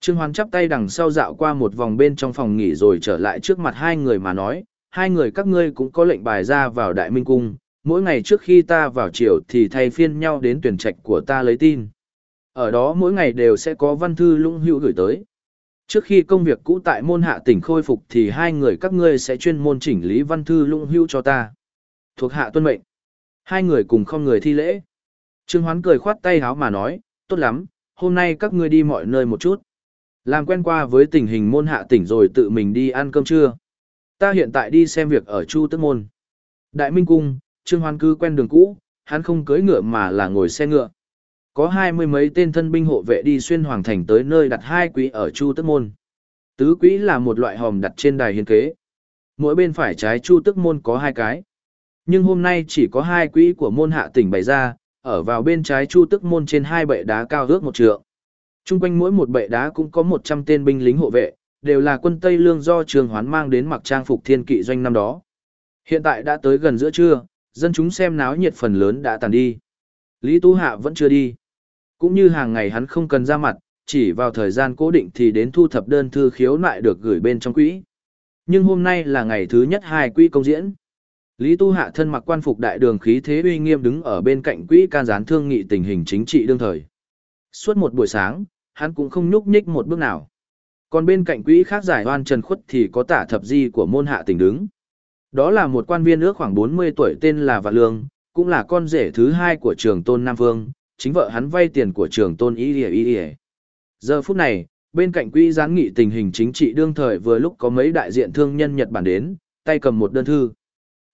Trương Hoán chắp tay đằng sau dạo qua một vòng bên trong phòng nghỉ rồi trở lại trước mặt hai người mà nói, hai người các ngươi cũng có lệnh bài ra vào Đại Minh Cung, mỗi ngày trước khi ta vào triều thì thay phiên nhau đến tuyển trạch của ta lấy tin. Ở đó mỗi ngày đều sẽ có văn thư lũng hưu gửi tới. Trước khi công việc cũ tại môn hạ tỉnh khôi phục thì hai người các ngươi sẽ chuyên môn chỉnh lý văn thư lũng hưu cho ta. Thuộc hạ tuân mệnh. Hai người cùng không người thi lễ. Trương Hoán cười khoát tay háo mà nói, tốt lắm, hôm nay các ngươi đi mọi nơi một chút. Làm quen qua với tình hình môn hạ tỉnh rồi tự mình đi ăn cơm trưa. Ta hiện tại đi xem việc ở Chu Tức Môn. Đại Minh Cung, Trương Hoán cứ quen đường cũ, hắn không cưỡi ngựa mà là ngồi xe ngựa. Có hai mươi mấy tên thân binh hộ vệ đi xuyên hoàng thành tới nơi đặt hai quỹ ở Chu Tức Môn. Tứ quỹ là một loại hòm đặt trên đài hiên kế. Mỗi bên phải trái Chu Tức Môn có hai cái. Nhưng hôm nay chỉ có hai quỹ của môn hạ tỉnh bày ra, ở vào bên trái chu tức môn trên hai bệ đá cao ước một trượng. Trung quanh mỗi một bệ đá cũng có 100 tên binh lính hộ vệ, đều là quân Tây Lương do Trường Hoán mang đến mặc trang phục thiên kỵ doanh năm đó. Hiện tại đã tới gần giữa trưa, dân chúng xem náo nhiệt phần lớn đã tàn đi. Lý tú Hạ vẫn chưa đi. Cũng như hàng ngày hắn không cần ra mặt, chỉ vào thời gian cố định thì đến thu thập đơn thư khiếu nại được gửi bên trong quỹ. Nhưng hôm nay là ngày thứ nhất hai quỹ công diễn. Lý Tu Hạ thân mặc quan phục đại đường khí thế uy nghiêm đứng ở bên cạnh quỹ can gián thương nghị tình hình chính trị đương thời. Suốt một buổi sáng, hắn cũng không nhúc nhích một bước nào. Còn bên cạnh quỹ khác giải oan trần khuất thì có tả thập di của môn hạ tỉnh đứng. Đó là một quan viên ước khoảng 40 tuổi tên là Vạn Lương, cũng là con rể thứ hai của trường tôn Nam Vương, chính vợ hắn vay tiền của trường tôn y y lìa. Giờ phút này, bên cạnh quỹ gián nghị tình hình chính trị đương thời vừa lúc có mấy đại diện thương nhân Nhật Bản đến, tay cầm một đơn thư.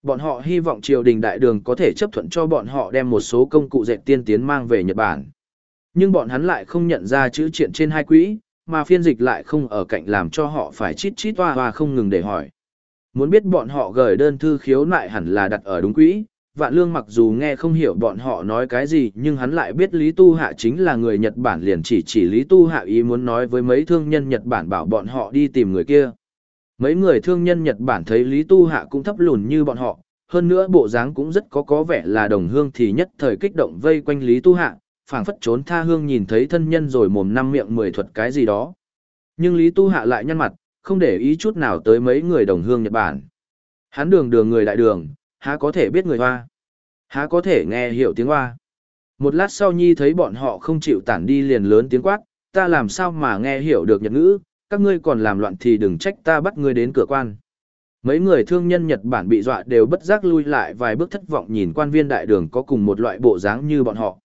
Bọn họ hy vọng triều đình đại đường có thể chấp thuận cho bọn họ đem một số công cụ dệt tiên tiến mang về Nhật Bản. Nhưng bọn hắn lại không nhận ra chữ triện trên hai quỹ, mà phiên dịch lại không ở cạnh làm cho họ phải chít chít toa hoa không ngừng để hỏi. Muốn biết bọn họ gửi đơn thư khiếu nại hẳn là đặt ở đúng quỹ, Vạn Lương mặc dù nghe không hiểu bọn họ nói cái gì nhưng hắn lại biết Lý Tu Hạ chính là người Nhật Bản liền chỉ chỉ Lý Tu Hạ ý muốn nói với mấy thương nhân Nhật Bản bảo bọn họ đi tìm người kia. Mấy người thương nhân Nhật Bản thấy Lý Tu Hạ cũng thấp lùn như bọn họ, hơn nữa bộ dáng cũng rất có có vẻ là đồng hương thì nhất thời kích động vây quanh Lý Tu Hạ, phảng phất trốn tha hương nhìn thấy thân nhân rồi mồm năm miệng mười thuật cái gì đó. Nhưng Lý Tu Hạ lại nhăn mặt, không để ý chút nào tới mấy người đồng hương Nhật Bản. Hắn đường đường người đại đường, há có thể biết người hoa, há có thể nghe hiểu tiếng hoa. Một lát sau Nhi thấy bọn họ không chịu tản đi liền lớn tiếng quát, ta làm sao mà nghe hiểu được Nhật ngữ, các ngươi còn làm loạn thì đừng trách ta bắt ngươi đến cửa quan. Mấy người thương nhân Nhật Bản bị dọa đều bất giác lui lại vài bước thất vọng nhìn quan viên đại đường có cùng một loại bộ dáng như bọn họ.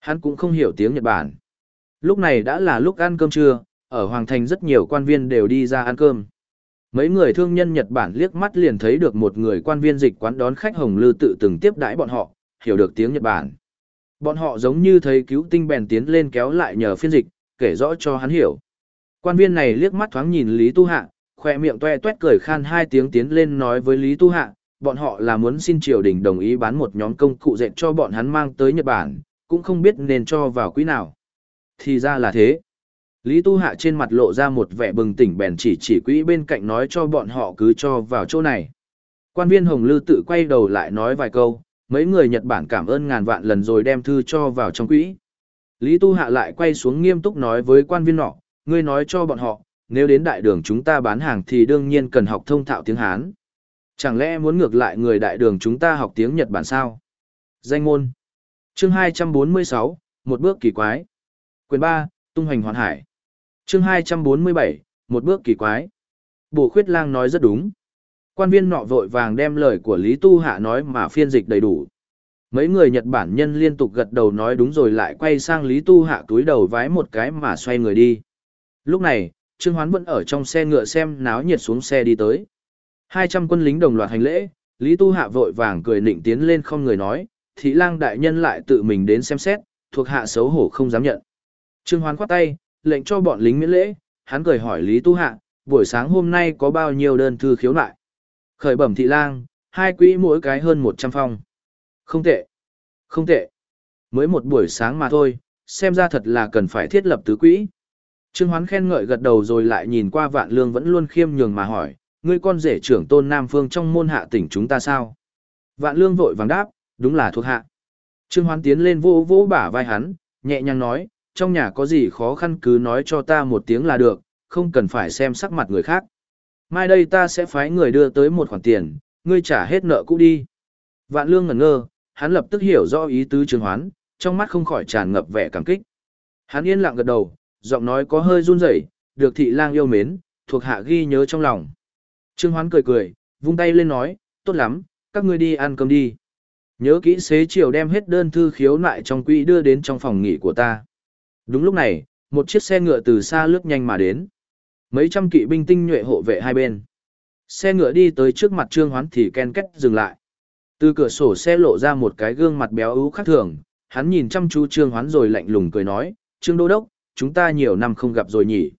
Hắn cũng không hiểu tiếng Nhật Bản. Lúc này đã là lúc ăn cơm trưa, ở Hoàng Thành rất nhiều quan viên đều đi ra ăn cơm. Mấy người thương nhân Nhật Bản liếc mắt liền thấy được một người quan viên dịch quán đón khách Hồng Lư tự từng tiếp đãi bọn họ, hiểu được tiếng Nhật Bản. Bọn họ giống như thấy cứu tinh bèn tiến lên kéo lại nhờ phiên dịch, kể rõ cho hắn hiểu. Quan viên này liếc mắt thoáng nhìn Lý Tu Hạ, khoe miệng toe toét cười khan hai tiếng tiến lên nói với Lý Tu Hạ, bọn họ là muốn xin triều đình đồng ý bán một nhóm công cụ dệt cho bọn hắn mang tới Nhật Bản, cũng không biết nên cho vào quỹ nào. Thì ra là thế. Lý Tu Hạ trên mặt lộ ra một vẻ bừng tỉnh bèn chỉ chỉ quỹ bên cạnh nói cho bọn họ cứ cho vào chỗ này. Quan viên Hồng Lư tự quay đầu lại nói vài câu, mấy người Nhật Bản cảm ơn ngàn vạn lần rồi đem thư cho vào trong quỹ. Lý Tu Hạ lại quay xuống nghiêm túc nói với quan viên nọ, ngươi nói cho bọn họ, nếu đến đại đường chúng ta bán hàng thì đương nhiên cần học thông thạo tiếng Hán. Chẳng lẽ muốn ngược lại người đại đường chúng ta học tiếng Nhật Bản sao? Danh môn Chương 246, một bước kỳ quái. Quyền 3, tung hành hoàn hải. Chương 247, một bước kỳ quái. Bổ khuyết lang nói rất đúng. Quan viên nọ vội vàng đem lời của Lý Tu Hạ nói mà phiên dịch đầy đủ. Mấy người Nhật Bản nhân liên tục gật đầu nói đúng rồi lại quay sang Lý Tu Hạ túi đầu vái một cái mà xoay người đi. Lúc này, Trương Hoán vẫn ở trong xe ngựa xem náo nhiệt xuống xe đi tới. 200 quân lính đồng loạt hành lễ, Lý Tu Hạ vội vàng cười nịnh tiến lên không người nói, thị lang đại nhân lại tự mình đến xem xét, thuộc hạ xấu hổ không dám nhận. Trương Hoán khoát tay, lệnh cho bọn lính miễn lễ, hắn cười hỏi Lý Tu Hạ, buổi sáng hôm nay có bao nhiêu đơn thư khiếu nại. Khởi bẩm thị lang, hai quỹ mỗi cái hơn 100 phong. Không tệ, không tệ. Mới một buổi sáng mà thôi, xem ra thật là cần phải thiết lập tứ quỹ. Trương Hoán khen ngợi gật đầu rồi lại nhìn qua vạn lương vẫn luôn khiêm nhường mà hỏi, ngươi con rể trưởng tôn Nam Phương trong môn hạ tỉnh chúng ta sao? Vạn lương vội vàng đáp, đúng là thuộc hạ. Trương Hoán tiến lên vô vỗ bả vai hắn, nhẹ nhàng nói, trong nhà có gì khó khăn cứ nói cho ta một tiếng là được, không cần phải xem sắc mặt người khác. Mai đây ta sẽ phái người đưa tới một khoản tiền, ngươi trả hết nợ cũ đi. Vạn lương ngẩn ngơ, hắn lập tức hiểu rõ ý tứ Trương Hoán, trong mắt không khỏi tràn ngập vẻ cảm kích. Hắn yên lặng gật đầu, giọng nói có hơi run rẩy, được thị lang yêu mến, thuộc hạ ghi nhớ trong lòng. Trương Hoán cười cười, vung tay lên nói, tốt lắm, các ngươi đi ăn cơm đi. Nhớ kỹ xế chiều đem hết đơn thư khiếu nại trong quỹ đưa đến trong phòng nghỉ của ta. Đúng lúc này, một chiếc xe ngựa từ xa lướt nhanh mà đến. Mấy trăm kỵ binh tinh nhuệ hộ vệ hai bên. Xe ngựa đi tới trước mặt Trương Hoán thì ken kết dừng lại. Từ cửa sổ xe lộ ra một cái gương mặt béo ú khác thường, hắn nhìn chăm chú Trương Hoán rồi lạnh lùng cười nói, Trương Đô Đốc, chúng ta nhiều năm không gặp rồi nhỉ.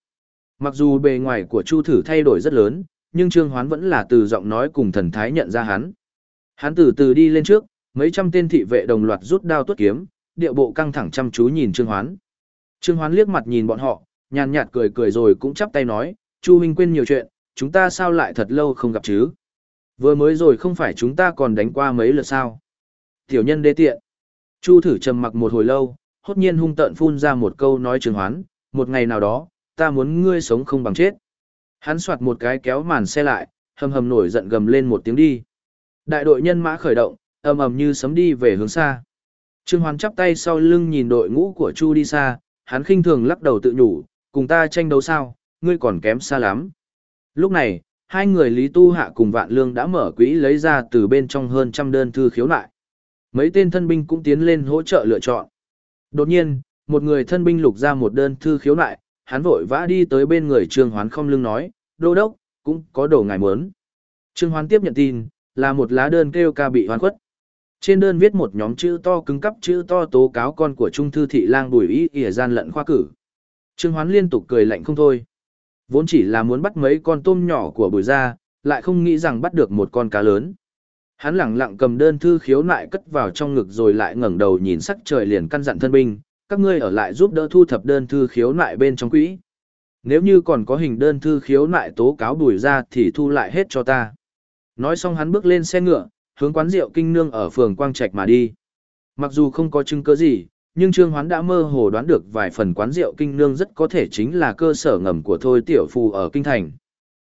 Mặc dù bề ngoài của Chu Thử thay đổi rất lớn, nhưng Trương Hoán vẫn là từ giọng nói cùng thần thái nhận ra hắn. Hắn từ từ đi lên trước, mấy trăm tên thị vệ đồng loạt rút đao tuốt kiếm, điệu bộ căng thẳng chăm chú nhìn Trương Hoán. Trương Hoán liếc mặt nhìn bọn họ, nhàn nhạt cười cười rồi cũng chắp tay nói, Chu minh quên nhiều chuyện, chúng ta sao lại thật lâu không gặp chứ? Vừa mới rồi không phải chúng ta còn đánh qua mấy lượt sao? Tiểu nhân đê tiện. Chu thử trầm mặc một hồi lâu, hốt nhiên hung tợn phun ra một câu nói trường Hoán, một ngày nào đó, ta muốn ngươi sống không bằng chết. Hắn soạt một cái kéo màn xe lại, hầm hầm nổi giận gầm lên một tiếng đi. Đại đội nhân mã khởi động, ầm ầm như sấm đi về hướng xa. Trương Hoán chắp tay sau lưng nhìn đội ngũ của Chu đi xa, hắn khinh thường lắc đầu tự nhủ, cùng ta tranh đấu sao, ngươi còn kém xa lắm. Lúc này, hai người Lý Tu Hạ cùng Vạn Lương đã mở quỹ lấy ra từ bên trong hơn trăm đơn thư khiếu nại. Mấy tên thân binh cũng tiến lên hỗ trợ lựa chọn. Đột nhiên, một người thân binh lục ra một đơn thư khiếu nại, hắn vội vã đi tới bên người Trương Hoán không lưng nói, đô đốc, cũng có đồ ngài muốn. Trương Hoán tiếp nhận tin, là một lá đơn kêu ca bị hoán khuất. Trên đơn viết một nhóm chữ to cứng cắp chữ to tố cáo con của Trung Thư Thị Lang Bùi Ý ỉa gian lận khoa cử. Trương Hoán liên tục cười lạnh không thôi. Vốn chỉ là muốn bắt mấy con tôm nhỏ của bùi ra, lại không nghĩ rằng bắt được một con cá lớn. Hắn lẳng lặng cầm đơn thư khiếu nại cất vào trong ngực rồi lại ngẩng đầu nhìn sắc trời liền căn dặn thân binh, các ngươi ở lại giúp đỡ thu thập đơn thư khiếu nại bên trong quỹ. Nếu như còn có hình đơn thư khiếu nại tố cáo bùi ra thì thu lại hết cho ta. Nói xong hắn bước lên xe ngựa, hướng quán rượu kinh nương ở phường Quang Trạch mà đi. Mặc dù không có chứng cứ gì, nhưng Trương Hoán đã mơ hồ đoán được vài phần quán rượu kinh nương rất có thể chính là cơ sở ngầm của Thôi Tiểu Phù ở Kinh Thành.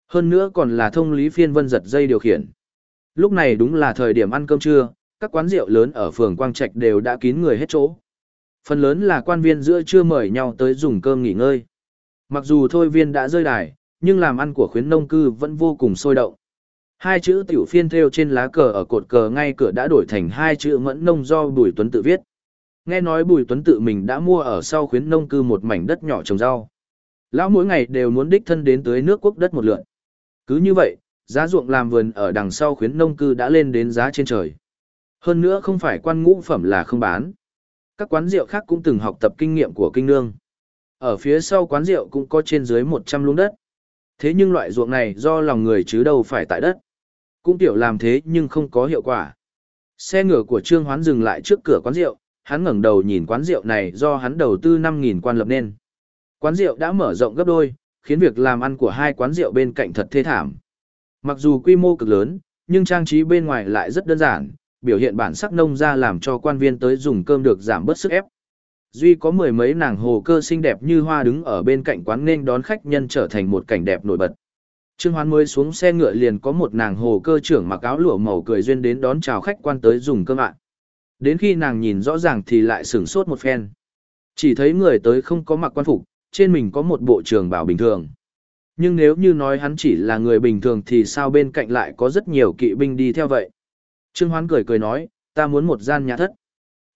Hơn nữa còn là thông lý phiên vân giật dây điều khiển. Lúc này đúng là thời điểm ăn cơm trưa, các quán rượu lớn ở phường Quang Trạch đều đã kín người hết chỗ. Phần lớn là quan viên giữa trưa mời nhau tới dùng cơm nghỉ ngơi. Mặc dù thôi viên đã rơi đài, nhưng làm ăn của khuyến nông cư vẫn vô cùng sôi động. Hai chữ tiểu phiên theo trên lá cờ ở cột cờ ngay cửa đã đổi thành hai chữ mẫn nông do Bùi Tuấn tự viết. Nghe nói Bùi Tuấn tự mình đã mua ở sau khuyến nông cư một mảnh đất nhỏ trồng rau. Lão mỗi ngày đều muốn đích thân đến tới nước quốc đất một lượn. Cứ như vậy, giá ruộng làm vườn ở đằng sau khuyến nông cư đã lên đến giá trên trời. Hơn nữa không phải quan ngũ phẩm là không bán. Các quán rượu khác cũng từng học tập kinh nghiệm của kinh nương. Ở phía sau quán rượu cũng có trên dưới 100 luống đất. Thế nhưng loại ruộng này do lòng người chứ đâu phải tại đất. Cũng tiểu làm thế nhưng không có hiệu quả. Xe ngựa của Trương Hoán dừng lại trước cửa quán rượu, hắn ngẩng đầu nhìn quán rượu này do hắn đầu tư 5.000 quan lập nên. Quán rượu đã mở rộng gấp đôi, khiến việc làm ăn của hai quán rượu bên cạnh thật thê thảm. Mặc dù quy mô cực lớn, nhưng trang trí bên ngoài lại rất đơn giản, biểu hiện bản sắc nông ra làm cho quan viên tới dùng cơm được giảm bớt sức ép. Duy có mười mấy nàng hồ cơ xinh đẹp như hoa đứng ở bên cạnh quán nên đón khách nhân trở thành một cảnh đẹp nổi bật. Trương Hoán mới xuống xe ngựa liền có một nàng hồ cơ trưởng mặc áo lụa màu cười duyên đến đón chào khách quan tới dùng cơm ạ. Đến khi nàng nhìn rõ ràng thì lại sửng sốt một phen. Chỉ thấy người tới không có mặc quan phục, trên mình có một bộ trường bảo bình thường. Nhưng nếu như nói hắn chỉ là người bình thường thì sao bên cạnh lại có rất nhiều kỵ binh đi theo vậy? Trương Hoán cười cười nói, ta muốn một gian nhà thất.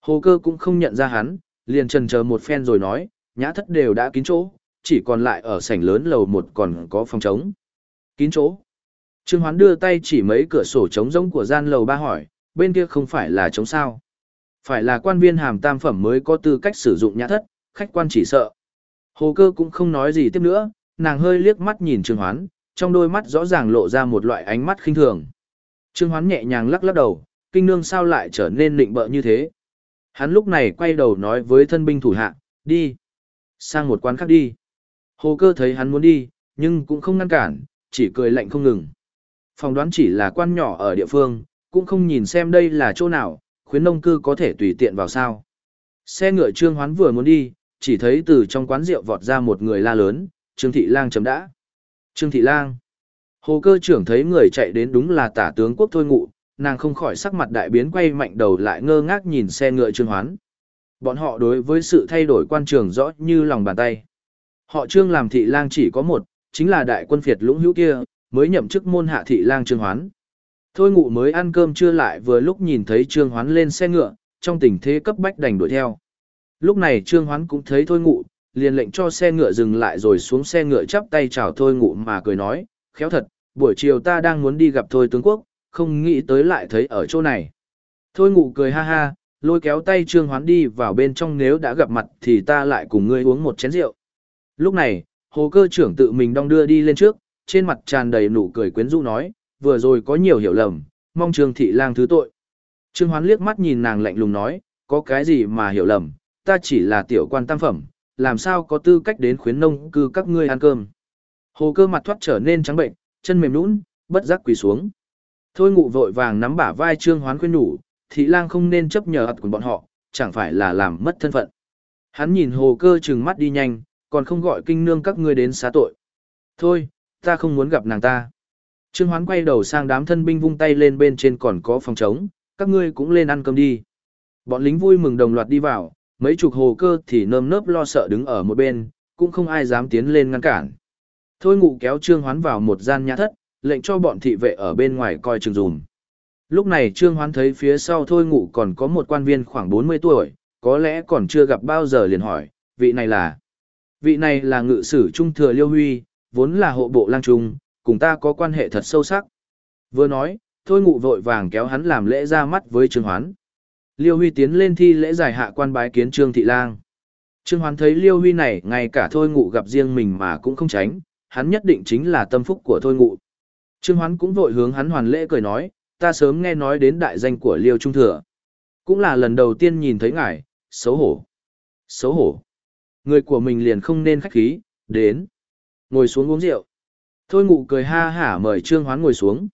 Hồ cơ cũng không nhận ra hắn, liền trần chờ một phen rồi nói, nhã thất đều đã kín chỗ, chỉ còn lại ở sảnh lớn lầu một còn có phòng trống. Kín chỗ. Trương Hoán đưa tay chỉ mấy cửa sổ trống rỗng của gian lầu ba hỏi, bên kia không phải là trống sao. Phải là quan viên hàm tam phẩm mới có tư cách sử dụng nhã thất, khách quan chỉ sợ. Hồ cơ cũng không nói gì tiếp nữa, nàng hơi liếc mắt nhìn Trương Hoán, trong đôi mắt rõ ràng lộ ra một loại ánh mắt khinh thường. Trương Hoán nhẹ nhàng lắc lắc đầu, kinh nương sao lại trở nên lịnh bợ như thế. Hắn lúc này quay đầu nói với thân binh thủ hạ, đi. Sang một quán khác đi. Hồ cơ thấy hắn muốn đi, nhưng cũng không ngăn cản, chỉ cười lạnh không ngừng. Phòng đoán chỉ là quan nhỏ ở địa phương, cũng không nhìn xem đây là chỗ nào, khuyến nông cư có thể tùy tiện vào sao. Xe ngựa Trương Hoán vừa muốn đi, chỉ thấy từ trong quán rượu vọt ra một người la lớn, Trương Thị Lang chấm đã. Trương Thị Lang. Hồ cơ trưởng thấy người chạy đến đúng là tả tướng quốc thôi ngụ, nàng không khỏi sắc mặt đại biến quay mạnh đầu lại ngơ ngác nhìn xe ngựa Trương Hoán. Bọn họ đối với sự thay đổi quan trường rõ như lòng bàn tay. Họ Trương làm thị lang chỉ có một, chính là đại quân phiệt lũng hữu kia, mới nhậm chức môn hạ thị lang Trương Hoán. Thôi ngụ mới ăn cơm trưa lại vừa lúc nhìn thấy Trương Hoán lên xe ngựa, trong tình thế cấp bách đành đuổi theo. Lúc này Trương Hoán cũng thấy Thôi ngụ, liền lệnh cho xe ngựa dừng lại rồi xuống xe ngựa chắp tay chào Thôi ngụ mà cười nói, khéo thật, buổi chiều ta đang muốn đi gặp Thôi tướng quốc, không nghĩ tới lại thấy ở chỗ này. Thôi ngụ cười ha ha, lôi kéo tay Trương Hoán đi vào bên trong nếu đã gặp mặt thì ta lại cùng ngươi uống một chén rượu. Lúc này, hồ cơ trưởng tự mình đong đưa đi lên trước, trên mặt tràn đầy nụ cười quyến rũ nói, vừa rồi có nhiều hiểu lầm, mong Trương Thị Lang thứ tội. Trương Hoán liếc mắt nhìn nàng lạnh lùng nói, có cái gì mà hiểu lầm, ta chỉ là tiểu quan tam phẩm, làm sao có tư cách đến khuyến nông cư các ngươi ăn cơm. Hồ cơ mặt thoát trở nên trắng bệnh, chân mềm nũng, bất giác quỳ xuống. Thôi ngụ vội vàng nắm bả vai Trương Hoán khuyên nhủ, thị lang không nên chấp nhờ ật của bọn họ, chẳng phải là làm mất thân phận. Hắn nhìn hồ cơ trừng mắt đi nhanh, còn không gọi kinh nương các ngươi đến xá tội. Thôi, ta không muốn gặp nàng ta. Trương Hoán quay đầu sang đám thân binh vung tay lên bên trên còn có phòng trống, các ngươi cũng lên ăn cơm đi. Bọn lính vui mừng đồng loạt đi vào, mấy chục hồ cơ thì nơm nớp lo sợ đứng ở một bên, cũng không ai dám tiến lên ngăn cản. Thôi ngụ kéo Trương Hoán vào một gian nhà thất, lệnh cho bọn thị vệ ở bên ngoài coi chừng dùm. Lúc này Trương Hoán thấy phía sau thôi ngụ còn có một quan viên khoảng 40 tuổi, có lẽ còn chưa gặp bao giờ liền hỏi, vị này là... Vị này là ngự sử trung thừa Liêu Huy, vốn là hộ bộ lang trung, cùng ta có quan hệ thật sâu sắc. Vừa nói, thôi ngụ vội vàng kéo hắn làm lễ ra mắt với Trương Hoán. Liêu Huy tiến lên thi lễ giải hạ quan bái kiến Trương Thị Lang. Trương Hoán thấy Liêu Huy này ngay cả thôi ngụ gặp riêng mình mà cũng không tránh, hắn nhất định chính là tâm phúc của thôi ngụ. Trương Hoán cũng vội hướng hắn hoàn lễ cười nói, ta sớm nghe nói đến đại danh của Liêu Trung Thừa. Cũng là lần đầu tiên nhìn thấy ngài, xấu hổ. Xấu hổ. Người của mình liền không nên khách khí, đến. Ngồi xuống uống rượu. Thôi ngụ cười ha hả mời Trương Hoán ngồi xuống.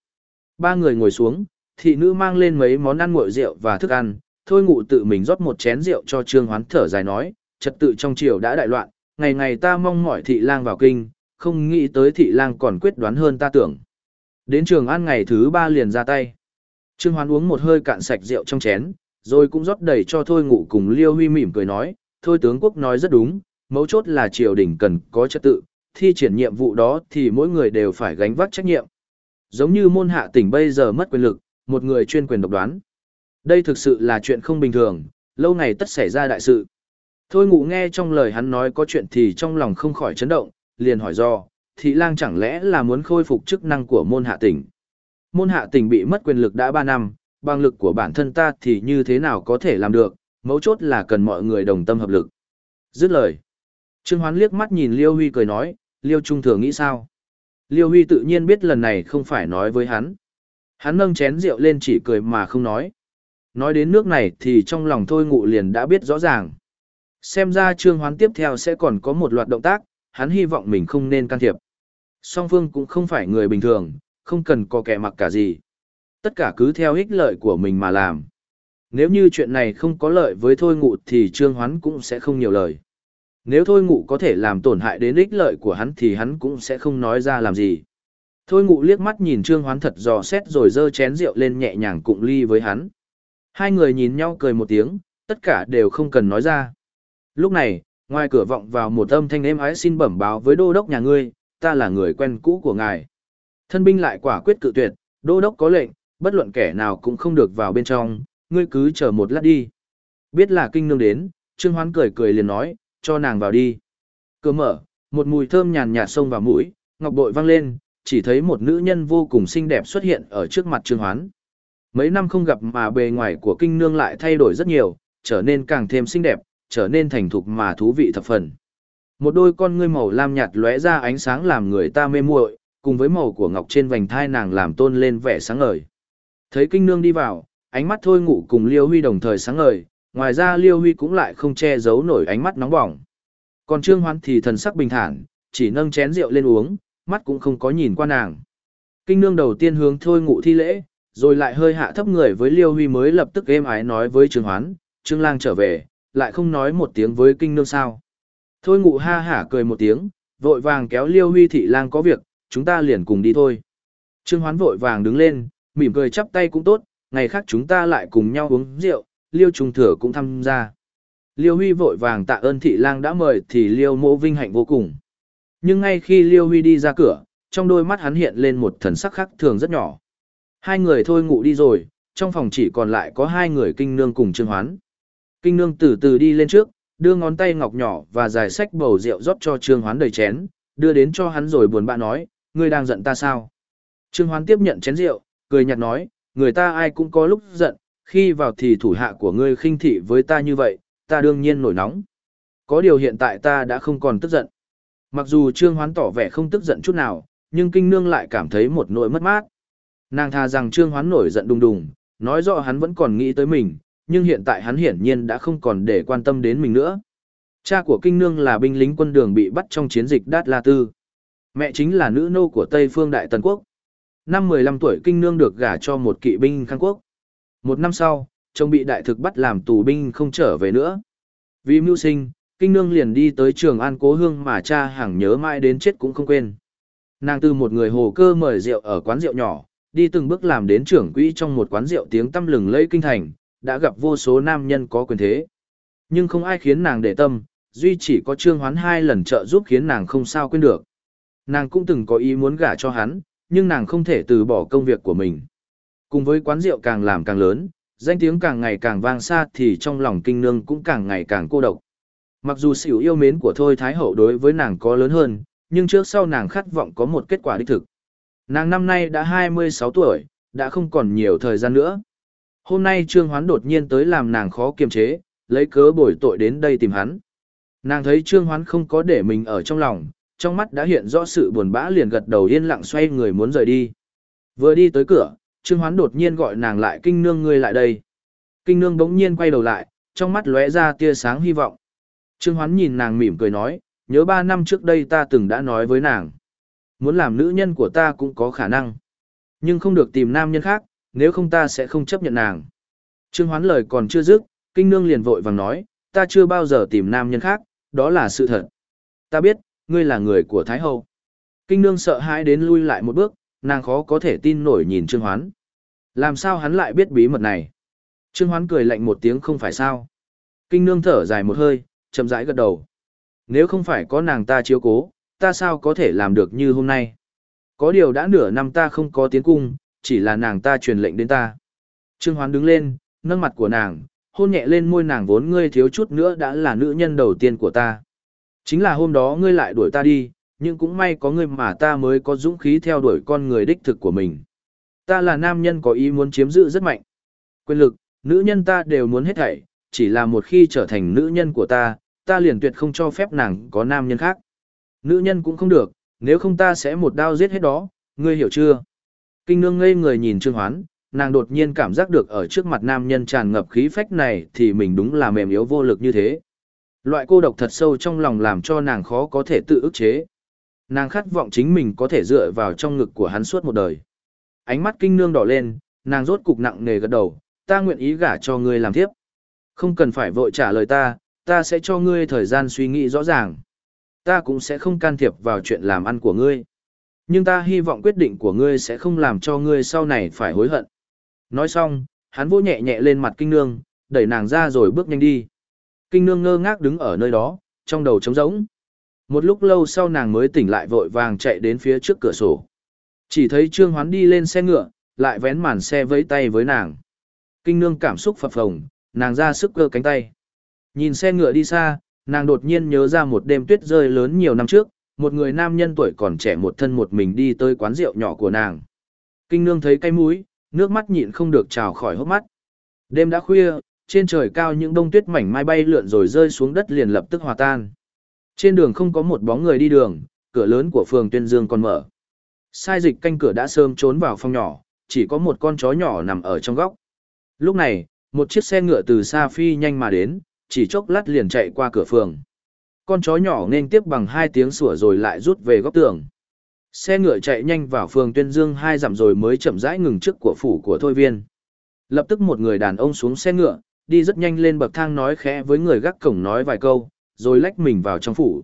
Ba người ngồi xuống, thị nữ mang lên mấy món ăn nguội rượu và thức ăn. Thôi ngụ tự mình rót một chén rượu cho Trương Hoán thở dài nói, trật tự trong triều đã đại loạn, ngày ngày ta mong mỏi thị lang vào kinh, không nghĩ tới thị lang còn quyết đoán hơn ta tưởng. Đến trường an ngày thứ ba liền ra tay. Trương Hoán uống một hơi cạn sạch rượu trong chén, rồi cũng rót đầy cho Thôi Ngụ cùng Liêu Huy mỉm cười nói, Thôi tướng quốc nói rất đúng, mấu chốt là triều đình cần có trật tự, thi triển nhiệm vụ đó thì mỗi người đều phải gánh vác trách nhiệm. Giống như môn hạ tỉnh bây giờ mất quyền lực, một người chuyên quyền độc đoán. Đây thực sự là chuyện không bình thường, lâu ngày tất xảy ra đại sự. Thôi ngủ nghe trong lời hắn nói có chuyện thì trong lòng không khỏi chấn động, liền hỏi do, thị lang chẳng lẽ là muốn khôi phục chức năng của môn hạ tỉnh. Môn hạ tỉnh bị mất quyền lực đã 3 năm, bằng lực của bản thân ta thì như thế nào có thể làm được, mấu chốt là cần mọi người đồng tâm hợp lực. Dứt lời. Trương Hoán liếc mắt nhìn Liêu Huy cười nói, Liêu Trung thừa nghĩ sao? Liêu Huy tự nhiên biết lần này không phải nói với hắn. Hắn nâng chén rượu lên chỉ cười mà không nói. Nói đến nước này thì trong lòng thôi ngụ liền đã biết rõ ràng. Xem ra Trương Hoán tiếp theo sẽ còn có một loạt động tác, hắn hy vọng mình không nên can thiệp. Song Phương cũng không phải người bình thường, không cần có kẻ mặc cả gì. Tất cả cứ theo ích lợi của mình mà làm. Nếu như chuyện này không có lợi với Thôi Ngụ thì Trương Hoán cũng sẽ không nhiều lời. Nếu Thôi Ngụ có thể làm tổn hại đến ích lợi của hắn thì hắn cũng sẽ không nói ra làm gì. Thôi Ngụ liếc mắt nhìn Trương Hoán thật dò xét rồi dơ chén rượu lên nhẹ nhàng cụng ly với hắn. Hai người nhìn nhau cười một tiếng, tất cả đều không cần nói ra. Lúc này, ngoài cửa vọng vào một âm thanh êm ái xin bẩm báo với đô đốc nhà ngươi, ta là người quen cũ của ngài. Thân binh lại quả quyết cự tuyệt, đô đốc có lệnh, bất luận kẻ nào cũng không được vào bên trong, ngươi cứ chờ một lát đi. Biết là kinh nương đến, Trương Hoán cười cười liền nói, cho nàng vào đi. Cửa mở, một mùi thơm nhàn nhạt xông vào mũi, ngọc bội vang lên, chỉ thấy một nữ nhân vô cùng xinh đẹp xuất hiện ở trước mặt Trương Hoán. Mấy năm không gặp mà bề ngoài của kinh nương lại thay đổi rất nhiều, trở nên càng thêm xinh đẹp, trở nên thành thục mà thú vị thập phần. Một đôi con ngươi màu lam nhạt lóe ra ánh sáng làm người ta mê muội, cùng với màu của ngọc trên vành thai nàng làm tôn lên vẻ sáng ngời. Thấy kinh nương đi vào, ánh mắt thôi ngủ cùng Liêu Huy đồng thời sáng ngời, ngoài ra Liêu Huy cũng lại không che giấu nổi ánh mắt nóng bỏng. Còn Trương Hoán thì thần sắc bình thản, chỉ nâng chén rượu lên uống, mắt cũng không có nhìn qua nàng. Kinh nương đầu tiên hướng thôi ngủ thi lễ, rồi lại hơi hạ thấp người với Liêu Huy mới lập tức êm ái nói với Trương Hoán, Trương Lang trở về, lại không nói một tiếng với kinh nương sao. Thôi ngụ ha hả cười một tiếng, vội vàng kéo Liêu Huy thị lang có việc, chúng ta liền cùng đi thôi. Trương Hoán vội vàng đứng lên, mỉm cười chắp tay cũng tốt, ngày khác chúng ta lại cùng nhau uống rượu, Liêu Trung Thừa cũng tham gia. Liêu Huy vội vàng tạ ơn thị lang đã mời thì Liêu mộ vinh hạnh vô cùng. Nhưng ngay khi Liêu Huy đi ra cửa, trong đôi mắt hắn hiện lên một thần sắc khác thường rất nhỏ. Hai người thôi ngủ đi rồi, trong phòng chỉ còn lại có hai người kinh nương cùng Trương Hoán. Kinh nương từ từ đi lên trước, đưa ngón tay ngọc nhỏ và dài sách bầu rượu rót cho Trương Hoán đầy chén, đưa đến cho hắn rồi buồn bã nói, ngươi đang giận ta sao? Trương Hoán tiếp nhận chén rượu, cười nhạt nói, người ta ai cũng có lúc giận, khi vào thì thủ hạ của ngươi khinh thị với ta như vậy, ta đương nhiên nổi nóng. Có điều hiện tại ta đã không còn tức giận. Mặc dù Trương Hoán tỏ vẻ không tức giận chút nào, nhưng kinh nương lại cảm thấy một nỗi mất mát. Nàng tha rằng Trương Hoán nổi giận đùng đùng, nói rõ hắn vẫn còn nghĩ tới mình, nhưng hiện tại hắn hiển nhiên đã không còn để quan tâm đến mình nữa. Cha của kinh nương là binh lính quân đường bị bắt trong chiến dịch Đát La Tư. Mẹ chính là nữ nô của Tây Phương Đại Tần Quốc. Năm 15 tuổi kinh nương được gả cho một kỵ binh khang quốc. Một năm sau, chồng bị đại thực bắt làm tù binh không trở về nữa. Vì mưu sinh, kinh nương liền đi tới trường an cố hương mà cha hàng nhớ mãi đến chết cũng không quên. Nàng từ một người hồ cơ mời rượu ở quán rượu nhỏ, đi từng bước làm đến trưởng quỹ trong một quán rượu tiếng tăm lừng lẫy kinh thành, đã gặp vô số nam nhân có quyền thế. Nhưng không ai khiến nàng để tâm, duy chỉ có trương hoán hai lần trợ giúp khiến nàng không sao quên được. Nàng cũng từng có ý muốn gả cho hắn, nhưng nàng không thể từ bỏ công việc của mình. Cùng với quán rượu càng làm càng lớn, Danh tiếng càng ngày càng vang xa thì trong lòng kinh nương cũng càng ngày càng cô độc. Mặc dù sự yêu mến của Thôi Thái Hậu đối với nàng có lớn hơn, nhưng trước sau nàng khát vọng có một kết quả đích thực. Nàng năm nay đã 26 tuổi, đã không còn nhiều thời gian nữa. Hôm nay Trương Hoán đột nhiên tới làm nàng khó kiềm chế, lấy cớ bồi tội đến đây tìm hắn. Nàng thấy Trương Hoán không có để mình ở trong lòng, trong mắt đã hiện rõ sự buồn bã liền gật đầu yên lặng xoay người muốn rời đi. Vừa đi tới cửa, Trương Hoán đột nhiên gọi nàng lại kinh nương ngươi lại đây. Kinh nương bỗng nhiên quay đầu lại, trong mắt lóe ra tia sáng hy vọng. Trương Hoán nhìn nàng mỉm cười nói, nhớ ba năm trước đây ta từng đã nói với nàng. Muốn làm nữ nhân của ta cũng có khả năng. Nhưng không được tìm nam nhân khác, nếu không ta sẽ không chấp nhận nàng. Trương Hoán lời còn chưa dứt, kinh nương liền vội vàng nói, ta chưa bao giờ tìm nam nhân khác, đó là sự thật. Ta biết, ngươi là người của Thái Hậu. Kinh nương sợ hãi đến lui lại một bước, nàng khó có thể tin nổi nhìn Trương Hoán. Làm sao hắn lại biết bí mật này? Trương Hoán cười lạnh một tiếng không phải sao. Kinh nương thở dài một hơi, chậm rãi gật đầu. Nếu không phải có nàng ta chiếu cố, ta sao có thể làm được như hôm nay? Có điều đã nửa năm ta không có tiến cung, chỉ là nàng ta truyền lệnh đến ta. Trương Hoán đứng lên, nâng mặt của nàng, hôn nhẹ lên môi nàng vốn ngươi thiếu chút nữa đã là nữ nhân đầu tiên của ta. Chính là hôm đó ngươi lại đuổi ta đi, nhưng cũng may có ngươi mà ta mới có dũng khí theo đuổi con người đích thực của mình. Ta là nam nhân có ý muốn chiếm giữ rất mạnh. Quyền lực, nữ nhân ta đều muốn hết thảy, chỉ là một khi trở thành nữ nhân của ta, ta liền tuyệt không cho phép nàng có nam nhân khác. Nữ nhân cũng không được, nếu không ta sẽ một đao giết hết đó, ngươi hiểu chưa? Kinh nương ngây người nhìn Trương Hoán, nàng đột nhiên cảm giác được ở trước mặt nam nhân tràn ngập khí phách này thì mình đúng là mềm yếu vô lực như thế. Loại cô độc thật sâu trong lòng làm cho nàng khó có thể tự ức chế. Nàng khát vọng chính mình có thể dựa vào trong ngực của hắn suốt một đời. Ánh mắt kinh nương đỏ lên, nàng rốt cục nặng nề gật đầu, ta nguyện ý gả cho ngươi làm tiếp. Không cần phải vội trả lời ta, ta sẽ cho ngươi thời gian suy nghĩ rõ ràng. Ta cũng sẽ không can thiệp vào chuyện làm ăn của ngươi. Nhưng ta hy vọng quyết định của ngươi sẽ không làm cho ngươi sau này phải hối hận. Nói xong, hắn vỗ nhẹ nhẹ lên mặt kinh nương, đẩy nàng ra rồi bước nhanh đi. Kinh nương ngơ ngác đứng ở nơi đó, trong đầu trống rỗng. Một lúc lâu sau nàng mới tỉnh lại vội vàng chạy đến phía trước cửa sổ. Chỉ thấy Trương Hoán đi lên xe ngựa, lại vén màn xe vẫy tay với nàng. Kinh nương cảm xúc phập phồng, nàng ra sức cơ cánh tay. Nhìn xe ngựa đi xa, nàng đột nhiên nhớ ra một đêm tuyết rơi lớn nhiều năm trước, một người nam nhân tuổi còn trẻ một thân một mình đi tới quán rượu nhỏ của nàng. Kinh nương thấy cay mũi, nước mắt nhịn không được trào khỏi hốc mắt. Đêm đã khuya, trên trời cao những bông tuyết mảnh mai bay lượn rồi rơi xuống đất liền lập tức hòa tan. Trên đường không có một bóng người đi đường, cửa lớn của phường Tuyên Dương còn mở. Sai dịch canh cửa đã sớm trốn vào phòng nhỏ, chỉ có một con chó nhỏ nằm ở trong góc. Lúc này, một chiếc xe ngựa từ xa phi nhanh mà đến, chỉ chốc lát liền chạy qua cửa phường. Con chó nhỏ nên tiếp bằng hai tiếng sủa rồi lại rút về góc tường. Xe ngựa chạy nhanh vào phường Tuyên Dương hai dặm rồi mới chậm rãi ngừng trước của phủ của Thôi Viên. Lập tức một người đàn ông xuống xe ngựa, đi rất nhanh lên bậc thang nói khẽ với người gác cổng nói vài câu, rồi lách mình vào trong phủ.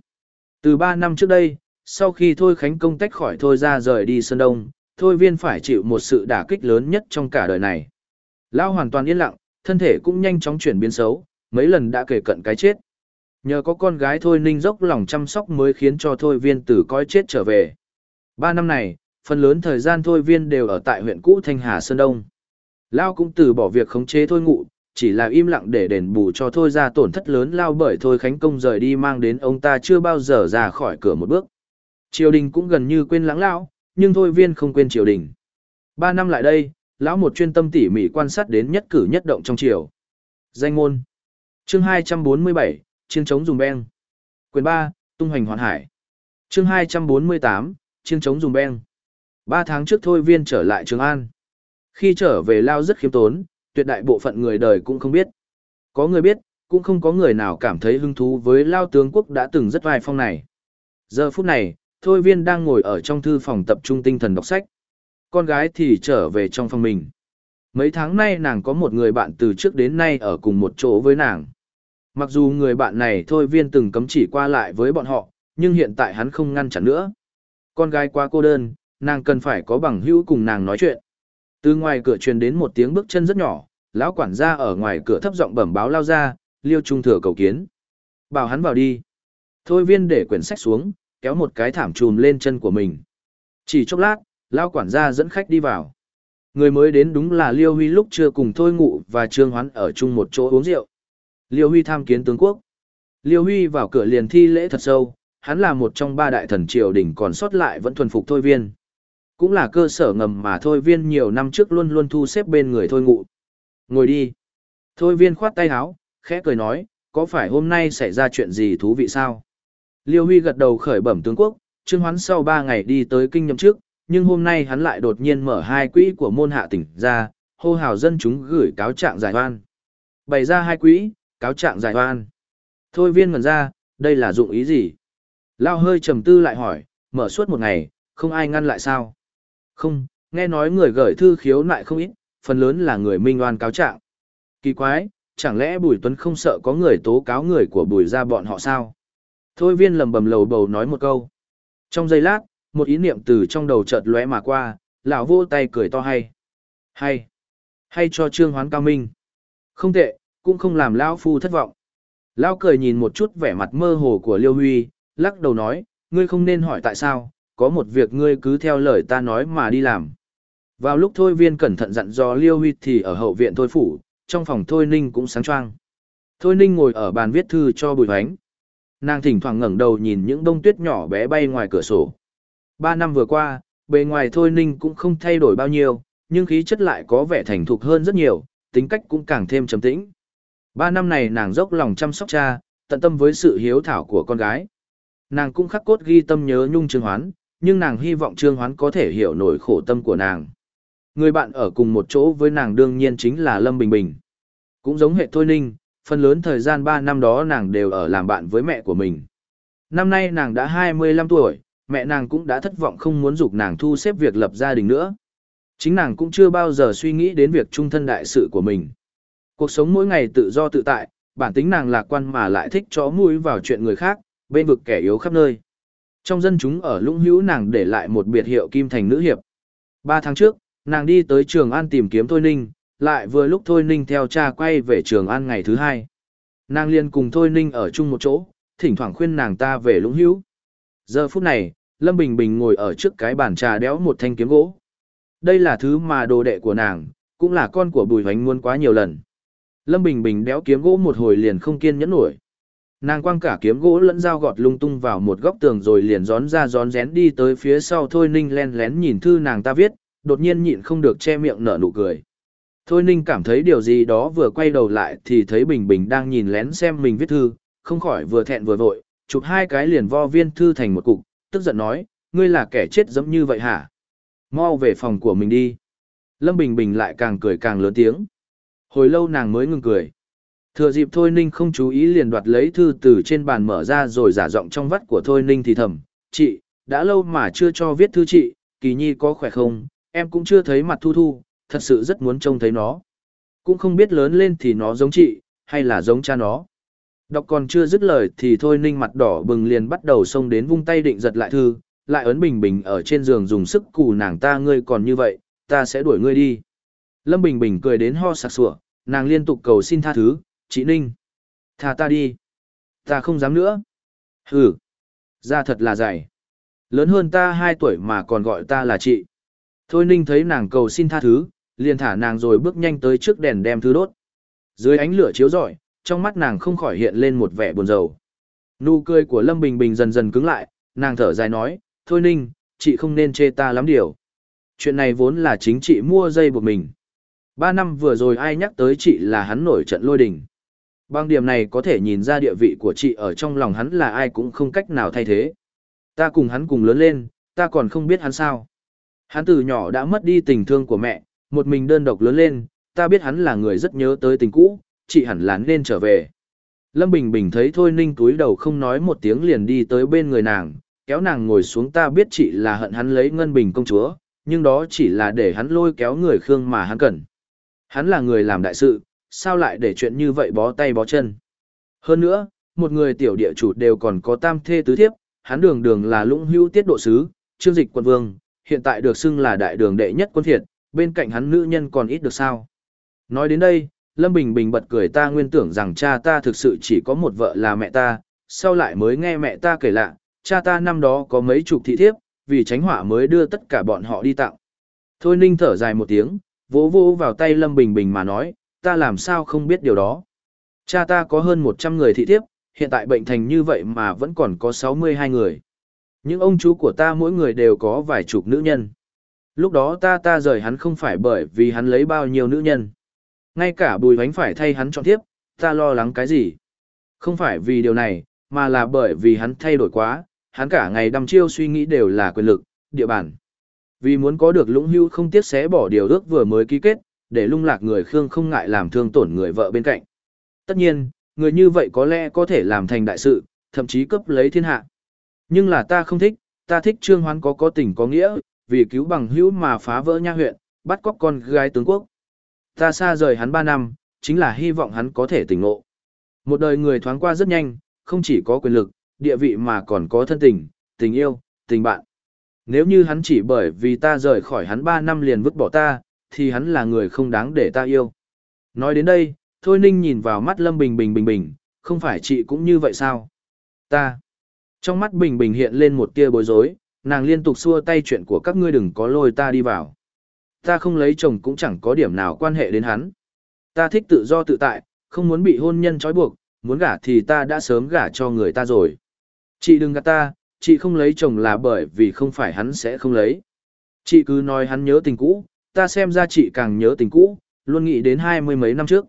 Từ ba năm trước đây, sau khi Thôi Khánh Công tách khỏi Thôi ra rời đi Sơn Đông, Thôi Viên phải chịu một sự đả kích lớn nhất trong cả đời này. Lao hoàn toàn yên lặng, thân thể cũng nhanh chóng chuyển biến xấu, mấy lần đã kể cận cái chết. Nhờ có con gái Thôi Ninh dốc lòng chăm sóc mới khiến cho Thôi Viên tử coi chết trở về. Ba năm này, phần lớn thời gian Thôi Viên đều ở tại huyện cũ Thanh Hà Sơn Đông. Lao cũng từ bỏ việc khống chế Thôi Ngụ, chỉ là im lặng để đền bù cho Thôi ra tổn thất lớn Lao bởi Thôi Khánh Công rời đi mang đến ông ta chưa bao giờ ra khỏi cửa một bước. Triều đình cũng gần như quên lãng Lao, nhưng Thôi Viên không quên triều đình. Ba năm lại đây, lão một chuyên tâm tỉ mỉ quan sát đến nhất cử nhất động trong triều. Danh ngôn Chương 247, Chiến chống dùng beng. Quyền 3, Tung hoành hoàn hải. Chương 248, Chiến chống dùng beng. Ba tháng trước thôi viên trở lại Trường An. Khi trở về Lao rất khiêm tốn, tuyệt đại bộ phận người đời cũng không biết. Có người biết, cũng không có người nào cảm thấy hứng thú với Lao tướng quốc đã từng rất vai phong này. Giờ phút này, Thôi Viên đang ngồi ở trong thư phòng tập trung tinh thần đọc sách. Con gái thì trở về trong phòng mình. Mấy tháng nay nàng có một người bạn từ trước đến nay ở cùng một chỗ với nàng. Mặc dù người bạn này thôi viên từng cấm chỉ qua lại với bọn họ, nhưng hiện tại hắn không ngăn chặn nữa. Con gái quá cô đơn, nàng cần phải có bằng hữu cùng nàng nói chuyện. Từ ngoài cửa truyền đến một tiếng bước chân rất nhỏ, lão quản gia ở ngoài cửa thấp giọng bẩm báo lao ra, liêu trung thừa cầu kiến. Bảo hắn vào đi. Thôi viên để quyển sách xuống, kéo một cái thảm trùm lên chân của mình. Chỉ chốc lát, lao quản gia dẫn khách đi vào. Người mới đến đúng là Liêu Huy lúc chưa cùng Thôi Ngụ và Trương Hoán ở chung một chỗ uống rượu. Liêu Huy tham kiến tướng quốc. Liêu Huy vào cửa liền thi lễ thật sâu, hắn là một trong ba đại thần triều đỉnh còn sót lại vẫn thuần phục Thôi Viên. Cũng là cơ sở ngầm mà Thôi Viên nhiều năm trước luôn luôn thu xếp bên người Thôi Ngụ. Ngồi đi. Thôi Viên khoát tay áo, khẽ cười nói, có phải hôm nay xảy ra chuyện gì thú vị sao? Liêu Huy gật đầu khởi bẩm tướng quốc, Trương Hoán sau ba ngày đi tới kinh nhậm trước, nhưng hôm nay hắn lại đột nhiên mở hai quỹ của môn hạ tỉnh ra, hô hào dân chúng gửi cáo trạng giải oan. Bày ra hai quỹ, cáo trạng giải oan. Thôi viên ngần ra, đây là dụng ý gì? Lao hơi trầm tư lại hỏi, mở suốt một ngày, không ai ngăn lại sao? Không, nghe nói người gửi thư khiếu nại không ít, phần lớn là người minh oan cáo trạng. Kỳ quái, chẳng lẽ Bùi Tuấn không sợ có người tố cáo người của Bùi ra bọn họ sao? Thôi viên lầm bầm lầu bầu nói một câu. Trong giây lát, một ý niệm từ trong đầu chợt lóe mà qua, lão vô tay cười to hay. Hay. Hay cho trương hoán cao minh. Không tệ, cũng không làm lão phu thất vọng. Lão cười nhìn một chút vẻ mặt mơ hồ của Liêu Huy, lắc đầu nói, ngươi không nên hỏi tại sao, có một việc ngươi cứ theo lời ta nói mà đi làm. Vào lúc Thôi Viên cẩn thận dặn dò Liêu Huy thì ở hậu viện Thôi Phủ, trong phòng Thôi Ninh cũng sáng choang. Thôi Ninh ngồi ở bàn viết thư cho Bùi Hoánh. Nàng thỉnh thoảng ngẩng đầu nhìn những bông tuyết nhỏ bé bay ngoài cửa sổ. Ba năm vừa qua, bề ngoài Thôi Ninh cũng không thay đổi bao nhiêu, nhưng khí chất lại có vẻ thành thục hơn rất nhiều, tính cách cũng càng thêm trầm tĩnh. Ba năm này nàng dốc lòng chăm sóc cha, tận tâm với sự hiếu thảo của con gái. Nàng cũng khắc cốt ghi tâm nhớ nhung Trương Hoán, nhưng nàng hy vọng Trương Hoán có thể hiểu nổi khổ tâm của nàng. Người bạn ở cùng một chỗ với nàng đương nhiên chính là Lâm Bình Bình. Cũng giống hệ Thôi Ninh, phần lớn thời gian 3 năm đó nàng đều ở làm bạn với mẹ của mình. Năm nay nàng đã 25 tuổi, mẹ nàng cũng đã thất vọng không muốn dục nàng thu xếp việc lập gia đình nữa. Chính nàng cũng chưa bao giờ suy nghĩ đến việc trung thân đại sự của mình. Cuộc sống mỗi ngày tự do tự tại, bản tính nàng lạc quan mà lại thích chó mũi vào chuyện người khác, bên vực kẻ yếu khắp nơi. Trong dân chúng ở lũng hữu nàng để lại một biệt hiệu kim thành nữ hiệp. Ba tháng trước, nàng đi tới trường an tìm kiếm Thôi Ninh, lại vừa lúc Thôi Ninh theo cha quay về trường an ngày thứ hai. Nàng liền cùng Thôi Ninh ở chung một chỗ, thỉnh thoảng khuyên nàng ta về lũng hữu. Giờ phút này, Lâm Bình Bình ngồi ở trước cái bàn trà đéo một thanh kiếm gỗ. Đây là thứ mà đồ đệ của nàng, cũng là con của Bùi Hoánh muốn quá nhiều lần. Lâm Bình Bình đéo kiếm gỗ một hồi liền không kiên nhẫn nổi. Nàng quăng cả kiếm gỗ lẫn dao gọt lung tung vào một góc tường rồi liền gión ra gión rén đi tới phía sau Thôi Ninh len lén nhìn thư nàng ta viết, đột nhiên nhịn không được che miệng nở nụ cười. Thôi Ninh cảm thấy điều gì đó vừa quay đầu lại thì thấy Bình Bình đang nhìn lén xem mình viết thư, không khỏi vừa thẹn vừa vội, chụp hai cái liền vo viên thư thành một cục, tức giận nói, ngươi là kẻ chết giống như vậy hả? Mau về phòng của mình đi. Lâm Bình Bình lại càng cười càng lớn tiếng. Hồi lâu nàng mới ngừng cười. Thừa dịp Thôi Ninh không chú ý liền đoạt lấy thư từ trên bàn mở ra rồi giả giọng trong vắt của Thôi Ninh thì thầm, chị, đã lâu mà chưa cho viết thư chị, kỳ nhi có khỏe không, em cũng chưa thấy mặt thu thu, thật sự rất muốn trông thấy nó. Cũng không biết lớn lên thì nó giống chị, hay là giống cha nó. Đọc còn chưa dứt lời thì thôi ninh mặt đỏ bừng liền bắt đầu xông đến vung tay định giật lại thư, lại ấn bình bình ở trên giường dùng sức cù nàng ta ngươi còn như vậy, ta sẽ đuổi ngươi đi. Lâm Bình Bình cười đến ho sặc sủa, nàng liên tục cầu xin tha thứ, chị Ninh. Thà ta đi. Ta không dám nữa. Hừ. Ra thật là dày. Lớn hơn ta 2 tuổi mà còn gọi ta là chị. Thôi Ninh thấy nàng cầu xin tha thứ, liền thả nàng rồi bước nhanh tới trước đèn đem thứ đốt. Dưới ánh lửa chiếu rọi, trong mắt nàng không khỏi hiện lên một vẻ buồn rầu. Nụ cười của Lâm Bình Bình dần dần cứng lại, nàng thở dài nói, thôi Ninh, chị không nên chê ta lắm điều. Chuyện này vốn là chính chị mua dây buộc mình. Ba năm vừa rồi ai nhắc tới chị là hắn nổi trận lôi đình. Bằng điểm này có thể nhìn ra địa vị của chị ở trong lòng hắn là ai cũng không cách nào thay thế. Ta cùng hắn cùng lớn lên, ta còn không biết hắn sao. Hắn từ nhỏ đã mất đi tình thương của mẹ, một mình đơn độc lớn lên, ta biết hắn là người rất nhớ tới tình cũ, chị hẳn là nên trở về. Lâm Bình Bình thấy Thôi Ninh túi đầu không nói một tiếng liền đi tới bên người nàng, kéo nàng ngồi xuống ta biết chị là hận hắn lấy Ngân Bình công chúa, nhưng đó chỉ là để hắn lôi kéo người Khương mà hắn cần. Hắn là người làm đại sự, sao lại để chuyện như vậy bó tay bó chân. Hơn nữa, một người tiểu địa chủ đều còn có tam thê tứ thiếp, hắn đường đường là lũng hữu tiết độ sứ, trương dịch quân vương, hiện tại được xưng là đại đường đệ nhất quân thiệt, bên cạnh hắn nữ nhân còn ít được sao. Nói đến đây, Lâm Bình Bình bật cười ta nguyên tưởng rằng cha ta thực sự chỉ có một vợ là mẹ ta, sau lại mới nghe mẹ ta kể lạ, cha ta năm đó có mấy chục thị thiếp, vì tránh họa mới đưa tất cả bọn họ đi tặng. Thôi ninh thở dài một tiếng, vỗ vỗ vào tay Lâm Bình Bình mà nói, ta làm sao không biết điều đó. Cha ta có hơn 100 người thị thiếp, hiện tại bệnh thành như vậy mà vẫn còn có 62 người. Những ông chú của ta mỗi người đều có vài chục nữ nhân. Lúc đó ta ta rời hắn không phải bởi vì hắn lấy bao nhiêu nữ nhân. Ngay cả bùi bánh phải thay hắn chọn tiếp, ta lo lắng cái gì. Không phải vì điều này, mà là bởi vì hắn thay đổi quá, hắn cả ngày đăm chiêu suy nghĩ đều là quyền lực, địa bàn. Vì muốn có được lũng hưu không tiếc xé bỏ điều ước vừa mới ký kết, để lung lạc người Khương không ngại làm thương tổn người vợ bên cạnh. Tất nhiên, người như vậy có lẽ có thể làm thành đại sự, thậm chí cấp lấy thiên hạ. Nhưng là ta không thích, ta thích Trương Hoán có có tình có nghĩa, vì cứu bằng hữu mà phá vỡ nha huyện, bắt cóc con gái tướng quốc. Ta xa rời hắn 3 năm, chính là hy vọng hắn có thể tỉnh ngộ. Một đời người thoáng qua rất nhanh, không chỉ có quyền lực, địa vị mà còn có thân tình, tình yêu, tình bạn. Nếu như hắn chỉ bởi vì ta rời khỏi hắn 3 năm liền vứt bỏ ta, thì hắn là người không đáng để ta yêu. Nói đến đây, Thôi Ninh nhìn vào mắt Lâm Bình Bình Bình Bình, không phải chị cũng như vậy sao? Ta. Trong mắt Bình Bình hiện lên một tia bối rối, nàng liên tục xua tay chuyện của các ngươi đừng có lôi ta đi vào. Ta không lấy chồng cũng chẳng có điểm nào quan hệ đến hắn. Ta thích tự do tự tại, không muốn bị hôn nhân trói buộc, muốn gả thì ta đã sớm gả cho người ta rồi. Chị đừng gạt ta, chị không lấy chồng là bởi vì không phải hắn sẽ không lấy. Chị cứ nói hắn nhớ tình cũ, ta xem ra chị càng nhớ tình cũ, luôn nghĩ đến hai mươi mấy năm trước.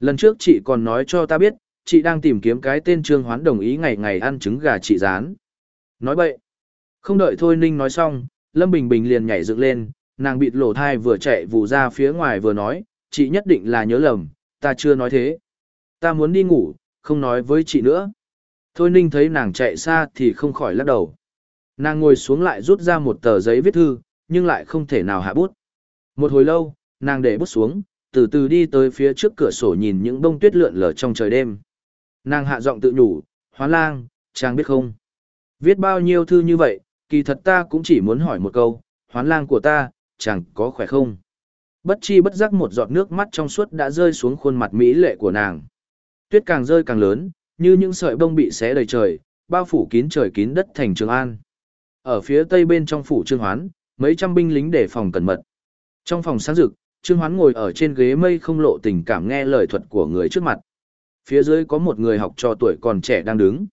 Lần trước chị còn nói cho ta biết, chị đang tìm kiếm cái tên Trương Hoán đồng ý ngày ngày ăn trứng gà chị rán. Nói bậy. Không đợi Thôi Ninh nói xong, Lâm Bình Bình liền nhảy dựng lên, nàng bịt lỗ thai vừa chạy vù ra phía ngoài vừa nói, chị nhất định là nhớ lầm, ta chưa nói thế. Ta muốn đi ngủ, không nói với chị nữa. Thôi Ninh thấy nàng chạy xa thì không khỏi lắc đầu. Nàng ngồi xuống lại rút ra một tờ giấy viết thư, nhưng lại không thể nào hạ bút. Một hồi lâu, nàng để bút xuống, từ từ đi tới phía trước cửa sổ nhìn những bông tuyết lượn lờ trong trời đêm. Nàng hạ giọng tự nhủ, hoán lang, chàng biết không? Viết bao nhiêu thư như vậy, kỳ thật ta cũng chỉ muốn hỏi một câu, hoán lang của ta, chàng có khỏe không? Bất chi bất giác một giọt nước mắt trong suốt đã rơi xuống khuôn mặt mỹ lệ của nàng. Tuyết càng rơi càng lớn, như những sợi bông bị xé đầy trời, bao phủ kín trời kín đất thành Trường An. Ở phía tây bên trong phủ Trương Hoán, mấy trăm binh lính để phòng cẩn mật. Trong phòng sáng rực, Trương Hoán ngồi ở trên ghế mây không lộ tình cảm nghe lời thuật của người trước mặt. Phía dưới có một người học trò tuổi còn trẻ đang đứng.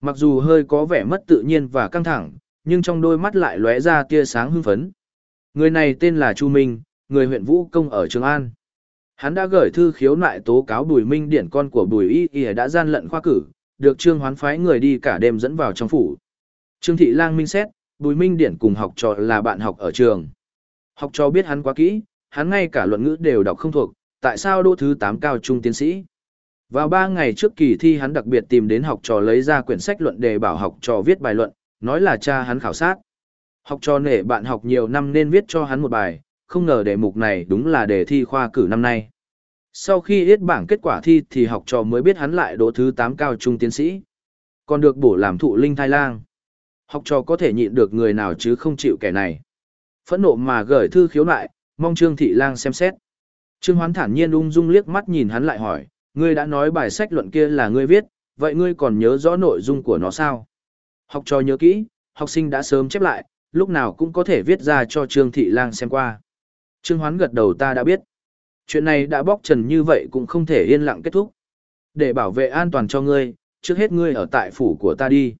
Mặc dù hơi có vẻ mất tự nhiên và căng thẳng, nhưng trong đôi mắt lại lóe ra tia sáng hưng phấn. Người này tên là Chu Minh, người huyện Vũ Công ở Trường An. Hắn đã gửi thư khiếu nại tố cáo Bùi Minh Điển con của Bùi Y Y đã gian lận khoa cử, được Trương Hoán phái người đi cả đêm dẫn vào trong phủ. Trương Thị Lang minh xét, Bùi Minh Điển cùng học trò là bạn học ở trường. Học trò biết hắn quá kỹ, hắn ngay cả luận ngữ đều đọc không thuộc, tại sao đỗ thứ 8 cao trung tiến sĩ. Vào 3 ngày trước kỳ thi hắn đặc biệt tìm đến học trò lấy ra quyển sách luận đề bảo học trò viết bài luận, nói là cha hắn khảo sát. Học trò nể bạn học nhiều năm nên viết cho hắn một bài, không ngờ đề mục này đúng là đề thi khoa cử năm nay. Sau khi biết bảng kết quả thi thì học trò mới biết hắn lại đỗ thứ 8 cao trung tiến sĩ. Còn được bổ làm thụ linh thai lang. Học trò có thể nhịn được người nào chứ không chịu kẻ này. Phẫn nộ mà gửi thư khiếu nại, mong Trương Thị Lang xem xét. Trương Hoán thản nhiên ung dung liếc mắt nhìn hắn lại hỏi, ngươi đã nói bài sách luận kia là ngươi viết, vậy ngươi còn nhớ rõ nội dung của nó sao? Học trò nhớ kỹ, học sinh đã sớm chép lại, lúc nào cũng có thể viết ra cho Trương Thị Lang xem qua. Trương Hoán gật đầu ta đã biết. Chuyện này đã bóc trần như vậy cũng không thể yên lặng kết thúc. Để bảo vệ an toàn cho ngươi, trước hết ngươi ở tại phủ của ta đi.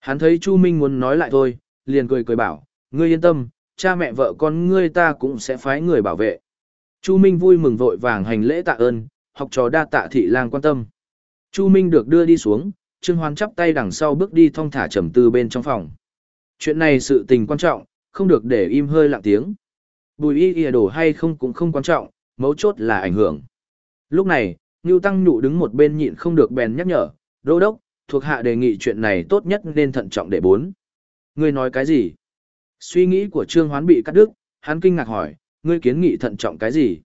Hắn thấy Chu Minh muốn nói lại thôi, liền cười cười bảo, ngươi yên tâm, cha mẹ vợ con ngươi ta cũng sẽ phái người bảo vệ. Chu Minh vui mừng vội vàng hành lễ tạ ơn, học trò đa tạ thị lang quan tâm. Chu Minh được đưa đi xuống, Trương Hoan chắp tay đằng sau bước đi thong thả trầm tư bên trong phòng. Chuyện này sự tình quan trọng, không được để im hơi lặng tiếng. Bùi y ỉa đổ hay không cũng không quan trọng, mấu chốt là ảnh hưởng. Lúc này, Ngưu Tăng Nhụ đứng một bên nhịn không được bèn nhắc nhở, đô đốc, thuộc hạ đề nghị chuyện này tốt nhất nên thận trọng để bốn. Ngươi nói cái gì? Suy nghĩ của Trương Hoán bị cắt đứt, hắn kinh ngạc hỏi, ngươi kiến nghị thận trọng cái gì?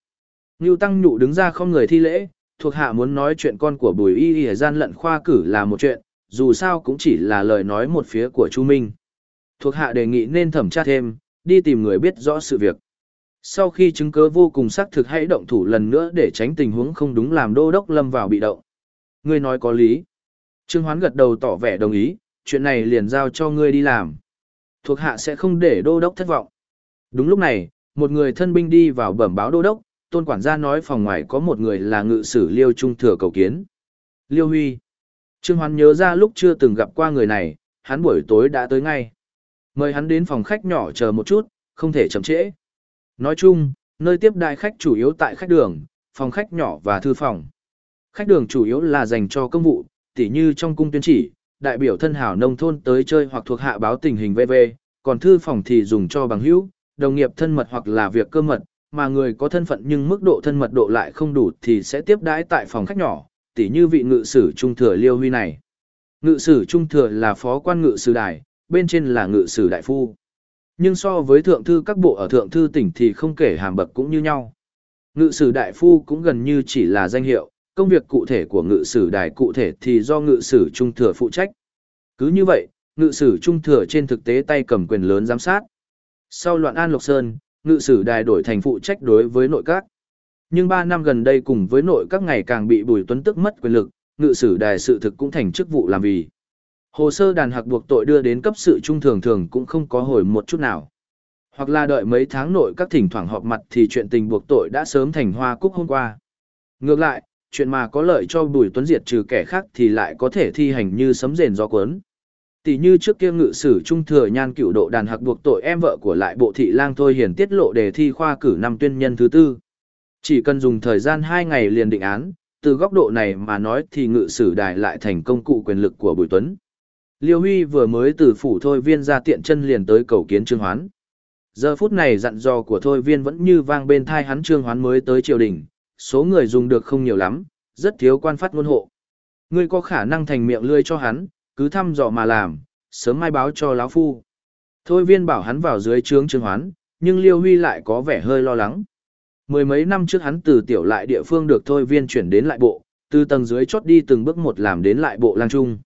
Ngưu Tăng Nhụ đứng ra không người thi lễ, thuộc hạ muốn nói chuyện con của Bùi Y ỉa gian lận khoa cử là một chuyện, dù sao cũng chỉ là lời nói một phía của Chu Minh. Thuộc hạ đề nghị nên thẩm tra thêm, đi tìm người biết rõ sự việc. Sau khi chứng cứ vô cùng xác thực hãy động thủ lần nữa để tránh tình huống không đúng làm đô đốc lâm vào bị động. Ngươi nói có lý. Trương Hoán gật đầu tỏ vẻ đồng ý, chuyện này liền giao cho ngươi đi làm. Thuộc hạ sẽ không để đô đốc thất vọng. Đúng lúc này, một người thân binh đi vào bẩm báo đô đốc, tôn quản gia nói phòng ngoài có một người là ngự sử Liêu Trung Thừa cầu kiến. Liêu Huy. Trương Hoán nhớ ra lúc chưa từng gặp qua người này, hắn buổi tối đã tới ngay. Mời hắn đến phòng khách nhỏ chờ một chút, không thể chậm trễ. Nói chung, nơi tiếp đại khách chủ yếu tại khách đường, phòng khách nhỏ và thư phòng. Khách đường chủ yếu là dành cho công vụ, tỉ như trong cung tuyên chỉ, đại biểu thân hảo nông thôn tới chơi hoặc thuộc hạ báo tình hình VV, còn thư phòng thì dùng cho bằng hữu, đồng nghiệp thân mật hoặc là việc cơ mật, mà người có thân phận nhưng mức độ thân mật độ lại không đủ thì sẽ tiếp đãi tại phòng khách nhỏ, tỉ như vị ngự sử trung thừa Liêu Huy này. Ngự sử trung thừa là phó quan ngự sử đài, bên trên là ngự sử đại phu. Nhưng so với thượng thư các bộ ở thượng thư tỉnh thì không kể hàm bậc cũng như nhau. Ngự sử đại phu cũng gần như chỉ là danh hiệu, công việc cụ thể của ngự sử đài cụ thể thì do ngự sử trung thừa phụ trách. Cứ như vậy, ngự sử trung thừa trên thực tế tay cầm quyền lớn giám sát. Sau loạn An Lộc Sơn, ngự sử đài đổi thành phụ trách đối với nội các. Nhưng 3 năm gần đây cùng với nội các ngày càng bị Bùi Tuấn tức mất quyền lực, ngự sử đài sự thực cũng thành chức vụ làm vì. Hồ sơ đàn hạc buộc tội đưa đến cấp sự trung thường thường cũng không có hồi một chút nào. Hoặc là đợi mấy tháng nội các thỉnh thoảng họp mặt thì chuyện tình buộc tội đã sớm thành hoa cúc hôm qua. Ngược lại, chuyện mà có lợi cho Bùi Tuấn diệt trừ kẻ khác thì lại có thể thi hành như sấm rền gió cuốn. Tỷ như trước kia ngự sử trung thừa nhan cựu độ đàn hạc buộc tội em vợ của lại bộ thị lang thôi hiền tiết lộ đề thi khoa cử năm tuyên nhân thứ tư. Chỉ cần dùng thời gian 2 ngày liền định án, từ góc độ này mà nói thì ngự sử đài lại thành công cụ quyền lực của Bùi Tuấn. Liêu Huy vừa mới từ phủ thôi viên ra tiện chân liền tới cầu kiến Trương Hoán. Giờ phút này dặn dò của thôi viên vẫn như vang bên thai hắn Trương Hoán mới tới triều đình, số người dùng được không nhiều lắm, rất thiếu quan phát ngôn hộ. Ngươi có khả năng thành miệng lươi cho hắn, cứ thăm dò mà làm, sớm mai báo cho lão phu. Thôi viên bảo hắn vào dưới trướng Trương Hoán, nhưng Liêu Huy lại có vẻ hơi lo lắng. Mười mấy năm trước hắn từ tiểu lại địa phương được thôi viên chuyển đến lại bộ, từ tầng dưới chốt đi từng bước một làm đến lại bộ lang trung.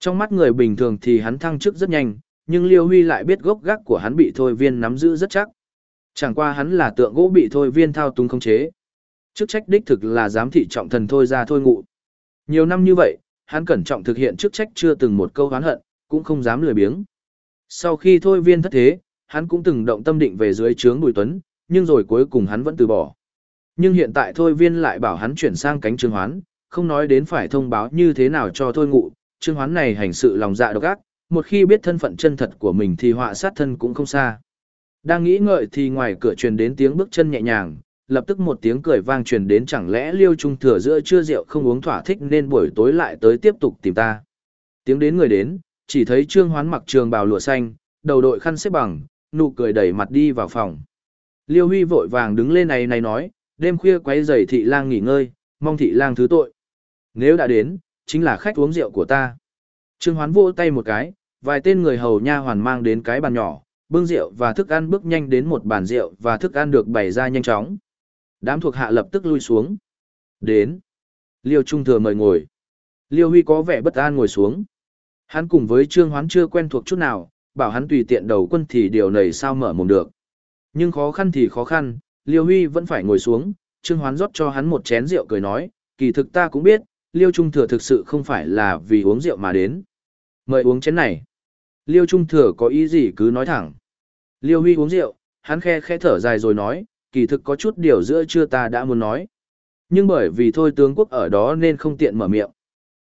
Trong mắt người bình thường thì hắn thăng chức rất nhanh, nhưng Liêu Huy lại biết gốc gác của hắn bị thôi viên nắm giữ rất chắc. Chẳng qua hắn là tượng gỗ bị thôi viên thao túng không chế. Chức trách đích thực là giám thị trọng thần thôi ra thôi ngụ. Nhiều năm như vậy, hắn cẩn trọng thực hiện chức trách chưa từng một câu hán hận, cũng không dám lười biếng. Sau khi thôi viên thất thế, hắn cũng từng động tâm định về dưới trướng Bùi Tuấn, nhưng rồi cuối cùng hắn vẫn từ bỏ. Nhưng hiện tại thôi viên lại bảo hắn chuyển sang cánh trường hoán, không nói đến phải thông báo như thế nào cho thôi ngụ, trương hoán này hành sự lòng dạ độc ác, một khi biết thân phận chân thật của mình thì họa sát thân cũng không xa. Đang nghĩ ngợi thì ngoài cửa truyền đến tiếng bước chân nhẹ nhàng, lập tức một tiếng cười vang truyền đến chẳng lẽ liêu trung thừa giữa trưa rượu không uống thỏa thích nên buổi tối lại tới tiếp tục tìm ta. Tiếng đến người đến, chỉ thấy trương hoán mặc trường bào lụa xanh, đầu đội khăn xếp bằng, nụ cười đẩy mặt đi vào phòng. Liêu Huy vội vàng đứng lên này này nói, đêm khuya quấy rầy thị lang nghỉ ngơi, mong thị lang thứ tội. Nếu đã đến, chính là khách uống rượu của ta. Trương Hoán vỗ tay một cái, vài tên người hầu nha hoàn mang đến cái bàn nhỏ, bưng rượu và thức ăn bước nhanh đến một bàn rượu và thức ăn được bày ra nhanh chóng. Đám thuộc hạ lập tức lui xuống. Đến. Liêu Trung Thừa mời ngồi. Liêu Huy có vẻ bất an ngồi xuống. Hắn cùng với Trương Hoán chưa quen thuộc chút nào, bảo hắn tùy tiện đầu quân thì điều này sao mở mồm được. Nhưng khó khăn thì khó khăn, Liêu Huy vẫn phải ngồi xuống, Trương Hoán rót cho hắn một chén rượu cười nói, kỳ thực ta cũng biết, Liêu Trung Thừa thực sự không phải là vì uống rượu mà đến. Mời uống chén này. Liêu Trung Thừa có ý gì cứ nói thẳng. Liêu Huy uống rượu, hắn khe khe thở dài rồi nói, kỳ thực có chút điều giữa chưa ta đã muốn nói. Nhưng bởi vì thôi tướng quốc ở đó nên không tiện mở miệng.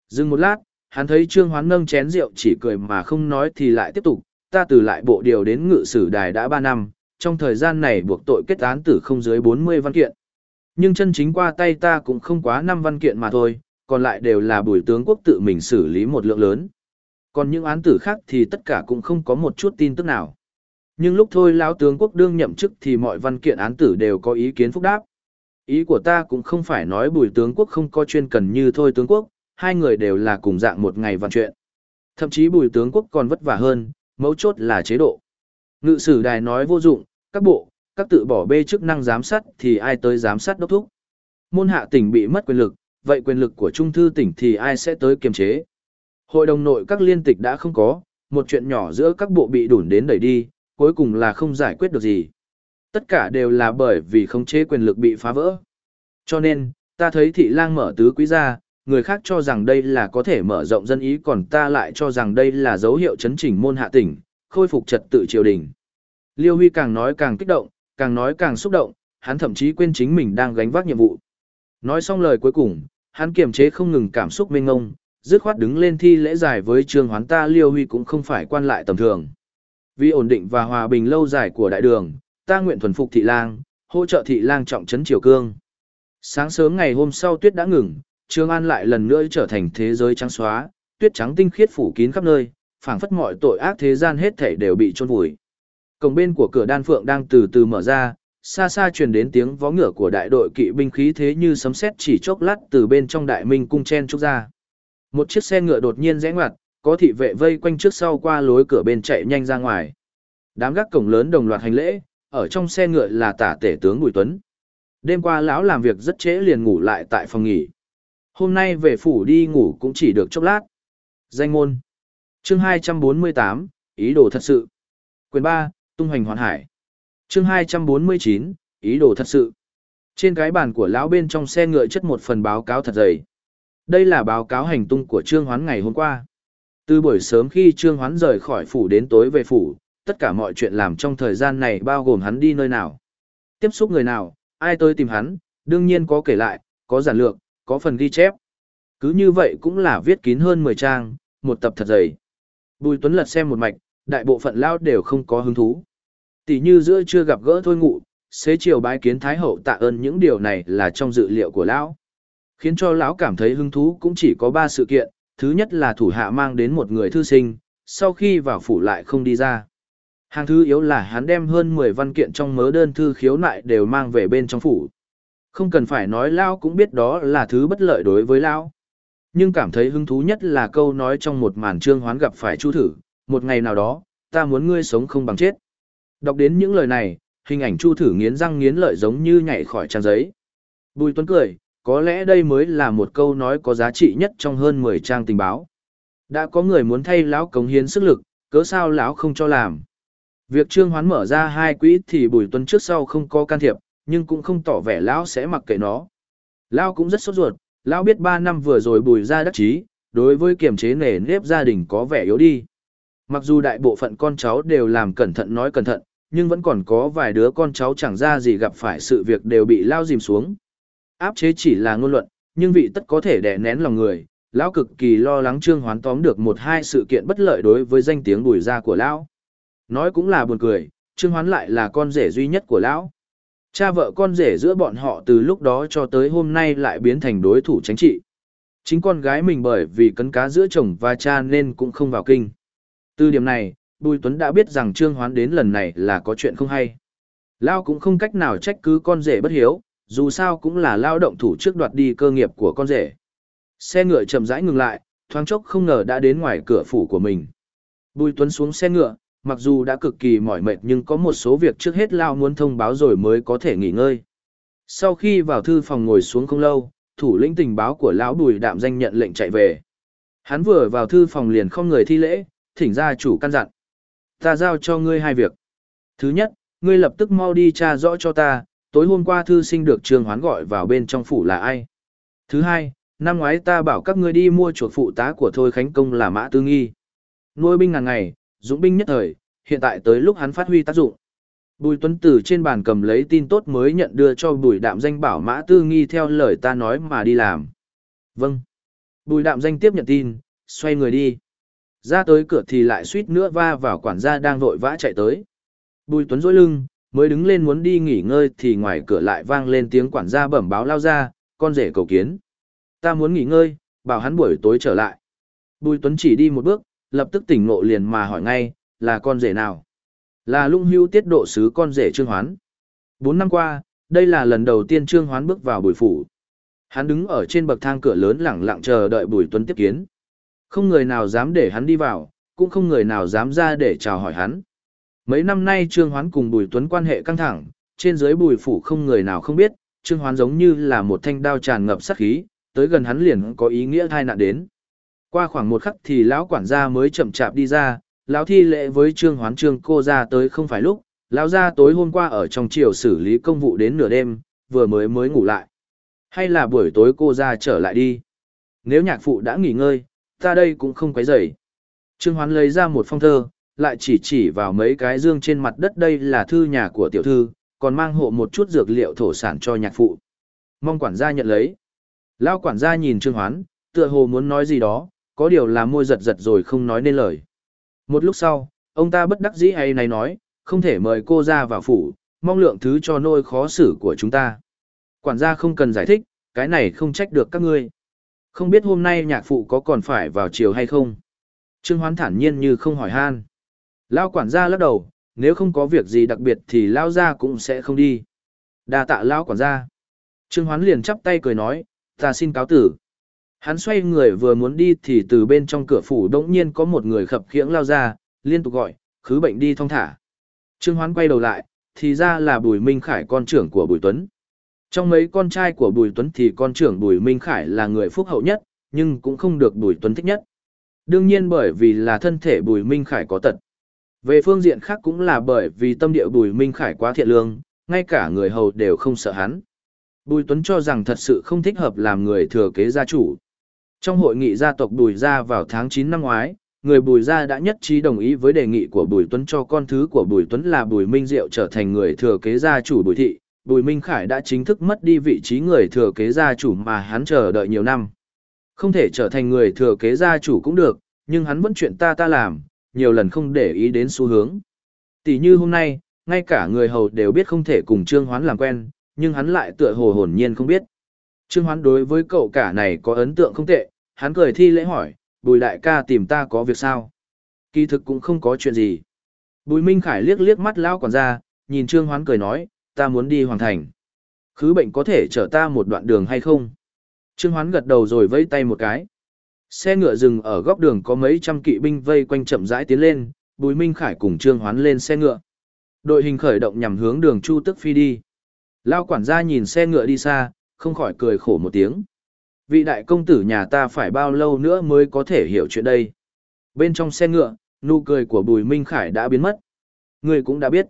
Dừng một lát, hắn thấy Trương Hoán nâng chén rượu chỉ cười mà không nói thì lại tiếp tục, ta từ lại bộ điều đến ngự sử đài đã 3 năm, trong thời gian này buộc tội kết án tử không dưới 40 văn kiện. Nhưng chân chính qua tay ta cũng không quá 5 văn kiện mà thôi, còn lại đều là bùi tướng quốc tự mình xử lý một lượng lớn. Còn những án tử khác thì tất cả cũng không có một chút tin tức nào. Nhưng lúc thôi lão tướng quốc đương nhậm chức thì mọi văn kiện án tử đều có ý kiến phúc đáp. Ý của ta cũng không phải nói bùi tướng quốc không có chuyên cần như thôi tướng quốc, hai người đều là cùng dạng một ngày văn chuyện. Thậm chí bùi tướng quốc còn vất vả hơn, mấu chốt là chế độ. Ngự sử đài nói vô dụng, các bộ, các tự bỏ bê chức năng giám sát thì ai tới giám sát đốc thúc. Môn hạ tỉnh bị mất quyền lực, vậy quyền lực của trung thư tỉnh thì ai sẽ tới kiềm chế. Hội đồng nội các liên tịch đã không có, một chuyện nhỏ giữa các bộ bị đủn đến đẩy đi, cuối cùng là không giải quyết được gì. Tất cả đều là bởi vì khống chế quyền lực bị phá vỡ. Cho nên, ta thấy thị lang mở tứ quý ra, người khác cho rằng đây là có thể mở rộng dân ý còn ta lại cho rằng đây là dấu hiệu chấn chỉnh môn hạ tỉnh, khôi phục trật tự triều đình. Liêu Huy càng nói càng kích động, Càng nói càng xúc động, hắn thậm chí quên chính mình đang gánh vác nhiệm vụ. Nói xong lời cuối cùng, hắn kiềm chế không ngừng cảm xúc mênh ngông, dứt khoát đứng lên thi lễ giải với trương hoán ta liêu huy cũng không phải quan lại tầm thường. Vì ổn định và hòa bình lâu dài của đại đường, ta nguyện thuần phục thị lang, hỗ trợ thị lang trọng trấn triều cương. Sáng sớm ngày hôm sau tuyết đã ngừng, Trương An lại lần nữa trở thành thế giới trắng xóa, tuyết trắng tinh khiết phủ kín khắp nơi, phảng phất mọi tội ác thế gian hết thảy đều bị chôn vùi. Cổng bên của cửa đan phượng đang từ từ mở ra, xa xa truyền đến tiếng vó ngựa của đại đội kỵ binh khí thế như sấm sét chỉ chốc lát từ bên trong đại minh cung chen trúc ra. Một chiếc xe ngựa đột nhiên rẽ ngoặt, có thị vệ vây quanh trước sau qua lối cửa bên chạy nhanh ra ngoài. Đám gác cổng lớn đồng loạt hành lễ, ở trong xe ngựa là tả tể tướng Bùi Tuấn. Đêm qua lão làm việc rất trễ liền ngủ lại tại phòng nghỉ. Hôm nay về phủ đi ngủ cũng chỉ được chốc lát. Danh môn. Chương 248, ý đồ thật sự. Quyền 3, tung hoành hoàn hải. Chương 249, ý đồ thật sự. Trên cái bàn của lão bên trong xe ngựa chất một phần báo cáo thật dày. Đây là báo cáo hành tung của Trương Hoán ngày hôm qua. Từ buổi sớm khi Trương Hoán rời khỏi phủ đến tối về phủ, tất cả mọi chuyện làm trong thời gian này bao gồm hắn đi nơi nào, tiếp xúc người nào, ai tới tìm hắn, đương nhiên có kể lại, có giản lược, có phần ghi chép. Cứ như vậy cũng là viết kín hơn 10 trang, một tập thật dày. Bùi Tuấn lật xem một mạch, đại bộ phận lao đều không có hứng thú. Tỷ như giữa chưa gặp gỡ thôi ngụ, xế chiều bái kiến Thái Hậu tạ ơn những điều này là trong dự liệu của lão. Khiến cho lão cảm thấy hứng thú cũng chỉ có ba sự kiện, thứ nhất là thủ hạ mang đến một người thư sinh, sau khi vào phủ lại không đi ra. Hàng thứ yếu là hắn đem hơn 10 văn kiện trong mớ đơn thư khiếu nại đều mang về bên trong phủ. Không cần phải nói Lao cũng biết đó là thứ bất lợi đối với Lao. Nhưng cảm thấy hứng thú nhất là câu nói trong một màn trương hoán gặp phải chu thử, một ngày nào đó, ta muốn ngươi sống không bằng chết. Đọc đến những lời này, hình ảnh chu thử nghiến răng nghiến lợi giống như nhảy khỏi trang giấy. Bùi Tuấn cười, có lẽ đây mới là một câu nói có giá trị nhất trong hơn 10 trang tình báo. Đã có người muốn thay lão cống hiến sức lực, cớ sao lão không cho làm. Việc Trương Hoán mở ra hai quỹ thì Bùi Tuấn trước sau không có can thiệp, nhưng cũng không tỏ vẻ lão sẽ mặc kệ nó. Lão cũng rất sốt ruột, lão biết 3 năm vừa rồi Bùi ra đắc chí, đối với kiểm chế nề nếp gia đình có vẻ yếu đi. Mặc dù đại bộ phận con cháu đều làm cẩn thận nói cẩn thận, nhưng vẫn còn có vài đứa con cháu chẳng ra gì gặp phải sự việc đều bị lao dìm xuống. Áp chế chỉ là ngôn luận, nhưng vị tất có thể đè nén lòng người, lão cực kỳ lo lắng Trương Hoán tóm được một hai sự kiện bất lợi đối với danh tiếng Bùi gia của lão. Nói cũng là buồn cười, Trương Hoán lại là con rể duy nhất của lão. Cha vợ con rể giữa bọn họ từ lúc đó cho tới hôm nay lại biến thành đối thủ chính trị. Chính con gái mình bởi vì cấn cá giữa chồng và cha nên cũng không vào kinh. Từ điểm này, Bùi Tuấn đã biết rằng Trương Hoán đến lần này là có chuyện không hay. Lao cũng không cách nào trách cứ con rể bất hiếu, dù sao cũng là lao động thủ trước đoạt đi cơ nghiệp của con rể. Xe ngựa chậm rãi ngừng lại, thoáng chốc không ngờ đã đến ngoài cửa phủ của mình. Bùi Tuấn xuống xe ngựa, mặc dù đã cực kỳ mỏi mệt nhưng có một số việc trước hết Lao muốn thông báo rồi mới có thể nghỉ ngơi. Sau khi vào thư phòng ngồi xuống không lâu, thủ lĩnh tình báo của lão Bùi Đạm danh nhận lệnh chạy về. Hắn vừa vào thư phòng liền không người thi lễ, thỉnh ra chủ căn dặn. Ta giao cho ngươi hai việc. Thứ nhất, ngươi lập tức mau đi tra rõ cho ta, tối hôm qua thư sinh được trường hoán gọi vào bên trong phủ là ai. Thứ hai, năm ngoái ta bảo các ngươi đi mua chuột phụ tá của Thôi Khánh Công là Mã Tư Nghi. Nuôi binh ngàn ngày, dũng binh nhất thời, hiện tại tới lúc hắn phát huy tác dụng. Bùi Tuấn Tử trên bàn cầm lấy tin tốt mới nhận đưa cho Bùi Đạm Danh bảo Mã Tư Nghi theo lời ta nói mà đi làm. Vâng. Bùi Đạm Danh tiếp nhận tin, xoay người đi. Ra tới cửa thì lại suýt nữa va vào quản gia đang vội vã chạy tới. Bùi Tuấn dối lưng, mới đứng lên muốn đi nghỉ ngơi thì ngoài cửa lại vang lên tiếng quản gia bẩm báo lao ra, con rể cầu kiến. Ta muốn nghỉ ngơi, bảo hắn buổi tối trở lại. Bùi Tuấn chỉ đi một bước, lập tức tỉnh ngộ liền mà hỏi ngay, là con rể nào? Là lung hưu tiết độ sứ con rể Trương Hoán. Bốn năm qua, đây là lần đầu tiên Trương Hoán bước vào bùi phủ. Hắn đứng ở trên bậc thang cửa lớn lẳng lặng chờ đợi Bùi Tuấn tiếp kiến. Không người nào dám để hắn đi vào, cũng không người nào dám ra để chào hỏi hắn. Mấy năm nay Trương Hoán cùng Bùi Tuấn quan hệ căng thẳng, trên dưới Bùi phủ không người nào không biết, Trương Hoán giống như là một thanh đao tràn ngập sát khí, tới gần hắn liền có ý nghĩa thai nạn đến. Qua khoảng một khắc thì lão quản gia mới chậm chạp đi ra, lão thi lễ với trương hoán trương cô ra tới không phải lúc, lão gia tối hôm qua ở trong triều xử lý công vụ đến nửa đêm, vừa mới mới ngủ lại. Hay là buổi tối cô ra trở lại đi. Nếu nhạc phụ đã nghỉ ngơi, ta đây cũng không quấy rầy. Trương hoán lấy ra một phong thơ, lại chỉ chỉ vào mấy cái dương trên mặt đất đây là thư nhà của tiểu thư, còn mang hộ một chút dược liệu thổ sản cho nhạc phụ. Mong quản gia nhận lấy. Lao quản gia nhìn Trương Hoán, tựa hồ muốn nói gì đó, có điều là môi giật giật rồi không nói nên lời. Một lúc sau, ông ta bất đắc dĩ hay này nói, không thể mời cô ra vào phủ, mong lượng thứ cho nôi khó xử của chúng ta. Quản gia không cần giải thích, cái này không trách được các ngươi. Không biết hôm nay nhạc phụ có còn phải vào chiều hay không? Trương Hoán thản nhiên như không hỏi han. Lao quản gia lắc đầu, nếu không có việc gì đặc biệt thì Lao gia cũng sẽ không đi. đa tạ Lao quản gia. Trương Hoán liền chắp tay cười nói, ta xin cáo tử. Hắn xoay người vừa muốn đi thì từ bên trong cửa phủ đống nhiên có một người khập khiễng lao ra, liên tục gọi, khứ bệnh đi thong thả. Trương Hoán quay đầu lại, thì ra là Bùi Minh Khải con trưởng của Bùi Tuấn. Trong mấy con trai của Bùi Tuấn thì con trưởng Bùi Minh Khải là người phúc hậu nhất, nhưng cũng không được Bùi Tuấn thích nhất. Đương nhiên bởi vì là thân thể Bùi Minh Khải có tật. Về phương diện khác cũng là bởi vì tâm địa Bùi Minh Khải quá thiện lương, ngay cả người hầu đều không sợ hắn. Bùi Tuấn cho rằng thật sự không thích hợp làm người thừa kế gia chủ. Trong hội nghị gia tộc Bùi Gia vào tháng 9 năm ngoái, người Bùi Gia đã nhất trí đồng ý với đề nghị của Bùi Tuấn cho con thứ của Bùi Tuấn là Bùi Minh Diệu trở thành người thừa kế gia chủ Bùi Thị. Bùi Minh Khải đã chính thức mất đi vị trí người thừa kế gia chủ mà hắn chờ đợi nhiều năm. Không thể trở thành người thừa kế gia chủ cũng được, nhưng hắn vẫn chuyện ta ta làm, nhiều lần không để ý đến xu hướng. Tỷ như hôm nay, ngay cả người hầu đều biết không thể cùng Trương Hoán làm quen, nhưng hắn lại tựa hồ hồn nhiên không biết. Trương Hoán đối với cậu cả này có ấn tượng không tệ, hắn cười thi lễ hỏi, bùi đại ca tìm ta có việc sao? Kỳ thực cũng không có chuyện gì. Bùi Minh Khải liếc liếc mắt lão quản gia, nhìn Trương Hoán cười nói, ta muốn đi hoàng thành. Khứ bệnh có thể chở ta một đoạn đường hay không? Trương Hoán gật đầu rồi vẫy tay một cái. Xe ngựa dừng ở góc đường có mấy trăm kỵ binh vây quanh chậm rãi tiến lên, Bùi Minh Khải cùng Trương Hoán lên xe ngựa. Đội hình khởi động nhằm hướng đường Chu Tức Phi đi. Lao quản gia nhìn xe ngựa đi xa, không khỏi cười khổ một tiếng. Vị đại công tử nhà ta phải bao lâu nữa mới có thể hiểu chuyện đây? Bên trong xe ngựa, nụ cười của Bùi Minh Khải đã biến mất. Người cũng đã biết.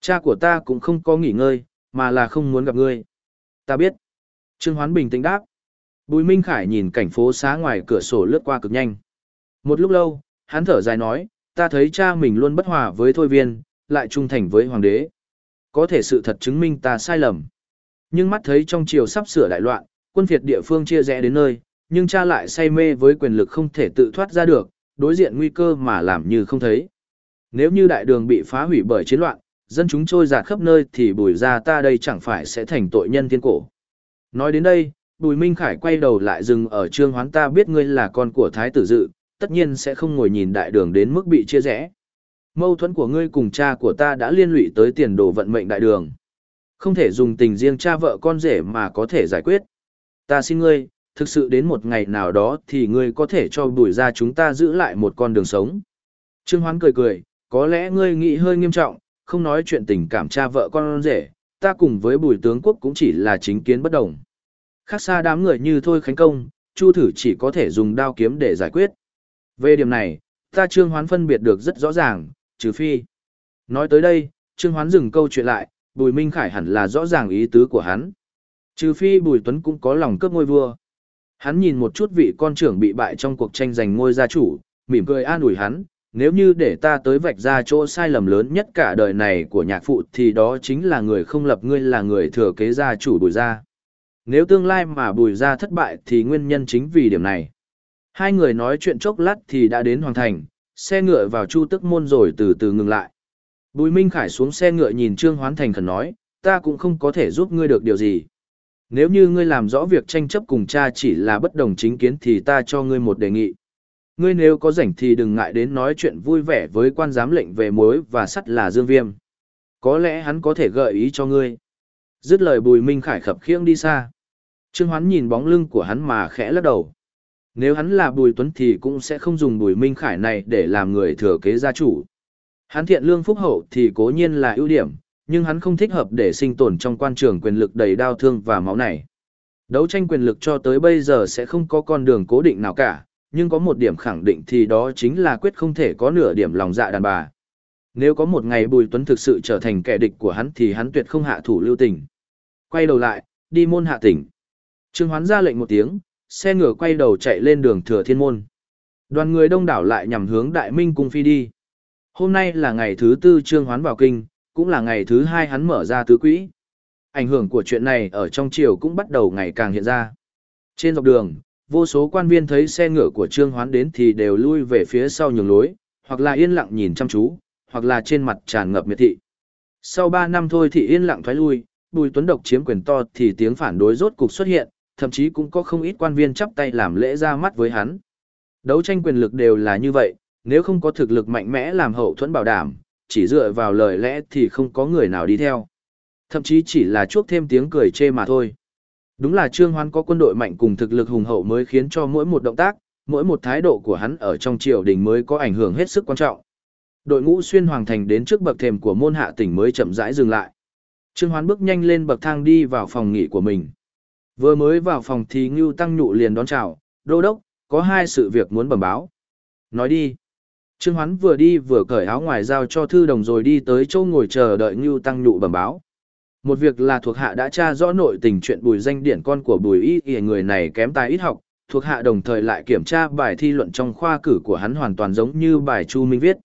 Cha của ta cũng không có nghỉ ngơi, mà là không muốn gặp ngươi. Ta biết. Trương Hoán bình tĩnh đáp. Bùi Minh Khải nhìn cảnh phố xá ngoài cửa sổ lướt qua cực nhanh. Một lúc lâu, hắn thở dài nói, ta thấy cha mình luôn bất hòa với thôi viên, lại trung thành với hoàng đế. Có thể sự thật chứng minh ta sai lầm. Nhưng mắt thấy trong triều sắp sửa đại loạn, quân phiệt địa phương chia rẽ đến nơi, nhưng cha lại say mê với quyền lực không thể tự thoát ra được, đối diện nguy cơ mà làm như không thấy. Nếu như đại đường bị phá hủy bởi chiến loạn, dân chúng trôi giạt khắp nơi thì bùi ra ta đây chẳng phải sẽ thành tội nhân thiên cổ. Nói đến đây, bùi Minh Khải quay đầu lại dừng ở trương hoán ta biết ngươi là con của thái tử dự, tất nhiên sẽ không ngồi nhìn đại đường đến mức bị chia rẽ. Mâu thuẫn của ngươi cùng cha của ta đã liên lụy tới tiền đồ vận mệnh đại đường. Không thể dùng tình riêng cha vợ con rể mà có thể giải quyết. Ta xin ngươi, thực sự đến một ngày nào đó thì ngươi có thể cho bùi ra chúng ta giữ lại một con đường sống. Trương Hoán cười cười, có lẽ ngươi nghĩ hơi nghiêm trọng, không nói chuyện tình cảm cha vợ con rể, ta cùng với bùi tướng quốc cũng chỉ là chính kiến bất đồng. Khác xa đám người như thôi khánh công, chu thử chỉ có thể dùng đao kiếm để giải quyết. Về điểm này, ta Trương Hoán phân biệt được rất rõ ràng, trừ phi. Nói tới đây, Trương Hoán dừng câu chuyện lại, Bùi Minh Khải hẳn là rõ ràng ý tứ của hắn. Trừ phi Bùi Tuấn cũng có lòng cướp ngôi vua. Hắn nhìn một chút vị con trưởng bị bại trong cuộc tranh giành ngôi gia chủ, mỉm cười an ủi hắn, nếu như để ta tới vạch ra chỗ sai lầm lớn nhất cả đời này của nhạc phụ thì đó chính là người không lập ngươi là người thừa kế gia chủ Bùi gia. Nếu tương lai mà Bùi gia thất bại thì nguyên nhân chính vì điểm này. Hai người nói chuyện chốc lát thì đã đến Hoàng Thành, xe ngựa vào chu tức môn rồi từ từ ngừng lại. Bùi Minh Khải xuống xe ngựa nhìn Trương Hoán Thành khẩn nói, ta cũng không có thể giúp ngươi được điều gì. Nếu như ngươi làm rõ việc tranh chấp cùng cha chỉ là bất đồng chính kiến thì ta cho ngươi một đề nghị. Ngươi nếu có rảnh thì đừng ngại đến nói chuyện vui vẻ với quan giám lệnh về mối và sắt là Dương Viêm. Có lẽ hắn có thể gợi ý cho ngươi. Dứt lời Bùi Minh Khải khập khiễng đi xa. Trương Hoán nhìn bóng lưng của hắn mà khẽ lắc đầu. Nếu hắn là Bùi Tuấn thì cũng sẽ không dùng Bùi Minh Khải này để làm người thừa kế gia chủ. Hắn thiện lương phúc hậu thì cố nhiên là ưu điểm, nhưng hắn không thích hợp để sinh tồn trong quan trường quyền lực đầy đau thương và máu này. Đấu tranh quyền lực cho tới bây giờ sẽ không có con đường cố định nào cả, nhưng có một điểm khẳng định thì đó chính là quyết không thể có nửa điểm lòng dạ đàn bà. Nếu có một ngày Bùi Tuấn thực sự trở thành kẻ địch của hắn thì hắn tuyệt không hạ thủ lưu tình. Quay đầu lại, đi môn hạ tỉnh. Trương Hoán ra lệnh một tiếng, xe ngựa quay đầu chạy lên đường Thừa Thiên Môn. Đoàn người đông đảo lại nhằm hướng Đại Minh cung phi đi. Hôm nay là ngày thứ tư Trương Hoán vào kinh, cũng là ngày thứ hai hắn mở ra tứ quỹ. Ảnh hưởng của chuyện này ở trong triều cũng bắt đầu ngày càng hiện ra. Trên dọc đường, vô số quan viên thấy xe ngựa của Trương Hoán đến thì đều lui về phía sau nhường lối, hoặc là yên lặng nhìn chăm chú, hoặc là trên mặt tràn ngập miệt thị. Sau 3 năm thôi thì yên lặng thoái lui, Bùi Tuấn Độc chiếm quyền to thì tiếng phản đối rốt cục xuất hiện, thậm chí cũng có không ít quan viên chắp tay làm lễ ra mắt với hắn. Đấu tranh quyền lực đều là như vậy, nếu không có thực lực mạnh mẽ làm hậu thuẫn bảo đảm, chỉ dựa vào lời lẽ thì không có người nào đi theo. Thậm chí chỉ là chuốc thêm tiếng cười chê mà thôi. Đúng là Trương Hoan có quân đội mạnh cùng thực lực hùng hậu mới khiến cho mỗi một động tác, mỗi một thái độ của hắn ở trong triều đình mới có ảnh hưởng hết sức quan trọng. Đội ngũ xuyên hoàng thành đến trước bậc thềm của môn hạ tỉnh mới chậm rãi dừng lại. Trương Hoán bước nhanh lên bậc thang đi vào phòng nghỉ của mình. Vừa mới vào phòng thì Ngưu Tăng Nhụ liền đón chào, đô đốc, có hai sự việc muốn bẩm báo. Nói đi. Trương Hoán vừa đi vừa cởi áo ngoài giao cho thư đồng rồi đi tới chỗ ngồi chờ đợi Ngưu Tăng Nhụ bẩm báo. Một việc là thuộc hạ đã tra rõ nội tình chuyện bùi danh điển con của bùi y y người này kém tài ít học, thuộc hạ đồng thời lại kiểm tra bài thi luận trong khoa cử của hắn hoàn toàn giống như bài Chu Minh viết.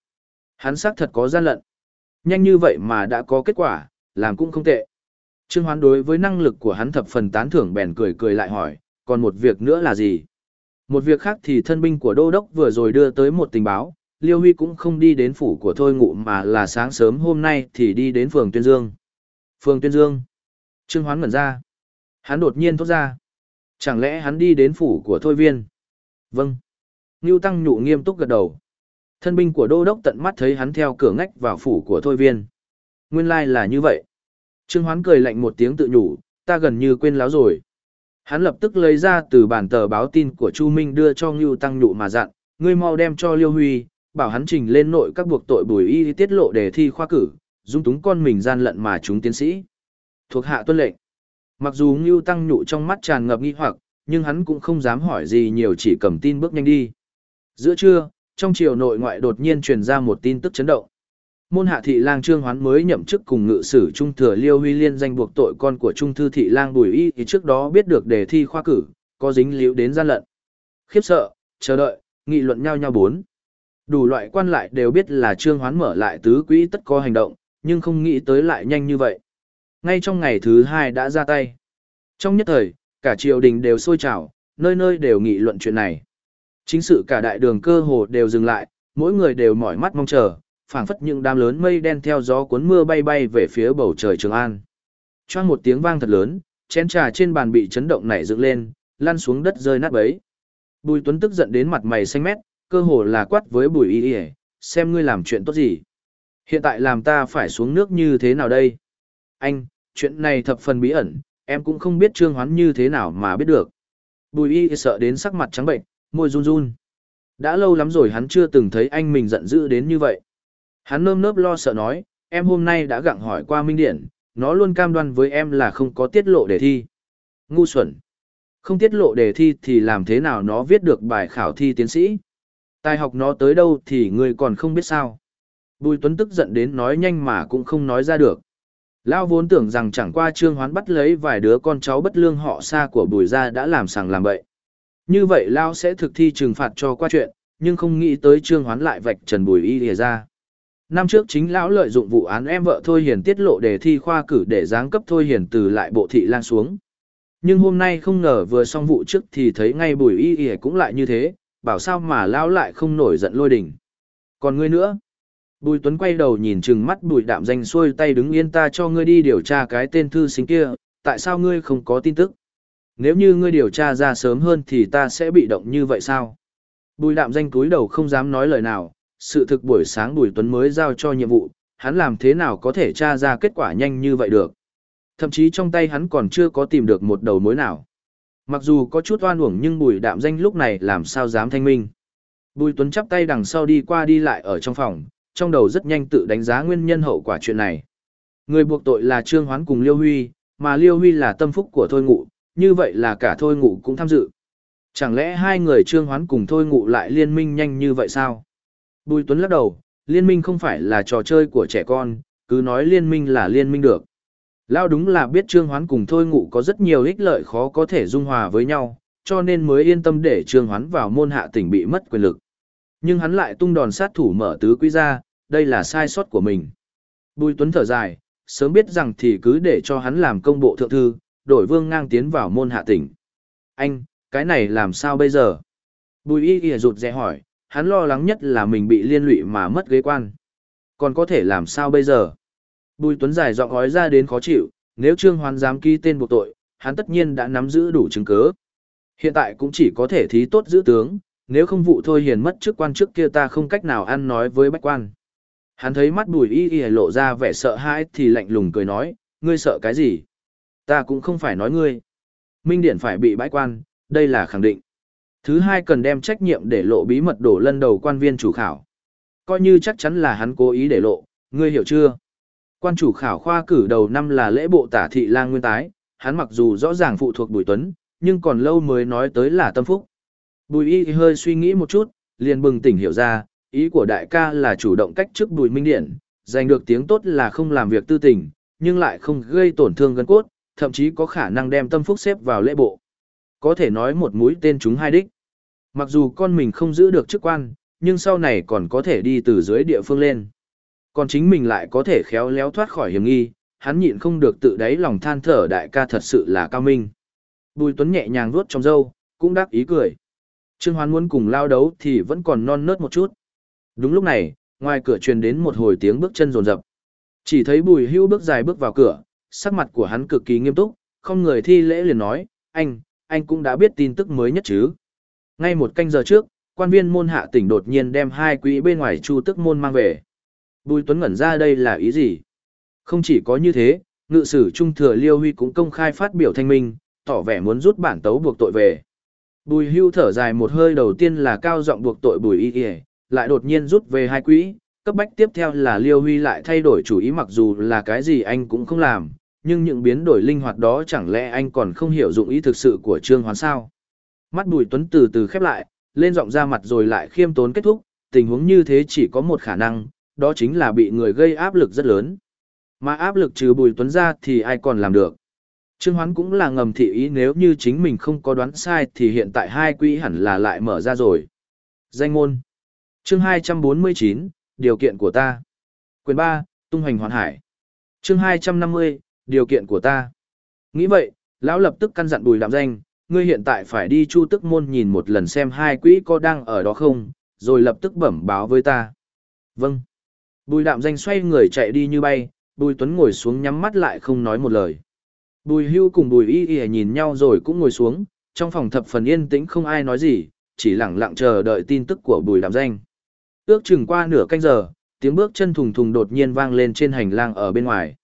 Hắn xác thật có gian lận. Nhanh như vậy mà đã có kết quả, làm cũng không tệ. Trương Hoán đối với năng lực của hắn thập phần tán thưởng bèn cười cười lại hỏi, còn một việc nữa là gì? Một việc khác thì thân binh của Đô Đốc vừa rồi đưa tới một tình báo, Liêu Huy cũng không đi đến phủ của Thôi Ngụ mà là sáng sớm hôm nay thì đi đến phường Tuyên Dương. Phương Tuyên Dương. Trương Hoán ngẩn ra. Hắn đột nhiên thốt ra. Chẳng lẽ hắn đi đến phủ của Thôi Viên? Vâng. Ngưu Tăng Nhụ nghiêm túc gật đầu. Thân binh của Đô Đốc tận mắt thấy hắn theo cửa ngách vào phủ của Thôi Viên. Nguyên lai là như vậy. Trương Hoán cười lạnh một tiếng tự nhủ, ta gần như quên láo rồi. Hắn lập tức lấy ra từ bản tờ báo tin của Chu Minh đưa cho Ngưu Tăng Nhụ mà dặn, ngươi mau đem cho Liêu Huy, bảo hắn trình lên nội các buộc tội bùi y tiết lộ đề thi khoa cử, dung túng con mình gian lận mà chúng tiến sĩ. Thuộc hạ tuân lệnh. Mặc dù Ngưu Tăng Nhụ trong mắt tràn ngập nghi hoặc, nhưng hắn cũng không dám hỏi gì nhiều chỉ cầm tin bước nhanh đi. Giữa trưa, trong triều nội ngoại đột nhiên truyền ra một tin tức chấn động. Môn hạ thị lang trương hoán mới nhậm chức cùng ngự sử trung thừa liêu huy liên danh buộc tội con của trung thư thị lang bùi y thì trước đó biết được đề thi khoa cử, có dính liễu đến gian lận. Khiếp sợ, chờ đợi, nghị luận nhau nhau bốn. Đủ loại quan lại đều biết là trương hoán mở lại tứ quỹ tất có hành động, nhưng không nghĩ tới lại nhanh như vậy. Ngay trong ngày thứ hai đã ra tay. Trong nhất thời, cả triều đình đều sôi trào, nơi nơi đều nghị luận chuyện này. Chính sự cả đại đường cơ hồ đều dừng lại, mỗi người đều mỏi mắt mong chờ, phảng phất những đám lớn mây đen theo gió cuốn mưa bay bay về phía bầu trời Trường An. Choang một tiếng vang thật lớn, chén trà trên bàn bị chấn động nảy dựng lên, lăn xuống đất rơi nát bấy. Bùi Tuấn tức giận đến mặt mày xanh mét, cơ hồ là quát với Bùi Y Y, xem ngươi làm chuyện tốt gì. Hiện tại làm ta phải xuống nước như thế nào đây? Anh, chuyện này thập phần bí ẩn, em cũng không biết Trương Hoán như thế nào mà biết được. Bùi Y sợ đến sắc mặt trắng bệnh, môi run run. Đã lâu lắm rồi hắn chưa từng thấy anh mình giận dữ đến như vậy. Hắn nơm nớp lo sợ nói, em hôm nay đã gặng hỏi qua Minh Điển, nó luôn cam đoan với em là không có tiết lộ đề thi. Ngu xuẩn. Không tiết lộ đề thi thì làm thế nào nó viết được bài khảo thi tiến sĩ. Tài học nó tới đâu thì người còn không biết sao. Bùi Tuấn tức giận đến nói nhanh mà cũng không nói ra được. Lão vốn tưởng rằng chẳng qua trương hoán bắt lấy vài đứa con cháu bất lương họ xa của bùi gia đã làm sàng làm bậy. Như vậy Lão sẽ thực thi trừng phạt cho qua chuyện, nhưng không nghĩ tới trương hoán lại vạch trần bùi y lìa ra. Năm trước chính lão lợi dụng vụ án em vợ Thôi Hiền tiết lộ đề thi khoa cử để giáng cấp Thôi Hiền từ lại bộ thị lan xuống. Nhưng hôm nay không ngờ vừa xong vụ trước thì thấy ngay bùi y y cũng lại như thế, bảo sao mà lão lại không nổi giận lôi đình. Còn ngươi nữa? Bùi Tuấn quay đầu nhìn chừng mắt bùi đạm danh xuôi tay đứng yên ta cho ngươi đi điều tra cái tên thư sinh kia, tại sao ngươi không có tin tức? Nếu như ngươi điều tra ra sớm hơn thì ta sẽ bị động như vậy sao? Bùi đạm danh túi đầu không dám nói lời nào, sự thực buổi sáng Bùi Tuấn mới giao cho nhiệm vụ, hắn làm thế nào có thể tra ra kết quả nhanh như vậy được. Thậm chí trong tay hắn còn chưa có tìm được một đầu mối nào. Mặc dù có chút oan uổng nhưng Bùi Đạm Danh lúc này làm sao dám thanh minh. Bùi Tuấn chắp tay đằng sau đi qua đi lại ở trong phòng, trong đầu rất nhanh tự đánh giá nguyên nhân hậu quả chuyện này. Người buộc tội là Trương Hoán cùng Liêu Huy, mà Liêu Huy là tâm phúc của Thôi Ngụ, như vậy là cả Thôi Ngụ cũng tham dự. Chẳng lẽ hai người Trương Hoán cùng Thôi Ngụ lại liên minh nhanh như vậy sao? Bùi Tuấn lắc đầu, liên minh không phải là trò chơi của trẻ con, cứ nói liên minh là liên minh được. Lao đúng là biết Trương Hoán cùng Thôi Ngụ có rất nhiều ích lợi khó có thể dung hòa với nhau, cho nên mới yên tâm để Trương Hoán vào môn hạ tỉnh bị mất quyền lực. Nhưng hắn lại tung đòn sát thủ mở tứ quý ra, đây là sai sót của mình. Bùi Tuấn thở dài, sớm biết rằng thì cứ để cho hắn làm công bộ thượng thư, đổi vương ngang tiến vào môn hạ tỉnh. Anh, cái này làm sao bây giờ? Bùi y ghi rụt rè hỏi, hắn lo lắng nhất là mình bị liên lụy mà mất ghế quan. Còn có thể làm sao bây giờ? Bùi Tuấn dài giọng gói ra đến khó chịu, nếu Trương Hoán dám ký tên buộc tội, hắn tất nhiên đã nắm giữ đủ chứng cứ. Hiện tại cũng chỉ có thể thí tốt giữ tướng, nếu không vụ thôi hiền mất chức quan trước kia ta không cách nào ăn nói với bách quan. Hắn thấy mắt bùi y y lộ ra vẻ sợ hãi thì lạnh lùng cười nói, ngươi sợ cái gì? Ta cũng không phải nói ngươi. Minh Điển phải bị bãi quan, đây là khẳng định. Thứ hai cần đem trách nhiệm để lộ bí mật đổ lân đầu quan viên chủ khảo. Coi như chắc chắn là hắn cố ý để lộ, ngươi hiểu chưa? Quan chủ khảo khoa cử đầu năm là lễ bộ tả thị lang nguyên tái, hắn mặc dù rõ ràng phụ thuộc Bùi Tuấn, nhưng còn lâu mới nói tới là tâm phúc. Bùi y hơi suy nghĩ một chút, liền bừng tỉnh hiểu ra, ý của đại ca là chủ động cách trước Bùi Minh Điện, giành được tiếng tốt là không làm việc tư tình, nhưng lại không gây tổn thương gân cốt, thậm chí có khả năng đem tâm phúc xếp vào lễ bộ. Có thể nói một mũi tên chúng hai đích. Mặc dù con mình không giữ được chức quan, nhưng sau này còn có thể đi từ dưới địa phương lên. Còn chính mình lại có thể khéo léo thoát khỏi hiểm nghi, hắn nhịn không được tự đáy lòng than thở đại ca thật sự là cao minh. Bùi Tuấn nhẹ nhàng vuốt trong râu, cũng đáp ý cười. Trương Hoán muốn cùng lao đấu thì vẫn còn non nớt một chút. Đúng lúc này, ngoài cửa truyền đến một hồi tiếng bước chân rồn rập. Chỉ thấy Bùi Hưu bước dài bước vào cửa, sắc mặt của hắn cực kỳ nghiêm túc, không người thi lễ liền nói, anh, anh cũng đã biết tin tức mới nhất chứ. Ngay một canh giờ trước, quan viên môn hạ tỉnh đột nhiên đem hai quỹ bên ngoài chu tức môn mang về. Bùi Tuấn ngẩn ra đây là ý gì? Không chỉ có như thế, ngự sử trung thừa Liêu Huy cũng công khai phát biểu thanh minh, tỏ vẻ muốn rút bản tấu buộc tội về. Bùi hưu thở dài một hơi đầu tiên là cao giọng buộc tội bùi y y, lại đột nhiên rút về hai quỹ, cấp bách tiếp theo là Liêu Huy lại thay đổi chủ ý mặc dù là cái gì anh cũng không làm, nhưng những biến đổi linh hoạt đó chẳng lẽ anh còn không hiểu dụng ý thực sự của Trương Hoán sao? Mắt Bùi Tuấn từ từ khép lại, lên giọng ra mặt rồi lại khiêm tốn kết thúc, tình huống như thế chỉ có một khả năng, đó chính là bị người gây áp lực rất lớn. Mà áp lực trừ Bùi Tuấn ra thì ai còn làm được. Trương Hoán cũng là ngầm thị ý nếu như chính mình không có đoán sai thì hiện tại hai quỹ hẳn là lại mở ra rồi. Danh ngôn. Chương 249, điều kiện của ta. Quyền 3, tung hành hoàn hải. Chương 250, điều kiện của ta. Nghĩ vậy, lão lập tức căn dặn Bùi Đạm Danh, ngươi hiện tại phải đi Chu Tức môn nhìn một lần xem hai quỹ có đang ở đó không, rồi lập tức bẩm báo với ta. Vâng. Bùi Đạm Danh xoay người chạy đi như bay, Bùi Tuấn ngồi xuống nhắm mắt lại không nói một lời. Bùi hưu cùng bùi y y nhìn nhau rồi cũng ngồi xuống, trong phòng thập phần yên tĩnh không ai nói gì, chỉ lặng lặng chờ đợi tin tức của bùi đàm danh. Ước chừng qua nửa canh giờ, tiếng bước chân thùng thùng đột nhiên vang lên trên hành lang ở bên ngoài.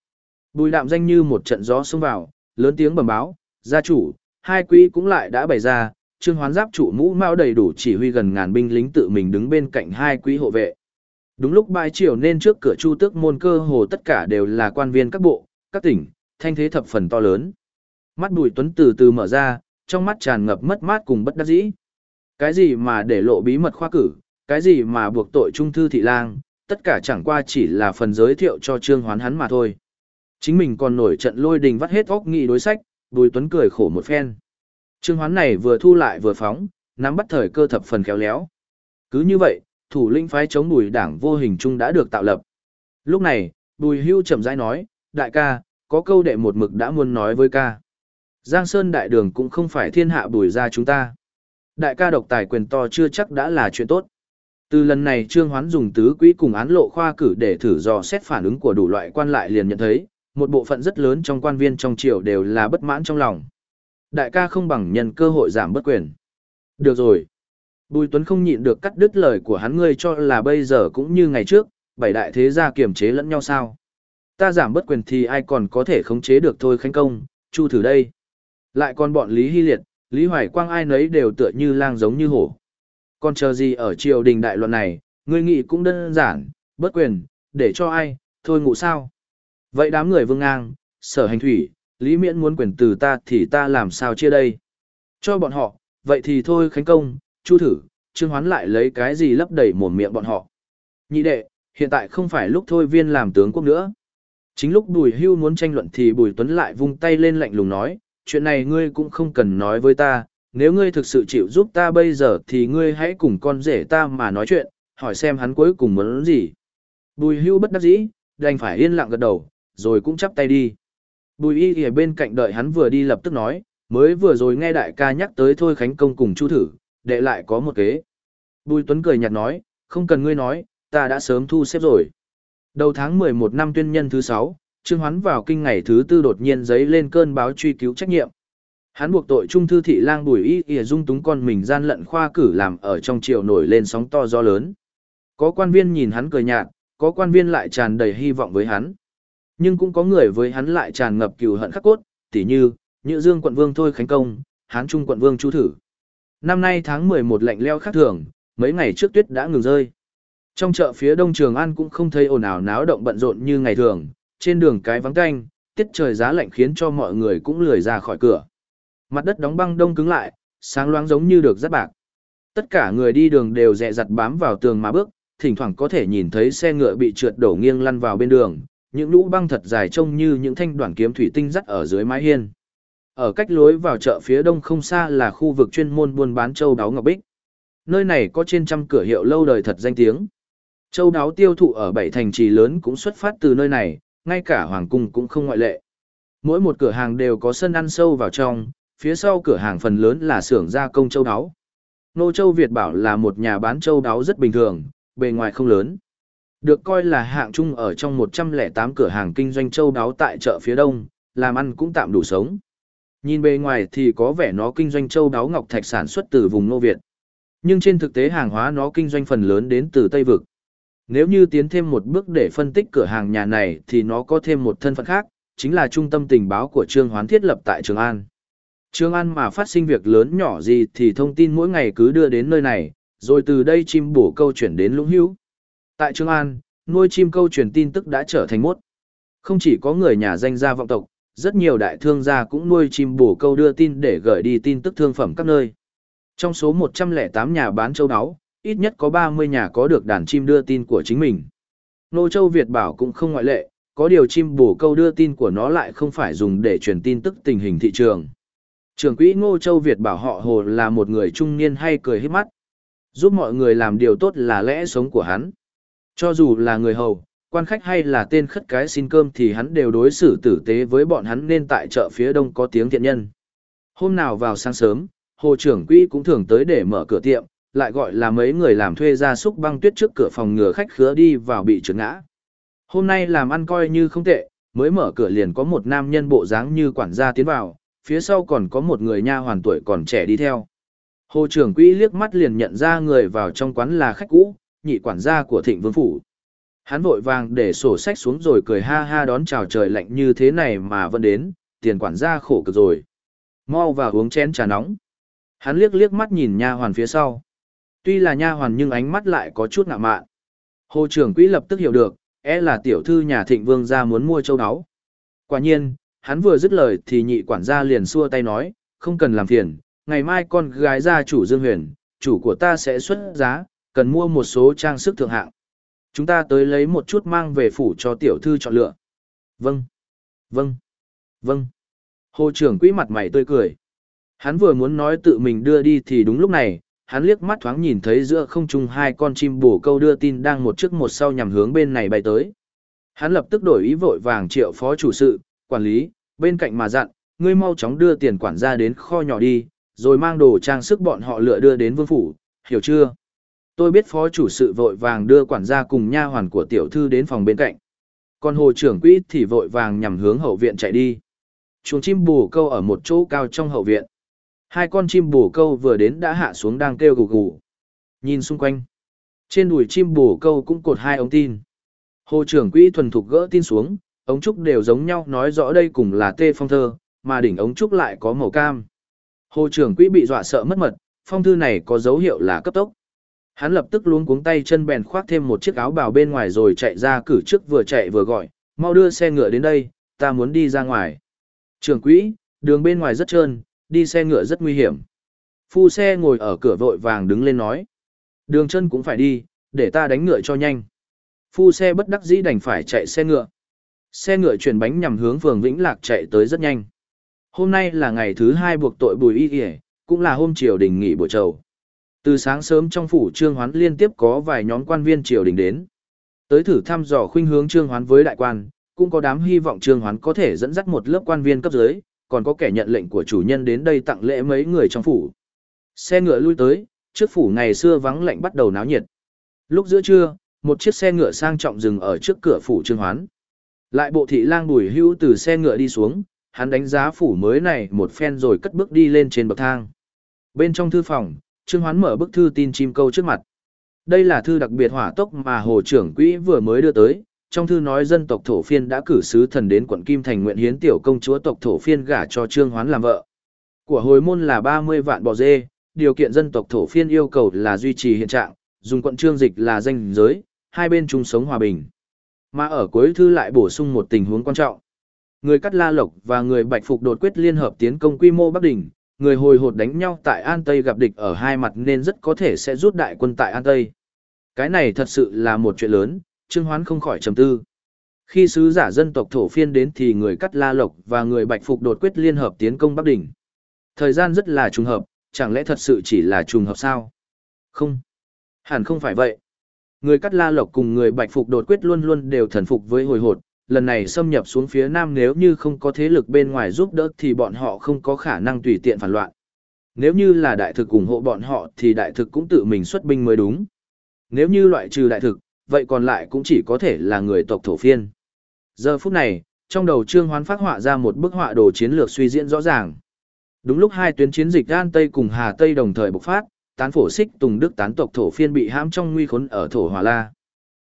Bùi đạm danh như một trận gió xông vào, lớn tiếng bẩm báo, gia chủ, hai quỹ cũng lại đã bày ra, trương hoán giáp chủ mũ mao đầy đủ chỉ huy gần ngàn binh lính tự mình đứng bên cạnh hai quỹ hộ vệ. Đúng lúc bãi chiều nên trước cửa chu tước môn cơ hồ tất cả đều là quan viên các bộ, các tỉnh, thanh thế thập phần to lớn. Mắt Bùi Tuấn từ từ mở ra, trong mắt tràn ngập mất mát cùng bất đắc dĩ. Cái gì mà để lộ bí mật khoa cử, cái gì mà buộc tội trung thư thị lang, tất cả chẳng qua chỉ là phần giới thiệu cho Trương Hoán hắn mà thôi. Chính mình còn nổi trận lôi đình vắt hết óc nghị đối sách, Bùi Tuấn cười khổ một phen. Trương Hoán này vừa thu lại vừa phóng, nắm bắt thời cơ thập phần khéo léo. Cứ như vậy, thủ lĩnh phái chống Bùi đảng vô hình chung đã được tạo lập. Lúc này, Bùi Hưu chậm rãi nói, đại ca, có câu đệ một mực đã muốn nói với ca. Giang Sơn đại đường cũng không phải thiên hạ bùi ra chúng ta. Đại ca độc tài quyền to chưa chắc đã là chuyện tốt. Từ lần này Trương Hoán dùng tứ quỹ cùng án lộ khoa cử để thử dò xét phản ứng của đủ loại quan lại liền nhận thấy, một bộ phận rất lớn trong quan viên trong triều đều là bất mãn trong lòng. Đại ca không bằng nhân cơ hội giảm bất quyền. Được rồi. Bùi Tuấn không nhịn được cắt đứt lời của hắn ngươi cho là bây giờ cũng như ngày trước, bảy đại thế gia kiềm chế lẫn nhau sao. Ta giảm bất quyền thì ai còn có thể khống chế được thôi khánh công, chu thử đây. Lại còn bọn Lý Hy Liệt, Lý Hoài Quang ai nấy đều tựa như lang giống như hổ. Còn chờ gì ở triều đình đại luận này, ngươi nghĩ cũng đơn giản, bất quyền, để cho ai, thôi ngủ sao. Vậy đám người vương ngang, sở hành thủy, Lý Miễn muốn quyền từ ta thì ta làm sao chia đây? Cho bọn họ, vậy thì thôi khánh công, chu thử, trương hoán lại lấy cái gì lấp đầy mồm miệng bọn họ. Nhị đệ, hiện tại không phải lúc thôi viên làm tướng quốc nữa. Chính lúc Bùi Hưu muốn tranh luận thì Bùi Tuấn lại vung tay lên lạnh lùng nói, chuyện này ngươi cũng không cần nói với ta, nếu ngươi thực sự chịu giúp ta bây giờ thì ngươi hãy cùng con rể ta mà nói chuyện, hỏi xem hắn cuối cùng muốn gì. Bùi Hưu bất đắc dĩ, đành phải yên lặng gật đầu, rồi cũng chắp tay đi. Bùi y ở bên cạnh đợi hắn vừa đi lập tức nói, mới vừa rồi nghe đại ca nhắc tới thôi khánh công cùng chu thử, đệ lại có một kế. Bùi Tuấn cười nhạt nói, không cần ngươi nói, ta đã sớm thu xếp rồi. Đầu tháng 11 năm tuyên nhân thứ 6, Trương Hoán vào kinh ngày thứ tư đột nhiên giấy lên cơn báo truy cứu trách nhiệm. Hắn buộc tội trung thư thị lang bùi y ỉa dung túng con mình gian lận khoa cử làm ở trong triều nổi lên sóng to gió lớn. Có quan viên nhìn hắn cười nhạt, có quan viên lại tràn đầy hy vọng với hắn. Nhưng cũng có người với hắn lại tràn ngập cừu hận khắc cốt, tỉ như, Nhữ Dương quận vương Thôi Khánh Công, Hán Trung quận vương Chu Thử. Năm nay tháng 11 lạnh leo khác thường, mấy ngày trước tuyết đã ngừng rơi. Trong chợ phía đông Trường An cũng không thấy ồn ào náo động bận rộn như ngày thường, trên đường cái vắng canh, tiết trời giá lạnh khiến cho mọi người cũng lười ra khỏi cửa. Mặt đất đóng băng đông cứng lại, sáng loáng giống như được rất bạc. Tất cả người đi đường đều dè dặt bám vào tường mà bước, thỉnh thoảng có thể nhìn thấy xe ngựa bị trượt đổ nghiêng lăn vào bên đường, những lũ băng thật dài trông như những thanh đoạn kiếm thủy tinh dắt ở dưới mái hiên. Ở cách lối vào chợ phía đông không xa là khu vực chuyên môn buôn bán châu đáo ngọc bích. Nơi này có trên trăm cửa hiệu lâu đời thật danh tiếng. Châu đáo tiêu thụ ở bảy thành trì lớn cũng xuất phát từ nơi này, ngay cả hoàng cung cũng không ngoại lệ. Mỗi một cửa hàng đều có sân ăn sâu vào trong, phía sau cửa hàng phần lớn là xưởng gia công châu đáo. Nô Châu Việt bảo là một nhà bán châu đáo rất bình thường, bề ngoài không lớn. Được coi là hạng trung ở trong 108 cửa hàng kinh doanh châu đáo tại chợ phía đông, làm ăn cũng tạm đủ sống. Nhìn bề ngoài thì có vẻ nó kinh doanh châu đáo ngọc thạch sản xuất từ vùng nô Việt. Nhưng trên thực tế hàng hóa nó kinh doanh phần lớn đến từ Tây Vực. Nếu như tiến thêm một bước để phân tích cửa hàng nhà này thì nó có thêm một thân phận khác, chính là trung tâm tình báo của Trương Hoán thiết lập tại Trường An. Trường An mà phát sinh việc lớn nhỏ gì thì thông tin mỗi ngày cứ đưa đến nơi này, rồi từ đây chim bổ câu chuyển đến Lũng Hữu. Tại Trường An, nuôi chim câu truyền tin tức đã trở thành mốt. Không chỉ có người nhà danh gia vọng tộc, rất nhiều đại thương gia cũng nuôi chim bổ câu đưa tin để gửi đi tin tức thương phẩm các nơi. Trong số 108 nhà bán châu áo, ít nhất có 30 nhà có được đàn chim đưa tin của chính mình. Nô Châu Việt bảo cũng không ngoại lệ, có điều chim bổ câu đưa tin của nó lại không phải dùng để truyền tin tức tình hình thị trường. Trưởng quỹ Ngô Châu Việt bảo họ Hồ là một người trung niên hay cười hết mắt. Giúp mọi người làm điều tốt là lẽ sống của hắn. Cho dù là người hầu, quan khách hay là tên khất cái xin cơm thì hắn đều đối xử tử tế với bọn hắn nên tại chợ phía đông có tiếng thiện nhân. Hôm nào vào sáng sớm, Hồ trưởng quỹ cũng thường tới để mở cửa tiệm, lại gọi là mấy người làm thuê ra xúc băng tuyết trước cửa phòng ngừa khách khứa đi vào bị trượt ngã. Hôm nay làm ăn coi như không tệ, mới mở cửa liền có một nam nhân bộ dáng như quản gia tiến vào, phía sau còn có một người nha hoàn tuổi còn trẻ đi theo. Hồ trưởng quỹ liếc mắt liền nhận ra người vào trong quán là khách cũ, nhị quản gia của thịnh vương phủ. Hắn vội vàng để sổ sách xuống rồi cười ha ha đón chào trời lạnh như thế này mà vẫn đến, tiền quản gia khổ cực rồi. Mau vào uống chén trà nóng. Hắn liếc liếc mắt nhìn nha hoàn phía sau. Tuy là nha hoàn nhưng ánh mắt lại có chút ngạo mạn. Hồ trưởng quỹ lập tức hiểu được, e là tiểu thư nhà thịnh vương gia muốn mua châu áo. Quả nhiên, hắn vừa dứt lời thì nhị quản gia liền xua tay nói, không cần làm phiền, ngày mai con gái gia chủ Dương Huyền, chủ của ta sẽ xuất giá, cần mua một số trang sức thượng hạng. Chúng ta tới lấy một chút mang về phủ cho tiểu thư chọn lựa. Vâng, vâng, vâng. Hồ trưởng quỹ mặt mày tươi cười. Hắn vừa muốn nói tự mình đưa đi thì đúng lúc này, hắn liếc mắt thoáng nhìn thấy giữa không trung hai con chim bổ câu đưa tin đang một trước một sau nhằm hướng bên này bay tới. Hắn lập tức đổi ý vội vàng triệu phó chủ sự, quản lý, bên cạnh mà dặn, ngươi mau chóng đưa tiền quản gia đến kho nhỏ đi, rồi mang đồ trang sức bọn họ lựa đưa đến vương phủ, hiểu chưa? Tôi biết phó chủ sự vội vàng đưa quản gia cùng nha hoàn của tiểu thư đến phòng bên cạnh. Còn hồ trưởng quỹ thì vội vàng nhằm hướng hậu viện chạy đi. Chuồng chim bù câu ở một chỗ cao trong hậu viện. Hai con chim bồ câu vừa đến đã hạ xuống đang kêu gù gù. Nhìn xung quanh. Trên đùi chim bồ câu cũng cột hai ống tin. Hồ trưởng quỹ thuần thục gỡ tin xuống, ống trúc đều giống nhau nói rõ đây cùng là tê phong thơ, mà đỉnh ống trúc lại có màu cam. Hồ trưởng quỹ bị dọa sợ mất mật, phong thư này có dấu hiệu là cấp tốc. Hắn lập tức luống cuống tay chân bèn khoác thêm một chiếc áo bào bên ngoài rồi chạy ra cử trước vừa chạy vừa gọi, mau đưa xe ngựa đến đây, ta muốn đi ra ngoài. Trưởng quỹ, đường bên ngoài rất trơn, đi xe ngựa rất nguy hiểm. Phu xe ngồi ở cửa vội vàng đứng lên nói. Đường chân cũng phải đi, để ta đánh ngựa cho nhanh. Phu xe bất đắc dĩ đành phải chạy xe ngựa. Xe ngựa chuyển bánh nhằm hướng phường Vĩnh Lạc chạy tới rất nhanh. Hôm nay là ngày thứ hai buộc tội bùi y kìa, cũng là hôm triều đình nghỉ buổi trầu. Từ sáng sớm trong phủ trương hoán liên tiếp có vài nhóm quan viên triều đình đến. Tới thử thăm dò khuynh hướng Trương Hoán với đại quan, cũng có đám hy vọng Trương Hoán có thể dẫn dắt một lớp quan viên cấp dưới, còn có kẻ nhận lệnh của chủ nhân đến đây tặng lễ mấy người trong phủ. Xe ngựa lui tới, trước phủ ngày xưa vắng lạnh bắt đầu náo nhiệt. Lúc giữa trưa, một chiếc xe ngựa sang trọng dừng ở trước cửa phủ Trương Hoán. Lại bộ thị lang bùi hữu từ xe ngựa đi xuống, hắn đánh giá phủ mới này một phen rồi cất bước đi lên trên bậc thang. Bên trong thư phòng, Trương Hoán mở bức thư tin chim câu trước mặt. Đây là thư đặc biệt hỏa tốc mà Hồ trưởng quỹ vừa mới đưa tới. Trong thư nói dân tộc thổ phiên đã cử sứ thần đến quận Kim Thành nguyện hiến tiểu công chúa tộc thổ phiên gả cho Trương Hoán làm vợ. Của hồi môn là 30 vạn bò dê, điều kiện dân tộc thổ phiên yêu cầu là duy trì hiện trạng, dùng quận trương dịch là danh giới, hai bên chung sống hòa bình. Mà ở cuối thư lại bổ sung một tình huống quan trọng. Người cắt la lộc và người bạch phục đột quyết liên hợp tiến công quy mô Bắc Đỉnh, người hồi hột đánh nhau tại An Tây gặp địch ở hai mặt nên rất có thể sẽ rút đại quân tại An Tây. Cái này thật sự là một chuyện lớn, Trương Hoán không khỏi trầm tư. Khi sứ giả dân tộc thổ phiên đến thì người cắt la lộc và người bạch phục đột quyết liên hợp tiến công Bắc Đỉnh. Thời gian rất là trùng hợp, chẳng lẽ thật sự chỉ là trùng hợp sao? Không. Hẳn không phải vậy. Người cắt la lộc cùng người bạch phục đột quyết luôn luôn đều thần phục với hồi hột, lần này xâm nhập xuống phía nam nếu như không có thế lực bên ngoài giúp đỡ thì bọn họ không có khả năng tùy tiện phản loạn. Nếu như là đại thực ủng hộ bọn họ thì đại thực cũng tự mình xuất binh mới đúng. Nếu như loại trừ đại thực, vậy còn lại cũng chỉ có thể là người tộc thổ phiên. Giờ phút này, trong đầu Trương Hoán phát họa ra một bức họa đồ chiến lược suy diễn rõ ràng. Đúng lúc hai tuyến chiến dịch An Tây cùng Hà Tây đồng thời bộc phát, tán phổ xích Tùng Đức tán tộc thổ phiên bị hãm trong nguy khốn ở thổ Hòa La.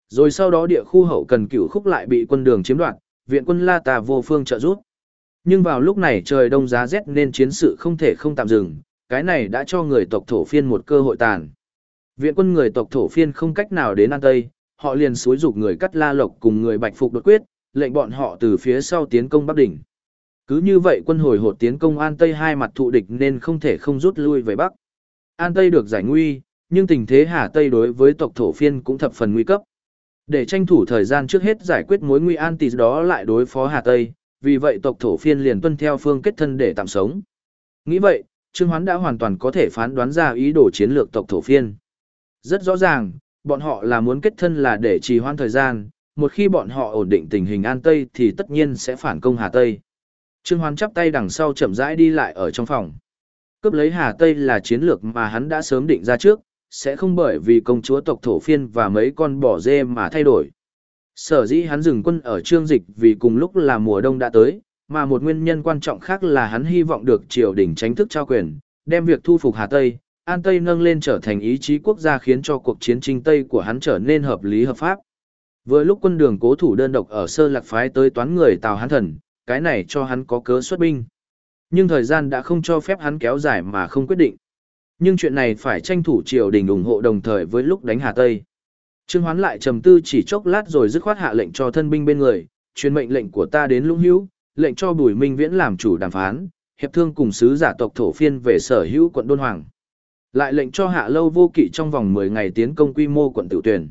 Rồi sau đó địa khu hậu cần cửu khúc lại bị quân đường chiếm đoạt, viện quân La Tà vô phương trợ giúp. Nhưng vào lúc này trời đông giá rét nên chiến sự không thể không tạm dừng, cái này đã cho người tộc thổ phiên một cơ hội tàn. Viện quân người tộc thổ phiên không cách nào đến An Tây, họ liền xúi dục người cắt La Lộc cùng người Bạch Phục đột quyết, lệnh bọn họ từ phía sau tiến công Bắc Đỉnh. Cứ như vậy quân hồi hột tiến công An Tây hai mặt thụ địch nên không thể không rút lui về Bắc. An Tây được giải nguy, nhưng tình thế Hà Tây đối với tộc thổ phiên cũng thập phần nguy cấp. Để tranh thủ thời gian trước hết giải quyết mối nguy an tì đó lại đối phó Hà Tây, vì vậy tộc thổ phiên liền tuân theo phương kết thân để tạm sống. Nghĩ vậy, Trương Hoán đã hoàn toàn có thể phán đoán ra ý đồ chiến lược tộc thổ phiên. Rất rõ ràng, bọn họ là muốn kết thân là để trì hoãn thời gian, một khi bọn họ ổn định tình hình An Tây thì tất nhiên sẽ phản công Hà Tây. Trương Hoán chắp tay đằng sau chậm rãi đi lại ở trong phòng. Cướp lấy Hà Tây là chiến lược mà hắn đã sớm định ra trước, sẽ không bởi vì công chúa tộc thổ phiên và mấy con bò dê mà thay đổi. Sở dĩ hắn dừng quân ở trương dịch vì cùng lúc là mùa đông đã tới, mà một nguyên nhân quan trọng khác là hắn hy vọng được triều đình tránh thức trao quyền, đem việc thu phục Hà Tây, An Tây nâng lên trở thành ý chí quốc gia khiến cho cuộc chiến tranh Tây của hắn trở nên hợp lý hợp pháp. Vừa lúc quân đường cố thủ đơn độc ở sơ lạc phái tới toán người Tào Hán Thần, cái này cho hắn có cớ xuất binh. Nhưng thời gian đã không cho phép hắn kéo dài mà không quyết định. Nhưng chuyện này phải tranh thủ triều đình ủng hộ đồng thời với lúc đánh Hà Tây. Trương Hoán lại trầm tư chỉ chốc lát rồi dứt khoát hạ lệnh cho thân binh bên người, truyền mệnh lệnh của ta đến Lũng Hữu, lệnh cho Bùi Minh Viễn làm chủ đàm phán, hiệp thương cùng sứ giả tộc thổ phiên về sở hữu quận Đôn Hoàng. Lại lệnh cho Hạ Lâu Vô Kỵ trong vòng 10 ngày tiến công quy mô quận Tiểu Tuyển.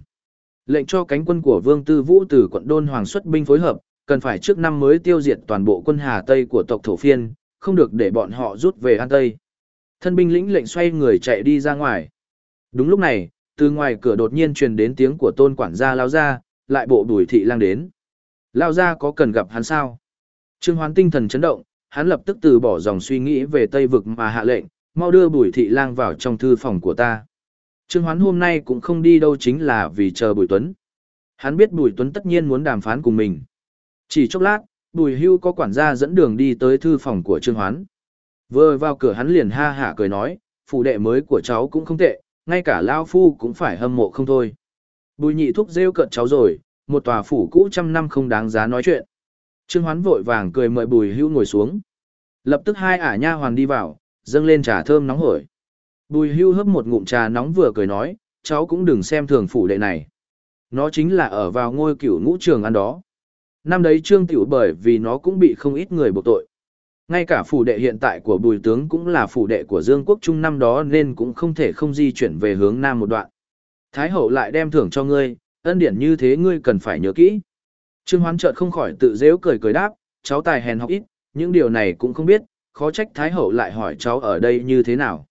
Lệnh cho cánh quân của Vương Tư Vũ từ quận Đôn Hoàng xuất binh phối hợp, cần phải trước năm mới tiêu diệt toàn bộ quân Hà Tây của tộc thổ phiên, không được để bọn họ rút về An Tây. Thân binh lĩnh lệnh xoay người chạy đi ra ngoài. Đúng lúc này, từ ngoài cửa đột nhiên truyền đến tiếng của tôn quản gia lao ra, lại bộ đuổi thị lang đến. Lao ra có cần gặp hắn sao? Trương Hoán tinh thần chấn động, hắn lập tức từ bỏ dòng suy nghĩ về Tây Vực mà hạ lệnh, mau đưa bùi thị lang vào trong thư phòng của ta. Trương Hoán hôm nay cũng không đi đâu chính là vì chờ Bùi Tuấn. Hắn biết Bùi Tuấn tất nhiên muốn đàm phán cùng mình. Chỉ chốc lát, Bùi Hưu có quản gia dẫn đường đi tới thư phòng của Trương Hoán. Vừa vào cửa hắn liền ha hả cười nói, phụ đệ mới của cháu cũng không tệ, ngay cả Lao Phu cũng phải hâm mộ không thôi. Bùi nhị thúc rêu cận cháu rồi, một tòa phủ cũ trăm năm không đáng giá nói chuyện. Trương Hoán vội vàng cười mời Bùi Hưu ngồi xuống. Lập tức hai ả nha hoàn đi vào, dâng lên trà thơm nóng hổi. Bùi Hưu hấp một ngụm trà nóng vừa cười nói, cháu cũng đừng xem thường phủ đệ này. Nó chính là ở vào ngôi cửu ngũ trường ăn đó. Năm đấy Trương Tiểu bởi vì nó cũng bị không ít người buộc tội. Ngay cả phủ đệ hiện tại của bùi tướng cũng là phủ đệ của Dương Quốc Trung năm đó nên cũng không thể không di chuyển về hướng nam một đoạn. Thái hậu lại đem thưởng cho ngươi, ân điển như thế ngươi cần phải nhớ kỹ. Trương Hoán chợt không khỏi tự dễu cười cười đáp, cháu tài hèn học ít, những điều này cũng không biết, khó trách Thái hậu lại hỏi cháu ở đây như thế nào.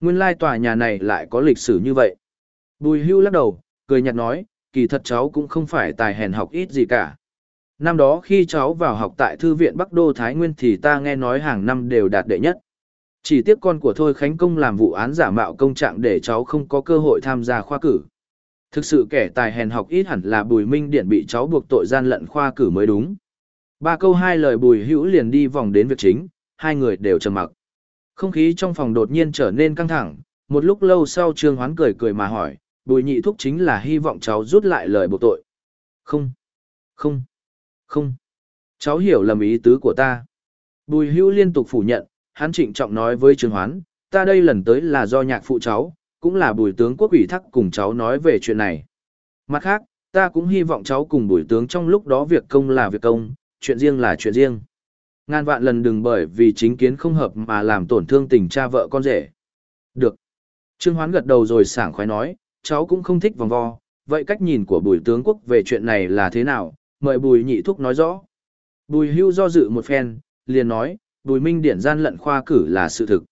Nguyên lai tòa nhà này lại có lịch sử như vậy. Bùi hưu lắc đầu, cười nhạt nói, kỳ thật cháu cũng không phải tài hèn học ít gì cả. Năm đó khi cháu vào học tại Thư viện Bắc Đô Thái Nguyên thì ta nghe nói hàng năm đều đạt đệ nhất. Chỉ tiếc con của Thôi Khánh Công làm vụ án giả mạo công trạng để cháu không có cơ hội tham gia khoa cử. Thực sự kẻ tài hèn học ít hẳn là Bùi Minh Điển bị cháu buộc tội gian lận khoa cử mới đúng. Ba câu hai lời Bùi Hữu liền đi vòng đến việc chính, hai người đều trầm mặc. Không khí trong phòng đột nhiên trở nên căng thẳng, một lúc lâu sau Trương Hoán cười cười mà hỏi, Bùi Nhị Thúc chính là hy vọng cháu rút lại lời buộc tội. Không, không, không. Cháu hiểu lầm ý tứ của ta. Bùi Hữu liên tục phủ nhận, hắn trịnh trọng nói với Trương Hoán, ta đây lần tới là do nhạc phụ cháu, cũng là bùi tướng quốc ủy thắc cùng cháu nói về chuyện này. Mặt khác, ta cũng hy vọng cháu cùng bùi tướng trong lúc đó việc công là việc công, chuyện riêng là chuyện riêng. Ngàn vạn lần đừng bởi vì chính kiến không hợp mà làm tổn thương tình cha vợ con rể. Được. Trương Hoán gật đầu rồi sảng khoái nói, cháu cũng không thích vòng vo, vậy cách nhìn của bùi tướng quốc về chuyện này là thế nào, mời bùi nhị thúc nói rõ. Bùi hưu do dự một phen, liền nói, bùi minh điển gian lận khoa cử là sự thực.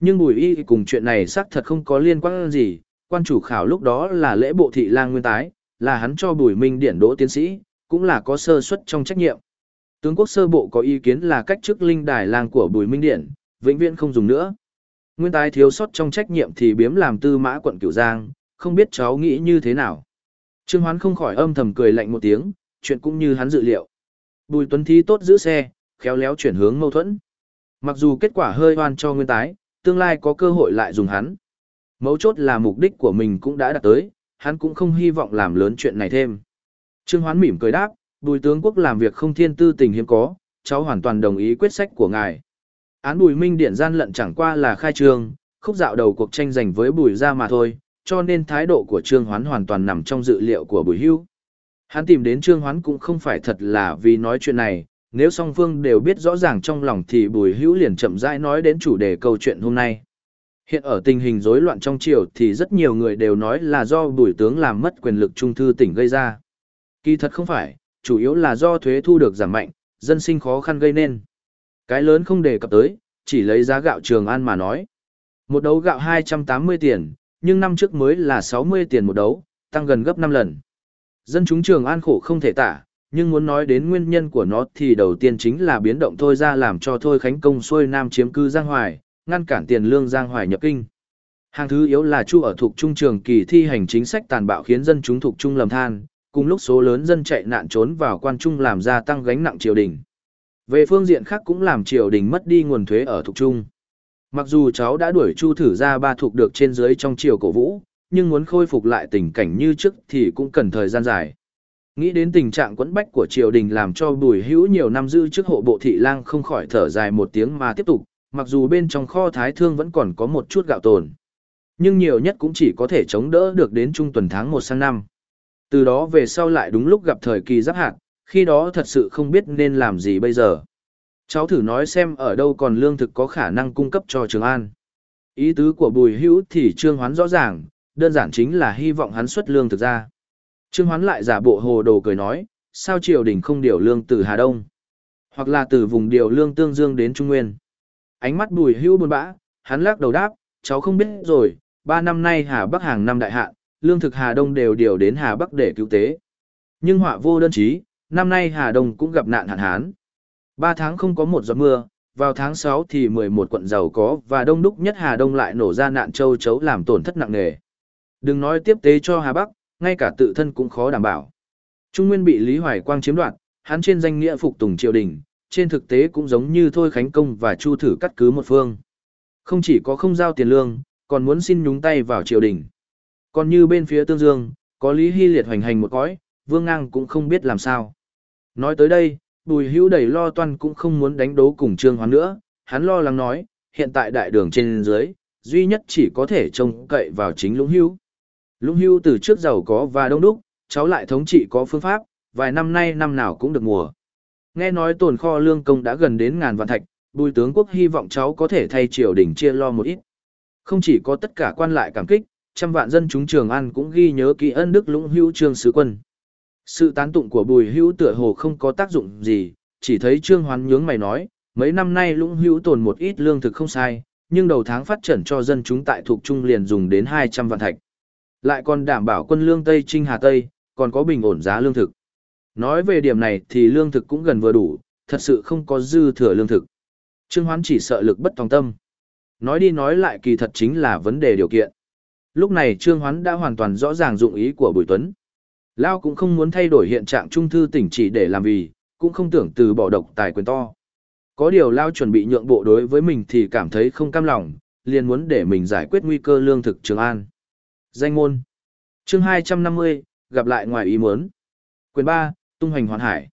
Nhưng bùi y cùng chuyện này xác thật không có liên quan gì, quan chủ khảo lúc đó là lễ bộ thị lang nguyên tái, là hắn cho bùi minh điển đỗ tiến sĩ, cũng là có sơ suất trong trách nhiệm. Tướng quốc sơ bộ có ý kiến là cách chức linh đài lang của bùi minh điển, vĩnh viễn không dùng nữa. Nguyên tái thiếu sót trong trách nhiệm thì biếm làm tư mã quận cửu giang, không biết cháu nghĩ như thế nào. Trương Hoán không khỏi âm thầm cười lạnh một tiếng, chuyện cũng như hắn dự liệu. Bùi Tuấn Thi tốt giữ xe, khéo léo chuyển hướng mâu thuẫn. Mặc dù kết quả hơi oan cho nguyên tái, tương lai có cơ hội lại dùng hắn. Mấu chốt là mục đích của mình cũng đã đạt tới, hắn cũng không hy vọng làm lớn chuyện này thêm. Trương Hoán mỉm cười đáp, bùi tướng quốc làm việc không thiên tư tình hiếm có, cháu hoàn toàn đồng ý quyết sách của ngài. Án bùi minh điện gian lận chẳng qua là khai trương, khúc dạo đầu cuộc tranh giành với bùi ra mà thôi, cho nên thái độ của Trương Hoán hoàn toàn nằm trong dự liệu của bùi hưu. Hắn tìm đến Trương Hoán cũng không phải thật là vì nói chuyện này, nếu song phương đều biết rõ ràng trong lòng thì bùi hữu liền chậm rãi nói đến chủ đề câu chuyện hôm nay. Hiện ở tình hình rối loạn trong triều thì rất nhiều người đều nói là do bùi tướng làm mất quyền lực trung thư tỉnh gây ra. Kỳ thật không phải, chủ yếu là do thuế thu được giảm mạnh, dân sinh khó khăn gây nên. Cái lớn không đề cập tới, chỉ lấy giá gạo trường an mà nói. Một đấu gạo 280 tiền, nhưng năm trước mới là 60 tiền một đấu, tăng gần gấp 5 lần. Dân chúng trường an khổ không thể tả, nhưng muốn nói đến nguyên nhân của nó thì đầu tiên chính là biến động thôi ra làm cho thôi khánh công xuôi nam chiếm cư Giang Hoài, ngăn cản tiền lương Giang Hoài nhập kinh. Hàng thứ yếu là chu ở thuộc trung trường kỳ thi hành chính sách tàn bạo khiến dân chúng thuộc trung lầm than, cùng lúc số lớn dân chạy nạn trốn vào quan trung làm gia tăng gánh nặng triều đình. Về phương diện khác cũng làm triều đình mất đi nguồn thuế ở thuộc trung. Mặc dù cháu đã đuổi chu thử ra ba thuộc được trên dưới trong triều cổ vũ, nhưng muốn khôi phục lại tình cảnh như trước thì cũng cần thời gian dài. Nghĩ đến tình trạng quẫn bách của triều đình làm cho bùi hữu nhiều năm giữ chức hộ bộ thị lang không khỏi thở dài một tiếng mà tiếp tục, mặc dù bên trong kho thái thương vẫn còn có một chút gạo tồn. Nhưng nhiều nhất cũng chỉ có thể chống đỡ được đến trung tuần tháng 1 sang năm. Từ đó về sau lại đúng lúc gặp thời kỳ giáp hạt, khi đó thật sự không biết nên làm gì bây giờ. Cháu thử nói xem ở đâu còn lương thực có khả năng cung cấp cho Trường An. Ý tứ của bùi hữu thì trương hoán rõ ràng, đơn giản chính là hy vọng hắn xuất lương thực ra. Trương Hoán lại giả bộ hồ đồ cười nói, sao triều đình không điều lương từ Hà Đông, hoặc là từ vùng điều lương tương dương đến Trung Nguyên. Ánh mắt bùi Hữu buồn bã, hắn lắc đầu đáp, cháu không biết rồi, ba năm nay Hà Bắc hàng năm đại hạn, lương thực Hà Đông đều điều đến Hà Bắc để cứu tế. Nhưng họa vô đơn chí, năm nay Hà Đông cũng gặp nạn hạn hán. Ba tháng không có một giọt mưa, vào tháng 6 thì 11 quận giàu có và đông đúc nhất Hà Đông lại nổ ra nạn châu chấu làm tổn thất nặng nề. Đừng nói tiếp tế cho Hà Bắc, ngay cả tự thân cũng khó đảm bảo. Trung Nguyên bị Lý Hoài Quang chiếm đoạt, hắn trên danh nghĩa phục tùng triều đình, trên thực tế cũng giống như Thôi Khánh Công và Chu Thử cắt cứ một phương. Không chỉ có không giao tiền lương, còn muốn xin nhúng tay vào triều đình. Còn như bên phía Tương Dương, có Lý Hy Liệt hoành hành một cõi, Vương Ngang cũng không biết làm sao. Nói tới đây, Bùi Hữu đầy lo toan cũng không muốn đánh đấu cùng Trương Hoán nữa, hắn lo lắng nói, hiện tại đại đường trên dưới, duy nhất chỉ có thể trông cậy vào chính Lũng Hữu. Lũng hưu từ trước giàu có và đông đúc, cháu lại thống trị có phương pháp, vài năm nay năm nào cũng được mùa. Nghe nói tồn kho lương công đã gần đến ngàn vạn thạch, bùi tướng quốc hy vọng cháu có thể thay triều đình chia lo một ít. Không chỉ có tất cả quan lại cảm kích, trăm vạn dân chúng trường ăn cũng ghi nhớ kỹ ân đức lũng hữu trương sứ quân. Sự tán tụng của bùi hữu tựa hồ không có tác dụng gì, chỉ thấy trương hoán nhướng mày nói, mấy năm nay lũng hữu tồn một ít lương thực không sai, nhưng đầu tháng phát triển cho dân chúng tại thuộc trung liền dùng đến 200 vạn thạch. Lại còn đảm bảo quân lương Tây Trinh Hà Tây, còn có bình ổn giá lương thực. Nói về điểm này thì lương thực cũng gần vừa đủ, thật sự không có dư thừa lương thực. Trương Hoán chỉ sợ lực bất tòng tâm. Nói đi nói lại kỳ thật chính là vấn đề điều kiện. Lúc này Trương Hoán đã hoàn toàn rõ ràng dụng ý của Bùi Tuấn. Lao cũng không muốn thay đổi hiện trạng trung thư tỉnh chỉ để làm vì, cũng không tưởng từ bỏ độc tài quyền to. Có điều Lao chuẩn bị nhượng bộ đối với mình thì cảm thấy không cam lòng, liền muốn để mình giải quyết nguy cơ lương thực Trường An. Danh môn chương 250, gặp lại ngoài ý muốn. Quyền 3, tung hoành hoàn hải.